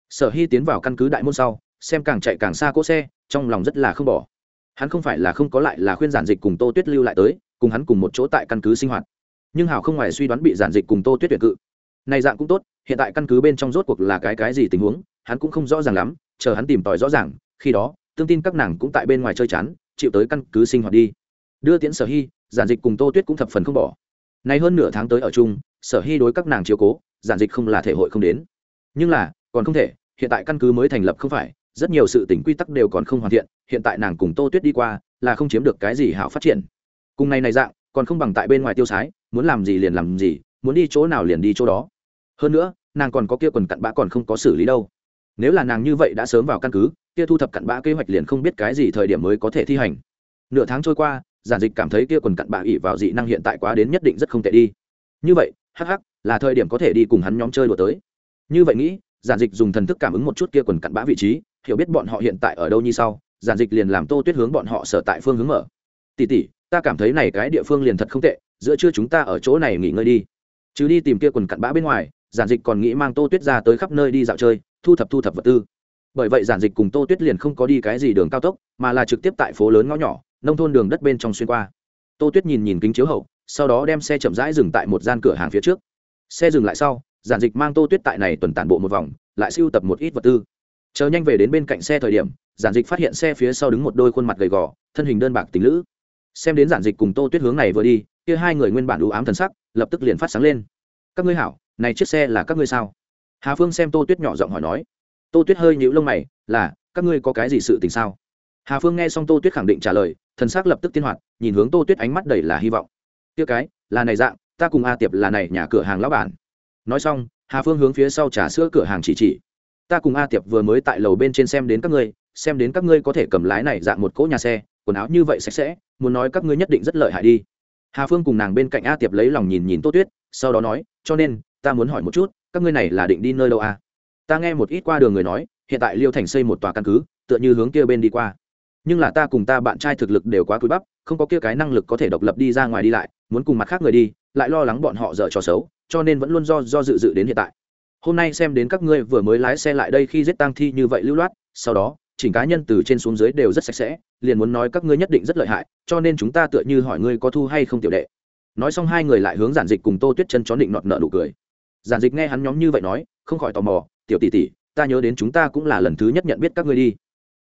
Sở hy tiến vào căn cứ đại môn sau, xem càng chạy càng xa cỗ xe, trong lòng rất là không bỏ. Hắn không phải là không có lại là khuyên giản dịch cùng tô tuyết lưu lại tới, cùng hắn cùng một chỗ tại căn cứ sinh hoạt. Nhưng hảo không ngoài suy đoán bị giản dịch cùng tô tuyết tuyệt cự. Này dạng cũng tốt, hiện tại căn cứ bên trong rốt cuộc là cái cái gì tình huống, hắn cũng không rõ ràng lắm, chờ hắn tìm tòi rõ ràng, khi đó, tương tin các nàng cũng tại bên ngoài chơi chán, chịu tới căn cứ sinh hoạt đi. Đưa tiễn sở hy giản dịch cùng tô tuyết cũng thập phần không bỏ. Nay hơn nửa tháng tới ở chung, sở hy đối các nàng chiếu cố, giản dịch không là thể hội không đến. Nhưng là, còn không thể, hiện tại căn cứ mới thành lập không phải, rất nhiều sự tỉnh quy tắc đều còn không hoàn thiện, hiện tại nàng cùng tô tuyết đi qua, là không chiếm được cái gì hảo phát triển. Cùng này này dạng, còn không bằng tại bên ngoài tiêu sái, muốn làm gì liền làm gì, muốn đi chỗ nào liền đi chỗ đó. Hơn nữa, nàng còn có kia quần cặn bã còn không có xử lý đâu. Nếu là nàng như vậy đã sớm vào căn cứ, kia thu thập cặn bã kế hoạch liền không biết cái gì thời điểm mới có thể thi hành. Nửa tháng trôi qua giản dịch cảm thấy kia quần cặn bã ỉ vào dị năng hiện tại quá đến nhất định rất không tệ đi. Như vậy, hắc hắc, là thời điểm có thể đi cùng hắn nhóm chơi đùa tới. Như vậy nghĩ, giản dịch dùng thần thức cảm ứng một chút kia quần cặn bã vị trí, hiểu biết bọn họ hiện tại ở đâu như sau, giản dịch liền làm tô tuyết hướng bọn họ sở tại phương hướng mở. Tỉ tỉ ta cảm thấy này cái địa phương liền thật không tệ, giữa trưa chúng ta ở chỗ này nghỉ ngơi đi. Chứ đi tìm kia quần cặn bã bên ngoài, giản dịch còn nghĩ mang tô tuyết ra tới khắp nơi đi dạo chơi, thu thập thu thập vật tư. Bởi vậy giản dịch cùng tô tuyết liền không có đi cái gì đường cao tốc, mà là trực tiếp tại phố lớn ngõ nhỏ nông thôn đường đất bên trong xuyên qua. Tô tuyết nhìn nhìn kính chiếu hậu, sau đó đem xe chậm rãi dừng tại một gian cửa hàng phía trước. Xe dừng lại sau, giản dịch mang tô tuyết tại này tuần tản bộ một vòng, lại siêu tập một ít vật tư. Chờ nhanh về đến bên cạnh xe thời điểm, giản dịch phát hiện xe phía sau đứng một đôi khuôn mặt gầy gò, thân hình đơn bạc tình lữ. Xem đến giản dịch cùng tô tuyết hướng này vừa đi, kia hai người nguyên bản đủ ám thần sắc, lập tức liền phát sáng lên. Các ngươi hảo, này chiếc xe là các ngươi sao? Hà phương xem tô tuyết nhỏ giọng hỏi nói. Tô tuyết hơi nhíu lông mày, là, các ngươi có cái gì sự tình sao? Hà phương nghe xong tô tuyết khẳng định trả lời thần sắc lập tức tiên hoạt, nhìn hướng tô tuyết ánh mắt đầy là hy vọng. Kia cái, là này dạng, ta cùng a tiệp là này nhà cửa hàng lão bản. Nói xong, hà phương hướng phía sau trà sữa cửa hàng chỉ chỉ. Ta cùng a tiệp vừa mới tại lầu bên trên xem đến các ngươi, xem đến các ngươi có thể cầm lái này dạng một cỗ nhà xe, quần áo như vậy sạch sẽ, muốn nói các ngươi nhất định rất lợi hại đi. Hà phương cùng nàng bên cạnh a tiệp lấy lòng nhìn nhìn tô tuyết, sau đó nói, cho nên, ta muốn hỏi một chút, các ngươi này là định đi nơi đâu à? ta nghe một ít qua đường người nói, hiện tại liêu thành xây một tòa căn cứ, tựa như hướng kia bên đi qua nhưng là ta cùng ta bạn trai thực lực đều quá cúi bắp, không có kia cái năng lực có thể độc lập đi ra ngoài đi lại, muốn cùng mặt khác người đi, lại lo lắng bọn họ dở trò xấu, cho nên vẫn luôn do do dự dự đến hiện tại. Hôm nay xem đến các ngươi vừa mới lái xe lại đây khi giết tang thi như vậy lưu loát, sau đó, chỉnh cá nhân từ trên xuống dưới đều rất sạch sẽ, liền muốn nói các ngươi nhất định rất lợi hại, cho nên chúng ta tựa như hỏi ngươi có thu hay không tiểu đệ. Nói xong hai người lại hướng giản dịch cùng tô tuyết chân chó định nọt nợ nụ cười. Giản dịch nghe hắn nhóm như vậy nói, không khỏi tò mò, tiểu tỷ tỷ, ta nhớ đến chúng ta cũng là lần thứ nhất nhận biết các ngươi đi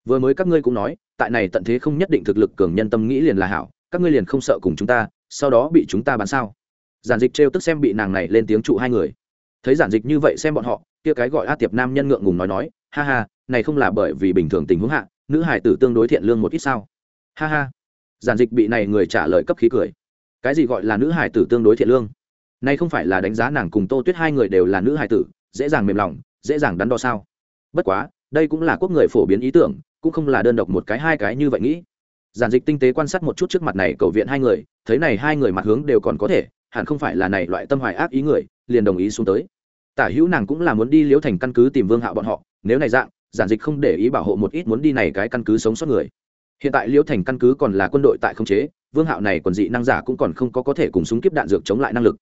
vừa mới các ngươi cũng nói, tại này tận thế không nhất định thực lực cường nhân tâm nghĩ liền là hảo, các ngươi liền không sợ cùng chúng ta, sau đó bị chúng ta bán sao? Giản dịch trêu tức xem bị nàng này lên tiếng trụ hai người. Thấy giản dịch như vậy xem bọn họ, kia cái gọi a tiệp nam nhân ngượng ngùng nói nói, ha ha, này không là bởi vì bình thường tình huống hạ, nữ hải tử tương đối thiện lương một ít sao? Ha ha. Giản dịch bị này người trả lời cấp khí cười. Cái gì gọi là nữ hải tử tương đối thiện lương? Này không phải là đánh giá nàng cùng tô tuyết hai người đều là nữ hải tử, dễ dàng mềm lòng, dễ dàng đắn đo sao? Bất quá, đây cũng là quốc người phổ biến ý tưởng cũng không là đơn độc một cái hai cái như vậy nghĩ. Giản dịch tinh tế quan sát một chút trước mặt này cầu viện hai người, thấy này hai người mặt hướng đều còn có thể, hẳn không phải là này loại tâm hoài ác ý người, liền đồng ý xuống tới. Tả hữu nàng cũng là muốn đi liễu thành căn cứ tìm vương hạo bọn họ, nếu này dạng, giản dịch không để ý bảo hộ một ít muốn đi này cái căn cứ sống sót người. Hiện tại liễu thành căn cứ còn là quân đội tại không chế, vương hạo này còn dị năng giả cũng còn không có có thể cùng súng kiếp đạn dược chống lại năng lực.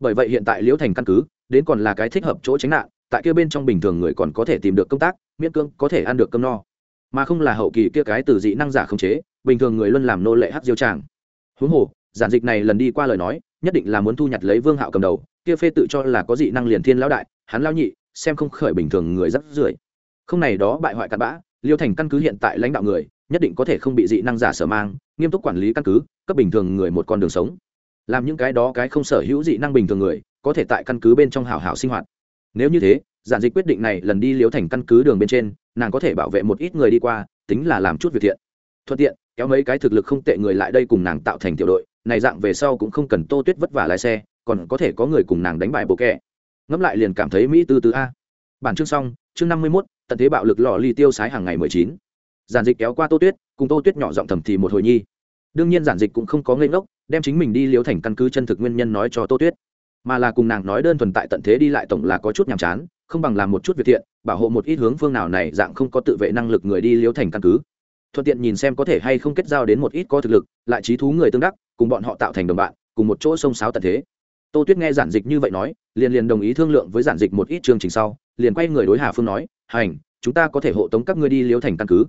Bởi vậy hiện tại liễu thành căn cứ, đến còn là cái thích hợp chỗ tránh nạn, tại kia bên trong bình thường người còn có thể tìm được công tác, miễn cưỡng có thể ăn được cơm no mà không là hậu kỳ kia cái từ dị năng giả không chế, bình thường người luôn làm nô lệ hát diêu tràng. Huống hồ, giản dịch này lần đi qua lời nói, nhất định là muốn thu nhặt lấy vương hạo cầm đầu, kia phê tự cho là có dị năng liền thiên lão đại, hắn lao nhị, xem không khởi bình thường người rất rưởi. Không này đó bại hoại cặn bã, liêu thành căn cứ hiện tại lãnh đạo người, nhất định có thể không bị dị năng giả sở mang, nghiêm túc quản lý căn cứ, cấp bình thường người một con đường sống. Làm những cái đó cái không sở hữu dị năng bình thường người, có thể tại căn cứ bên trong hảo hảo sinh hoạt. Nếu như thế giản dịch quyết định này lần đi liếu thành căn cứ đường bên trên, nàng có thể bảo vệ một ít người đi qua, tính là làm chút việc thiện. Thuận tiện, kéo mấy cái thực lực không tệ người lại đây cùng nàng tạo thành tiểu đội, này dạng về sau cũng không cần tô tuyết vất vả lái xe, còn có thể có người cùng nàng đánh bại bộ kẹ. Ngẫm lại liền cảm thấy mỹ tư tư a. Bản chương xong, chương năm mươi mốt, tận thế bạo lực lò ly tiêu sái hàng ngày mười chín. Giản dịch kéo qua tô tuyết, cùng tô tuyết nhỏ giọng thầm thì một hồi nhi. Đương nhiên giản dịch cũng không có ngây ngốc, đem chính mình đi liếu thành căn cứ chân thực nguyên nhân nói cho tô tuyết. Mà là cùng nàng nói đơn thuần tại tận thế đi lại tổng là có chút nhàm chán không bằng làm một chút việc thiện, bảo hộ một ít hướng phương nào này dạng không có tự vệ năng lực người đi liếu thành căn cứ. Thuận tiện nhìn xem có thể hay không kết giao đến một ít có thực lực, lại trí thú người tương đắc, cùng bọn họ tạo thành đồng bạn, cùng một chỗ sông sáo tận thế. Tô tuyết nghe giản dịch như vậy nói, liền liền đồng ý thương lượng với giản dịch một ít chương trình sau, liền quay người đối hà phương nói, hành, chúng ta có thể hộ tống các ngươi đi liếu thành căn cứ.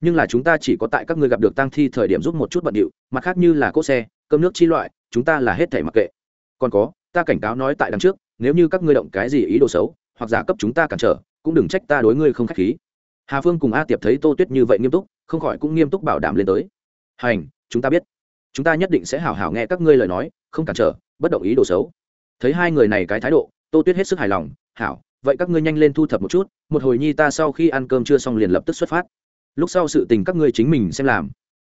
Nhưng là chúng ta chỉ có tại các ngươi gặp được tang thi thời điểm giúp một chút bận điệu, mặt khác như là cỗ xe, cơm nước chi loại, chúng ta là hết thể mặc kệ. Còn có, ta cảnh cáo nói tại đằng trước, nếu như các ngươi động cái gì ý đồ xấu hoặc giả cấp chúng ta cản trở, cũng đừng trách ta đối ngươi không k h á c h khí. Hà phương cùng a tiệp thấy tô tuyết như vậy nghiêm túc, không khỏi cũng nghiêm túc bảo đảm lên tới. Hành, chúng ta biết. Chúng ta nhất định sẽ hảo hảo nghe các ngươi lời nói, không cản trở, bất động ý đồ xấu. Thấy hai người này cái thái độ, tô tuyết hết sức hài lòng, hảo, vậy các ngươi nhanh lên thu thập một chút, một hồi nhi ta sau khi ăn cơm chưa xong liền lập tức xuất phát. Lúc sau sự tình các ngươi chính mình xem làm.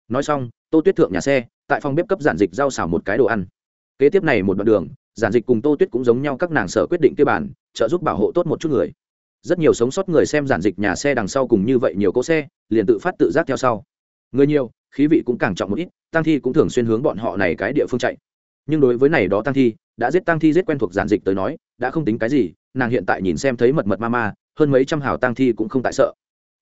Nói xong, tô tuyết thượng nhà xe, tại phòng bếp cấp giản dịch rau xào một cái đồ ăn. Kế tiếp này một đoạn đường, giản dịch cùng tô tuyết cũng giống nhau các nàng sở quyết định kia bản trợ giúp bảo hộ tốt một chút người. Rất nhiều sống sót người xem giản dịch nhà xe đằng sau cùng như vậy nhiều cỗ xe, liền tự phát tự giác theo sau. Người nhiều, khí vị cũng càng trọng một ít tăng thi cũng thường xuyên hướng bọn họ này cái địa phương chạy. Nhưng đối với này đó tăng thi, đã giết tăng thi giết quen thuộc giản dịch tới nói, đã không tính cái gì, nàng hiện tại nhìn xem thấy mật mật ma ma, hơn mấy trăm hào tăng thi cũng không tại sợ.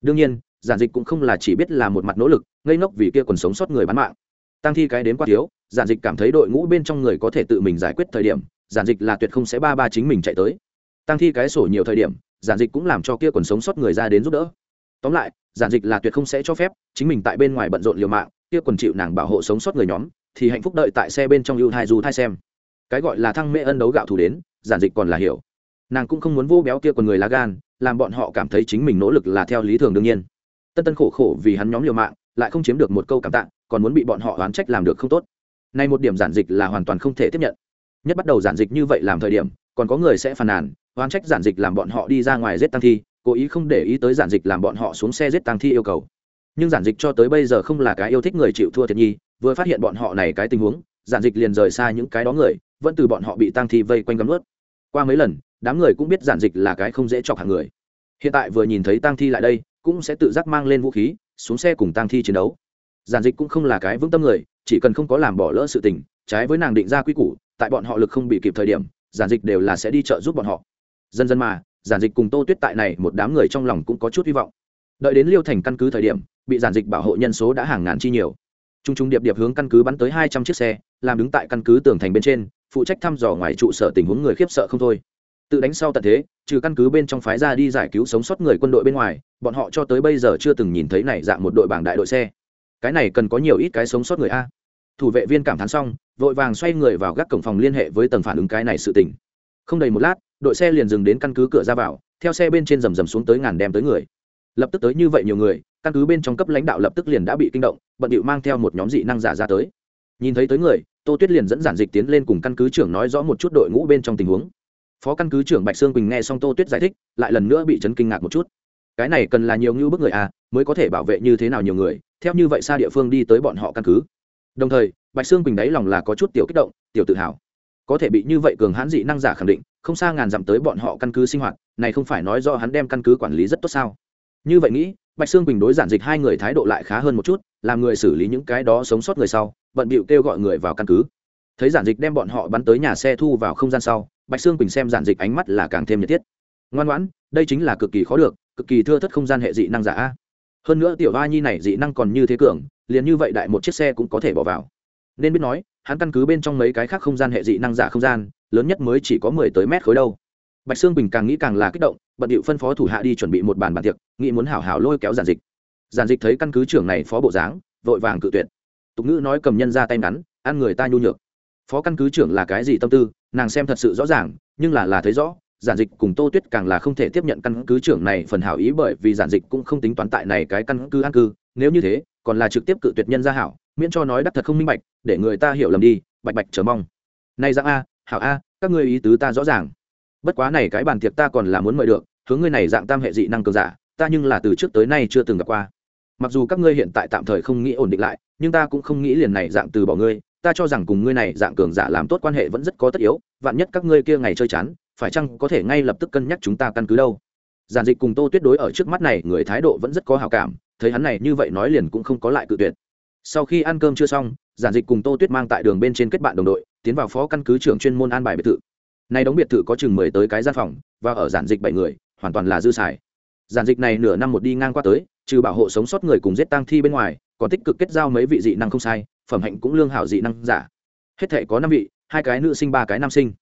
Đương nhiên, giản dịch cũng không là chỉ biết là một mặt nỗ lực, ngây ngốc vì kia còn sống sót người bán mạng. Tăng thi cái đến quá thiếu, giản dịch cảm thấy đội ngũ bên trong người có thể tự mình giải quyết thời điểm, giản dịch là tuyệt không sẽ ba ba chính mình chạy tới tăng thi cái sổ nhiều thời điểm, giản dịch cũng làm cho kia còn sống sót người ra đến giúp đỡ. Tóm lại, giản dịch là tuyệt không sẽ cho phép, chính mình tại bên ngoài bận rộn liều mạng, kia quần chịu nàng bảo hộ sống sót người nhóm, thì hạnh phúc đợi tại xe bên trong ưu thai du thai xem. Cái gọi là thăng mê ân đấu gạo thủ đến, giản dịch còn là hiểu. Nàng cũng không muốn vô béo kia quần người lá gan, làm bọn họ cảm thấy chính mình nỗ lực là theo lý thường đương nhiên. Tân tân khổ khổ vì hắn nhóm liều mạng, lại không chiếm được một câu cảm tạ, còn muốn bị bọn họ oán trách làm được không tốt. Nay một điểm giản dịch là hoàn toàn không thể tiếp nhận. Nhất bắt đầu giản dịch như vậy làm thời điểm, còn có người sẽ phàn nàn oán trách giản dịch làm bọn họ đi ra ngoài giết tăng thi, cố ý không để ý tới giản dịch làm bọn họ xuống xe giết tăng thi yêu cầu. Nhưng giản dịch cho tới bây giờ không là cái yêu thích người chịu thua thiệt nhi, vừa phát hiện bọn họ này cái tình huống, giản dịch liền rời xa những cái đó người, vẫn từ bọn họ bị tăng thi vây quanh gắm ướt qua mấy lần, đám người cũng biết giản dịch là cái không dễ chọc hàng người. Hiện tại vừa nhìn thấy tăng thi lại đây, cũng sẽ tự giác mang lên vũ khí, xuống xe cùng tăng thi chiến đấu. Giản dịch cũng không là cái vững tâm người, chỉ cần không có làm bỏ lỡ sự tình, trái với nàng định ra quy củ, tại bọn họ lực không bị kịp thời điểm, giản dịch đều là sẽ đi chợ giúp bọn họ dần dần mà, giản dịch cùng tô tuyết tại này một đám người trong lòng cũng có chút hy vọng. Đợi đến liêu thành căn cứ thời điểm, bị giản dịch bảo hộ nhân số đã hàng ngàn chi nhiều. T r u n g t r u n g điệp điệp hướng căn cứ bắn tới hai trăm chiếc xe, làm đứng tại căn cứ tường thành bên trên, phụ trách thăm dò ngoài trụ sở tình huống người khiếp sợ không thôi. Tự đánh sau tận thế, trừ căn cứ bên trong phái ra đi giải cứu sống sót người quân đội bên ngoài, bọn họ cho tới bây giờ chưa từng nhìn thấy này dạng một đội bảng đại đội xe. Cái này cần có nhiều ít cái sống sót người a. Thủ vệ viên cảm thán xong, vội vàng xoay người vào gác cổng phòng liên hệ với tầng phản ứng cái này sự tỉnh không đầy một lát đội xe liền dừng đến căn cứ cửa ra vào, theo xe bên trên rầm rầm xuống tới ngàn đem tới người. Lập tức tới như vậy nhiều người, căn cứ bên trong cấp lãnh đạo lập tức liền đã bị kinh động, bận điệu mang theo một nhóm dị năng giả ra tới. Nhìn thấy tới người, tô tuyết liền dẫn giản dịch tiến lên cùng căn cứ trưởng nói rõ một chút đội ngũ bên trong tình huống. Phó căn cứ trưởng bạch sương quỳnh nghe xong tô tuyết giải thích, lại lần nữa bị chấn kinh ngạc một chút. Cái này cần là nhiều ngưu bức người à mới có thể bảo vệ như thế nào nhiều người, theo như vậy xa địa phương đi tới bọn họ căn cứ. Đồng thời, bạch sương quỳnh đáy lòng là có chút tiểu kích động, tiểu tự hào. Có thể bị như vậy cường hãn dị năng giả khẳng định không xa ngàn dặm tới bọn họ căn cứ sinh hoạt, này không phải nói do hắn đem căn cứ quản lý rất tốt sao? Như vậy nghĩ, bạch sương bình đối giản dịch hai người thái độ lại khá hơn một chút, làm người xử lý những cái đó sống sót người sau, bận bịu kêu gọi người vào căn cứ. Thấy giản dịch đem bọn họ bắn tới nhà xe thu vào không gian sau, bạch sương bình xem giản dịch ánh mắt là càng thêm nhiệt thiết ngoan ngoãn, đây chính là cực kỳ khó được, cực kỳ thưa thất không gian hệ dị năng giả hơn nữa tiểu hoa nhi này dị năng còn như thế cường, liền như vậy đại một chiếc xe cũng có thể bỏ vào. Nên biết nói, hắn căn cứ bên trong mấy cái khác không gian hệ dị năng giả không gian lớn nhất mới chỉ có mười tới mét khối đâu. Bạch sương bình càng nghĩ càng là kích động, bận điệu phân phó thủ hạ đi chuẩn bị một bàn bàn tiệc, nghĩ muốn hảo hảo lôi kéo giản dịch. Giản dịch thấy căn cứ trưởng này phó bộ dáng, vội vàng cự tuyệt. Tục ngữ nói cầm nhân ra tay ngắn, ăn người ta nhu nhược. Phó căn cứ trưởng là cái gì tâm tư, nàng xem thật sự rõ ràng, nhưng là là thấy rõ giản dịch cùng tô tuyết càng là không thể tiếp nhận căn cứ trưởng này phần hảo ý bởi vì giản dịch cũng không tính toán tại này cái căn cứ an cư. Nếu như thế, còn là trực tiếp cự tuyệt nhân gia hảo, miễn cho nói đắc thật không minh bạch, để người ta hiểu lầm đi, bạch bạch chờ mong. Này dạng a hảo a, các ngươi ý tứ ta rõ ràng. Bất quá này cái bàn tiệc ta còn là muốn mời được, hướng ngươi này dạng tam hệ dị năng cường giả, ta nhưng là từ trước tới nay chưa từng gặp qua. Mặc dù các ngươi hiện tại tạm thời không nghĩ ổn định lại, nhưng ta cũng không nghĩ liền này dạng từ bỏ ngươi, ta cho rằng cùng ngươi này dạng cường giả làm tốt quan hệ vẫn rất có tất yếu, vạn nhất các ngươi kia ngày chơi chán, phải chăng có thể ngay lập tức cân nhắc chúng ta căn cứ đâu? Giản dịch cùng tô tuyết đối ở trước mắt này, người thái độ vẫn rất có hào cảm, thấy hắn này như vậy nói liền cũng không có lại cự tuyệt sau khi ăn cơm chưa xong, giản dịch cùng tô tuyết mang tại đường bên trên kết bạn đồng đội, tiến vào phó căn cứ trưởng chuyên môn an bài biệt thự. Nay đóng biệt thự có chừng mười tới cái gian phòng, và ở giản dịch bảy người, hoàn toàn là dư xài. Giản dịch này nửa năm một đi ngang qua tới, trừ bảo hộ sống sót người cùng giết tang thi bên ngoài, còn tích cực kết giao mấy vị dị năng không sai, phẩm hạnh cũng lương hảo dị năng giả. Hết thể có năm vị, hai cái nữ sinh, ba cái nam sinh.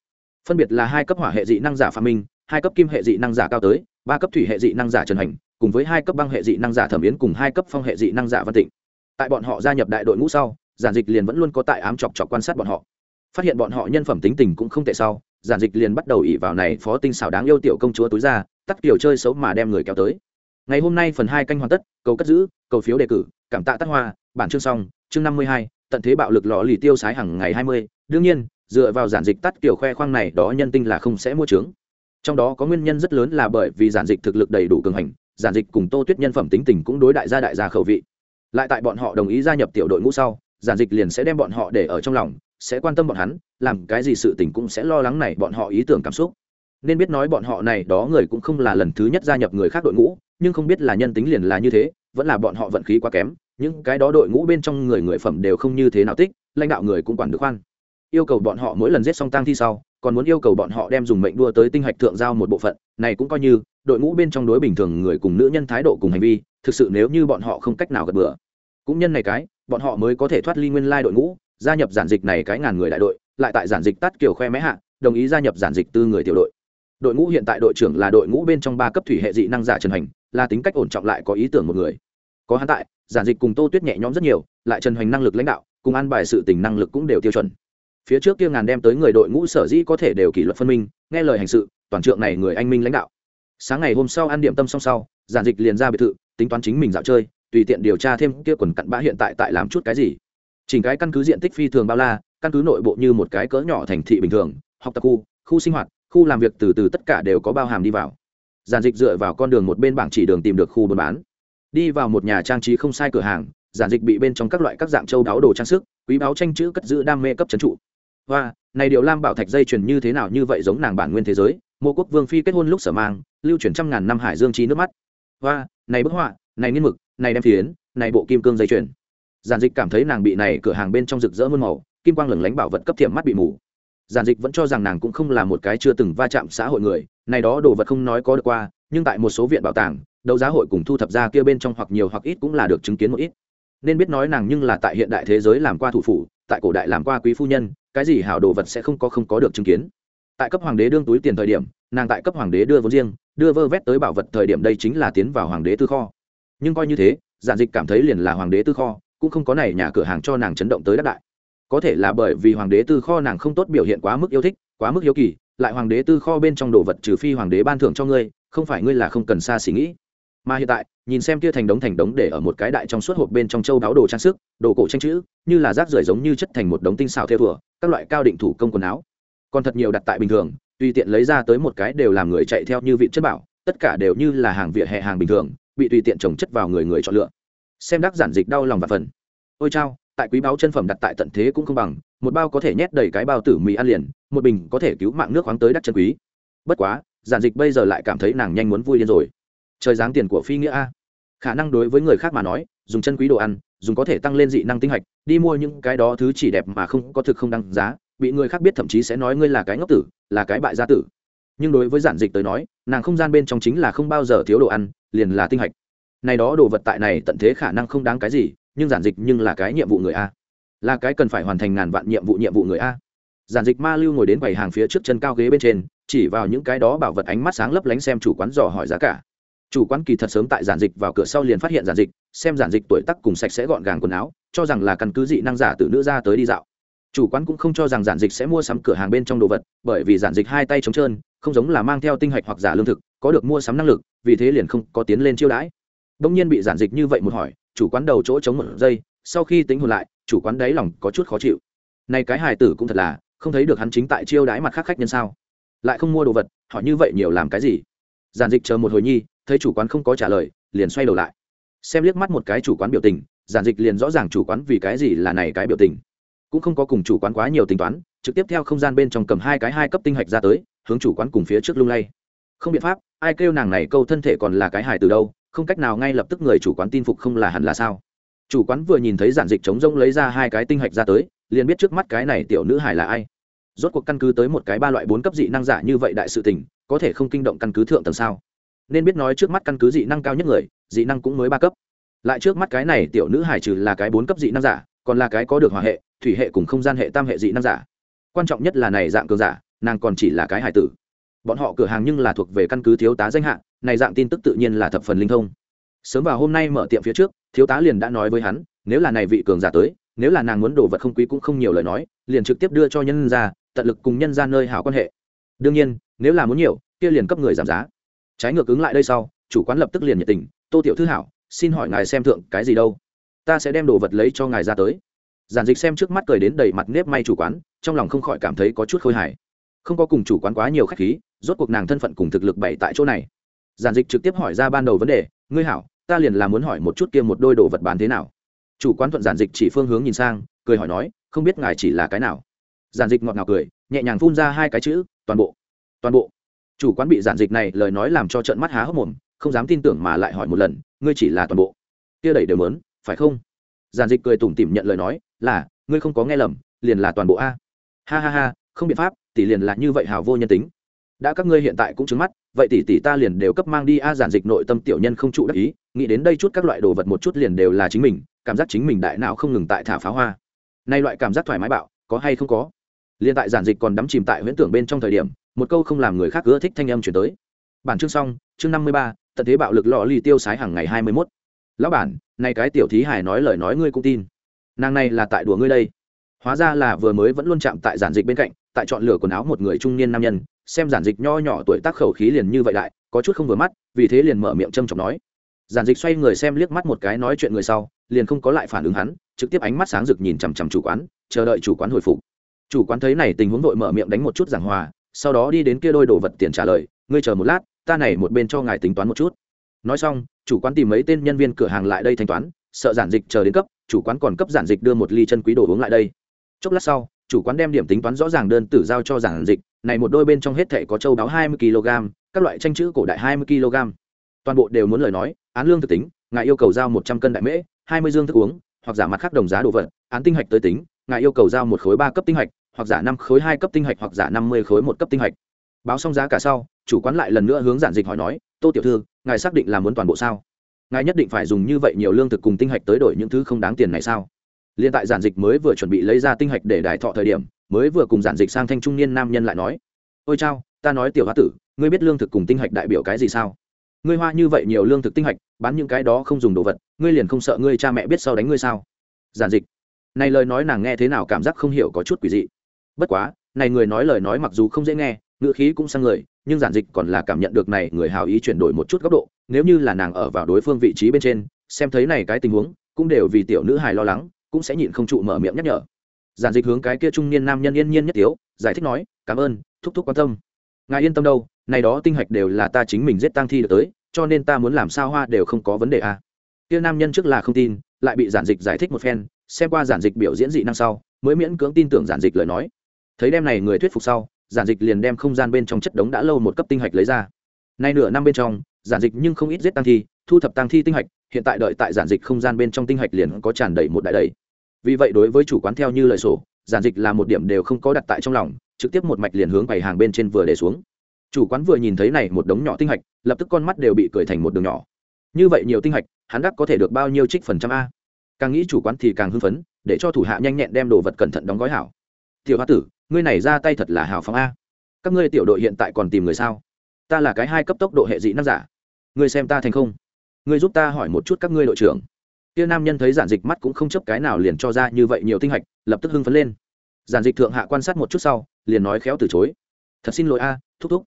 Phân biệt là hai cấp hỏa hệ dị năng giả phạm minh, hai cấp kim hệ dị năng giả cao tới, ba cấp thủy hệ dị năng giả trần hành, cùng với hai cấp băng hệ dị năng giả thẩm yến cùng hai cấp phong hệ dị năng giả văn tịnh tại bọn họ gia nhập đại đội ngũ sau, giản dịch liền vẫn luôn có tại ám chọc chọc quan sát bọn họ. Phát hiện bọn họ nhân phẩm tính tình cũng không tệ sau, giản dịch liền bắt đầu ỉ vào này phó tinh xảo đáng yêu tiểu công chúa túi ra, tắt kiểu chơi xấu mà đem người kéo tới. Ngày hôm nay phần hai canh hoàn tất, cầu cất giữ, cầu phiếu đề cử, cảm tạ tác hoa, bản chương xong, chương năm mươi hai, tận thế bạo lực lò lì tiêu sái hàng ngày hai mươi. Đương nhiên, dựa vào giản dịch tắt kiểu khoe khoang này đó nhân tinh là không sẽ mua trướng trong đó có nguyên nhân rất lớn là bởi vì giản dịch thực lực đầy đủ cường hành, giản dịch cùng tô tuyết nhân phẩm tính tình cũng đối đại gia đại gia khẩu vị lại tại bọn họ đồng ý gia nhập tiểu đội ngũ sau, giản dịch liền sẽ đem bọn họ để ở trong lòng, sẽ quan tâm bọn hắn, làm cái gì sự tình cũng sẽ lo lắng này bọn họ ý tưởng cảm xúc. Nên biết nói bọn họ này đó người cũng không là lần thứ nhất gia nhập người khác đội ngũ, nhưng không biết là nhân tính liền là như thế, vẫn là bọn họ vận khí quá kém, những cái đó đội ngũ bên trong người người phẩm đều không như thế nào tích lãnh đạo người cũng quản được khoan. Yêu cầu bọn họ mỗi lần giết xong tang thi sau, còn muốn yêu cầu bọn họ đem dùng mệnh đua tới tinh hạch thượng giao một bộ phận, này cũng coi như, đội ngũ bên trong đối bình thường người cùng nữ nhân thái độ cùng hành vi thực sự nếu như bọn họ không cách nào gật bừa. Cũng nhân này cái, bọn họ mới có thể thoát ly nguyên lai đội ngũ, gia nhập giản dịch này cái ngàn người đại đội, lại tại giản dịch tắt kiểu khoe mẽ hạ, đồng ý gia nhập giản dịch tư người tiểu đội. Đội ngũ hiện tại đội trưởng là đội ngũ bên trong ba cấp thủy hệ dị năng giả trần hành là tính cách ổn trọng lại có ý tưởng một người. Có hắn tại, giản dịch cùng tô tuyết nhẹ nhõm rất nhiều, lại trần hành năng lực lãnh đạo, cùng an bài sự tình năng lực cũng đều tiêu chuẩn. Phía trước kia ngàn đem tới người đội ngũ sở dĩ có thể đều kỷ luật phân minh, nghe lời hành sự, toàn trượng này người anh minh lãnh đạo. Sáng ngày hôm sau ăn điểm tâm xong sau, giản dịch liền ra biệt thự tính toán chính mình dạo chơi, tùy tiện điều tra thêm kia quần cặn bã hiện tại tại làm chút cái gì. Chỉnh cái căn cứ diện tích phi thường bao la, căn cứ nội bộ như một cái cỡ nhỏ thành thị bình thường, học tập khu khu sinh hoạt, khu làm việc từ từ tất cả đều có bao hàm đi vào. Giản dịch dựa vào con đường một bên bảng chỉ đường tìm được khu buôn bán. Đi vào một nhà trang trí không sai cửa hàng giản dịch bị bên trong các loại các dạng châu đáo đồ trang sức, quý báo tranh chữ cất giữ đam mê cấp trấn trụ. Và này điều lam bảo thạch dây chuyền như thế nào như vậy giống nàng bản nguyên thế giới, mộ quốc vương phi kết hôn lúc sở mang, lưu truyền trăm ngàn năm hải dương trí nước mắt. Và này bức họa, này niên mực, này đem phiến, này bộ kim cương dây chuyền. Giản dịch cảm thấy nàng bị này cửa hàng bên trong rực rỡ muôn màu, kim quang lửng lánh bảo vật cấp thiệm mắt bị mù. Giản dịch vẫn cho rằng nàng cũng không là một cái chưa từng va chạm xã hội người, này đó đồ vật không nói có được qua, nhưng tại một số viện bảo tàng, đấu giá hội cùng thu thập ra kia bên trong hoặc nhiều hoặc ít cũng là được chứng kiến một ít. Nên biết nói nàng nhưng là tại hiện đại thế giới làm qua thủ phủ, tại cổ đại làm qua quý phu nhân, cái gì hảo đồ vật sẽ không có không có được chứng kiến. Tại cấp hoàng đế đương túi tiền thời điểm nàng tại cấp hoàng đế đưa vốn riêng, đưa vơ vét tới bảo vật thời điểm đây chính là tiến vào hoàng đế tư kho. Nhưng coi như thế, giản dịch cảm thấy liền là hoàng đế tư kho, cũng không có này nhà cửa hàng cho nàng chấn động tới đắc đại. Có thể là bởi vì hoàng đế tư kho nàng không tốt biểu hiện quá mức yêu thích, quá mức hiếu kỳ, lại hoàng đế tư kho bên trong đồ vật trừ phi hoàng đế ban thưởng cho ngươi, không phải ngươi là không cần xa xỉ nghĩ. Mà hiện tại, nhìn xem kia thành đống thành đống để ở một cái đại trong suốt hộp bên trong châu đáo đồ trang sức, đồ cổ tranh chữ, như là rác rưởi giống như chất thành một đống tinh xào theo thùa các loại cao định thủ công quần áo. Còn thật nhiều đặt tại bình thường tùy tiện lấy ra tới một cái đều làm người chạy theo như vị chất bảo, tất cả đều như là hàng vỉa hè hàng bình thường, bị tùy tiện trồng chất vào người người chọn lựa. Xem đắc giản dịch đau lòng và phần. Ôi chao, tại quý báo chân phẩm đặt tại tận thế cũng không bằng, một bao có thể nhét đầy cái bao tử mì ăn liền, một bình có thể cứu mạng nước khoáng tới đắt chân quý. Bất quá, giản dịch bây giờ lại cảm thấy nàng nhanh muốn vui lên rồi. Trời giáng tiền của phi nghĩa a. Khả năng đối với người khác mà nói, dùng chân quý đồ ăn, dùng có thể tăng lên dị năng tinh hạch, đi mua những cái đó thứ chỉ đẹp mà không có thực không đăng giá bị người khác biết thậm chí sẽ nói ngươi là cái ngốc tử, là cái bại gia tử. Nhưng đối với giản dịch tới nói, nàng không gian bên trong chính là không bao giờ thiếu đồ ăn, liền là tinh hạch. Này đó đồ vật tại này tận thế khả năng không đáng cái gì, nhưng giản dịch nhưng là cái nhiệm vụ người a. Là cái cần phải hoàn thành ngàn vạn nhiệm vụ nhiệm vụ người a. Giản dịch ma lưu ngồi đến quầy hàng phía trước chân cao ghế bên trên, chỉ vào những cái đó bảo vật ánh mắt sáng lấp lánh xem chủ quán dò hỏi giá cả. Chủ quán kỳ thật sớm tại giản dịch vào cửa sau liền phát hiện giản dịch, xem giản dịch tuổi tắc cùng sạch sẽ gọn gàng quần áo, cho rằng là căn cứ dị năng giả từ nữ ra tới đi dạo chủ quán cũng không cho rằng giản dịch sẽ mua sắm cửa hàng bên trong đồ vật, bởi vì giản dịch hai tay trống trơn, không giống là mang theo tinh hạch hoặc giả lương thực, có được mua sắm năng lực, vì thế liền không có tiến lên chiêu đãi. Đông nhiên bị giản dịch như vậy một hỏi, chủ quán đầu chỗ chống một giây, sau khi tính hồn lại, chủ quán đáy lòng có chút khó chịu. Này cái hài tử cũng thật là, không thấy được hắn chính tại chiêu đãi mặt khác khách nhân sao? Lại không mua đồ vật hỏi như vậy nhiều làm cái gì? Giản dịch chờ một hồi nhi, thấy chủ quán không có trả lời, liền xoay đầu lại. Xem liếc mắt một cái chủ quán biểu tình, giản dịch liền rõ ràng chủ quán vì cái gì là này cái biểu tình cũng không có cùng chủ quán quá nhiều tính toán, trực tiếp theo không gian bên trong cầm hai cái hai cấp tinh hạch ra tới, hướng chủ quán cùng phía trước lung lay. Không biện pháp, ai kêu nàng này câu thân thể còn là cái hài từ đâu, không cách nào ngay lập tức người chủ quán tin phục không là hẳn là sao. Chủ quán vừa nhìn thấy giản dịch chống rông lấy ra hai cái tinh hạch ra tới, liền biết trước mắt cái này tiểu nữ hài là ai. Rốt cuộc căn cứ tới một cái ba loại bốn cấp dị năng giả như vậy đại sự tình, có thể không kinh động căn cứ thượng tầng sao? Nên biết nói trước mắt căn cứ dị năng cao nhất người, dị năng cũng mới ba cấp. Lại trước mắt cái này tiểu nữ hải trừ là cái bốn cấp dị năng giả, còn là cái có được hòa hệ thủy hệ cùng không gian hệ tam hệ dị năng giả. Quan trọng nhất là này dạng cường giả, nàng còn chỉ là cái hải tử. Bọn họ cửa hàng nhưng là thuộc về căn cứ thiếu tá danh hạng này dạng tin tức tự nhiên là thập phần linh thông. Sớm vào hôm nay mở tiệm phía trước, thiếu tá liền đã nói với hắn, nếu là này vị cường giả tới, nếu là nàng muốn đồ vật không quý cũng không nhiều lời nói, liền trực tiếp đưa cho nhân ra tận lực cùng nhân ra nơi hảo quan hệ. Đương nhiên, nếu là muốn nhiều, kia liền cấp người giảm giá. Trái ngược ứng lại đây sau, chủ quán lập tức liền nhiệt tình, tô tiểu thư hảo, xin hỏi ngài xem thượng cái gì đâu? Ta sẽ đem đồ vật lấy cho ngài ra tới giản dịch xem trước mắt cười đến đầy mặt nếp may chủ quán, trong lòng không khỏi cảm thấy có chút khôi hài. Không có cùng chủ quán quá nhiều khách khí, rốt cuộc nàng thân phận cùng thực lực bày tại chỗ này. Giản dịch trực tiếp hỏi ra ban đầu vấn đề, ngươi hảo, ta liền là muốn hỏi một chút kia một đôi đồ vật bán thế nào? Chủ quán thuận giản dịch chỉ phương hướng nhìn sang, cười hỏi nói, không biết ngài chỉ là cái nào? Giản dịch ngọt ngào cười, nhẹ nhàng phun ra hai cái chữ, toàn bộ. Toàn bộ? Chủ quán bị giản dịch này lời nói làm cho trận mắt há hốc mồm, không dám tin tưởng mà lại hỏi một lần, ngươi chỉ là toàn bộ? Kia đẩy đều mớn phải không? Giản dịch cười tủm tỉm nhận lời nói là, ngươi không có nghe lầm, liền là toàn bộ a. Ha ha ha, không biện pháp, tỷ liền là như vậy hào vô nhân tính. Đã các ngươi hiện tại cũng trứng mắt, vậy tỷ tỷ ta liền đều cấp mang đi a giản dịch nội tâm tiểu nhân không trụ đắc ý, nghĩ đến đây chút các loại đồ vật một chút liền đều là chính mình, cảm giác chính mình đại não không ngừng tại thả pháo hoa. Nay loại cảm giác thoải mái bạo, có hay không có? Liền tại giản dịch còn đắm chìm tại huyễn tưởng bên trong thời điểm, một câu không làm người khác ưa thích thanh âm chuyển tới. Bản chương xong, chương năm mươi ba, tận thế bạo lực lò ly tiêu sái hàng ngày hai mươi mốt. Lão bản nay cái tiểu thí hải nói lời nói ngươi cũng tin nàng này là tại đùa ngươi đây. Hóa ra là vừa mới vẫn luôn chạm tại giản dịch bên cạnh tại chọn lựa quần áo một người trung niên nam nhân xem giản dịch nho nhỏ tuổi tác khẩu khí liền như vậy lại, có chút không vừa mắt vì thế liền mở miệng trâm trọng nói. Giản dịch xoay người xem liếc mắt một cái nói chuyện người sau liền không có lại phản ứng hắn trực tiếp ánh mắt sáng rực nhìn chằm chằm chủ quán chờ đợi chủ quán hồi phục. Chủ quán thấy này tình huống vội mở miệng đánh một chút giảng hòa sau đó đi đến kia đôi đồ vật tiền trả lời ngươi chờ một lát ta này một bên cho ngài tính toán một chút. Nói xong chủ quán tìm mấy tên nhân viên cửa hàng lại đây thanh toán sợ giản dịch chờ đến cấp, chủ quán còn cấp giản dịch đưa một ly chân quý đồ uống lại đây. Chốc lát sau, chủ quán đem điểm tính toán rõ ràng đơn tử giao cho giản dịch, này một đôi bên trong hết thảy có châu đáo hai mươi kg, các loại tranh chữ cổ đại hai mươi kg. Toàn bộ đều muốn lời nói, án lương thực tính, ngài yêu cầu giao một trăm cân đại mễ, hai mươi dương thức uống, hoặc giả mặt khác đồng giá đồ vật, án tinh hạch tới tính, ngài yêu cầu giao một khối ba cấp tinh hạch, hoặc giả năm khối hai cấp tinh hạch, hoặc giả năm mươi khối một cấp tinh hạch. Báo xong giá cả sau, chủ quán lại lần nữa hướng giản dịch hỏi nói, tô tiểu thư, ngài xác định là muốn toàn bộ sao? Ngài nhất định phải dùng như vậy nhiều lương thực cùng tinh hạch tới đổi những thứ không đáng tiền này sao? Liên tại giản dịch mới vừa chuẩn bị lấy ra tinh hạch để đài thọ thời điểm, mới vừa cùng giản dịch sang thanh trung niên nam nhân lại nói, ôi chao, ta nói tiểu hoa tử, ngươi biết lương thực cùng tinh hạch đại biểu cái gì sao? Ngươi hoa như vậy nhiều lương thực tinh hạch, bán những cái đó không dùng đồ vật, ngươi liền không sợ ngươi cha mẹ biết sau đánh ngươi sao? Giản dịch, này lời nói nàng nghe thế nào cảm giác không hiểu có chút quỷ dị. Bất quá, này người nói lời nói mặc dù không dễ nghe ngữ khí cũng sang người, nhưng giản dịch còn là cảm nhận được này người hào ý chuyển đổi một chút góc độ, nếu như là nàng ở vào đối phương vị trí bên trên, xem thấy này cái tình huống, cũng đều vì tiểu nữ hài lo lắng, cũng sẽ nhịn không trụ mở miệng nhắc nhở. Giản dịch hướng cái kia trung niên nam nhân yên nhiên nhất tiếu, giải thích nói, cảm ơn, thúc thúc quan tâm. Ngài yên tâm đâu, này đó tinh hạch đều là ta chính mình giết tang thi được tới, cho nên ta muốn làm sao hoa đều không có vấn đề à. kia nam nhân trước là không tin, lại bị giản dịch giải thích một phen, xem qua giản dịch biểu diễn dị năng sau, mới miễn cưỡng tin tưởng giản dịch lời nói. Thấy đem này người thuyết phục sau giản dịch liền đem không gian bên trong chất đống đã lâu một cấp tinh hạch lấy ra. Nay nửa năm bên trong, giản dịch nhưng không ít giết tăng thi, thu thập tăng thi tinh hạch, hiện tại đợi tại giản dịch không gian bên trong tinh hạch liền có tràn đầy một đại đầy. Vì vậy đối với chủ quán theo như lời sổ, giản dịch là một điểm đều không có đặt tại trong lòng, trực tiếp một mạch liền hướng bày hàng bên trên vừa để xuống. Chủ quán vừa nhìn thấy này một đống nhỏ tinh hạch, lập tức con mắt đều bị cười thành một đường nhỏ. Như vậy nhiều tinh hạch, hắn đắc có thể được bao nhiêu trích phần trăm a? Càng nghĩ chủ quán thì càng hưng phấn, để cho thủ hạ nhanh nhẹn đem đồ vật cẩn thận đóng gói hảo. Tiểu hoa tử ngươi này ra tay thật là hào phóng a. Các ngươi tiểu đội hiện tại còn tìm người sao? Ta là cái hai cấp tốc độ hệ dị năng giả. Ngươi xem ta thành không? Ngươi giúp ta hỏi một chút các ngươi đội trưởng. Kia nam nhân thấy giản dịch mắt cũng không chấp cái nào liền cho ra như vậy nhiều tinh hạch, lập tức hưng phấn lên. Giản dịch thượng hạ quan sát một chút sau, liền nói khéo từ chối. Thật xin lỗi a, thúc thúc.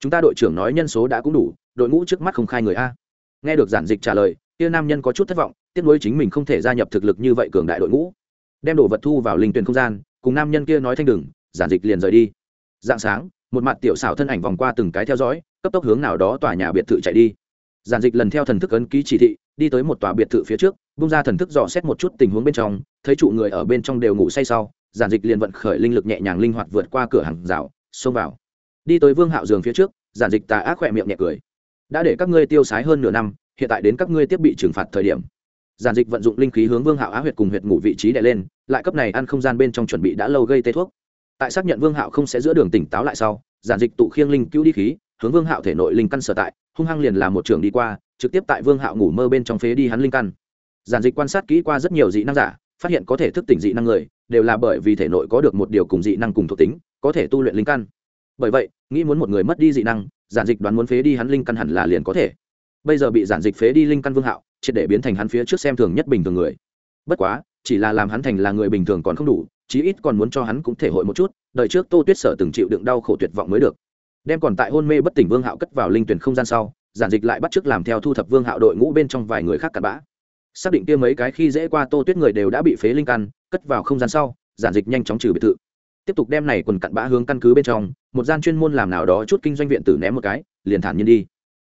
Chúng ta đội trưởng nói nhân số đã cũng đủ, đội ngũ trước mắt không khai người a. Nghe được giản dịch trả lời, kia nam nhân có chút thất vọng, tiếc nuối chính mình không thể gia nhập thực lực như vậy cường đại đội ngũ. Đem đồ vật thu vào linh tuyển không gian, cùng nam nhân kia nói thanh đừng giản dịch liền rời đi. Dạng sáng, một mặt tiểu xảo thân ảnh vòng qua từng cái theo dõi, cấp tốc hướng nào đó tòa nhà biệt thự chạy đi. Giản dịch lần theo thần thức ấn ký chỉ thị, đi tới một tòa biệt thự phía trước, bung ra thần thức dò xét một chút tình huống bên trong, thấy trụ người ở bên trong đều ngủ say sau, giản dịch liền vận khởi linh lực nhẹ nhàng linh hoạt vượt qua cửa hàng rào, xông vào. Đi tới vương hạo giường phía trước, giản dịch tà ác khỏe miệng nhẹ cười. Đã để các ngươi tiêu sái hơn nửa năm, hiện tại đến các ngươi tiếp bị trừng phạt thời điểm. Giản dịch vận dụng linh khí hướng vương hạo á huyệt cùng huyệt ngủ vị trí đè lên, lại cấp này ăn không gian bên trong chuẩn bị đã lâu gây tê thuốc tại xác nhận vương hạo không sẽ giữa đường tỉnh táo lại sau, giản dịch tụ khiêng linh cứu đi khí, hướng vương hạo thể nội linh căn sở tại, hung hăng liền làm một trường đi qua, trực tiếp tại vương hạo ngủ mơ bên trong phế đi hắn linh căn. Giản dịch quan sát kỹ qua rất nhiều dị năng giả, phát hiện có thể thức tỉnh dị năng người, đều là bởi vì thể nội có được một điều cùng dị năng cùng thuộc tính, có thể tu luyện linh căn. Bởi vậy, nghĩ muốn một người mất đi dị năng, giản dịch đoán muốn phế đi hắn linh căn hẳn là liền có thể. Bây giờ bị giản dịch phế đi linh căn vương hạo, triệt để biến thành hắn phía trước xem thường nhất bình thường người. Bất quá, chỉ là làm hắn thành là người bình thường còn không đủ chí ít còn muốn cho hắn cũng thể hội một chút, đời trước tô tuyết sở từng chịu đựng đau khổ tuyệt vọng mới được. Đem còn tại hôn mê bất tỉnh vương hạo cất vào linh tuyển không gian sau, giản dịch lại bắt chước làm theo thu thập vương hạo đội ngũ bên trong vài người khác cặn bã. Xác định kia mấy cái khi dễ qua tô tuyết người đều đã bị phế linh căn, cất vào không gian sau, giản dịch nhanh chóng trừ biệt thự. Tiếp tục đem này quần cặn bã hướng căn cứ bên trong, một gian chuyên môn làm nào đó chút kinh doanh viện tử ném một cái, liền thản nhiên đi.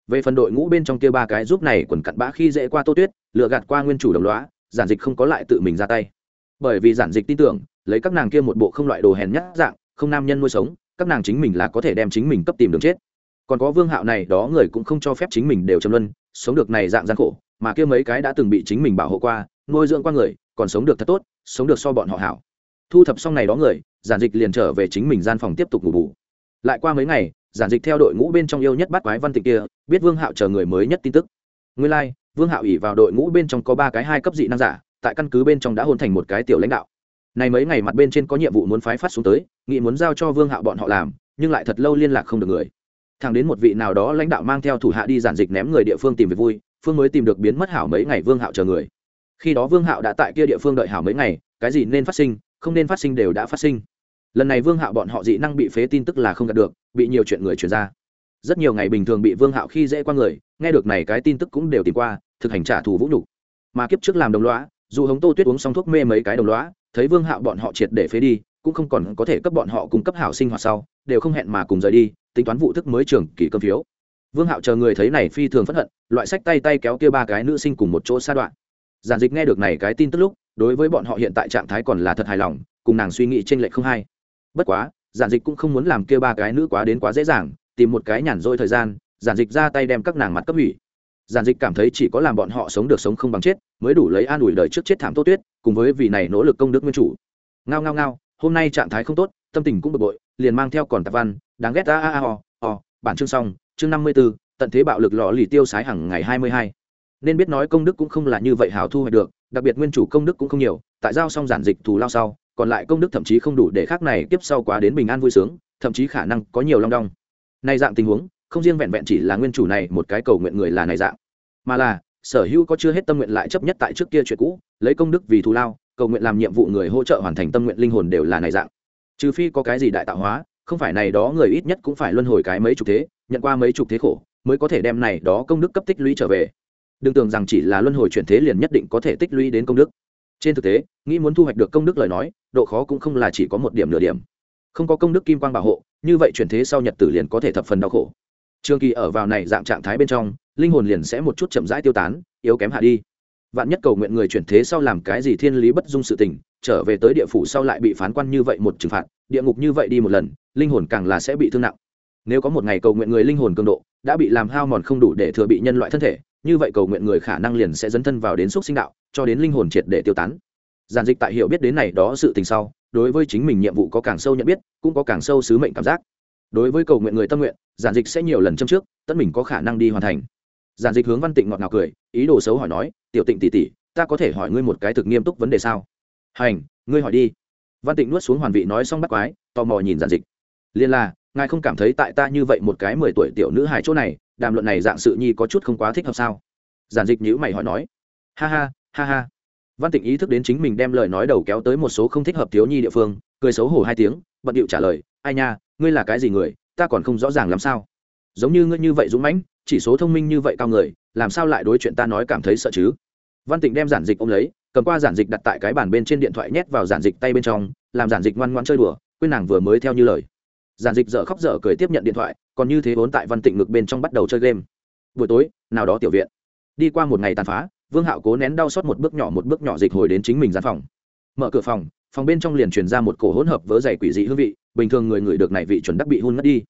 Về phần đội ngũ bên trong kia ba cái giúp này quần cặn bã khi dễ qua tô tuyết, lựa gạt qua nguyên chủ đồng loá giản dịch không có lại tự mình ra tay. Bởi vì giản dịch tin tưởng lấy các nàng kia một bộ không loại đồ hèn nhát dạng không nam nhân nuôi sống các nàng chính mình là có thể đem chính mình cấp tìm đường chết. Còn có vương hạo này đó người cũng không cho phép chính mình đều châm luân sống được này dạng gian khổ mà kia mấy cái đã từng bị chính mình bảo hộ qua nuôi dưỡng qua người còn sống được thật tốt sống được so bọn họ hảo. Thu thập xong này đó người giản dịch liền trở về chính mình gian phòng tiếp tục ngủ bù. Lại qua mấy ngày giản dịch theo đội ngũ bên trong yêu nhất bắt quái văn tịch kia biết vương hạo chờ người mới nhất tin tức. Nguyên lai、like, vương hạo ỉ vào đội ngũ bên trong có ba cái hai cấp dị năng giả tại căn cứ bên trong đã hôn thành một cái tiểu lãnh đạo này mấy ngày mặt bên trên có nhiệm vụ muốn phái phát xuống tới nghị muốn giao cho vương hạo bọn họ làm, nhưng lại thật lâu liên lạc không được người. Thằng đến một vị nào đó lãnh đạo mang theo thủ hạ đi giản dịch ném người địa phương tìm về vui, phương mới tìm được biến mất hảo mấy ngày vương hạo chờ người. Khi đó vương hạo đã tại kia địa phương đợi hảo mấy ngày, cái gì nên phát sinh, không nên phát sinh đều đã phát sinh. Lần này vương hạo bọn họ dị năng bị phế tin tức là không đạt được, bị nhiều chuyện người truyền ra. Rất nhiều ngày bình thường bị vương hạo khi dễ qua người, nghe được này cái tin tức cũng đều tìm qua, thực hành trả thù vũ nhục. Mà kiếp trước làm đồng lõa, dù hống tô tuyết uống xong thuốc mê mấy cái đồng lõa thấy vương hạo bọn họ triệt để phế đi, cũng không còn có thể cấp bọn họ cung cấp hảo sinh hoạt sau, đều không hẹn mà cùng rời đi, tính toán vụ thức mới trường kỳ cơm phiếu. Vương hạo chờ người thấy này phi thường phẫn hận, loại sách tay tay kéo kia ba cái nữ sinh cùng một chỗ xa đoạn. Giản dịch nghe được này cái tin tức lúc, đối với bọn họ hiện tại trạng thái còn là thật hài lòng, cùng nàng suy nghĩ trên lệch không hay bất quá, giản dịch cũng không muốn làm kia ba cái nữ quá đến quá dễ dàng, tìm một cái nhàn dôi thời gian, giản dịch ra tay đem các nàng mặt cấp hủy giản dịch cảm thấy chỉ có làm bọn họ sống được sống không bằng chết, mới đủ lấy an ủi đời trước chết thảm tốt tuyết, cùng với vì này nỗ lực công đức nguyên chủ. Ngao ngao ngao, hôm nay trạng thái không tốt, tâm tình cũng bực bội, liền mang theo còn tạp văn, đáng ghét a a a o o, bản chương xong, chương năm mươi b ố tận thế bạo lực lò lì tiêu sái hàng ngày hai mươi hai. Nên biết nói công đức cũng không là như vậy hảo thu hoạch được, đặc biệt nguyên chủ công đức cũng không nhiều, tại giao xong giản dịch thù lao sau, còn lại công đức thậm chí không đủ để khác này tiếp sau quá đến bình an vui sướng, thậm chí khả năng có nhiều long đong. Này dạng tình huống không riêng vẹn vẹn chỉ là nguyên chủ này, một cái cầu nguyện người là này dạng, mà là, sở hữu có chưa hết tâm nguyện lại chấp nhất tại trước kia chuyện cũ, lấy công đức vì thù lao, cầu nguyện làm nhiệm vụ người hỗ trợ hoàn thành tâm nguyện linh hồn đều là này dạng. Trừ phi có cái gì đại tạo hóa, không phải này đó người ít nhất cũng phải luân hồi cái mấy chục thế, nhận qua mấy chục thế khổ, mới có thể đem này đó công đức cấp tích lũy trở về. Đừng tưởng rằng chỉ là luân hồi chuyển thế liền nhất định có thể tích lũy đến công đức. Trên thực tế, nghĩ muốn thu hoạch được công đức lời nói, độ khó cũng không là chỉ có một điểm nửa điểm. Không có công đức kim quang bảo hộ, như vậy chuyển thế sau nhật tử liền có thể thập phần đau khổ trường kỳ ở vào này dạng trạng thái bên trong, linh hồn liền sẽ một chút chậm rãi tiêu tán, yếu kém hạ đi. Vạn nhất cầu nguyện người chuyển thế sau làm cái gì thiên lý bất dung sự tình, trở về tới địa phủ sau lại bị phán quan như vậy một trừng phạt, địa ngục như vậy đi một lần, linh hồn càng là sẽ bị thương nặng. Nếu có một ngày cầu nguyện người linh hồn cường độ đã bị làm hao mòn không đủ để thừa bị nhân loại thân thể, như vậy cầu nguyện người khả năng liền sẽ dấn thân vào đến xúc sinh đạo, cho đến linh hồn triệt để tiêu tán. Giản dịch tại hiểu biết đến này đó sự tình sau, đối với chính mình nhiệm vụ có càng sâu nhận biết, cũng có càng sâu sứ mệnh cảm giác đối với cầu nguyện người tâm nguyện, giản dịch sẽ nhiều lần châm trước, tất mình có khả năng đi hoàn thành. Giản dịch hướng văn tịnh ngọt ngào cười, ý đồ xấu hỏi nói, tiểu tịnh tỷ tỷ, ta có thể hỏi ngươi một cái thực nghiêm túc vấn đề sao? Hành, ngươi hỏi đi. Văn tịnh nuốt xuống hoàn vị nói xong bắt quái, tò mò nhìn giản dịch. Liên là, ngài không cảm thấy tại ta như vậy một cái mười tuổi tiểu nữ hài chỗ này, đàm luận này dạng sự nhi có chút không quá thích hợp sao? Giản dịch nhữ mày hỏi nói. Ha ha ha ha. Văn tịnh ý thức đến chính mình đem lời nói đầu kéo tới một số không thích hợp thiếu nhi địa phương cười xấu hổ hai tiếng, bận điệu trả lời, ai nha, ngươi là cái gì người, ta còn không rõ ràng làm sao? Giống như ngươi như vậy dũng mãnh, chỉ số thông minh như vậy cao người, làm sao lại đối chuyện ta nói cảm thấy sợ chứ? Văn tịnh đem giản dịch ôm lấy, cầm qua giản dịch đặt tại cái bàn bên trên điện thoại nhét vào giản dịch tay bên trong, làm giản dịch ngoan ngoan chơi đùa, quên nàng vừa mới theo như lời. Giản dịch dở khóc dở cười tiếp nhận điện thoại, còn như thế vốn tại văn tịnh ngực bên trong bắt đầu chơi game. Buổi tối, nào đó tiểu viện. Đi qua một ngày tàn phá, vương hạo cố nén đau xót một bước nhỏ một bước nhỏ dịch hồi đến chính mình gian phòng. Mở cửa phòng phòng bên trong liền truyền ra một cổ hỗn hợp vớ dày quỷ dị hương vị, bình thường người người được này vị chuẩn đắc bị hôn mất đi.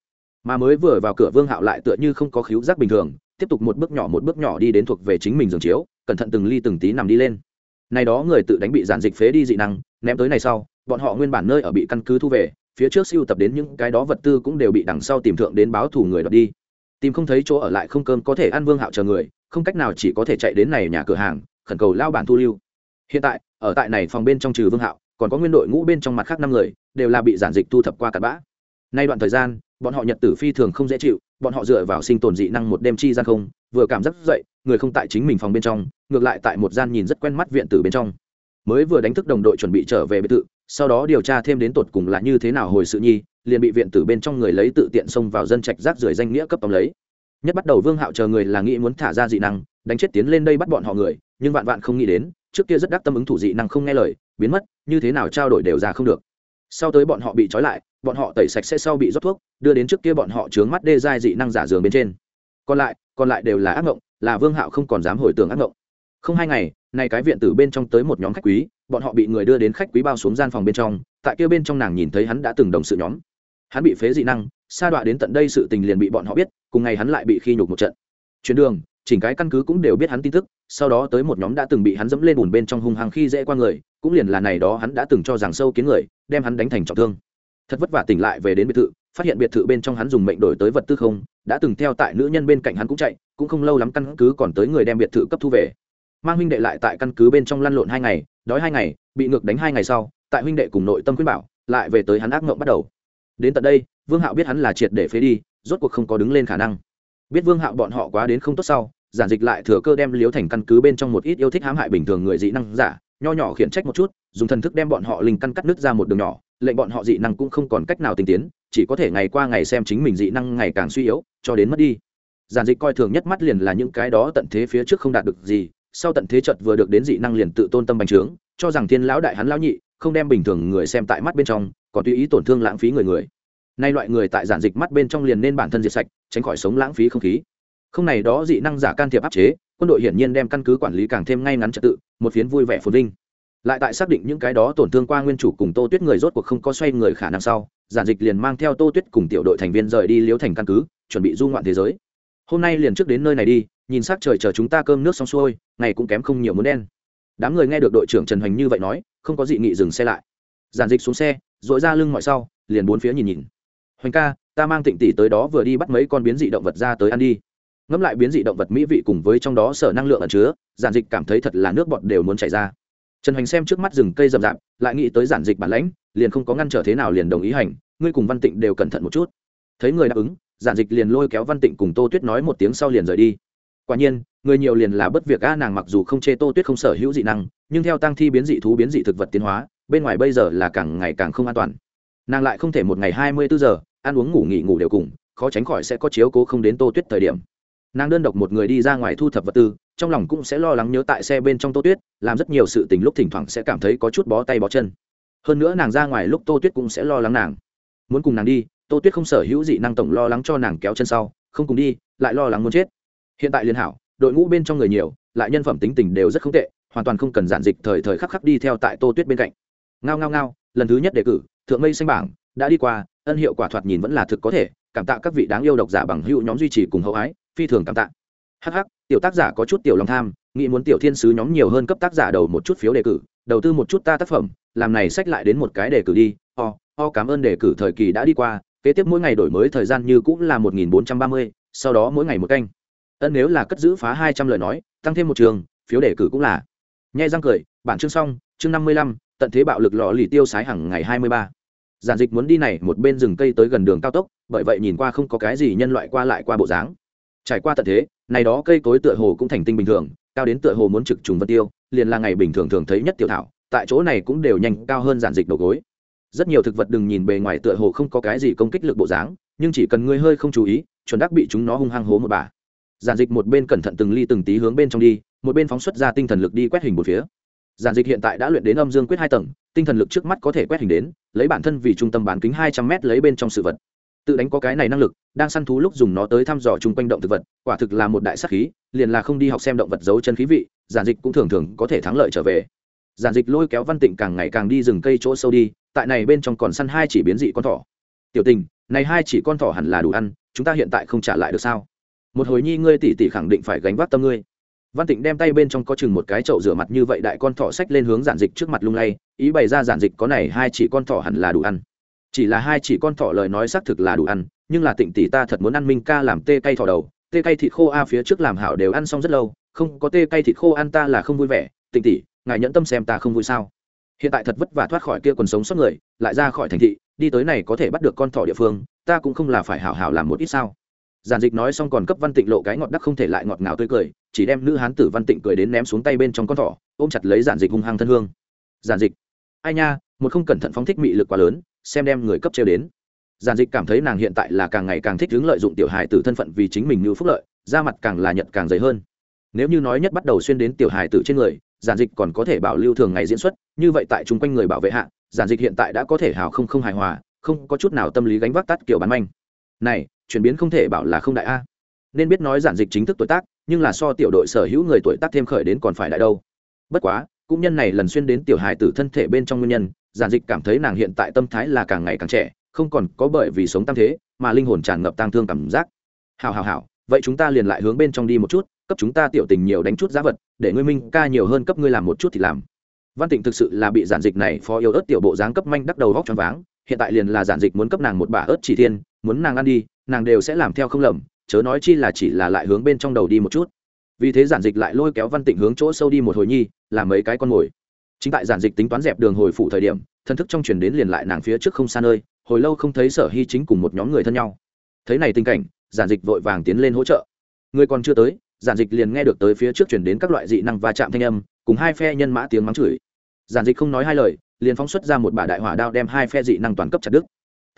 Mà mới vừa vào cửa vương hạo lại tựa như không có khíu giác bình thường, tiếp tục một bước nhỏ một bước nhỏ đi đến thuộc về chính mình giường chiếu, cẩn thận từng ly từng tí nằm đi lên. Này đó người tự đánh bị giản dịch phế đi dị năng, ném tới này sau, bọn họ nguyên bản nơi ở bị căn cứ thu về, phía trước siêu tập đến những cái đó vật tư cũng đều bị đằng sau tìm thượng đến báo thù người đoạt đi. Tìm không thấy chỗ ở lại không cơm có thể ăn vương hạo chờ người, không cách nào chỉ có thể chạy đến này nhà cửa hàng, khẩn cầu lao bản thu lưu. Hiện tại, ở tại này phòng bên trong trừ vương hạo còn có nguyên đội ngũ bên trong mặt khác năm người, đều là bị giản dịch thu thập qua cặn bã. Nay đoạn thời gian, bọn họ nhật tử phi thường không dễ chịu, bọn họ dựa vào sinh tồn dị năng một đêm chi gian không, vừa cảm giác dậy, người không tại chính mình phòng bên trong, ngược lại tại một gian nhìn rất quen mắt viện tử bên trong. Mới vừa đánh thức đồng đội chuẩn bị trở về biệt thự, sau đó điều tra thêm đến tột cùng là như thế nào hồi sự nhi, liền bị viện tử bên trong người lấy tự tiện xông vào dân trạch rác rưởi danh nghĩa cấp tông lấy. Nhất bắt đầu vương hạo chờ người là nghĩ muốn thả ra dị năng, đánh chết tiến lên đây bắt bọn họ người, nhưng vạn vạn không nghĩ đến, trước kia rất đắc tâm ứng thủ dị năng không nghe lời biến mất, như thế nào trao đổi đều ra không được. Sau tới bọn họ bị trói lại, bọn họ tẩy sạch sẽ sau bị rót thuốc, đưa đến trước kia bọn họ trướng mắt đê giai dị năng giả giường bên trên. Còn lại còn lại đều là ác mộng là vương hạo không còn dám hồi tưởng ác mộng không hai ngày nay cái viện tử bên trong tới một nhóm khách quý, bọn họ bị người đưa đến khách quý bao xuống gian phòng bên trong, tại kia bên trong nàng nhìn thấy hắn đã từng đồng sự nhóm. Hắn bị phế dị năng, sa đọa đến tận đây sự tình liền bị bọn họ biết, cùng ngày hắn lại bị khi nhục một trận. Chuyến đường chỉnh cái căn cứ cũng đều biết hắn tin tức, sau đó tới một nhóm đã từng bị hắn dẫm lên bùn bên trong hung hăng khi dễ qua người, cũng liền là này đó hắn đã từng cho rằng sâu kiến người, đem hắn đánh thành trọng thương. Thật vất vả tỉnh lại về đến biệt thự, phát hiện biệt thự bên trong hắn dùng mệnh đổi tới vật tư không, đã từng theo tại nữ nhân bên cạnh hắn cũng chạy, cũng không lâu lắm căn cứ còn tới người đem biệt thự cấp thu về. Mang huynh đệ lại tại căn cứ bên trong lăn lộn hai ngày, đói hai ngày, bị ngược đánh hai ngày sau, tại huynh đệ cùng nội tâm khuyên bảo, lại về tới hắn ác ngộng bắt đầu. Đến tận đây, vương hạo biết hắn là triệt để phế đi, rốt cuộc không có đứng lên khả năng biết vương hạo bọn họ quá đến không tốt sau, giản dịch lại thừa cơ đem liếu thành căn cứ bên trong một ít yêu thích hãm hại bình thường người dị năng giả, nho nhỏ khiển trách một chút, dùng thần thức đem bọn họ linh căn cắt nứt ra một đường nhỏ, lệnh bọn họ dị năng cũng không còn cách nào tinh tiến, chỉ có thể ngày qua ngày xem chính mình dị năng ngày càng suy yếu, cho đến mất đi. Giản dịch coi thường nhất mắt liền là những cái đó tận thế phía trước không đạt được gì, sau tận thế chợt vừa được đến dị năng liền tự tôn tâm bành trướng, cho rằng thiên lão đại hắn lão nhị, không đem bình thường người xem tại mắt bên trong, còn tùy ý tổn thương lãng phí người người nay loại người tại giản dịch mắt bên trong liền nên bản thân diệt sạch, tránh khỏi sống lãng phí không khí. Không này đó dị năng giả can thiệp áp chế, quân đội hiển nhiên đem căn cứ quản lý càng thêm ngay ngắn trật tự, một phiến vui vẻ phồn vinh. Lại tại xác định những cái đó tổn thương qua nguyên chủ cùng tô tuyết người rốt cuộc không có xoay người khả năng sau, giản dịch liền mang theo tô tuyết cùng tiểu đội thành viên rời đi liếu thành căn cứ, chuẩn bị du ngoạn thế giới. Hôm nay liền trước đến nơi này đi, nhìn s á c trời chờ chúng ta cơm nước xong xuôi, ngày cũng kém không nhiều muốn đen. Đám người nghe được đội trưởng trần hoành như vậy nói, không có dị nghị dừng xe lại. Giản dịch xuống xe dội ra lưng mọi sau, liền bốn phía nhìn nhìn hoành ca, ta mang tịnh tỷ tới đó vừa đi bắt mấy con biến dị động vật ra tới ăn đi. Ngẫm lại biến dị động vật mỹ vị cùng với trong đó sở năng lượng ẩn chứa, giản dịch cảm thấy thật là nước bọt đều muốn chảy ra. Trần hoành xem trước mắt rừng cây rậm rạp, lại nghĩ tới giản dịch bản lãnh, liền không có ngăn trở thế nào liền đồng ý hành, ngươi cùng văn tịnh đều cẩn thận một chút. Thấy người đáp ứng, giản dịch liền lôi kéo văn tịnh cùng tô tuyết nói một tiếng sau liền rời đi. Quả nhiên, người nhiều liền là bất việc a, nàng mặc dù không chê tô tuyết không sở hữu dị năng, nhưng theo tăng thi biến dị thú biến dị thực vật tiến hóa, bên ngoài bây giờ là càng ngày càng không an toàn. Nàng lại không thể một ngày hai mươi bốn giờ ăn uống ngủ nghỉ ngủ đều cùng, khó tránh khỏi sẽ có chiếu cố không đến tô tuyết thời điểm. Nàng đơn độc một người đi ra ngoài thu thập vật tư, trong lòng cũng sẽ lo lắng nhớ tại xe bên trong tô tuyết, làm rất nhiều sự tình lúc thỉnh thoảng sẽ cảm thấy có chút bó tay bó chân. Hơn nữa nàng ra ngoài lúc tô tuyết cũng sẽ lo lắng nàng. Muốn cùng nàng đi, tô tuyết không sở hữu dị năng tổng lo lắng cho nàng kéo chân sau, không cùng đi, lại lo lắng muốn chết. Hiện tại liên hảo, đội ngũ bên trong người nhiều, lại nhân phẩm tính tình đều rất không tệ, hoàn toàn không cần giản dịch thời thời khắc khắc đi theo tại tô tuyết bên cạnh. Ngao ngao ngao, lần thứ nhất đề cử, thượng mây xanh bảng đã đi qua, ân hiệu quả thoạt nhìn vẫn là thực có thể, cảm tạ các vị đáng yêu độc giả bằng hữu nhóm duy trì cùng hậu ái, phi thường cảm tạ. Hh tiểu tác giả có chút tiểu lòng tham, nghĩ muốn tiểu thiên sứ nhóm nhiều hơn cấp tác giả đầu một chút phiếu đề cử, đầu tư một chút ta tác phẩm, làm này sách lại đến một cái đề cử đi ho ho cảm ơn đề cử thời kỳ đã đi qua, kế tiếp mỗi ngày đổi mới thời gian như cũng là một nghìn bốn trăm ba mươi, sau đó mỗi ngày một canh. Ân nếu là cất giữ phá hai trăm lời nói, tăng thêm một trường, phiếu đề cử cũng là. Nhai răng cười, bản chương xong, chương năm mươi lăm, tận thế bạo lực lò lì tiêu sái hàng ngày hai mươi ba giản dịch muốn đi này một bên rừng cây tới gần đường cao tốc, bởi vậy nhìn qua không có cái gì nhân loại qua lại qua bộ dáng. Trải qua tận thế, này đó cây cối tựa hồ cũng thành tinh bình thường, cao đến tựa hồ muốn trực trùng vân tiêu, liền là ngày bình thường thường thấy nhất tiểu thảo, tại chỗ này cũng đều nhanh cao hơn giản dịch đầu gối. Rất nhiều thực vật đừng nhìn bề ngoài tựa hồ không có cái gì công kích lực bộ dáng, nhưng chỉ cần ngươi hơi không chú ý, chuẩn đắc bị chúng nó hung hăng hố một bà. Giản dịch một bên cẩn thận từng ly từng tí hướng bên trong đi, một bên phóng xuất ra tinh thần lực đi quét hình một phía. Giản dịch hiện tại đã luyện đến âm dương quyết hai tầng tinh thần lực trước mắt có thể quét hình đến, lấy bản thân vì trung tâm bán kính hai trăm m lấy bên trong sự vật. Tự đánh có cái này năng lực, đang săn thú lúc dùng nó tới thăm dò chung quanh động thực vật, quả thực là một đại sắc khí, liền là không đi học xem động vật giấu chân khí vị, giản dịch cũng thường thường có thể thắng lợi trở về. Giản dịch lôi kéo văn tịnh càng ngày càng đi rừng cây chỗ sâu đi, tại này bên trong còn săn hai chỉ biến dị con thỏ. Tiểu tình, này hai chỉ con thỏ hẳn là đủ ăn, chúng ta hiện tại không trả lại được sao? Một hồi nhi ngươi tỷ tỷ khẳng định phải gánh vác tâm ngươi văn tịnh đem tay bên trong có chừng một cái chậu rửa mặt như vậy đại con thỏ xách lên hướng giản dịch trước mặt lung lay, ý bày ra giản dịch có này hai chỉ con thỏ hẳn là đủ ăn. Chỉ là hai chỉ con thỏ lời nói xác thực là đủ ăn, nhưng là tịnh tỷ ta thật muốn ăn minh ca làm tê cay thỏ đầu, tê cay thịt khô a phía trước làm hảo đều ăn xong rất lâu, không có tê cay thịt khô ăn ta là không vui vẻ, tịnh tỷ, ngài nhẫn tâm xem ta không vui sao? Hiện tại thật vất vả thoát khỏi kia quần sống sót người, lại ra khỏi thành thị, đi tới này có thể bắt được con thỏ địa phương, ta cũng không là phải hảo hảo làm một ít sao? Giản dịch nói xong còn cấp văn tịnh lộ cái ngọt đắc không thể lại ngọt ngào tươi cười, chỉ đem nữ hán tử văn tịnh cười đến ném xuống tay bên trong con thỏ, ôm chặt lấy giản dịch hung hăng thân hương. Giản dịch, ai nha, một không cẩn thận phóng thích mị lực quá lớn, xem đem người cấp treo đến. Giản dịch cảm thấy nàng hiện tại là càng ngày càng thích hướng lợi dụng tiểu hài tử thân phận vì chính mình như phúc lợi, da mặt càng là nhận càng dày hơn. Nếu như nói nhất bắt đầu xuyên đến tiểu hài tử trên người, giản dịch còn có thể bảo lưu thường ngày diễn xuất, như vậy tại chung quanh người bảo vệ hạ, giản dịch hiện tại đã có thể hào không không hài hòa, không có chút nào tâm lý gánh vác tắt kiểu bán manh này, chuyển biến không thể bảo là không đại a. Nên biết nói giản dịch chính thức tuổi tác, nhưng là so tiểu đội sở hữu người tuổi tác thêm khởi đến còn phải đại đâu. Bất quá, cũng nhân này lần xuyên đến tiểu hài tử thân thể bên trong nguyên nhân, giản dịch cảm thấy nàng hiện tại tâm thái là càng ngày càng trẻ, không còn có bởi vì sống tam thế, mà linh hồn tràn ngập tang thương cảm giác. Hào hào hào vậy chúng ta liền lại hướng bên trong đi một chút, cấp chúng ta tiểu tình nhiều đánh chút giá vật, để ngươi minh ca nhiều hơn cấp ngươi làm một chút thì làm. Văn tịnh thực sự là bị giản dịch này phó yêu ớt tiểu bộ dáng cấp manh đắc đầu vóc choáng váng, hiện tại liền là giản dịch muốn cấp nàng một bả ớt chỉ thiên muốn nàng ăn đi, nàng đều sẽ làm theo không lầm, chớ nói chi là chỉ là lại hướng bên trong đầu đi một chút. Vì thế giản dịch lại lôi kéo văn tịnh hướng chỗ sâu đi một hồi nhi, làm mấy cái con mồi. Chính tại giản dịch tính toán dẹp đường hồi phụ thời điểm, thân thức trong chuyển đến liền lại nàng phía trước không xa nơi, hồi lâu không thấy sở hy chính cùng một nhóm người thân nhau. Thấy này tình cảnh, giản dịch vội vàng tiến lên hỗ trợ. Người còn chưa tới, giản dịch liền nghe được tới phía trước chuyển đến các loại dị năng va chạm thanh âm, cùng hai phe nhân mã tiếng mắng chửi. Giản dịch không nói hai lời, liền phóng xuất ra một bả đại hỏa đao đem hai phe dị năng toàn cấp chặt đứt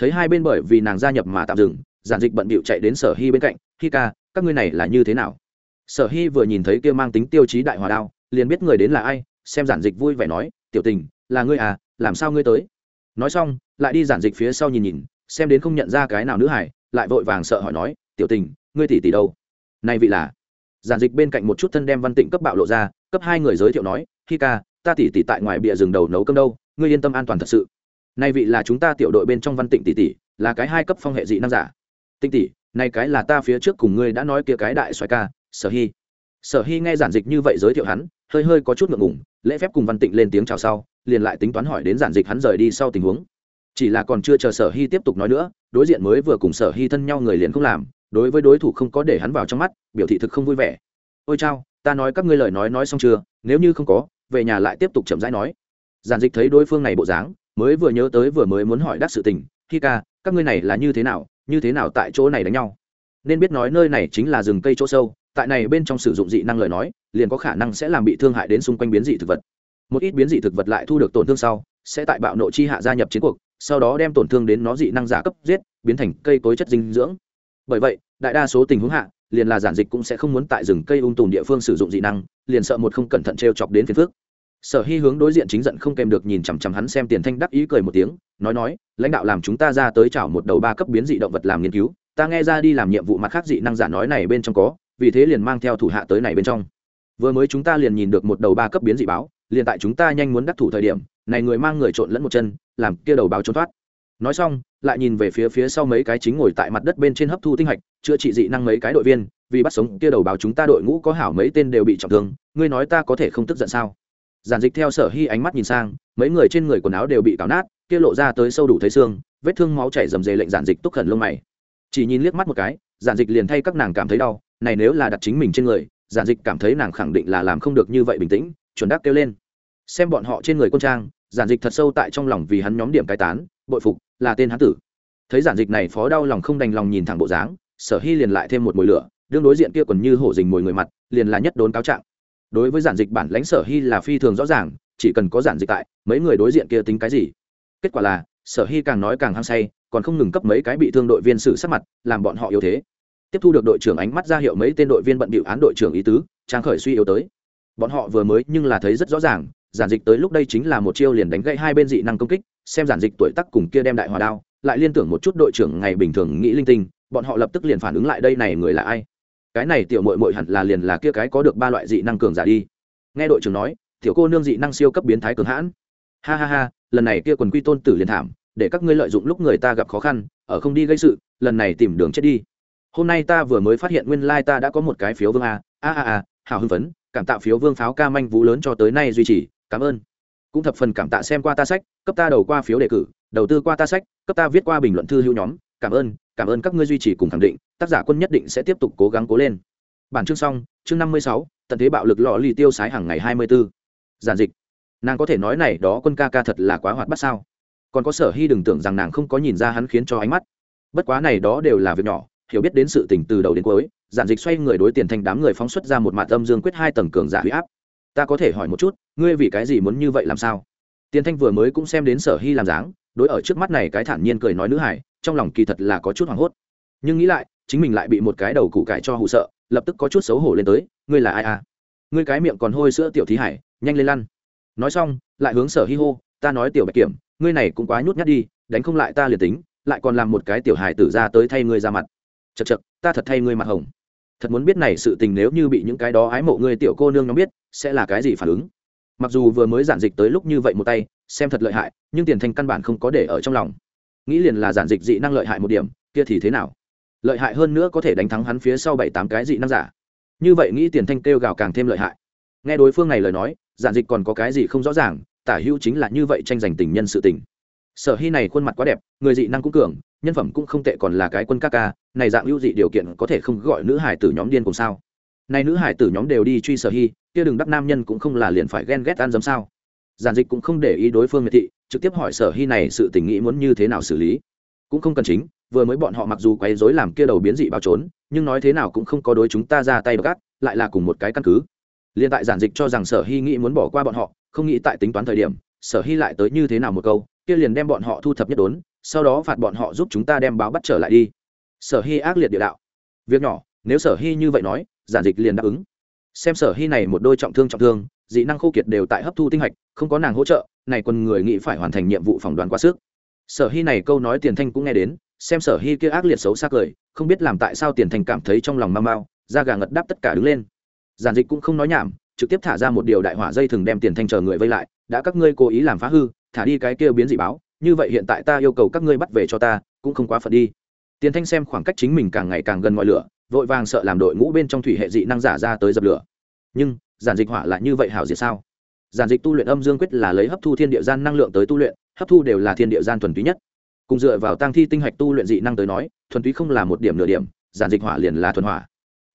thấy hai bên bởi vì nàng gia nhập mà tạm dừng, giản dịch bận bịu chạy đến sở hy bên cạnh, hi ca, các ngươi này là như thế nào? Sở hy vừa nhìn thấy kia mang tính tiêu chí đại hòa đao, liền biết người đến là ai, xem giản dịch vui vẻ nói, tiểu tình, là ngươi à làm sao ngươi tới? Nói xong, lại đi giản dịch phía sau nhìn nhìn, xem đến không nhận ra cái nào nữ hải, lại vội vàng sợ hỏi nói, tiểu tình, ngươi tỷ tỷ đâu? Này vị là? Giản dịch bên cạnh một chút thân đem văn tịnh cấp bạo lộ ra, cấp hai người giới thiệu nói, hi ca, ta tỷ tỷ tại ngoài bìa rừng đầu nấu cơm đâu, ngươi yên tâm an toàn thật sự này vị là chúng ta tiểu đội bên trong văn tịnh tỷ tỷ, là cái hai cấp phong hệ dị năng giả. Tinh tỷ này cái là ta phía trước cùng ngươi đã nói kia cái đại xoài ca, sở hy sở hy nghe giản dịch như vậy giới thiệu hắn, hơi hơi có chút ngượng ngùng, lễ phép cùng văn tịnh lên tiếng chào sau, liền lại tính toán hỏi đến giản dịch hắn rời đi sau tình huống. Chỉ là còn chưa chờ sở hy tiếp tục nói nữa, đối diện mới vừa cùng sở hy thân nhau người liền không làm, đối với đối thủ không có để hắn vào trong mắt, biểu thị thực không vui vẻ. Ôi chao, ta nói các ngươi lời nói nói xong chưa, nếu như không có, về nhà lại tiếp tục chậm rãi nói. Giản dịch thấy đối phương này bộ dáng mới vừa nhớ tới vừa mới muốn hỏi đắc sự tình khi ca, các ngươi này là như thế nào, như thế nào tại chỗ này đánh nhau? Nên biết nói nơi này chính là rừng cây chỗ sâu, tại này bên trong sử dụng dị năng lời nói, liền có khả năng sẽ làm bị thương hại đến xung quanh biến dị thực vật. Một ít biến dị thực vật lại thu được tổn thương sau, sẽ tại bạo nộ chi hạ gia nhập chiến cuộc, sau đó đem tổn thương đến nó dị năng giả cấp giết, biến thành cây cối chất dinh dưỡng. Bởi vậy, đại đa số tình huống hạ, liền là giản dịch cũng sẽ không muốn tại rừng cây ung tùm địa phương sử dụng dị năng, liền sợ một không cẩn thận t r e o chọc đến phiền phước sở hy hướng đối diện chính giận không kèm được nhìn chằm chằm hắn xem tiền thanh đắc ý cười một tiếng, nói nói, lãnh đạo làm chúng ta ra tới chảo một đầu ba cấp biến dị động vật làm nghiên cứu, ta nghe ra đi làm nhiệm vụ mặt khác dị năng giả nói này bên trong có, vì thế liền mang theo thủ hạ tới này bên trong. Vừa mới chúng ta liền nhìn được một đầu ba cấp biến dị báo, liền tại chúng ta nhanh muốn đắc thủ thời điểm, này người mang người trộn lẫn một chân, làm kia đầu báo trốn thoát. Nói xong, lại nhìn về phía phía sau mấy cái chính ngồi tại mặt đất bên trên hấp thu tinh hạch, chữa trị dị năng mấy cái đội viên, vì bắt sống kia đầu báo chúng ta đội ngũ có hảo mấy tên đều bị trọng thương, ngươi nói ta có thể không tức giận sao? Giản dịch theo sở hy ánh mắt nhìn sang, mấy người trên người quần áo đều bị cào nát, kia lộ ra tới sâu đủ thấy xương, vết thương máu chảy rầm rề lệnh giản dịch túc khẩn lông mày. Chỉ nhìn liếc mắt một cái, giản dịch liền thay các nàng cảm thấy đau, này nếu là đặt chính mình trên người, giản dịch cảm thấy nàng khẳng định là làm không được như vậy bình tĩnh, chuẩn đắc kêu lên. Xem bọn họ trên người quân trang, giản dịch thật sâu tại trong lòng vì hắn nhóm điểm cai tán, bội phục, là tên hắn tử. Thấy giản dịch này phó đau lòng không đành lòng nhìn thẳng bộ dáng, sở hy liền lại thêm một mùi lửa, đương đối diện kia còn như hổ dình mùi người mặt, liền là nhất đốn cáo trạng đối với giản dịch bản lãnh sở hy là phi thường rõ ràng, chỉ cần có giản dịch tại, mấy người đối diện kia tính cái gì? Kết quả là, sở hy càng nói càng hăng say, còn không ngừng cấp mấy cái bị thương đội viên xử sát mặt, làm bọn họ yếu thế. Tiếp thu được đội trưởng ánh mắt ra hiệu mấy tên đội viên bận bịu án đội trưởng ý tứ, trang khởi suy yếu tới. Bọn họ vừa mới nhưng là thấy rất rõ ràng, giản dịch tới lúc đây chính là một chiêu liền đánh gãy hai bên dị năng công kích, xem giản dịch tuổi tác cùng kia đem đại hòa đao, lại liên tưởng một chút đội trưởng ngày bình thường nghĩ linh tinh, bọn họ lập tức liền phản ứng lại đây này người là ai? Cái này tiểu mội mội hẳn là liền là kia cái có được ba loại dị năng cường giả đi. Nghe đội trưởng nói, tiểu cô nương dị năng siêu cấp biến thái cường hãn. Ha ha ha, lần này kia quần quy tôn tử liền thảm, để các ngươi lợi dụng lúc người ta gặp khó khăn, ở không đi gây sự, lần này tìm đường chết đi. Hôm nay ta vừa mới phát hiện nguyên lai ta đã có một cái phiếu vương a. A a a, hào hưng phấn, cảm tạ phiếu vương pháo ca manh vũ lớn cho tới nay duy trì, cảm ơn. Cũng thập phần cảm tạ xem qua ta sách, cấp ta đầu qua phiếu đề cử, đầu tư qua ta sách, cấp ta viết qua bình luận thư hữu nhóm, cảm ơn cảm ơn các ngươi duy trì cùng khẳng định, tác giả quân nhất định sẽ tiếp tục cố gắng cố lên. Bản chương xong, chương năm mươi sáu, tận thế bạo lực lọ lì tiêu sái hàng ngày hai mươi b ố giản dịch. Nàng có thể nói này đó quân ca ca thật là quá hoạt bắt sao? Còn có sở hy đừng tưởng rằng nàng không có nhìn ra hắn khiến cho ánh mắt. Bất quá này đó đều là việc nhỏ, hiểu biết đến sự tình từ đầu đến cuối, giản dịch xoay người đối tiền thành đám người phóng xuất ra một mạt âm dương quyết hai tầng cường giả huy áp. Ta có thể hỏi một chút, ngươi vì cái gì muốn như vậy làm sao? Tiền thanh vừa mới cũng xem đến sở hy làm dáng, đối ở trước mắt này cái thản nhiên cười nói nữ hải trong lòng kỳ thật là có chút hoảng hốt. Nhưng nghĩ lại, chính mình lại bị một cái đầu củ cải cho hụ sợ, lập tức có chút xấu hổ lên tới, ngươi là ai à? Ngươi cái miệng còn hôi sữa tiểu thí hải, nhanh lên lăn. Nói xong, lại hướng sở hi hô, ta nói tiểu bạch kiểm, ngươi này cũng quá nhút nhát đi, đánh không lại ta liền tính, lại còn làm một cái tiểu hài tử ra tới thay ngươi ra mặt. Chật chật ta thật thay ngươi mặt hồng. Thật muốn biết này sự tình nếu như bị những cái đó ái mộ ngươi tiểu cô nương nhóm biết, sẽ là cái gì phản ứng? Mặc dù vừa mới giản dịch tới lúc như vậy một tay, xem thật lợi hại, nhưng tiền thanh căn bản không có để ở trong lòng nghĩ liền là giản dịch dị năng lợi hại một điểm, kia thì thế nào? Lợi hại hơn nữa có thể đánh thắng hắn phía sau bảy tám cái dị năng giả. Như vậy nghĩ tiền thanh kêu gào càng thêm lợi hại. Nghe đối phương này lời nói, giản dịch còn có cái gì không rõ ràng, tả hữu chính là như vậy tranh giành tình nhân sự tình. Sở hy này khuôn mặt quá đẹp, người dị năng cũng cường, nhân phẩm cũng không tệ còn là cái quân ca ca, này dạng hữu dị điều kiện có thể không gọi nữ hải tử nhóm điên cùng sao? Này nữ hải tử nhóm đều đi truy sở hy kia đừng đắp nam nhân cũng không là liền phải ghen ghét ăn dấm sao? Giản dịch cũng không để ý đối phương miệt thị, trực tiếp hỏi sở hy này sự tình nghĩ muốn như thế nào xử lý. Cũng không cần chính, vừa mới bọn họ mặc dù quấy rối làm kia đầu biến dị bao trốn, nhưng nói thế nào cũng không có đối chúng ta ra tay gắt, lại là cùng một cái căn cứ. Liên tại giản dịch cho rằng sở hy nghĩ muốn bỏ qua bọn họ, không nghĩ tại tính toán thời điểm, sở hy lại tới như thế nào một câu, kia liền đem bọn họ thu thập nhất đốn, sau đó phạt bọn họ giúp chúng ta đem báo bắt trở lại đi. Sở hy ác liệt địa đạo. Việc nhỏ, nếu sở hy như vậy nói, giản dịch liền đáp ứng. Xem sở hy này một đôi trọng thương trọng thương dị năng khô kiệt đều tại hấp thu tinh hạch, không có nàng hỗ trợ, này quân người nghĩ phải hoàn thành nhiệm vụ phỏng đoán quá sức. Sở hy này câu nói tiền thanh cũng nghe đến, xem sở hy kia ác liệt xấu xa cười, không biết làm tại sao tiền thanh cảm thấy trong lòng mau mau, da gà ngật đáp tất cả đứng lên. Giản dịch cũng không nói nhảm, trực tiếp thả ra một điều đại hỏa dây thường đem tiền thanh chờ người vây lại, đã các ngươi cố ý làm phá hư, thả đi cái kia biến dị báo, như vậy hiện tại ta yêu cầu các ngươi bắt về cho ta, cũng không quá phận đi. Tiền thanh xem khoảng cách chính mình càng ngày càng gần ngọn lửa, vội vàng sợ làm đội ngũ bên trong thủy hệ dị năng giả ra tới dập lửa. Nhưng giản dịch hỏa lại như vậy hảo diệt sao? Giản dịch tu luyện âm dương quyết là lấy hấp thu thiên địa gian năng lượng tới tu luyện, hấp thu đều là thiên địa gian thuần túy nhất. Cùng dựa vào tăng thi tinh hạch tu luyện dị năng tới nói, thuần túy không là một điểm nửa điểm, giản dịch hỏa liền là thuần hỏa.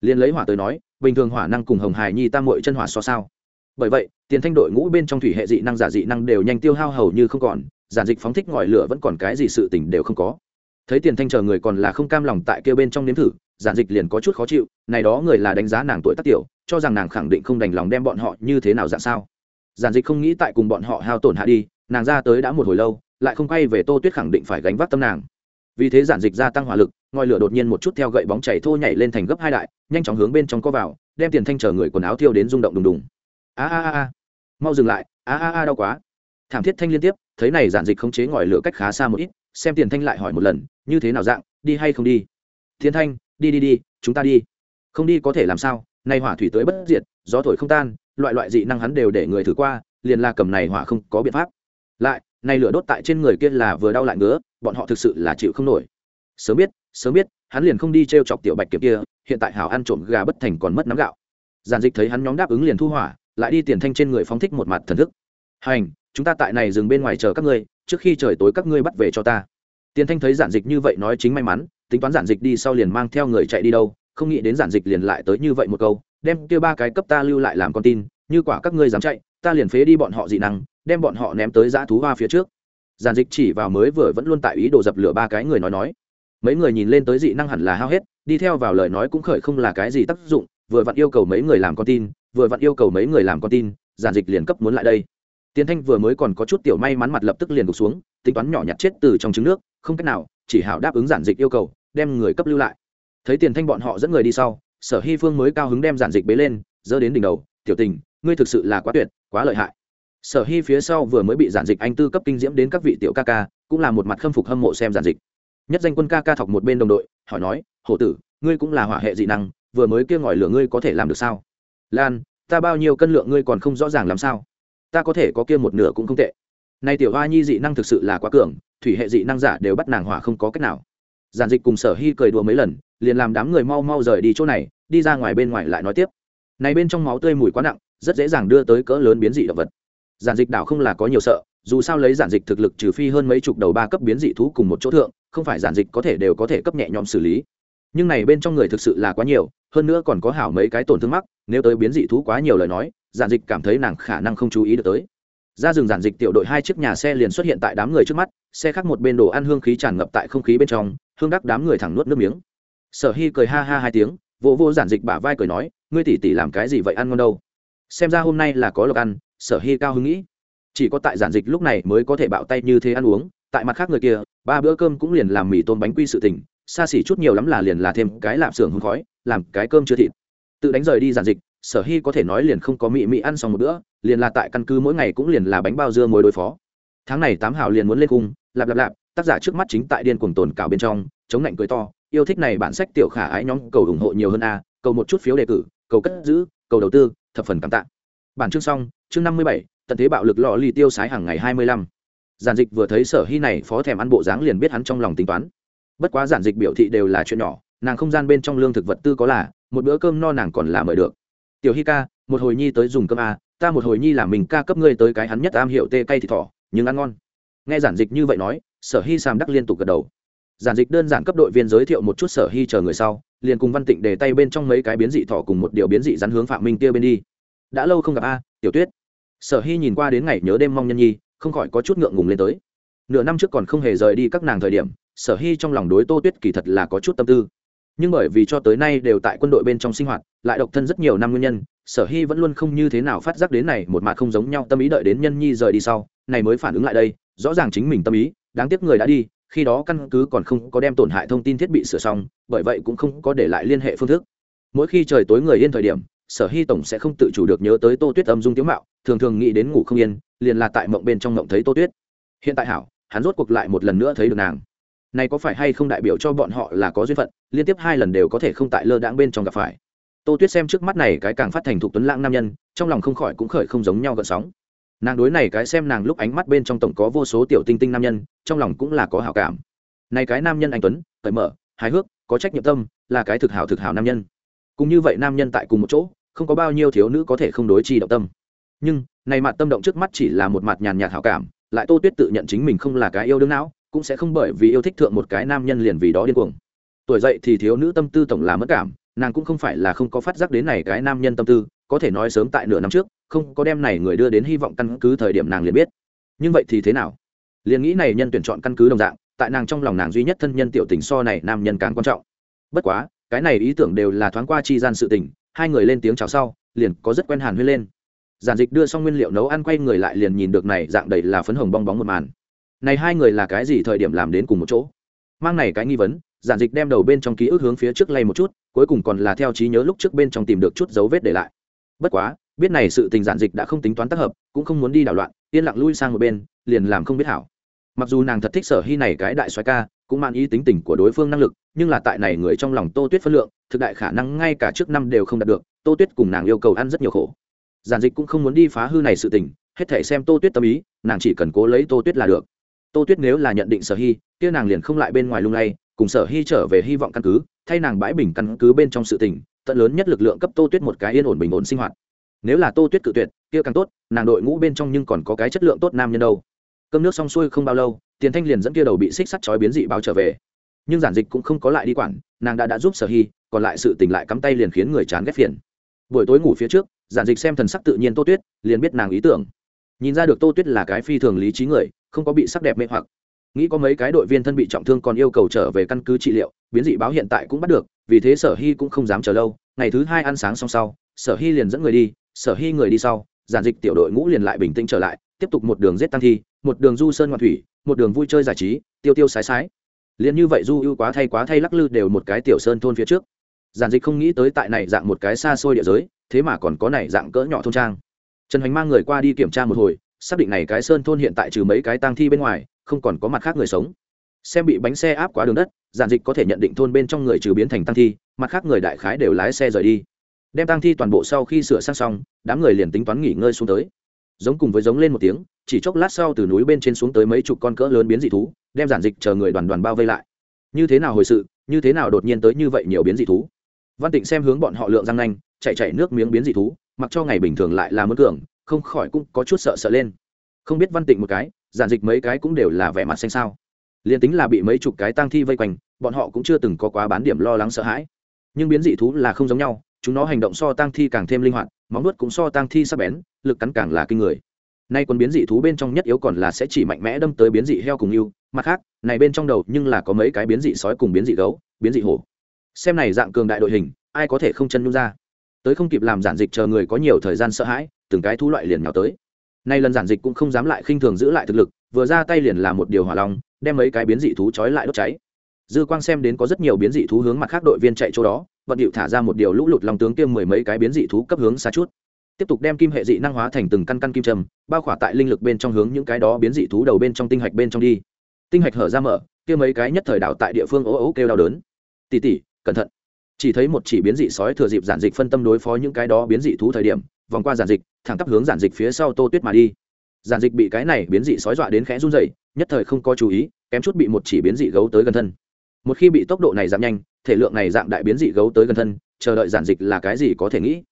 Liền lấy hỏa tới nói, bình thường hỏa năng cùng hồng hài nhi tam mội chân hỏa so sao? Bởi vậy, tiền thanh đội ngũ bên trong thủy hệ dị năng giả dị năng đều nhanh tiêu hao hầu như không còn, giản dịch phóng thích ngòi lửa vẫn còn cái gì sự tỉnh đều không có. Thấy tiền thanh chờ người còn là không cam lòng tại kêu bên trong nếm thử, giản dịch liền có chút khó chịu, này đó người là đánh giá nàng tuổi tác tiểu cho rằng nàng khẳng định không đành lòng đem bọn họ như thế nào dạng sao. Giản dịch không nghĩ tại cùng bọn họ hao tổn hạ đi, nàng ra tới đã một hồi lâu, lại không quay về tô tuyết khẳng định phải gánh vác tâm nàng. Vì thế giản dịch gia tăng hỏa lực ngọn lửa đột nhiên một chút theo gậy bóng chảy thô nhảy lên thành gấp hai đại, nhanh chóng hướng bên trong co vào, đem tiền thanh chở người quần áo thiêu đến rung động đùng đùng. A a a mau dừng lại, a a a đau quá. Thảm thiết thanh liên tiếp, thấy này giản dịch khống chế ngọn lửa cách khá xa một ít, xem tiền thanh lại hỏi một lần, như thế nào dạng, đi hay không đi? Thiên thanh, đi đi đi, chúng ta đi. Không đi có thể làm sao? Nay hỏa thủy tới bất diệt, gió thổi không tan, loại loại dị năng hắn đều để người thử qua, liền là cầm này hỏa không có biện pháp. Lại, nay lửa đốt tại trên người kia là vừa đau lại ngứa, bọn họ thực sự là chịu không nổi. Sớm biết sớm biết, hắn liền không đi t r e o chọc tiểu bạch kiếm kia, hiện tại hảo ăn trộm gà bất thành còn mất nắm gạo. Giàn dịch thấy hắn nhóm đáp ứng liền thu hỏa, lại đi tiền thanh trên người phóng thích một mặt thần thức. Hành, chúng ta tại này dừng bên ngoài chờ các ngươi, trước khi trời tối các ngươi bắt về cho ta. Tiền thanh thấy giản dịch như vậy nói chính may mắn, tính toán giản dịch đi sau liền mang theo người chạy đi đâu không nghĩ đến giản dịch liền lại tới như vậy một câu, đem kia ba cái cấp ta lưu lại làm con tin, như quả các ngươi dám chạy, ta liền phế đi bọn họ dị năng, đem bọn họ ném tới dã thú hoa phía trước. Giản dịch chỉ vào mới vừa vẫn luôn tại ý đồ dập lửa ba cái người nói nói. Mấy người nhìn lên tới dị năng hẳn là hao hết, đi theo vào lời nói cũng khởi không là cái gì tác dụng, vừa vặn yêu cầu mấy người làm con tin, vừa vặn yêu cầu mấy người làm con tin, giản dịch liền cấp muốn lại đây. Tiến thanh vừa mới còn có chút tiểu may mắn mặt lập tức liền gục xuống, tính toán nhỏ nhặt chết từ trong trứng nước, không cách nào, chỉ hảo đáp ứng giản dịch yêu cầu, đem người cấp lưu lại thấy tiền thanh bọn họ dẫn người đi sau, sở hy phương mới cao hứng đem giản dịch bế lên, dỡ đến đỉnh đầu, tiểu tình, ngươi thực sự là quá tuyệt, quá lợi hại. Sở hy phía sau vừa mới bị giản dịch anh tư cấp kinh diễm đến các vị tiểu ca ca, cũng là một mặt khâm phục hâm mộ xem giản dịch. Nhất danh quân ca ca thọc một bên đồng đội, hỏi nói, hổ tử, ngươi cũng là hỏa hệ dị năng, vừa mới kia ngòi lửa ngươi có thể làm được sao? Lan, ta bao nhiêu cân lượng ngươi còn không rõ ràng làm sao? Ta có thể có kia một nửa cũng không tệ. Nay tiểu hoa nhi dị năng thực sự là quá cường, thủy hệ dị năng giả đều bắt nàng hỏa không có cách nào giản dịch cùng sở hy cười đùa mấy lần, liền làm đám người mau mau rời đi chỗ này, đi ra ngoài bên ngoài lại nói tiếp. Này bên trong máu tươi mùi quá nặng, rất dễ dàng đưa tới cỡ lớn biến dị động vật. Giản dịch đảo không là có nhiều sợ, dù sao lấy giản dịch thực lực trừ phi hơn mấy chục đầu ba cấp biến dị thú cùng một chỗ thượng, không phải giản dịch có thể đều có thể cấp nhẹ nhõm xử lý. Nhưng này bên trong người thực sự là quá nhiều, hơn nữa còn có hảo mấy cái tổn thương mắc, nếu tới biến dị thú quá nhiều lời nói, giản dịch cảm thấy nàng khả năng không chú ý được tới. Ra rừng giản dịch tiểu đội hai chiếc nhà xe liền xuất hiện tại đám người trước mắt, xe khác một bên đồ ăn hương khí tràn ngập tại không khí bên trong hương đắc đám người thẳng nuốt nước miếng. Sở hy cười ha ha hai tiếng vô vô giản dịch bả vai cười nói, ngươi tỉ tỉ làm cái gì vậy ăn ngon đâu? Xem ra hôm nay là có lộc ăn. Sở hy cao hứng nghĩ, chỉ có tại giản dịch lúc này mới có thể bạo tay như thế ăn uống, tại mặt khác người kia, ba bữa cơm cũng liền làm mì tôm bánh quy sự tình, xa xỉ chút nhiều lắm là liền là thêm cái lạp xưởng hương khói, làm cái cơm chưa thịt. Tự đánh rời đi giản dịch, sở hy có thể nói liền không có mị mị ăn xong một bữa, liền là tại căn cứ mỗi ngày cũng liền là bánh bao dưa mối đối phó. Tháng này tám hảo liền muốn lên cung, lạp lạp lạp tác giả trước mắt chính tại điên cuồng tồn cào bên trong, chống lạnh cười to, yêu thích này bản sách tiểu khả ái nhóm, cầu ủng hộ nhiều hơn a, cầu một chút phiếu đề cử, cầu cất giữ, cầu đầu tư, thập phần cảm tạ. Bản chương xong, chương năm mươi bảy, tận thế bạo lực lò lì tiêu sái hàng ngày hai mươi lăm. Giản dịch vừa thấy sở hy này phó thèm ăn bộ dáng liền biết hắn trong lòng tính toán. Bất quá giản dịch biểu thị đều là chuyện nhỏ, nàng không gian bên trong lương thực vật tư có là, một bữa cơm no nàng còn là mời được. Tiểu hy ca, một hồi nhi tới dùng cơm a, ta một hồi nhi làm mình ca cấp ngươi tới cái hắn nhất am hiệu tê cay thịt thỏ, nhưng ăn ngon. Nghe giản dịch như vậy nói sở hy sàm đắc liên tục gật đầu. Giản dịch đơn giản cấp đội viên giới thiệu một chút sở hy chờ người sau, liền cùng văn tịnh để tay bên trong mấy cái biến dị thỏ cùng một điều biến dị rắn hướng phạm minh Tiêu bên đi. Đã lâu không gặp a, tiểu tuyết. Sở hy nhìn qua đến ngày nhớ đêm mong nhân nhi, không khỏi có chút ngượng ngùng lên tới. Nửa năm trước còn không hề rời đi các nàng thời điểm, sở hy trong lòng đối tô tuyết kỳ thật là có chút tâm tư. Nhưng bởi vì cho tới nay đều tại quân đội bên trong sinh hoạt, lại độc thân rất nhiều năm nguyên nhân, sở hy vẫn luôn không như thế nào phát giác đến này một mặt không giống nhau tâm ý đợi đến nhân nhi rời đi sau, này mới phản ứng lại đây, rõ ràng chính mình tâm ý đáng tiếc người đã đi, khi đó căn cứ còn không có đem tổn hại thông tin thiết bị sửa xong, bởi vậy cũng không có để lại liên hệ phương thức. Mỗi khi trời tối người yên thời điểm, sở hy tổng sẽ không tự chủ được nhớ tới tô tuyết âm dung tiếu mạo, thường thường nghĩ đến ngủ không yên, liền là tại mộng bên trong mộng thấy tô tuyết. Hiện tại hảo, hắn rốt cuộc lại một lần nữa thấy được nàng. Này có phải hay không đại biểu cho bọn họ là có duyên phận, liên tiếp hai lần đều có thể không tại lơ đãng bên trong gặp phải. Tô tuyết xem trước mắt này cái càng phát thành thục tuấn lãng nam nhân, trong lòng không khỏi cũng khởi không giống nhau gợn sóng nàng đối này cái xem nàng lúc ánh mắt bên trong tổng có vô số tiểu tinh tinh nam nhân, trong lòng cũng là có hảo cảm. Này cái nam nhân anh tuấn, cởi mở, hài hước, có trách nhiệm tâm, là cái thực hảo thực hảo nam nhân. Cũng như vậy nam nhân tại cùng một chỗ, không có bao nhiêu thiếu nữ có thể không đối chi động tâm. Nhưng, này mặt tâm động trước mắt chỉ là một mặt nhàn nhạt hảo cảm, lại tô tuyết tự nhận chính mình không là cái yêu đương não, cũng sẽ không bởi vì yêu thích thượng một cái nam nhân liền vì đó điên cuồng. Tuổi dậy thì thiếu nữ tâm tư tổng là mất cảm, nàng cũng không phải là không có phát giác đến này cái nam nhân tâm tư có thể nói sớm tại nửa năm trước, không có đem này người đưa đến hy vọng căn cứ thời điểm nàng liền biết. Nhưng vậy thì thế nào? Liền nghĩ này nhân tuyển chọn căn cứ đồng dạng, tại nàng trong lòng nàng duy nhất thân nhân tiểu tình so này nam nhân càng quan trọng. Bất quá, cái này ý tưởng đều là thoáng qua chi gian sự tình, hai người lên tiếng chào sau, liền có rất quen hàn huyên lên. Giản dịch đưa xong nguyên liệu nấu ăn quay người lại liền nhìn được này dạng đầy là phấn hồng bong bóng một màn. Này hai người là cái gì thời điểm làm đến cùng một chỗ? Mang này cái nghi vấn, giản dịch đem đầu bên trong ký ức hướng phía trước lay một chút, cuối cùng còn là theo trí nhớ lúc trước bên trong tìm được chút dấu vết để lại bất quá, biết này sự tình giản dịch đã không tính toán tác hợp, cũng không muốn đi đảo loạn, yên lặng lui sang một bên, liền làm không biết hảo. Mặc dù nàng thật thích sở hy này cái đại xoái ca, cũng mang ý tính tình của đối phương năng lực, nhưng là tại này người trong lòng tô tuyết phân lượng, thực đại khả năng ngay cả trước năm đều không đạt được, tô tuyết cùng nàng yêu cầu ăn rất nhiều khổ. Giản dịch cũng không muốn đi phá hư này sự tình, hết thể xem tô tuyết tâm ý, nàng chỉ cần cố lấy tô tuyết là được. Tô tuyết nếu là nhận định sở hy, kia nàng liền không lại bên ngoài lung lay, cùng sở hy trở về hy vọng căn cứ, thay nàng bãi bình căn cứ bên trong sự tình tận lớn nhất lực lượng cấp tô tuyết một cái yên ổn bình ổn sinh hoạt. Nếu là tô tuyết cự tuyệt, kia càng tốt, nàng đội ngũ bên trong nhưng còn có cái chất lượng tốt nam nhân đâu. Cơm nước xong xuôi không bao lâu, tiền thanh liền dẫn kia đầu bị xích sắt chói biến dị báo trở về. Nhưng giản dịch cũng không có lại đi quản, nàng đã đã giúp sở hy, còn lại sự tình lại cắm tay liền khiến người chán ghét phiền. Buổi tối ngủ phía trước, giản dịch xem thần sắc tự nhiên tô tuyết, liền biết nàng ý tưởng. Nhìn ra được tô tuyết là cái phi thường lý trí người, không có bị sắc đẹp mê hoặc. Nghĩ có mấy cái đội viên thân bị trọng thương còn yêu cầu trở về căn cứ trị liệu biến dị báo hiện tại cũng bắt được, vì thế sở hy cũng không dám chờ lâu, ngày thứ hai ăn sáng xong sau, sở hy liền dẫn người đi, sở hy người đi sau, giản dịch tiểu đội ngũ liền lại bình tĩnh trở lại, tiếp tục một đường giết tăng thi, một đường du sơn ngoạn thủy, một đường vui chơi giải trí, tiêu tiêu sái sái. Liền như vậy du ưu quá thay quá thay lắc lư đều một cái tiểu sơn thôn phía trước. Giản dịch không nghĩ tới tại này dạng một cái xa xôi địa giới, thế mà còn có này dạng cỡ nhỏ thôn trang. Trần hoành mang người qua đi kiểm tra một hồi, xác định này cái sơn thôn hiện tại trừ mấy cái tang thi bên ngoài, không còn có mặt khác người sống. Xem bị bánh xe áp quá đường đất giản dịch có thể nhận định thôn bên trong người trừ biến thành tăng thi, mặt khác người đại khái đều lái xe rời đi. Đem tăng thi toàn bộ sau khi sửa sang xong, đám người liền tính toán nghỉ ngơi xuống tới. Giống cùng với giống lên một tiếng, chỉ chốc lát sau từ núi bên trên xuống tới mấy chục con cỡ lớn biến dị thú, đem giản dịch chờ người đoàn đoàn bao vây lại. Như thế nào hồi sự, như thế nào đột nhiên tới như vậy nhiều biến dị thú? Văn tịnh xem hướng bọn họ lượng răng nanh, chạy chạy nước miếng biến dị thú, mặc cho ngày bình thường lại là mất cường, không khỏi cũng có chút sợ sợ lên. Không biết văn tịnh một cái, giản dịch mấy cái cũng đều là vẻ mặt xanh sao liền tính là bị mấy chục cái tang thi vây quanh, bọn họ cũng chưa từng có quá bán điểm lo lắng sợ hãi. Nhưng biến dị thú là không giống nhau, chúng nó hành động so tang thi càng thêm linh hoạt, móng nuốt cũng so tang thi sắc bén, lực cắn càng là kinh người. Nay quân biến dị thú bên trong nhất yếu còn là sẽ chỉ mạnh mẽ đâm tới biến dị heo cùng yêu, mặt khác, này bên trong đầu nhưng là có mấy cái biến dị sói cùng biến dị gấu, biến dị hổ. Xem này dạng cường đại đội hình, ai có thể không chân nhung ra? Tới không kịp làm giản dịch chờ người có nhiều thời gian sợ hãi, từng cái thú loại liền nhào tới nay lần giản dịch cũng không dám lại khinh thường giữ lại thực lực, vừa ra tay liền là một điều hỏa long đem mấy cái biến dị thú trói lại đốt cháy. Dư quang xem đến có rất nhiều biến dị thú hướng mặt khác đội viên chạy chỗ đó, vận điệu thả ra một điều lũ lụt lòng tướng kiêm mười mấy cái biến dị thú cấp hướng xa chút. Tiếp tục đem kim hệ dị năng hóa thành từng căn căn kim trầm bao khỏa tại linh lực bên trong hướng những cái đó biến dị thú đầu bên trong tinh hạch bên trong đi. Tinh hạch hở ra mở, kia mấy cái nhất thời đảo tại địa phương ố ố kêu đau đớn. Tỉ tỉ cẩn thận. Chỉ thấy một chỉ biến dị sói thừa dịp giản dịch phân tâm đối phó những cái đó biến dị thú thời điểm, vòng qua giản dịch thẳng tắp hướng giản dịch phía sau tô tuyết mà đi. Giản dịch bị cái này biến dị sói dọa đến khẽ run dậy nhất thời không có chú ý, kém chút bị một chỉ biến dị gấu tới gần thân. Một khi bị tốc độ này giảm nhanh, thể lượng này dạng đại biến dị gấu tới gần thân, chờ đợi giản dịch là cái gì có thể nghĩ.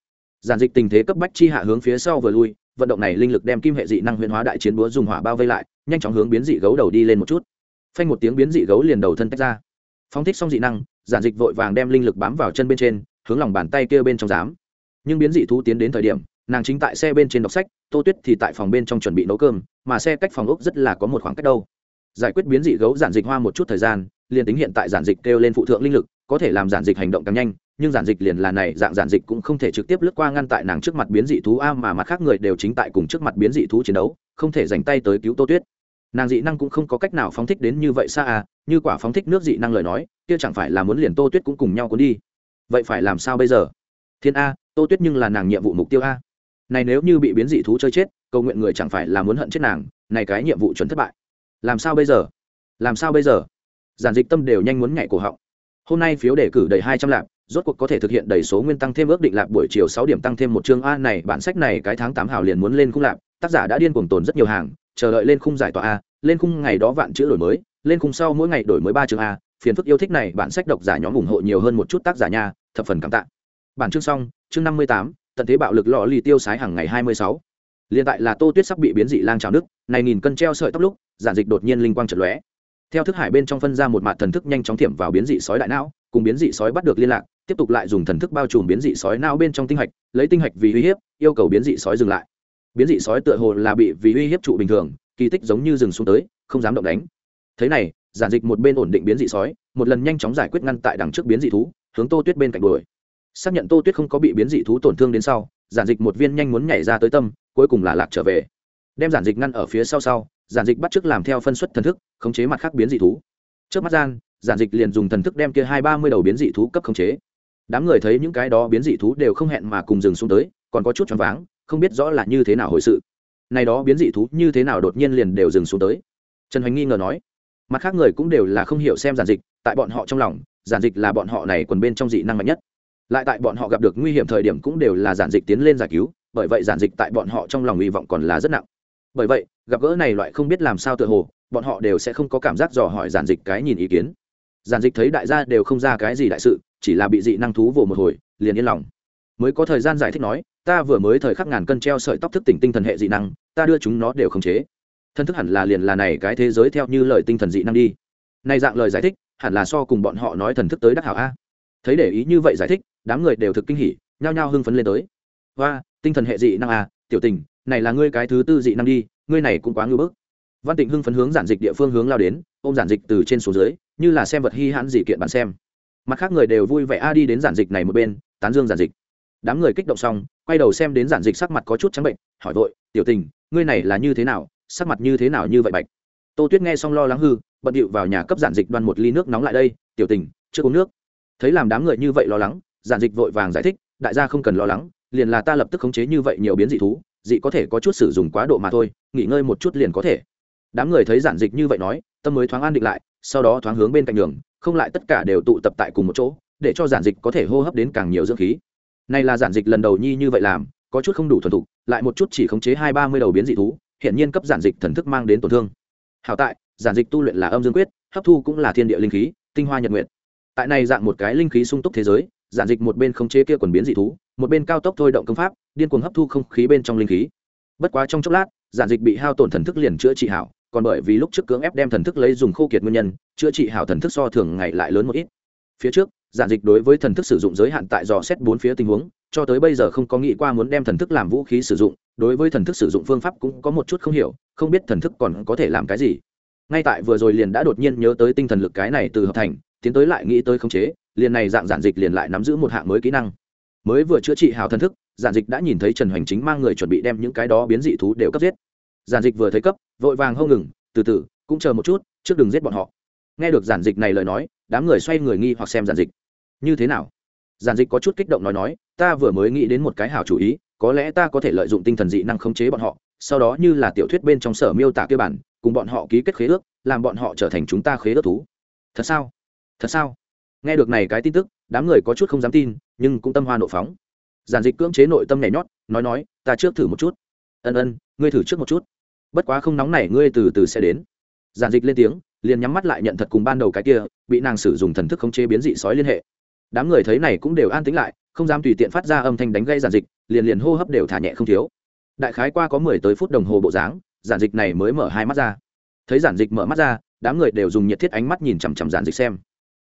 Giản dịch tình thế cấp bách chi hạ hướng phía sau vừa lui, vận động này linh lực đem kim hệ dị năng huyền hóa đại chiến búa dùng hỏa bao vây lại, nhanh chóng hướng biến dị gấu đầu đi lên một chút. Phanh một tiếng biến dị gấu liền đầu thân tách ra. Phóng thích xong dị năng, giản dịch vội vàng đem linh lực bám vào chân bên trên, hướng lòng bàn tay kia bên trong giám. Nhưng biến dị thú tiến đến thời điểm nàng chính tại xe bên trên đọc sách, tô tuyết thì tại phòng bên trong chuẩn bị nấu cơm, mà xe cách phòng ốc rất là có một khoảng cách đâu. Giải quyết biến dị gấu giản dịch hoa một chút thời gian, liền tính hiện tại giản dịch kêu lên phụ thượng linh lực, có thể làm giản dịch hành động càng nhanh, nhưng giản dịch liền là này, dạng giản dịch cũng không thể trực tiếp lướt qua ngăn tại nàng trước mặt biến dị thú a mà mặt khác người đều chính tại cùng trước mặt biến dị thú chiến đấu, không thể dành tay tới cứu tô tuyết. Nàng dị năng cũng không có cách nào phóng thích đến như vậy xa à như quả phóng thích nước dị năng lời nói, kia chẳng phải là muốn liền tô tuyết cũng cùng nhau cuốn đi. Vậy phải làm sao bây giờ? Thiên a, tô tuyết nhưng là nàng nhiệm vụ mục tiêu a này nếu như bị biến dị thú chơi chết, cầu nguyện người chẳng phải là muốn hận chết nàng, này cái nhiệm vụ chuẩn thất bại. Làm sao bây giờ? Làm sao bây giờ? Giản dịch tâm đều nhanh muốn nhảy cổ họng. Hôm nay phiếu đề cử đầy hai trăm lạp, rốt cuộc có thể thực hiện đầy số nguyên tăng thêm ước định lạp buổi chiều sáu điểm tăng thêm một chương a. Này, bản sách này cái tháng tám hào liền muốn lên khung lạp, tác giả đã điên cuồng tồn rất nhiều hàng, chờ đợi lên khung giải tỏa a, lên khung ngày đó vạn chữ đổi mới, lên khung sau mỗi ngày đổi mới ba chương a, phiền phức yêu thích này, bản sách độc giả nhóm ủng hộ nhiều hơn một chút tác giả nha, thập phần cảm tạ. Bản chương xong, chương năm mươi tám tận thế bạo lực lò lì tiêu sái hàng ngày hai mươi sáu. Liên tại là tô tuyết sắp bị biến dị lang trào nước này nghìn cân treo sợi tóc lúc, giản dịch đột nhiên linh quang trật lóe. Theo thức hải bên trong phân ra một mặt thần thức nhanh chóng thiểm vào biến dị sói đại não, cùng biến dị sói bắt được liên lạc, tiếp tục lại dùng thần thức bao trùm biến dị sói não bên trong tinh hạch, lấy tinh hạch vì uy hiếp, yêu cầu biến dị sói dừng lại. Biến dị sói tựa hồ là bị vì uy hiếp trụ bình thường, kỳ tích giống như dừng xuống tới, không dám động đánh. Thế này, giản dịch một bên ổn định biến dị sói, một lần nhanh chóng giải quyết ngăn tại đằng trước biến dị thú, hướng tô tuyết bên cạnh đuổi xác nhận tô tuyết không có bị biến dị thú tổn thương đến sau, giản dịch một viên nhanh muốn nhảy ra tới tâm, cuối cùng là lạc trở về. Đem giản dịch ngăn ở phía sau sau, giản dịch bắt t r ư ớ c làm theo phân suất thần thức, khống chế mặt khác biến dị thú. Trước mắt gian, giản dịch liền dùng thần thức đem kia hai ba mươi đầu biến dị thú cấp khống chế. Đám người thấy những cái đó biến dị thú đều không hẹn mà cùng dừng xuống tới, còn có chút choáng váng, không biết rõ là như thế nào hồi sự. Này đó biến dị thú như thế nào đột nhiên liền đều dừng xuống tới? Trần hoành nghi ngờ nói. Mặt khác người cũng đều là không hiểu xem giản dịch, tại bọn họ trong lòng, giản dịch là bọn họ này quần bên trong dị năng mạnh nhất lại tại bọn họ gặp được nguy hiểm thời điểm cũng đều là giản dịch tiến lên giải cứu, bởi vậy giản dịch tại bọn họ trong lòng hy vọng còn là rất nặng. Bởi vậy, gặp gỡ này loại không biết làm sao tựa hồ, bọn họ đều sẽ không có cảm giác dò hỏi giản dịch cái nhìn ý kiến. Giản dịch thấy đại gia đều không ra cái gì đại sự, chỉ là bị dị năng thú vồ một hồi, liền yên lòng. Mới có thời gian giải thích nói, ta vừa mới thời khắc ngàn cân treo sợi tóc thức tỉnh tinh thần hệ dị năng, ta đưa chúng nó đều khống chế. Thân thức hẳn là liền là này cái thế giới theo như lời tinh thần dị năng đi. Này dạng lời giải thích, hẳn là so cùng bọn họ nói thần thức tới đắc hảo a thấy để ý như vậy giải thích, đám người đều thực kinh hỉ, nhao nhao hưng phấn lên tới. Và tinh thần hệ dị năng a tiểu tình, này là ngươi cái thứ tư dị năng đi, ngươi này cũng quá ngưỡng bức. Văn tịnh hưng phấn hướng giản dịch địa phương hướng lao đến, ôm giản dịch từ trên xuống dưới, như là xem vật hy hãn dị kiện bạn xem. Mặt khác người đều vui vẻ, a, đi đến giản dịch này một bên, tán dương giản dịch. Đám người kích động xong, quay đầu xem đến giản dịch sắc mặt có chút trắng bệnh, hỏi vội, tiểu tình, ngươi này là như thế nào, sắc mặt như thế nào như vậy bạch? Tô tuyết nghe xong lo lắng hư, bận điệu vào nhà cấp giản dịch đoan một ly nước nóng lại đây, tiểu tình, chưa uống nước thấy làm đám người như vậy lo lắng, giản dịch vội vàng giải thích, đại gia không cần lo lắng, liền là ta lập tức khống chế như vậy nhiều biến dị thú, dị có thể có chút sử dụng quá độ mà thôi, nghỉ ngơi một chút liền có thể. Đám người thấy giản dịch như vậy nói, tâm mới thoáng an định lại, sau đó thoáng hướng bên cạnh đường, không lại tất cả đều tụ tập tại cùng một chỗ, để cho giản dịch có thể hô hấp đến càng nhiều dưỡng khí. Này là giản dịch lần đầu nhi như vậy làm, có chút không đủ thuần thục, lại một chút chỉ khống chế hai ba mươi đầu biến dị thú hiện nhiên cấp giản dịch thần thức mang đến tổn thương. Hảo tại, giản dịch tu luyện là âm dương quyết, hấp thu cũng là thiên địa linh khí, tinh hoa nhật nguyện tại này dạng một cái linh khí sung túc thế giới, giản dịch một bên không chế kia quần biến dị thú, một bên cao tốc thôi động công pháp, điên cuồng hấp thu không khí bên trong linh khí. Bất quá trong chốc lát, giản dịch bị hao tổn thần thức liền chữa trị hảo, còn bởi vì lúc trước cưỡng ép đem thần thức lấy dùng khô kiệt nguyên nhân, chữa trị hảo thần thức so thường ngày lại lớn một ít. Phía trước, giản dịch đối với thần thức sử dụng giới hạn tại dò xét bốn phía tình huống, cho tới bây giờ không có nghĩ qua muốn đem thần thức làm vũ khí sử dụng, đối với thần thức sử dụng phương pháp cũng có một chút không hiểu, không biết thần thức còn có thể làm cái gì. Ngay tại vừa rồi liền đã đột nhiên nhớ tới tinh thần lực cái này từ hợp thành tiến tới lại nghĩ tới khống chế, liền này dạng giản dịch liền lại nắm giữ một hạng mới kỹ năng. Mới vừa chữa trị hào thần thức, giản dịch đã nhìn thấy trần hoành chính mang người chuẩn bị đem những cái đó biến dị thú đều cấp giết. Giản dịch vừa thấy cấp, vội vàng hông ngừng, từ từ, cũng chờ một chút, trước đừng giết bọn họ. Nghe được giản dịch này lời nói, đám người xoay người nghi hoặc xem giản dịch. Như thế nào? Giản dịch có chút kích động nói nói, ta vừa mới nghĩ đến một cái hảo chủ ý, có lẽ ta có thể lợi dụng tinh thần dị năng khống chế bọn họ, sau đó như là tiểu thuyết bên trong sở miêu tả kia bản, cùng bọn họ ký kết khế ước, làm bọn họ trở thành chúng ta khế ước thú. Thật sao? Thật sao? Nghe được này cái tin tức, đám người có chút không dám tin, nhưng cũng tâm hoa nộ phóng. Giản dịch cưỡng chế nội tâm nhảy nhót, nói nói, ta trước thử một chút. Ân ân, ngươi thử trước một chút. Bất quá không nóng này, ngươi từ từ sẽ đến. Giản dịch lên tiếng, liền nhắm mắt lại nhận thật cùng ban đầu cái kia, bị nàng sử dụng thần thức khống chế biến dị sói liên hệ. Đám người thấy này cũng đều an tĩnh lại, không dám tùy tiện phát ra âm thanh đánh gây giản dịch, liền liền hô hấp đều thả nhẹ không thiếu. Đại khái qua có mười tới phút đồng hồ bộ dáng, giản dịch này mới mở hai mắt ra. Thấy giản dịch mở mắt ra, đám người đều dùng nhiệt thiết ánh mắt nhìn chằm chằm giản dịch xem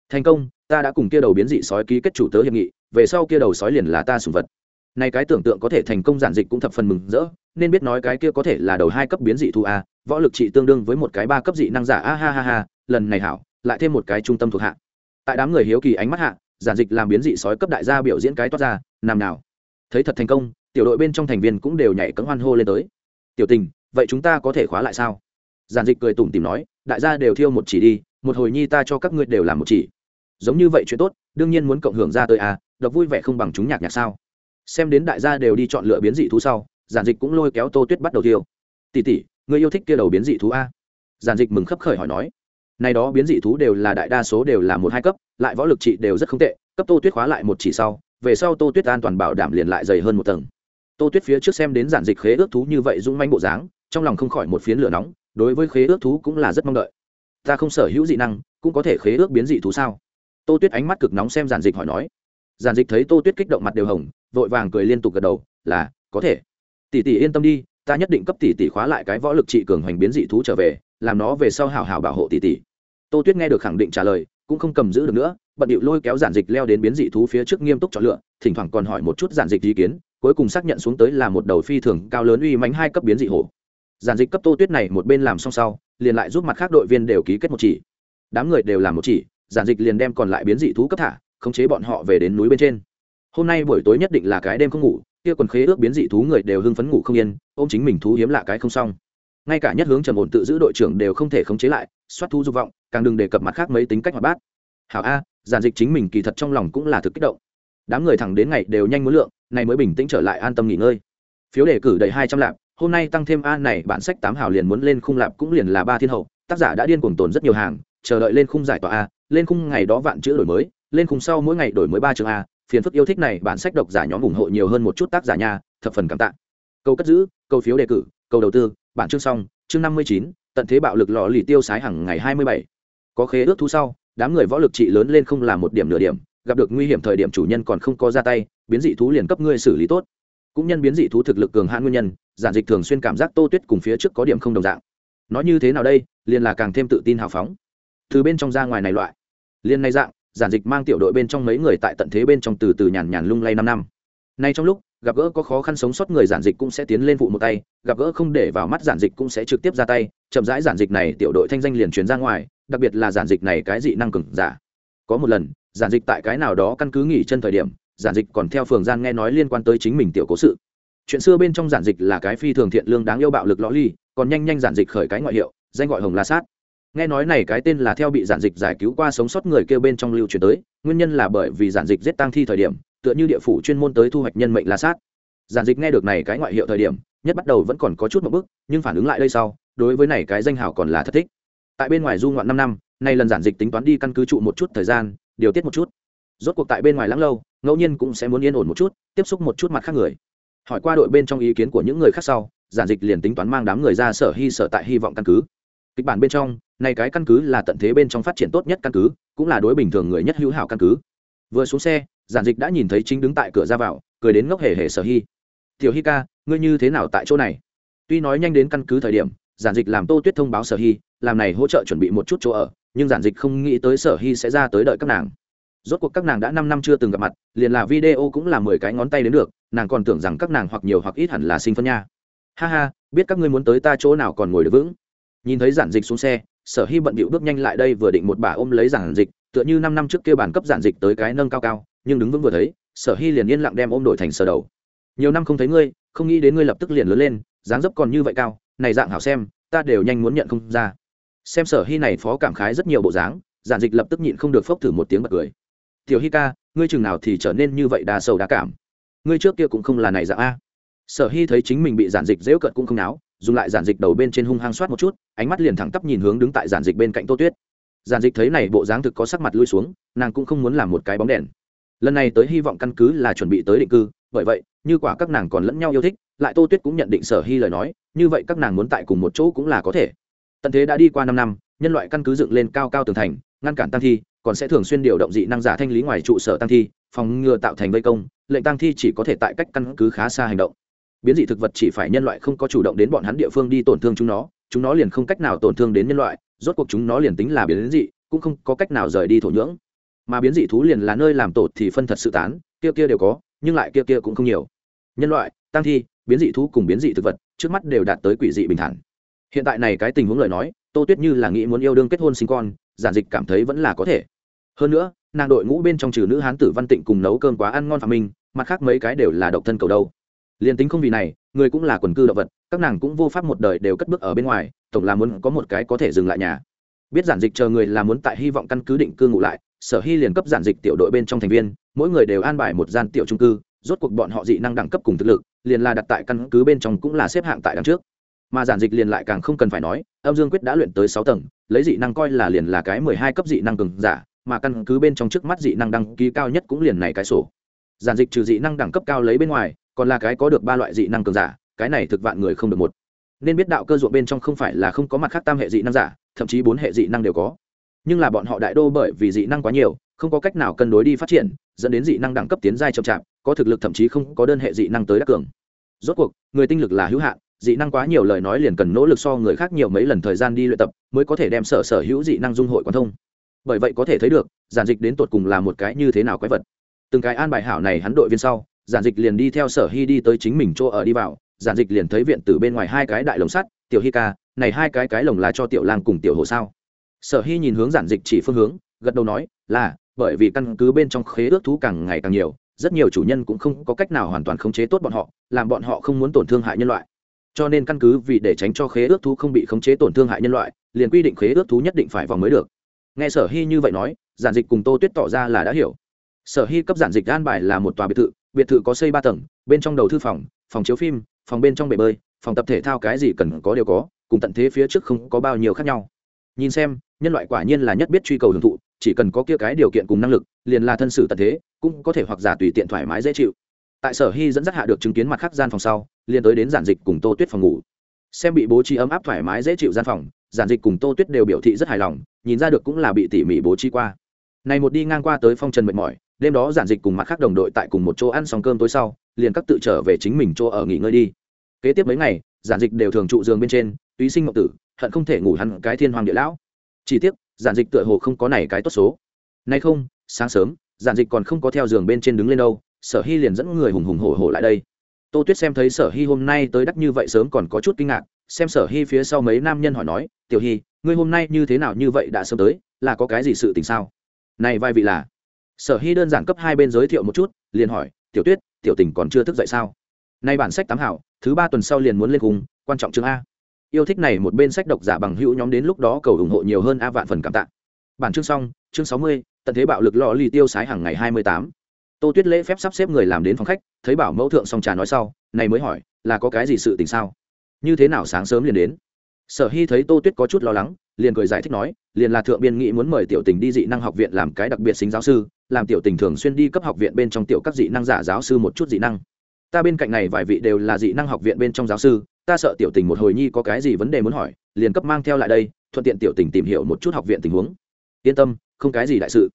thành công, ta đã cùng kia đầu biến dị sói ký kết chủ tớ hiệp nghị, về sau kia đầu sói liền là ta sùng vật. Nay cái tưởng tượng có thể thành công giản dịch cũng thập phần mừng rỡ, nên biết nói cái kia có thể là đầu hai cấp biến dị thu a, võ lực trị tương đương với một cái ba cấp dị năng giả, a ha ha ha, lần này hảo, lại thêm một cái trung tâm thuộc hạ. Tại đám người hiếu kỳ ánh mắt hạ, giản dịch làm biến dị sói cấp đại gia biểu diễn cái toát ra nằm nào, thấy thật thành công, tiểu đội bên trong thành viên cũng đều nhảy cấm hoan hô lên tới. Tiểu tình, vậy chúng ta có thể khóa lại sao? Giản dịch cười tủm tìm nói, đại gia đều thiêu một chỉ đi một hồi nhi ta cho các ngươi đều làm một chỉ. Giống như vậy chuyện tốt, đương nhiên muốn cộng hưởng ra tới à đọc vui vẻ không bằng chúng nhạc nhạc sao. Xem đến đại gia đều đi chọn lựa biến dị thú sau, giản dịch cũng lôi kéo tô tuyết bắt đầu thiêu. Tỉ tỉ người yêu thích kia đầu biến dị thú a? Giản dịch mừng khấp khởi hỏi nói. Này đó biến dị thú đều là đại đa số đều là một hai cấp, lại võ lực trị đều rất không tệ, cấp tô tuyết khóa lại một chỉ sau, về sau tô tuyết an toàn bảo đảm liền lại dày hơn một tầng. Tô tuyết phía trước xem đến giản dịch khế ước thú như vậy dũng manh bộ dáng, trong lòng không khỏi một phiến lửa nóng, đối với khế ước thú cũng là rất mong đợi ta không sở hữu dị năng, cũng có thể khế ước biến dị thú sao? Tô tuyết ánh mắt cực nóng xem giản dịch hỏi nói. Giản dịch thấy tô tuyết kích động mặt đều hồng, vội vàng cười liên tục gật đầu, là, có thể. Tỷ tỷ yên tâm đi, ta nhất định cấp tỷ tỷ khóa lại cái võ lực trị cường hoành biến dị thú trở về, làm nó về sau hảo hảo bảo hộ tỷ tỷ. Tô tuyết nghe được khẳng định trả lời, cũng không cầm giữ được nữa, bận điệu lôi kéo giản dịch leo đến biến dị thú phía trước nghiêm túc chọn lựa, thỉnh thoảng còn hỏi một chút giản dịch ý kiến, cuối cùng xác nhận xuống tới là một đầu phi thường cao lớn uy mánh hai cấp biến dị hổ giản dịch cấp tô tuyết này một bên làm xong sau, liền lại giúp mặt khác đội viên đều ký kết một chỉ. Đám người đều làm một chỉ giản dịch liền đem còn lại biến dị thú cấp thả, khống chế bọn họ về đến núi bên trên. Hôm nay buổi tối nhất định là cái đêm không ngủ, kia quần khế ước biến dị thú người đều hưng phấn ngủ không yên, ôm chính mình thú hiếm lạ cái không xong. Ngay cả nhất hướng trầm ổn tự giữ đội trưởng đều không thể khống chế lại, xoát thú dục vọng, càng đừng đề cập mặt khác mấy tính cách hoạt bát. Hảo a giản dịch chính mình kỳ thật trong lòng cũng là thực kích động. Đám người thẳng đến ngày đều nhanh muốn lượng, nay mới bình tĩnh trở lại an tâm nghỉ ngơi. Phiếu đề cử đầy hai trăm lạp hôm nay tăng thêm a này, bản sách tám hào liền muốn lên khung lạp cũng liền là ba thiên hậu, tác giả đã điên cuồng tồn rất nhiều hàng, chờ đợi lên khung giải tỏa a, lên khung ngày đó vạn chữ đổi mới, lên khung sau mỗi ngày đổi mới ba chương a, phiền phức yêu thích này, bản sách độc giả nhóm ủng hộ nhiều hơn một chút tác giả nha, thập phần cảm tạ. Câu cất giữ, câu phiếu đề cử, câu đầu tư, bản chương xong, chương năm mươi chín, tận thế bạo lực lò lì tiêu sái hàng ngày hai mươi bảy. Có khế ước thu sau, đám người võ lực trị lớn lên không là một điểm nửa điểm, gặp được nguy hiểm thời điểm chủ nhân còn không có ra tay, biến dị thú liền cấp ngươi xử lý tốt. Cũng nhân biến dị thú thực lực cường hãn nguyên nhân giản dịch thường xuyên cảm giác tô tuyết cùng phía trước có điểm không đồng dạng. Nói như thế nào đây, liền là càng thêm tự tin hào phóng. Từ bên trong ra ngoài này loại. Liền này dạng, giản dịch mang tiểu đội bên trong mấy người tại tận thế bên trong từ từ nhàn nhàn lung lay năm năm. Nay trong lúc, gặp gỡ có khó khăn sống sót người giản dịch cũng sẽ tiến lên phụ một tay, gặp gỡ không để vào mắt giản dịch cũng sẽ trực tiếp ra tay, chậm rãi giản dịch này tiểu đội thanh danh liền truyền ra ngoài, đặc biệt là giản dịch này cái dị năng cừng giả. Có một lần, giản dịch tại cái nào đó căn cứ nghỉ chân thời điểm, giản dịch còn theo phường gian nghe nói liên quan tới chính mình tiểu cố sự chuyện xưa bên trong giản dịch là cái phi thường thiện lương đáng yêu bạo lực lõ ly, còn nhanh nhanh giản dịch khởi cái ngoại hiệu, danh gọi hồng la sát. Nghe nói này cái tên là theo bị giản dịch giải cứu qua sống sót người kêu bên trong lưu truyền tới, nguyên nhân là bởi vì giản dịch giết tăng thi thời điểm, tựa như địa phủ chuyên môn tới thu hoạch nhân mệnh la sát. Giản dịch nghe được này cái ngoại hiệu thời điểm, nhất bắt đầu vẫn còn có chút một bức nhưng phản ứng lại đây sau, đối với này cái danh hào còn là thất thích. Tại bên ngoài du ngoạn năm năm, nay lần giản dịch tính toán đi căn cứ trụ một chút thời gian, điều tiết một chút. Rốt cuộc tại bên ngoài lắng lâu, ngẫu nhiên cũng sẽ muốn yên ổn một chút, tiếp xúc một chút mặt khác người hỏi qua đội bên trong ý kiến của những người khác sau, giản dịch liền tính toán mang đám người ra sở hy sở tại hy vọng căn cứ. Kịch bản bên trong, này cái căn cứ là tận thế bên trong phát triển tốt nhất căn cứ, cũng là đối bình thường người nhất hữu hảo căn cứ. Vừa xuống xe, giản dịch đã nhìn thấy chính đứng tại cửa ra vào, cười đến ngốc hề hề sở hy. Tiểu hy ca, ngươi như thế nào tại chỗ này? Tuy nói nhanh đến căn cứ thời điểm, giản dịch làm tô tuyết thông báo sở hy, làm này hỗ trợ chuẩn bị một chút chỗ ở, nhưng giản dịch không nghĩ tới sở hy sẽ ra tới đợi các nàng. Rốt cuộc các nàng đã năm năm chưa từng gặp mặt, liền là video cũng là mười cái ngón tay đến được nàng còn tưởng rằng các nàng hoặc nhiều hoặc ít hẳn là sinh phân nha. Ha ha, biết các ngươi muốn tới ta chỗ nào còn ngồi được vững. Nhìn thấy giản dịch xuống xe, sở hy bận bịu bước nhanh lại đây vừa định một bà ôm lấy giản dịch, tựa như năm năm trước kia bản cấp giản dịch tới cái nâng cao cao, nhưng đứng vững vừa thấy, sở hy liền yên lặng đem ôm đổi thành sở đầu. Nhiều năm không thấy ngươi, không nghĩ đến ngươi lập tức liền lớn lên, dáng dấp còn như vậy cao, này dạng hảo xem, ta đều nhanh muốn nhận không ra. Xem sở hy này phó cảm khái rất nhiều bộ dáng, giản dịch lập tức nhịn không được phốc thử một tiếng bật cười. Tiểu hy ca, ngươi chừng nào thì trở nên như vậy đa sầu đa cảm ngươi trước kia cũng không là này dạng a. Sở hy thấy chính mình bị giản dịch dễu cợt cũng không náo, dùng lại giản dịch đầu bên trên hung hăng soát một chút, ánh mắt liền thẳng tắp nhìn hướng đứng tại giản dịch bên cạnh tô tuyết. Giản dịch thấy này bộ dáng thực có sắc mặt lui xuống, nàng cũng không muốn làm một cái bóng đèn. Lần này tới hy vọng căn cứ là chuẩn bị tới định cư, bởi vậy, như quả các nàng còn lẫn nhau yêu thích, lại tô tuyết cũng nhận định sở hy lời nói, như vậy các nàng muốn tại cùng một chỗ cũng là có thể. Tận thế đã đi qua năm năm, nhân loại căn cứ dựng lên cao cao tường thành, ngăn cản tăng thi còn sẽ thường xuyên điều động dị năng giả thanh lý ngoài trụ sở tăng thi, phòng ngừa tạo thành vây công, lệnh tăng thi chỉ có thể tại cách căn cứ khá xa hành động. Biến dị thực vật chỉ phải nhân loại không có chủ động đến bọn hắn địa phương đi tổn thương chúng nó chúng nó liền không cách nào tổn thương đến nhân loại, rốt cuộc chúng nó liền tính là biến dị, cũng không có cách nào rời đi thổ nhưỡng. Mà biến dị thú liền là nơi làm tổ thì phân thật sự tán, kia kia đều có, nhưng lại kia kia cũng không nhiều. Nhân loại, tăng thi, biến dị thú cùng biến dị thực vật, trước mắt đều đạt tới quỷ dị bình thản. Hiện tại này cái tình huống lời nói, tô tuyết như là nghĩ muốn yêu đương kết hôn sinh con, giản dịch cảm thấy vẫn là có thể hơn nữa, nàng đội ngũ bên trong trừ nữ hán tử văn tịnh cùng nấu cơm quá ăn ngon phạm minh, mặt khác mấy cái đều là độc thân cầu đâu. Liền tính không vì này, người cũng là quần cư động vật, các nàng cũng vô pháp một đời đều cất bước ở bên ngoài, tổng là muốn có một cái có thể dừng lại nhà. Biết giản dịch chờ người là muốn tại hy vọng căn cứ định cư ngụ lại, sở hy liền cấp giản dịch tiểu đội bên trong thành viên, mỗi người đều an bài một gian tiểu trung cư, rốt cuộc bọn họ dị năng đẳng cấp cùng thực lực, liền là đặt tại căn cứ bên trong cũng là xếp hạng tại đằng trước. Mà giản dịch liền lại càng không cần phải nói, âm dương quyết đã luyện tới sáu tầng, lấy dị năng coi là liền là cái mười hai cấp dị năng cường giả mà căn cứ bên trong trước mắt dị năng đăng ký cao nhất cũng liền này cái sổ giản dịch trừ dị năng đẳng cấp cao lấy bên ngoài còn là cái có được ba loại dị năng cường giả cái này thực vạn người không được một nên biết đạo cơ ruộng bên trong không phải là không có mặt khác tam hệ dị năng giả thậm chí bốn hệ dị năng đều có nhưng là bọn họ đại đô bởi vì dị năng quá nhiều không có cách nào cân đối đi phát triển dẫn đến dị năng đẳng cấp tiến giai chậm chạp có thực lực thậm chí không có đơn hệ dị năng tới đắc cường rốt cuộc người tinh lực là hữu hạn dị năng quá nhiều lời nói liền cần nỗ lực so người khác nhiều mấy lần thời gian đi luyện tập mới có thể đem sở sở hữu dị năng dung hội quan thông bởi vậy có thể thấy được, giản dịch đến tột cùng là một cái như thế nào quái vật. Từng cái an bài hảo này hắn đội viên sau, giản dịch liền đi theo sở hy đi tới chính mình chỗ ở đi vào. Giản dịch liền thấy viện từ bên ngoài hai cái đại lồng sắt, tiểu hy ca, này hai cái cái lồng là cho tiểu lang cùng tiểu hồ sao? Sở hy nhìn hướng giản dịch chỉ phương hướng, gật đầu nói, là, bởi vì căn cứ bên trong khế ước thú càng ngày càng nhiều, rất nhiều chủ nhân cũng không có cách nào hoàn toàn khống chế tốt bọn họ, làm bọn họ không muốn tổn thương hại nhân loại. Cho nên căn cứ vì để tránh cho khế ước thú không bị khống chế tổn thương hại nhân loại, liền quy định khế ước thú nhất định phải vòng mới được nghe sở hy như vậy nói, giản dịch cùng tô tuyết tỏ ra là đã hiểu. Sở hy cấp giản dịch an bài là một tòa biệt thự biệt thự có xây ba tầng, bên trong đầu thư phòng phòng chiếu phim, phòng bên trong bể bơi, phòng tập thể thao cái gì cần có đều có, cùng tận thế phía trước không có bao nhiêu khác nhau. Nhìn xem, nhân loại quả nhiên là nhất biết truy cầu hưởng thụ, chỉ cần có kia cái điều kiện cùng năng lực, liền là thân sự tận thế, cũng có thể hoặc giả tùy tiện thoải mái dễ chịu. Tại sở hy dẫn dắt hạ được chứng kiến mặt khác gian phòng sau, liền tới đến giản dịch cùng tô tuyết phòng ngủ. Xem bị bố trí ấm áp thoải mái dễ chịu gian phòng giản dịch cùng tô tuyết đều biểu thị rất hài lòng, nhìn ra được cũng là bị tỉ mỉ bố trí qua. Này một đi ngang qua tới phong trần mệt mỏi, đêm đó giản dịch cùng mặt khác đồng đội tại cùng một chỗ ăn xong cơm tối sau, liền các tự trở về chính mình chỗ ở nghỉ ngơi đi. Kế tiếp mấy ngày, giản dịch đều thường trụ giường bên trên, túy sinh mộng tử, hận không thể ngủ hẳn cái thiên hoàng địa lão. Chỉ tiếc, giản dịch tựa hồ không có này cái tốt số. Nay không, sáng sớm, giản dịch còn không có theo giường bên trên đứng lên đâu, sở hy liền dẫn người hùng hùng hổ hổ lại đây. Tô tuyết xem thấy sở hy hôm nay tới đắc như vậy sớm còn có chút kinh ngạc xem sở hy phía sau mấy nam nhân hỏi nói, tiểu hy, ngươi hôm nay như thế nào như vậy đã sớm tới, là có cái gì sự tình sao? Này vai vị là. Sở hy đơn giản cấp hai bên giới thiệu một chút, liền hỏi, tiểu tuyết, tiểu tình còn chưa thức dậy sao? Nay bản sách tám hảo, thứ ba tuần sau liền muốn lên cùng, quan trọng chương a. Yêu thích này một bên sách độc giả bằng hữu nhóm đến lúc đó cầu ủng hộ nhiều hơn a vạn phần cảm tạ. Bản chương xong, chương sáu mươi, tận thế bạo lực lò lì tiêu sái hàng ngày hai mươi tám. Tô tuyết lễ phép sắp xếp người làm đến phòng khách, thấy bảo mẫu thượng xong trà nói sau, này mới hỏi, là có cái gì sự tình sao? Như thế nào sáng sớm liền đến? Sở hy thấy tô tuyết có chút lo lắng, liền cười giải thích nói, liền là thượng biên nghĩ muốn mời tiểu tình đi dị năng học viện làm cái đặc biệt xính giáo sư, làm tiểu tình thường xuyên đi cấp học viện bên trong tiểu các dị năng giả giáo sư một chút dị năng. Ta bên cạnh này vài vị đều là dị năng học viện bên trong giáo sư, ta sợ tiểu tình một hồi nhi có cái gì vấn đề muốn hỏi, liền cấp mang theo lại đây, thuận tiện tiểu tình tìm hiểu một chút học viện tình huống. Yên tâm, không cái gì đại sự.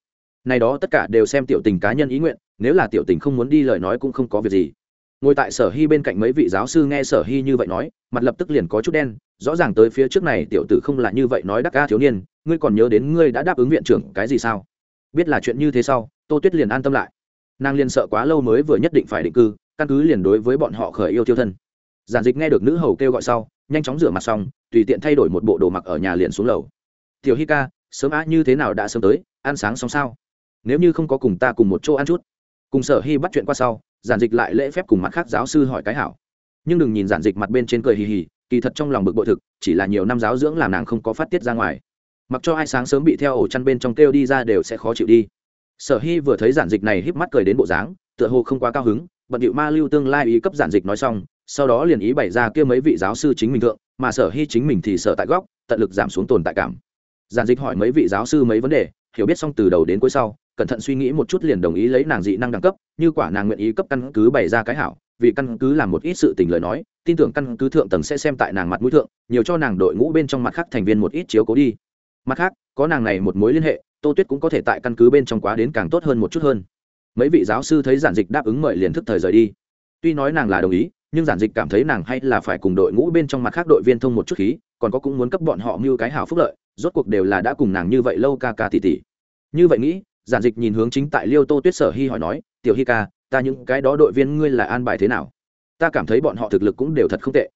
Này đó tất cả đều xem tiểu tình cá nhân ý nguyện, nếu là tiểu tình không muốn đi lời nói cũng không có việc gì ngồi tại sở hy bên cạnh mấy vị giáo sư nghe sở hy như vậy nói, mặt lập tức liền có chút đen, rõ ràng tới phía trước này tiểu tử không là như vậy nói đắc ca thiếu niên, ngươi còn nhớ đến ngươi đã đáp ứng viện trưởng cái gì sao? Biết là chuyện như thế sau, tô tuyết liền an tâm lại. Nàng liền sợ quá lâu mới vừa nhất định phải định cư, căn cứ liền đối với bọn họ khởi yêu tiêu thân. Giản dịch nghe được nữ hầu kêu gọi sau, nhanh chóng rửa mặt xong, tùy tiện thay đổi một bộ đồ mặc ở nhà liền xuống lầu. Tiểu hi ca, sớm á như thế nào đã sớm tới, ăn sáng xong sao? Nếu như không có cùng ta cùng một chỗ ăn chút. Cùng sở hy bắt chuyện qua sau giản dịch lại lễ phép cùng mặt khác giáo sư hỏi cái hảo. Nhưng đừng nhìn giản dịch mặt bên trên cười hì hì, kỳ thật trong lòng bực bội thực, chỉ là nhiều năm giáo dưỡng làm nàng không có phát tiết ra ngoài. Mặc cho ai sáng sớm bị theo ổ chăn bên trong kêu đi ra đều sẽ khó chịu đi. Sở hy vừa thấy giản dịch này híp mắt cười đến bộ dáng, tựa hồ không quá cao hứng, bận điệu ma lưu tương lai ý cấp giản dịch nói xong, sau đó liền ý bày ra kia mấy vị giáo sư chính mình thượng, mà sở hy chính mình thì sợ tại góc, tận lực giảm xuống tồn tại cảm. Giản dịch hỏi mấy vị giáo sư mấy vấn đề, hiểu biết xong từ đầu đến cuối sau cẩn thận suy nghĩ một chút liền đồng ý lấy nàng dị năng đẳng cấp, như quả nàng nguyện ý cấp căn cứ bày ra cái hảo, vì căn cứ làm một ít sự tình lời nói, tin tưởng căn cứ thượng tầng sẽ xem tại nàng mặt mũi thượng, nhiều cho nàng đội ngũ bên trong mặt khác thành viên một ít chiếu cố đi. Mặt khác, có nàng này một mối liên hệ, tô tuyết cũng có thể tại căn cứ bên trong quá đến càng tốt hơn một chút hơn. Mấy vị giáo sư thấy giản dịch đáp ứng mời liền thức thời rời đi. Tuy nói nàng là đồng ý, nhưng giản dịch cảm thấy nàng hay là phải cùng đội ngũ bên trong mặt khác đội viên thông một chút khí, còn có cũng muốn cấp bọn họ mưu cái hảo phúc lợi, rốt cuộc đều là đã cùng nàng như vậy lâu ca ca tỉ tỉ. Như vậy nghĩ giản dịch nhìn hướng chính tại liêu tô tuyết sở hy hỏi nói, tiểu hy ca, ta những cái đó đội viên ngươi là an bài thế nào? Ta cảm thấy bọn họ thực lực cũng đều thật không tệ.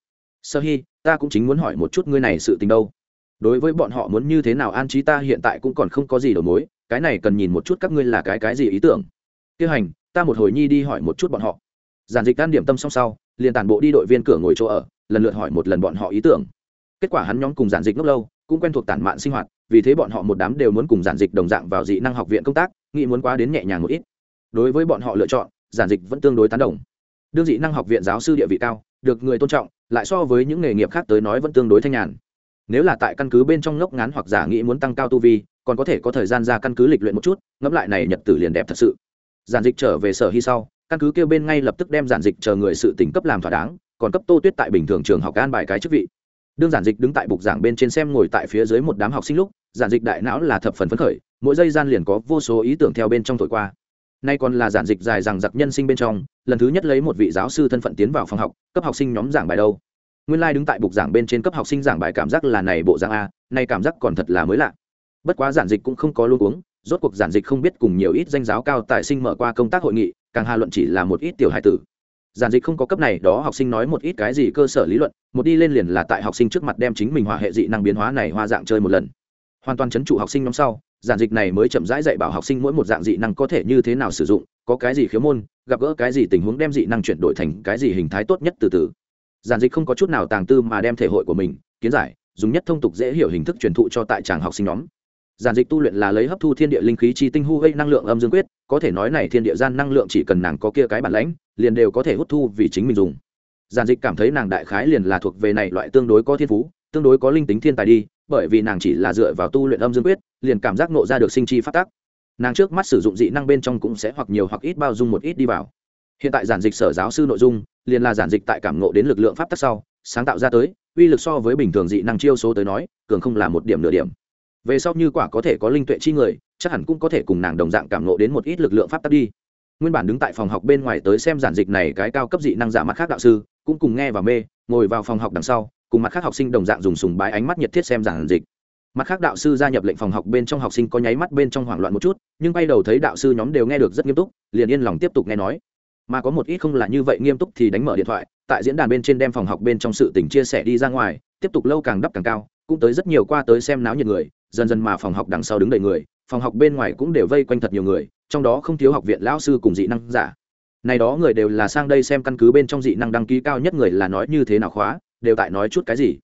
Sở hy ta cũng chính muốn hỏi một chút ngươi này sự tình đâu. Đối với bọn họ muốn như thế nào an trí ta hiện tại cũng còn không có gì đầu mối, cái này cần nhìn một chút các ngươi là cái cái gì ý tưởng. Tiêu hành, ta một hồi nhi đi hỏi một chút bọn họ. Giản dịch can điểm tâm xong sau, liền tản bộ đi đội viên cửa ngồi chỗ ở, lần lượt hỏi một lần bọn họ ý tưởng. Kết quả hắn nhóm cùng giản dịch ngốc lâu, cũng quen thuộc tản mạn sinh hoạt vì thế bọn họ một đám đều muốn cùng giản dịch đồng dạng vào dị năng học viện công tác, nghĩ muốn quá đến nhẹ nhàng một ít. Đối với bọn họ lựa chọn, giản dịch vẫn tương đối tán đồng. Đương dị năng học viện giáo sư địa vị cao, được người tôn trọng, lại so với những nghề nghiệp khác tới nói vẫn tương đối thanh nhàn. Nếu là tại căn cứ bên trong ngốc ngán hoặc giả nghĩ muốn tăng cao tu vi, còn có thể có thời gian ra căn cứ lịch luyện một chút, ngẫm lại này nhật tử liền đẹp thật sự. Giản dịch trở về sở hy sau, căn cứ kêu bên ngay lập tức đem giản dịch chờ người sự tỉnh cấp làm thỏa đáng, còn cấp tô tuyết tại bình thường trường học an bài cái chức vị đương giản dịch đứng tại bục giảng bên trên xem ngồi tại phía dưới một đám học sinh lúc, giản dịch đại não là thập phần phấn khởi, mỗi giây gian liền có vô số ý tưởng theo bên trong thổi qua. Nay còn là giản dịch dài rằng giặc nhân sinh bên trong, lần thứ nhất lấy một vị giáo sư thân phận tiến vào phòng học, cấp học sinh nhóm giảng bài đâu. Nguyên lai、like、đứng tại bục giảng bên trên cấp học sinh giảng bài cảm giác là này bộ giảng a, nay cảm giác còn thật là mới lạ. Bất quá giản dịch cũng không có luôn uống rốt cuộc giản dịch không biết cùng nhiều ít danh giáo cao tài sinh mở qua công tác hội nghị, càng hà luận chỉ là một ít tiểu hài tử giản dịch không có cấp này, đó học sinh nói một ít cái gì cơ sở lý luận, một đi lên liền là tại học sinh trước mặt đem chính mình hỏa hệ dị năng biến hóa này hoa dạng chơi một lần. Hoàn toàn chấn trụ học sinh năm sau, giản dịch này mới chậm rãi dạy bảo học sinh mỗi một dạng dị năng có thể như thế nào sử dụng, có cái gì khiếu môn, gặp gỡ cái gì tình huống đem dị năng chuyển đổi thành cái gì hình thái tốt nhất từ từ. Giản dịch không có chút nào tàng tư mà đem thể hội của mình, kiến giải, dùng nhất thông tục dễ hiểu hình thức truyền thụ cho tại tràng học sinh nhóm giản dịch tu luyện là lấy hấp thu thiên địa linh khí chi tinh hu gây năng lượng âm dương quyết, có thể nói này thiên địa gian năng lượng chỉ cần nàng có kia cái bản lãnh, liền đều có thể hút thu vì chính mình dùng. Giản dịch cảm thấy nàng đại khái liền là thuộc về này loại tương đối có thiên phú, tương đối có linh tính thiên tài đi, bởi vì nàng chỉ là dựa vào tu luyện âm dương quyết, liền cảm giác nộ ra được sinh chi phát tác. Nàng trước mắt sử dụng dị năng bên trong cũng sẽ hoặc nhiều hoặc ít bao dung một ít đi vào. Hiện tại giản dịch sở giáo sư nội dung, liền là giản dịch tại cảm nộ đến lực lượng pháp tắc sau, sáng tạo ra tới, uy lực so với bình thường dị năng chiêu số tới nói, cường không là một điểm nửa điểm về sau như quả có thể có linh tuệ chi người, chắc hẳn cũng có thể cùng nàng đồng dạng cảm nộ đến một ít lực lượng pháp tắc đi. Nguyên bản đứng tại phòng học bên ngoài tới xem giản dịch này cái cao cấp dị năng giả mặt khác đạo sư, cũng cùng nghe và mê, ngồi vào phòng học đằng sau, cùng mặt khác học sinh đồng dạng dùng sùng bái ánh mắt nhiệt thiết xem giản dịch. Mặt khác đạo sư gia nhập lệnh phòng học bên trong học sinh có nháy mắt bên trong hoảng loạn một chút, nhưng bay đầu thấy đạo sư nhóm đều nghe được rất nghiêm túc, liền yên lòng tiếp tục nghe nói. Mà có một ít không là như vậy nghiêm túc thì đánh mở điện thoại, tại diễn đàn bên trên đem phòng học bên trong sự tình chia sẻ đi ra ngoài, tiếp tục lâu càng đắp càng cao, cũng tới rất nhiều qua tới xem náo nhiệt người dần dần mà phòng học đằng sau đứng đầy người, phòng học bên ngoài cũng đều vây quanh thật nhiều người, trong đó không thiếu học viện lão sư cùng dị năng giả. Này đó người đều là sang đây xem căn cứ bên trong dị năng đăng ký cao nhất người là nói như thế nào khóa, đều tại nói chút cái gì.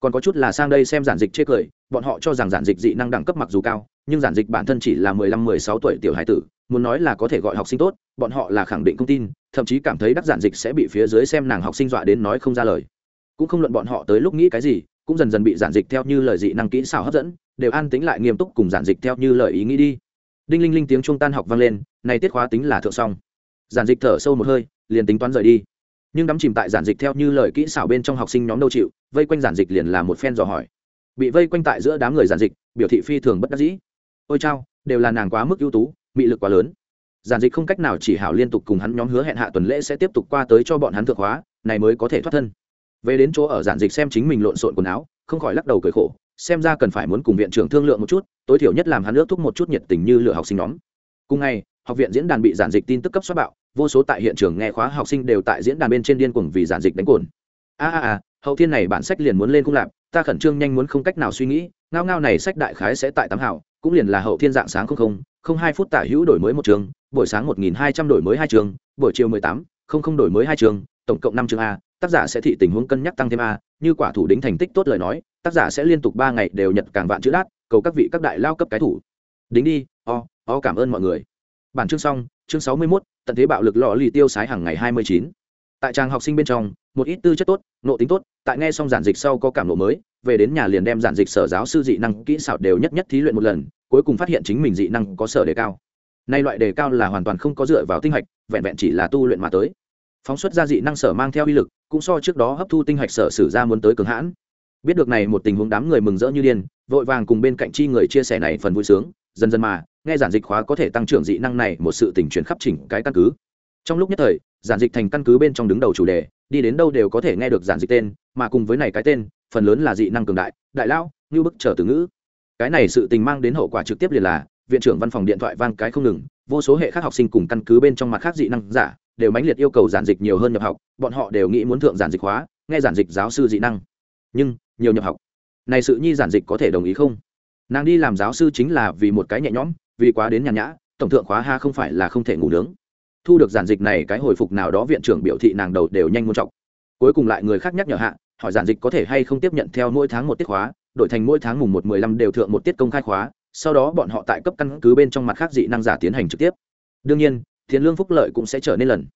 Còn có chút là sang đây xem giản dịch chê cười, bọn họ cho rằng giản dịch dị năng đẳng cấp mặc dù cao, nhưng giản dịch bản thân chỉ là mười lăm, mười sáu tuổi tiểu hải tử, muốn nói là có thể gọi học sinh tốt, bọn họ là khẳng định không tin, thậm chí cảm thấy đắc giản dịch sẽ bị phía dưới xem nàng học sinh dọa đến nói không ra lời. Cũng không luận bọn họ tới lúc nghĩ cái gì cũng dần dần bị giản dịch theo như lời dị năng kỹ xảo hấp dẫn, đều an tính lại nghiêm túc cùng giản dịch theo như lời ý nghĩ đi. Đinh linh linh tiếng trung tan học vang lên, này tiết khóa tính là thượng xong giản dịch thở sâu một hơi, liền tính toán rời đi. Nhưng đắm chìm tại giản dịch theo như lời kỹ xảo bên trong học sinh nhóm đâu chịu, vây quanh giản dịch liền là một phen dò hỏi. Bị vây quanh tại giữa đám người giản dịch, biểu thị phi thường bất đắc dĩ. Ôi chao, đều là nàng quá mức ưu tú, mị lực quá lớn. Giản dịch không cách nào chỉ hảo liên tục cùng hắn nhóm hứa hẹn hạ tuần lễ sẽ tiếp tục qua tới cho bọn hắn thượng hóa này mới có thể thoát thân về đến chỗ ở giản dịch xem chính mình lộn xộn quần áo, không khỏi lắc đầu cười khổ, xem ra cần phải muốn cùng viện trưởng thương lượng một chút, tối thiểu nhất làm hắn ước thúc một chút nhiệt tình như lửa học sinh nhóm. Cùng ngày, học viện diễn đàn bị giản dịch tin tức cấp xoát bạo, vô số tại hiện trường nghe khóa học sinh đều tại diễn đàn bên trên điên cuồng vì giản dịch đánh cồn. A a a, hậu thiên này bản sách liền muốn lên cung lạp, ta khẩn trương nhanh muốn không cách nào suy nghĩ, ngao ngao này sách đại khái sẽ tại tám hảo, cũng liền là hậu thiên dạng sáng không không không hai phút tả hữu đổi mới một trường, buổi sáng một nghìn hai trăm đổi mới hai trường, buổi chiều mười tám, không không đổi mới hai trường tổng cộng năm chương a tác giả sẽ thị tình huống cân nhắc tăng thêm a như quả thủ đính thành tích tốt lời nói tác giả sẽ liên tục ba ngày đều nhận càng vạn chữ đát cầu các vị các đại lao cấp cái thủ. Đính đi o o cảm ơn mọi người. Bản chương xong chương sáu mươi 61, tận thế bạo lực lò lì tiêu sái hàng ngày hai mươi chín. Tại trang học sinh bên trong một ít tư chất tốt nộ tính tốt tại nghe xong giản dịch sau có cảm nộ mới về đến nhà liền đem giản dịch sở giáo sư dị năng kỹ xảo đều nhất nhất thí luyện một lần cuối cùng phát hiện chính mình dị năng có sở đề cao. Nay loại đề cao là hoàn toàn không có dựa vào tinh hạch vẹn vẹn chỉ là tu luyện mà tới phóng xuất ra dị năng sở mang theo uy lực, cũng so trước đó hấp thu tinh hạch sở sử ra muốn tới cường hãn. Biết được này một tình huống đám người mừng rỡ như điên, vội vàng cùng bên cạnh chi người chia sẻ này phần vui sướng, dần dần mà, nghe giản dịch khóa có thể tăng trưởng dị năng này một sự tình chuyển khắp chỉnh cái căn cứ. Trong lúc nhất thời, giản dịch thành căn cứ bên trong đứng đầu chủ đề, đi đến đâu đều có thể nghe được giản dịch tên, mà cùng với này cái tên, phần lớn là dị năng cường đại đại lao như bức trở từ ngữ. Cái này sự tình mang đến hậu quả trực tiếp liền là, viện trưởng văn phòng điện thoại vang cái không ngừng, vô số hệ khác học sinh cùng căn cứ bên trong mặt khác dị năng giả đều mãnh liệt yêu cầu giản dịch nhiều hơn nhập học, bọn họ đều nghĩ muốn thượng giản dịch hóa, nghe giản dịch giáo sư dị năng. Nhưng, nhiều nhập học. Này sự nhi giản dịch có thể đồng ý không? Nàng đi làm giáo sư chính là vì một cái nhẹ nhõm, vì quá đến nhàn nhã, tổng thượng khóa ha không phải là không thể ngủ nướng. Thu được giản dịch này cái hồi phục nào đó viện trưởng biểu thị nàng đầu đều nhanh muốn trọng cuối cùng lại người khác nhắc nhở hạ, hỏi giản dịch có thể hay không tiếp nhận theo mỗi tháng một tiết khóa, đổi thành mỗi tháng mùng một mười lăm đều thượng một tiết công khai khóa, sau đó bọn họ tại cấp căn cứ bên trong mặt khác dị năng giả tiến hành trực tiếp. Đương nhiên tiền lương phúc lợi cũng sẽ trở nên lần.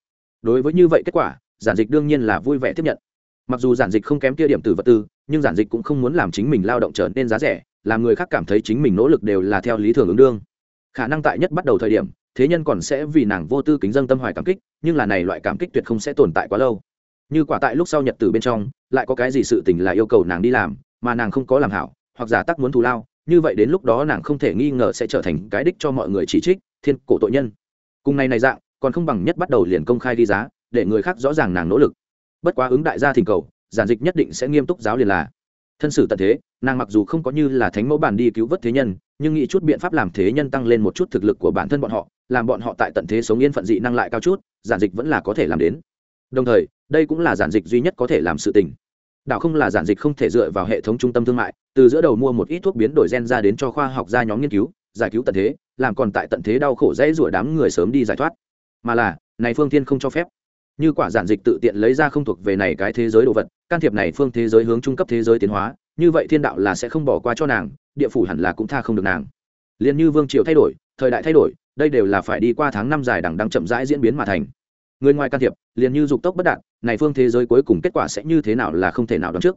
Đối với như vậy kết quả, giản dịch đương nhiên là vui vẻ tiếp nhận. Mặc dù giản dịch không kém kia điểm từ vật tư, nhưng giản dịch cũng không muốn làm chính mình lao động trở nên giá rẻ, làm người khác cảm thấy chính mình nỗ lực đều là theo lý thường ứng đương. Khả năng tại nhất bắt đầu thời điểm, thế nhân còn sẽ vì nàng vô tư kính dân tâm hoài cảm kích, nhưng là này loại cảm kích tuyệt không sẽ tồn tại quá lâu. Như quả tại lúc sau nhật từ bên trong, lại có cái gì sự tình là yêu cầu nàng đi làm, mà nàng không có làm hảo, hoặc giả tắc muốn thù lao, như vậy đến lúc đó nàng không thể nghi ngờ sẽ trở thành cái đích cho mọi người chỉ trích, thiên cổ tội nhân cùng này này dạng, còn không bằng nhất bắt đầu liền công khai đi giá, để người khác rõ ràng nàng nỗ lực. Bất quá ứng đại gia thỉnh cầu, giản dịch nhất định sẽ nghiêm túc giáo liền là. Thân sử tận thế, nàng mặc dù không có như là thánh mẫu bản đi cứu vớt thế nhân, nhưng nghĩ chút biện pháp làm thế nhân tăng lên một chút thực lực của bản thân bọn họ, làm bọn họ tại tận thế sống yên phận dị năng lại cao chút, giản dịch vẫn là có thể làm đến. Đồng thời, đây cũng là giản dịch duy nhất có thể làm sự tình. Đảo không là giản dịch không thể dựa vào hệ thống trung tâm thương mại, từ giữa đầu mua một ít thuốc biến đổi gen ra đến cho khoa học gia nhóm nghiên cứu, giải cứu tận thế làm còn tại tận thế đau khổ dễ rủa đám người sớm đi giải thoát. Mà là, này phương thiên không cho phép. Như quả giản dịch tự tiện lấy ra không thuộc về này cái thế giới đồ vật, can thiệp này phương thế giới hướng trung cấp thế giới tiến hóa, như vậy thiên đạo là sẽ không bỏ qua cho nàng, địa phủ hẳn là cũng tha không được nàng. Liền như vương triều thay đổi, thời đại thay đổi, đây đều là phải đi qua tháng năm dài đằng đang chậm rãi diễn biến mà thành. Người ngoài can thiệp, liền như dục tốc bất đạt, này phương thế giới cuối cùng kết quả sẽ như thế nào là không thể nào đoán trước.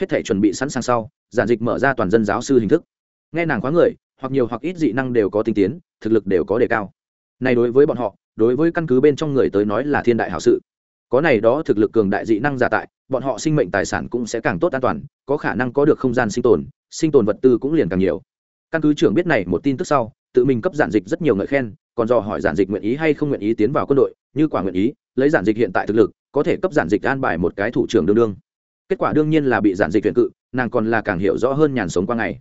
Hết thể chuẩn bị sẵn sàng sau, giản dịch mở ra toàn dân giáo sư hình thức. Nghe nàng quá người hoặc nhiều hoặc ít dị năng đều có tinh tiến, thực lực đều có đề cao. Này đối với bọn họ, đối với căn cứ bên trong người tới nói là thiên đại hảo sự. Có này đó thực lực cường đại dị năng giả tại, bọn họ sinh mệnh tài sản cũng sẽ càng tốt an toàn, có khả năng có được không gian sinh tồn sinh tồn vật tư cũng liền càng nhiều. Căn cứ trưởng biết này một tin tức sau, tự mình cấp giản dịch rất nhiều ngợi khen, còn do hỏi giản dịch nguyện ý hay không nguyện ý tiến vào quân đội, như quả nguyện ý, lấy giản dịch hiện tại thực lực, có thể cấp giản dịch an bài một cái thủ trưởng đương đương. Kết quả đương nhiên là bị giản dịch tuyển cự, nàng còn là càng hiểu rõ hơn nhàn sống qua ngày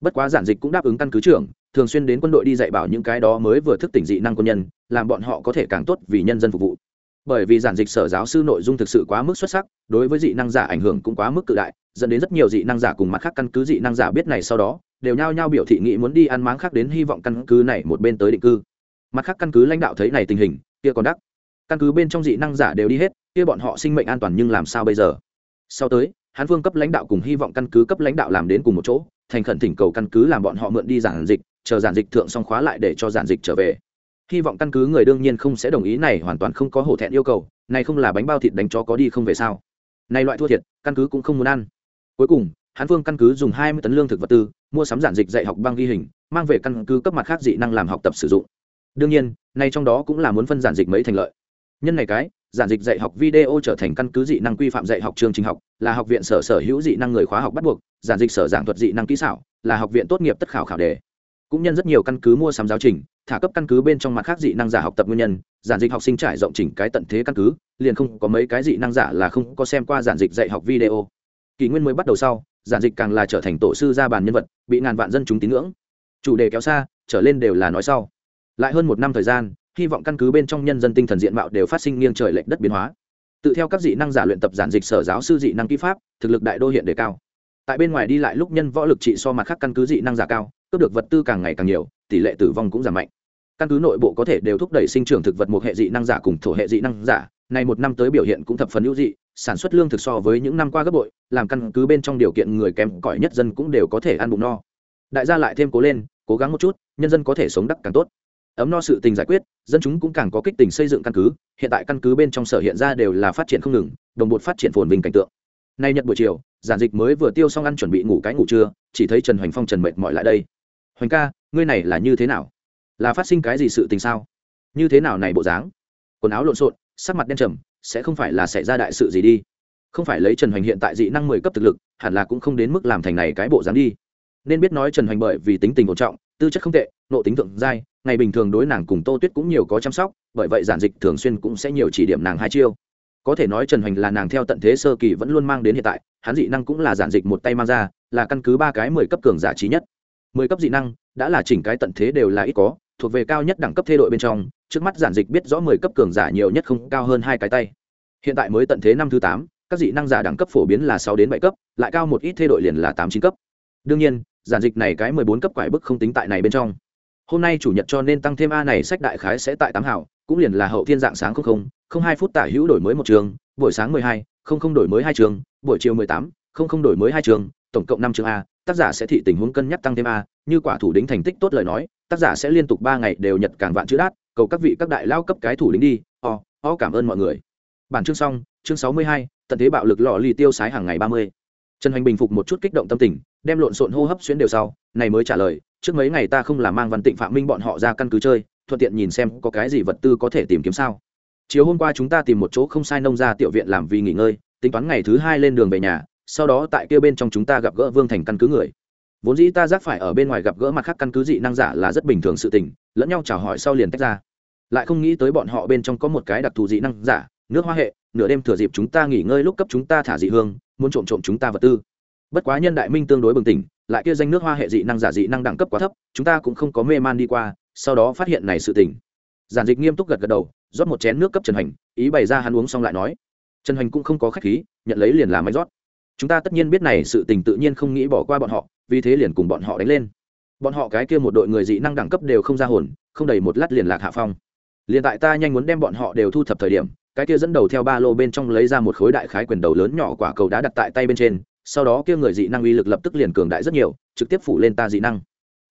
bất quá giản dịch cũng đáp ứng căn cứ trưởng, thường xuyên đến quân đội đi dạy bảo những cái đó mới vừa thức tỉnh dị năng quân nhân, làm bọn họ có thể càng tốt vì nhân dân phục vụ. Bởi vì giản dịch sở giáo sư nội dung thực sự quá mức xuất sắc, đối với dị năng giả ảnh hưởng cũng quá mức cự đại, dẫn đến rất nhiều dị năng giả cùng mặt khác căn cứ dị năng giả biết này sau đó, đều nhao nhao biểu thị nghị muốn đi ăn máng khác đến hy vọng căn cứ này một bên tới định cư. Mặt khác căn cứ lãnh đạo thấy này tình hình, kia còn đắc. Căn cứ bên trong dị năng giả đều đi hết, kia bọn họ sinh mệnh an toàn nhưng làm sao bây giờ? Sau tới, hán vương cấp lãnh đạo cùng hy vọng căn cứ cấp lãnh đạo làm đến cùng một chỗ thành khẩn thỉnh cầu căn cứ làm bọn họ mượn đi giản dịch, chờ giản dịch thượng xong khóa lại để cho giản dịch trở về. Hy vọng căn cứ người đương nhiên không sẽ đồng ý này hoàn toàn không có hổ thẹn yêu cầu, này không là bánh bao thịt đánh chó có đi không về sao. Này loại thua thiệt, căn cứ cũng không muốn ăn. Cuối cùng, hán phương căn cứ dùng hai mươi tấn lương thực vật tư, mua sắm giản dịch dạy học băng ghi hình, mang về căn cứ cấp mặt khác dị năng làm học tập sử dụng. Đương nhiên nay trong đó cũng là muốn phân giản dịch mấy thành lợi. Nhân này cái giản dịch dạy học video trở thành căn cứ dị năng quy phạm dạy học chương trình học, là học viện sở sở hữu dị năng người khóa học bắt buộc, giản dịch sở giảng thuật dị năng kỹ xảo, là học viện tốt nghiệp tất khảo khảo đề. Cũng nhân rất nhiều căn cứ mua sắm giáo trình, thả cấp căn cứ bên trong mặt khác dị năng giả học tập nguyên nhân, giản dịch học sinh trải rộng chỉnh cái tận thế căn cứ, liền không có mấy cái dị năng giả là không có xem qua giản dịch dạy học video. Kỷ nguyên mới bắt đầu sau, giản dịch càng là trở thành tổ sư ra bàn nhân vật, bị ngàn vạn dân chúng tín ngưỡng. Chủ đề kéo xa, trở lên đều là nói sau. Lại hơn một năm thời gian hy vọng căn cứ bên trong nhân dân tinh thần diện mạo đều phát sinh nghiêng trời lệch đất biến hóa. Tự theo các dị năng giả luyện tập giản dịch sở giáo sư dị năng kỹ pháp, thực lực đại đô hiện đề cao. Tại bên ngoài đi lại lúc nhân võ lực trị so mặt khác căn cứ dị năng giả cao, cướp được vật tư càng ngày càng nhiều, tỷ lệ tử vong cũng giảm mạnh. Căn cứ nội bộ có thể đều thúc đẩy sinh trưởng thực vật một hệ dị năng giả cùng thổ hệ dị năng giả, này một năm tới biểu hiện cũng thập phần hữu dị, sản xuất lương thực so với những năm qua gấp bội, làm căn cứ bên trong điều kiện người kém cỏi nhất dân cũng đều có thể ăn bụng no. Đại gia lại thêm cố lên, cố gắng một chút, nhân dân có thể sống đắc càng tốt ấm no sự tình giải quyết, dân chúng cũng càng có kích tình xây dựng căn cứ, hiện tại căn cứ bên trong sở hiện ra đều là phát triển không ngừng, đồng bộ phát triển phồn vinh cảnh tượng. Nay nhật buổi chiều, giản dịch mới vừa tiêu xong ăn chuẩn bị ngủ cái ngủ trưa, chỉ thấy trần hoành phong trần mệt mỏi lại đây. Hoành ca, ngươi này là như thế nào? Là phát sinh cái gì sự tình sao? Như thế nào này bộ dáng? Quần áo lộn xộn, sắc mặt đen trầm, sẽ không phải là xảy ra đại sự gì đi. Không phải lấy trần hoành hiện tại dị năng mười cấp thực lực, hẳn là cũng không đến mức làm thành này cái bộ dáng đi. Nên biết nói trần hoành bởi vì tính tình ổn trọng, tư chất không tệ nộ tính thượng giai, ngày bình thường đối nàng cùng tô tuyết cũng nhiều có chăm sóc, bởi vậy giản dịch thường xuyên cũng sẽ nhiều chỉ điểm nàng hai chiêu. Có thể nói trần hoành là nàng theo tận thế sơ kỳ vẫn luôn mang đến hiện tại, hắn dị năng cũng là giản dịch một tay mang ra, là căn cứ ba cái mười cấp cường giả trí nhất. Mười cấp dị năng, đã là chỉnh cái tận thế đều là ít có, thuộc về cao nhất đẳng cấp thê đội bên trong, trước mắt giản dịch biết rõ mười cấp cường giả nhiều nhất không cao hơn hai cái tay. Hiện tại mới tận thế năm thứ tám, các dị năng giả đẳng cấp phổ biến là sáu đến bảy cấp, lại cao một ít thê đội liền là tám chín cấp. Đương nhiên, giản dịch này cái mười bốn cấp quải bức không tính tại này bên trong hôm nay chủ nhật cho nên tăng thêm a này sách đại khái sẽ tại tám hảo, cũng liền là hậu thiên dạng sáng không không không hai phút tả hữu đổi mới một trường, buổi sáng mười hai, không không đổi mới hai trường, buổi chiều mười tám, không không đổi mới hai trường, tổng cộng năm trường a, tác giả sẽ thị tình huống cân nhắc tăng thêm a, như quả thủ đính thành tích tốt lời nói, tác giả sẽ liên tục ba ngày đều nhật càng vạn chữ đát, cầu các vị các đại lao cấp cái thủ đính đi, o o cảm ơn mọi người. Bản chương xong, chương sáu mươi hai, tận thế bạo lực lò lì tiêu sái hàng ngày ba mươi. Trần hoành bình phục một chút kích động tâm tình, đem lộn xộn hô hấp xuyến đều sau, này mới trả lời trước mấy ngày ta không làm mang văn tịnh phạm minh bọn họ ra căn cứ chơi, thuận tiện nhìn xem có cái gì vật tư có thể tìm kiếm sao. Chiều hôm qua chúng ta tìm một chỗ không sai nông ra tiểu viện làm vì nghỉ ngơi, tính toán ngày thứ hai lên đường về nhà, sau đó tại kia bên trong chúng ta gặp gỡ vương thành căn cứ người. Vốn dĩ ta giác phải ở bên ngoài gặp gỡ mặt khác căn cứ dị năng giả là rất bình thường sự tình, lẫn nhau chào hỏi sau liền tách ra. Lại không nghĩ tới bọn họ bên trong có một cái đặc thù dị năng giả, nước hoa hệ, nửa đêm thừa dịp chúng ta nghỉ ngơi lúc cấp chúng ta thả dị hương, muốn trộm trộm chúng ta vật tư. Bất quá nhân đại minh tương đối bừng tỉnh lại kia danh nước hoa hệ dị năng giả dị năng đẳng cấp quá thấp, chúng ta cũng không có mê man đi qua, sau đó phát hiện này sự tình. Giản dịch nghiêm túc gật gật đầu, rót một chén nước cấp trần hành, ý bày ra hắn uống xong lại nói. Trần hành cũng không có khách khí, nhận lấy liền làm máy rót. Chúng ta tất nhiên biết này sự tình tự nhiên không nghĩ bỏ qua bọn họ, vì thế liền cùng bọn họ đánh lên. Bọn họ cái kia một đội người dị năng đẳng cấp đều không ra hồn, không đầy một lát liền lạc hạ phong. Liền tại ta nhanh muốn đem bọn họ đều thu thập thời điểm, cái kia dẫn đầu theo ba lô bên trong lấy ra một khối đại khái quyền đầu lớn nhỏ quả cầu đá đặt tại tay bên trên sau đó kia người dị năng uy lực lập tức liền cường đại rất nhiều, trực tiếp phủ lên ta dị năng.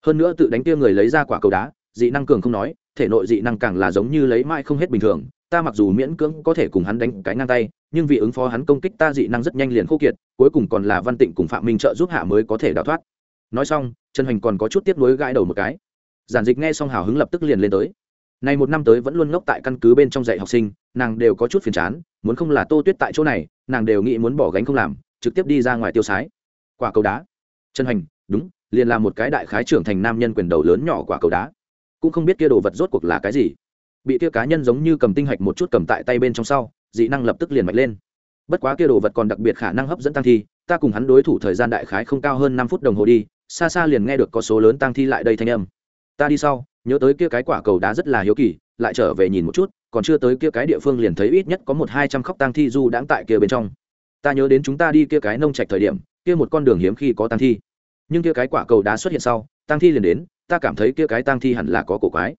Hơn nữa tự đánh kia người lấy ra quả cầu đá, dị năng cường không nói, thể nội dị năng càng là giống như lấy mãi không hết bình thường, ta mặc dù miễn cưỡng có thể cùng hắn đánh cái ngang tay, nhưng vì ứng phó hắn công kích ta dị năng rất nhanh liền khô kiệt, cuối cùng còn là văn tịnh cùng phạm minh trợ giúp hạ mới có thể đào thoát. Nói xong, trần hoành còn có chút tiếp nối gãi đầu một cái. Giản dịch nghe xong hào hứng lập tức liền lên tới. Này một năm tới vẫn luôn ngốc tại căn cứ bên trong dạy học sinh, nàng đều có chút phiền chán, muốn không là tô tuyết tại chỗ này, nàng đều nghĩ muốn bỏ gánh không làm trực tiếp đi ra ngoài tiêu sái. Quả cầu đá. Chân hành đúng, liền là một cái đại khái trưởng thành nam nhân quyền đầu lớn nhỏ quả cầu đá. Cũng không biết kia đồ vật rốt cuộc là cái gì. Bị kia cá nhân giống như cầm tinh hạch một chút cầm tại tay bên trong sau, dị năng lập tức liền mạch lên. Bất quá kia đồ vật còn đặc biệt khả năng hấp dẫn tăng thi, ta cùng hắn đối thủ thời gian đại khái không cao hơn năm phút đồng hồ đi, xa xa liền nghe được có số lớn tăng thi lại đây thanh âm. Ta đi sau, nhớ tới kia cái quả cầu đá rất là hiếu kỳ, lại trở về nhìn một chút, còn chưa tới kia cái địa phương liền thấy ít nhất có một hai trăm khóc tăng thi du đãng tại kia bên trong ta nhớ đến chúng ta đi kia cái nông trạch thời điểm, kia một con đường hiếm khi có tăng thi. Nhưng kia cái quả cầu đá xuất hiện sau tăng thi liền đến, ta cảm thấy kia cái tăng thi hẳn là có cổ quái.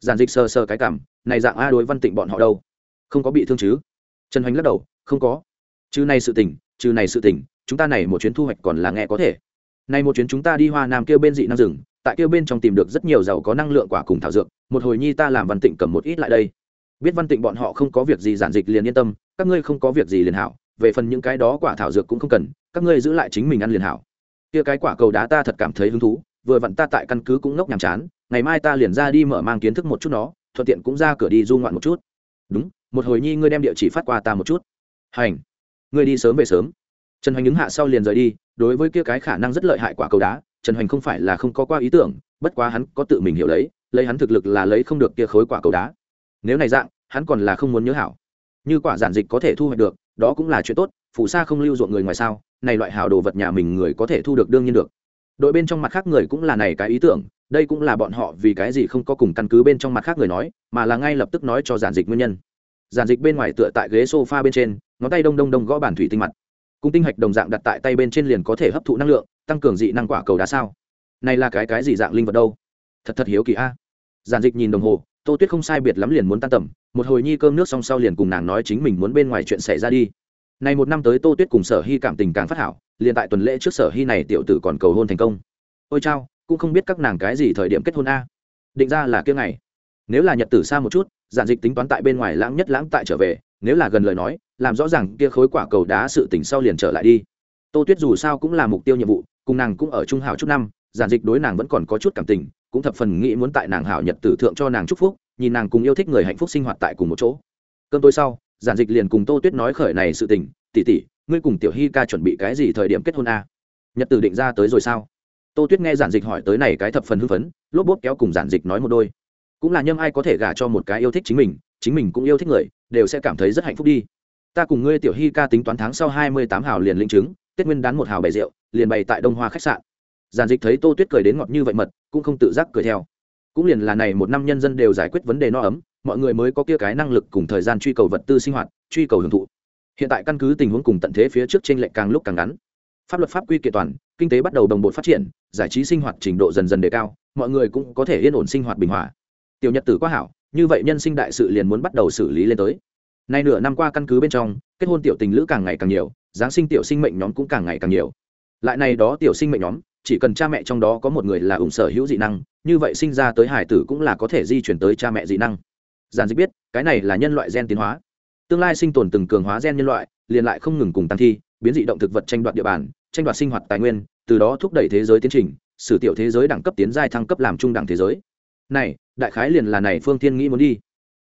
Giản dịch sơ sơ cái cảm, này dạng a đối văn tịnh bọn họ đâu? Không có bị thương chứ? Trần hoành lắc đầu, không có. Chứ này sự tình, chứ này sự tình, chúng ta này một chuyến thu hoạch còn là nghe có thể. Này một chuyến chúng ta đi hoa nam kêu bên dị năng rừng, tại kêu bên trong tìm được rất nhiều giàu có năng lượng quả cùng thảo dược, một hồi nhi ta làm văn tịnh cầm một ít lại đây. Biết văn tịnh bọn họ không có việc gì giản dịch liền yên tâm, các ngươi không có việc gì liền hảo về phần những cái đó quả thảo dược cũng không cần, các ngươi giữ lại chính mình ăn liền hảo. Kia cái quả cầu đá ta thật cảm thấy hứng thú, vừa vặn ta tại căn cứ cũng ngốc nhàm chán, ngày mai ta liền ra đi mở mang kiến thức một chút nó, thuận tiện cũng ra cửa đi du ngoạn một chút. Đúng, một hồi nhi ngươi đem địa chỉ phát qua ta một chút. Hành. Ngươi đi sớm về sớm. Trần hoành ứng hạ sau liền rời đi, đối với kia cái khả năng rất lợi hại quả cầu đá, trần hoành không phải là không có qua ý tưởng, bất quá hắn có tự mình hiểu lấy lấy hắn thực lực là lấy không được kia khối quả cầu đá. Nếu này dạng, hắn còn là không muốn nhớ hảo. Như quả giản dịch có thể thu hoạch được đó cũng là chuyện tốt, phù sa không lưu ruộng người ngoài sao, này loại hảo đồ vật nhà mình người có thể thu được đương nhiên được. Đội bên trong mặt khác người cũng là này cái ý tưởng, đây cũng là bọn họ vì cái gì không có cùng căn cứ bên trong mặt khác người nói, mà là ngay lập tức nói cho giản dịch nguyên nhân. Giản dịch bên ngoài tựa tại ghế sofa bên trên, ngón tay đông đông đông gõ bản thủy tinh mặt. Cung tinh hạch đồng dạng đặt tại tay bên trên liền có thể hấp thụ năng lượng, tăng cường dị năng quả cầu đá sao. Này là cái cái gì dạng linh vật đâu? Thật thật hiếu kỳ a. Giản dịch nhìn đồng hồ, tô tuyết không sai biệt lắm liền muốn tan tầm một hồi nhi cơm nước xong sau liền cùng nàng nói chính mình muốn bên ngoài chuyện xảy ra đi. Này một năm tới tô tuyết cùng sở hy cảm tình càng phát hảo, liền tại tuần lễ trước sở hy này tiểu tử còn cầu hôn thành công. Ôi chao, cũng không biết các nàng cái gì thời điểm kết hôn a. Định ra là kia ngày. Nếu là nhật tử xa một chút, giản dịch tính toán tại bên ngoài lãng nhất lãng tại trở về, nếu là gần lời nói, làm rõ ràng kia khối quả cầu đá sự tỉnh sau liền trở lại đi. Tô tuyết dù sao cũng là mục tiêu nhiệm vụ, cùng nàng cũng ở trung hảo chút năm, giản dịch đối nàng vẫn còn có chút cảm tình cũng thập phần nghĩ muốn tại nàng hảo nhật tử thượng cho nàng chúc phúc, nhìn nàng cùng yêu thích người hạnh phúc sinh hoạt tại cùng một chỗ. Cơn tối sau, giản dịch liền cùng tô tuyết nói khởi này sự tình tỉ tỉ ngươi cùng tiểu hy ca chuẩn bị cái gì thời điểm kết hôn a? À? nhật tử định ra tới rồi sao? Tô tuyết nghe giản dịch hỏi tới này cái thập phần hưng phấn, lốp bốp kéo cùng giản dịch nói một đôi. Cũng là nhâm ai có thể gả cho một cái yêu thích chính mình chính mình cũng yêu thích người, đều sẽ cảm thấy rất hạnh phúc đi. Ta cùng ngươi tiểu hy ca tính toán tháng sau hai mươi tám hào liền linh chứng, tết nguyên đán một hào bày rượu, liền bày tại đông hoa khách sạn giản dịch thấy tô tuyết cười đến ngọt như vậy mật, cũng không tự giác cười theo. Cũng liền là này một năm nhân dân đều giải quyết vấn đề no ấm, mọi người mới có kia cái năng lực cùng thời gian truy cầu vật tư sinh hoạt, truy cầu hưởng thụ. Hiện tại căn cứ tình huống cùng tận thế phía trước trên lệnh càng lúc càng ngắn. Pháp luật, pháp quy kiện toàn, kinh tế bắt đầu đồng bộ phát triển, giải trí sinh hoạt trình độ dần dần đề cao, mọi người cũng có thể yên ổn sinh hoạt bình hòa. Tiểu nhật tử quá hảo, như vậy nhân sinh đại sự liền muốn bắt đầu xử lý lên tới. Nay nửa năm qua căn cứ bên trong, kết hôn tiểu tình lữ càng ngày càng nhiều, giáng sinh tiểu sinh mệnh nhóm cũng càng ngày càng nhiều. Lại này đó tiểu sinh mệnh nhóm chỉ cần cha mẹ trong đó có một người là ủng sở hữu dị năng, như vậy sinh ra tới hải tử cũng là có thể di chuyển tới cha mẹ dị năng. Giản dịch biết, cái này là nhân loại gen tiến hóa. Tương lai sinh tồn từng cường hóa gen nhân loại, liền lại không ngừng cùng tăng thi, biến dị động thực vật tranh đoạt địa bàn, tranh đoạt sinh hoạt tài nguyên, từ đó thúc đẩy thế giới tiến trình, sử tiểu thế giới đẳng cấp tiến giai thăng cấp làm trung đẳng thế giới. Này, đại khái liền là này phương thiên nghĩ muốn đi.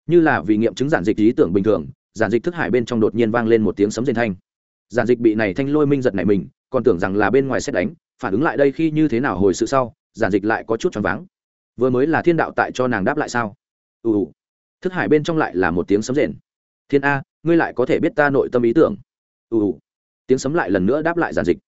Như là vì nghiệm chứng giản dịch ý tưởng bình thường, giản dịch thức hải bên trong đột nhiên vang lên một tiếng sấm rền thanh. Giản dịch bị này thanh lôi minh giật này mình, còn tưởng rằng là bên ngoài xét đánh phản ứng lại đây khi như thế nào hồi sự sau, giản dịch lại có chút choáng váng. Vừa mới là thiên đạo tại cho nàng đáp lại sao? Ù ù. Thức hải bên trong lại là một tiếng sấm rền. Thiên a, ngươi lại có thể biết ta nội tâm ý tưởng. Ù ù. Tiếng sấm lại lần nữa đáp lại giản dịch.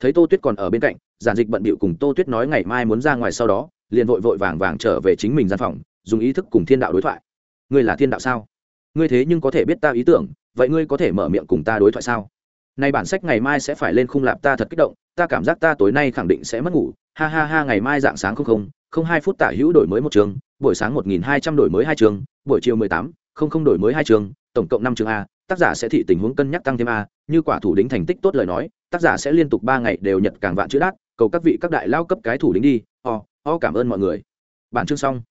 Thấy tô tuyết còn ở bên cạnh, giản dịch bận bịu cùng tô tuyết nói ngày mai muốn ra ngoài sau đó, liền vội vội vàng vàng trở về chính mình gian phòng, dùng ý thức cùng thiên đạo đối thoại. Ngươi là thiên đạo sao? Ngươi thế nhưng có thể biết ta ý tưởng, vậy ngươi có thể mở miệng cùng ta đối thoại sao? Nay bản sách ngày mai sẽ phải lên khung lạp ta thật kích động ta cảm giác ta tối nay khẳng định sẽ mất ngủ. Ha ha ha ngày mai dạng sáng không không không hai phút tả hữu đổi mới một trường buổi sáng một nghìn hai trăm đổi mới hai trường buổi chiều mười tám không không đổi mới hai trường tổng cộng năm trường a tác giả sẽ thị tình huống cân nhắc tăng thêm a như quả thủ đính thành tích tốt lời nói tác giả sẽ liên tục ba ngày đều nhận càng vạn chữ đắt cầu các vị các đại lao cấp cái thủ đính đi o、oh, o、oh, cảm ơn mọi người. Bản chương xong.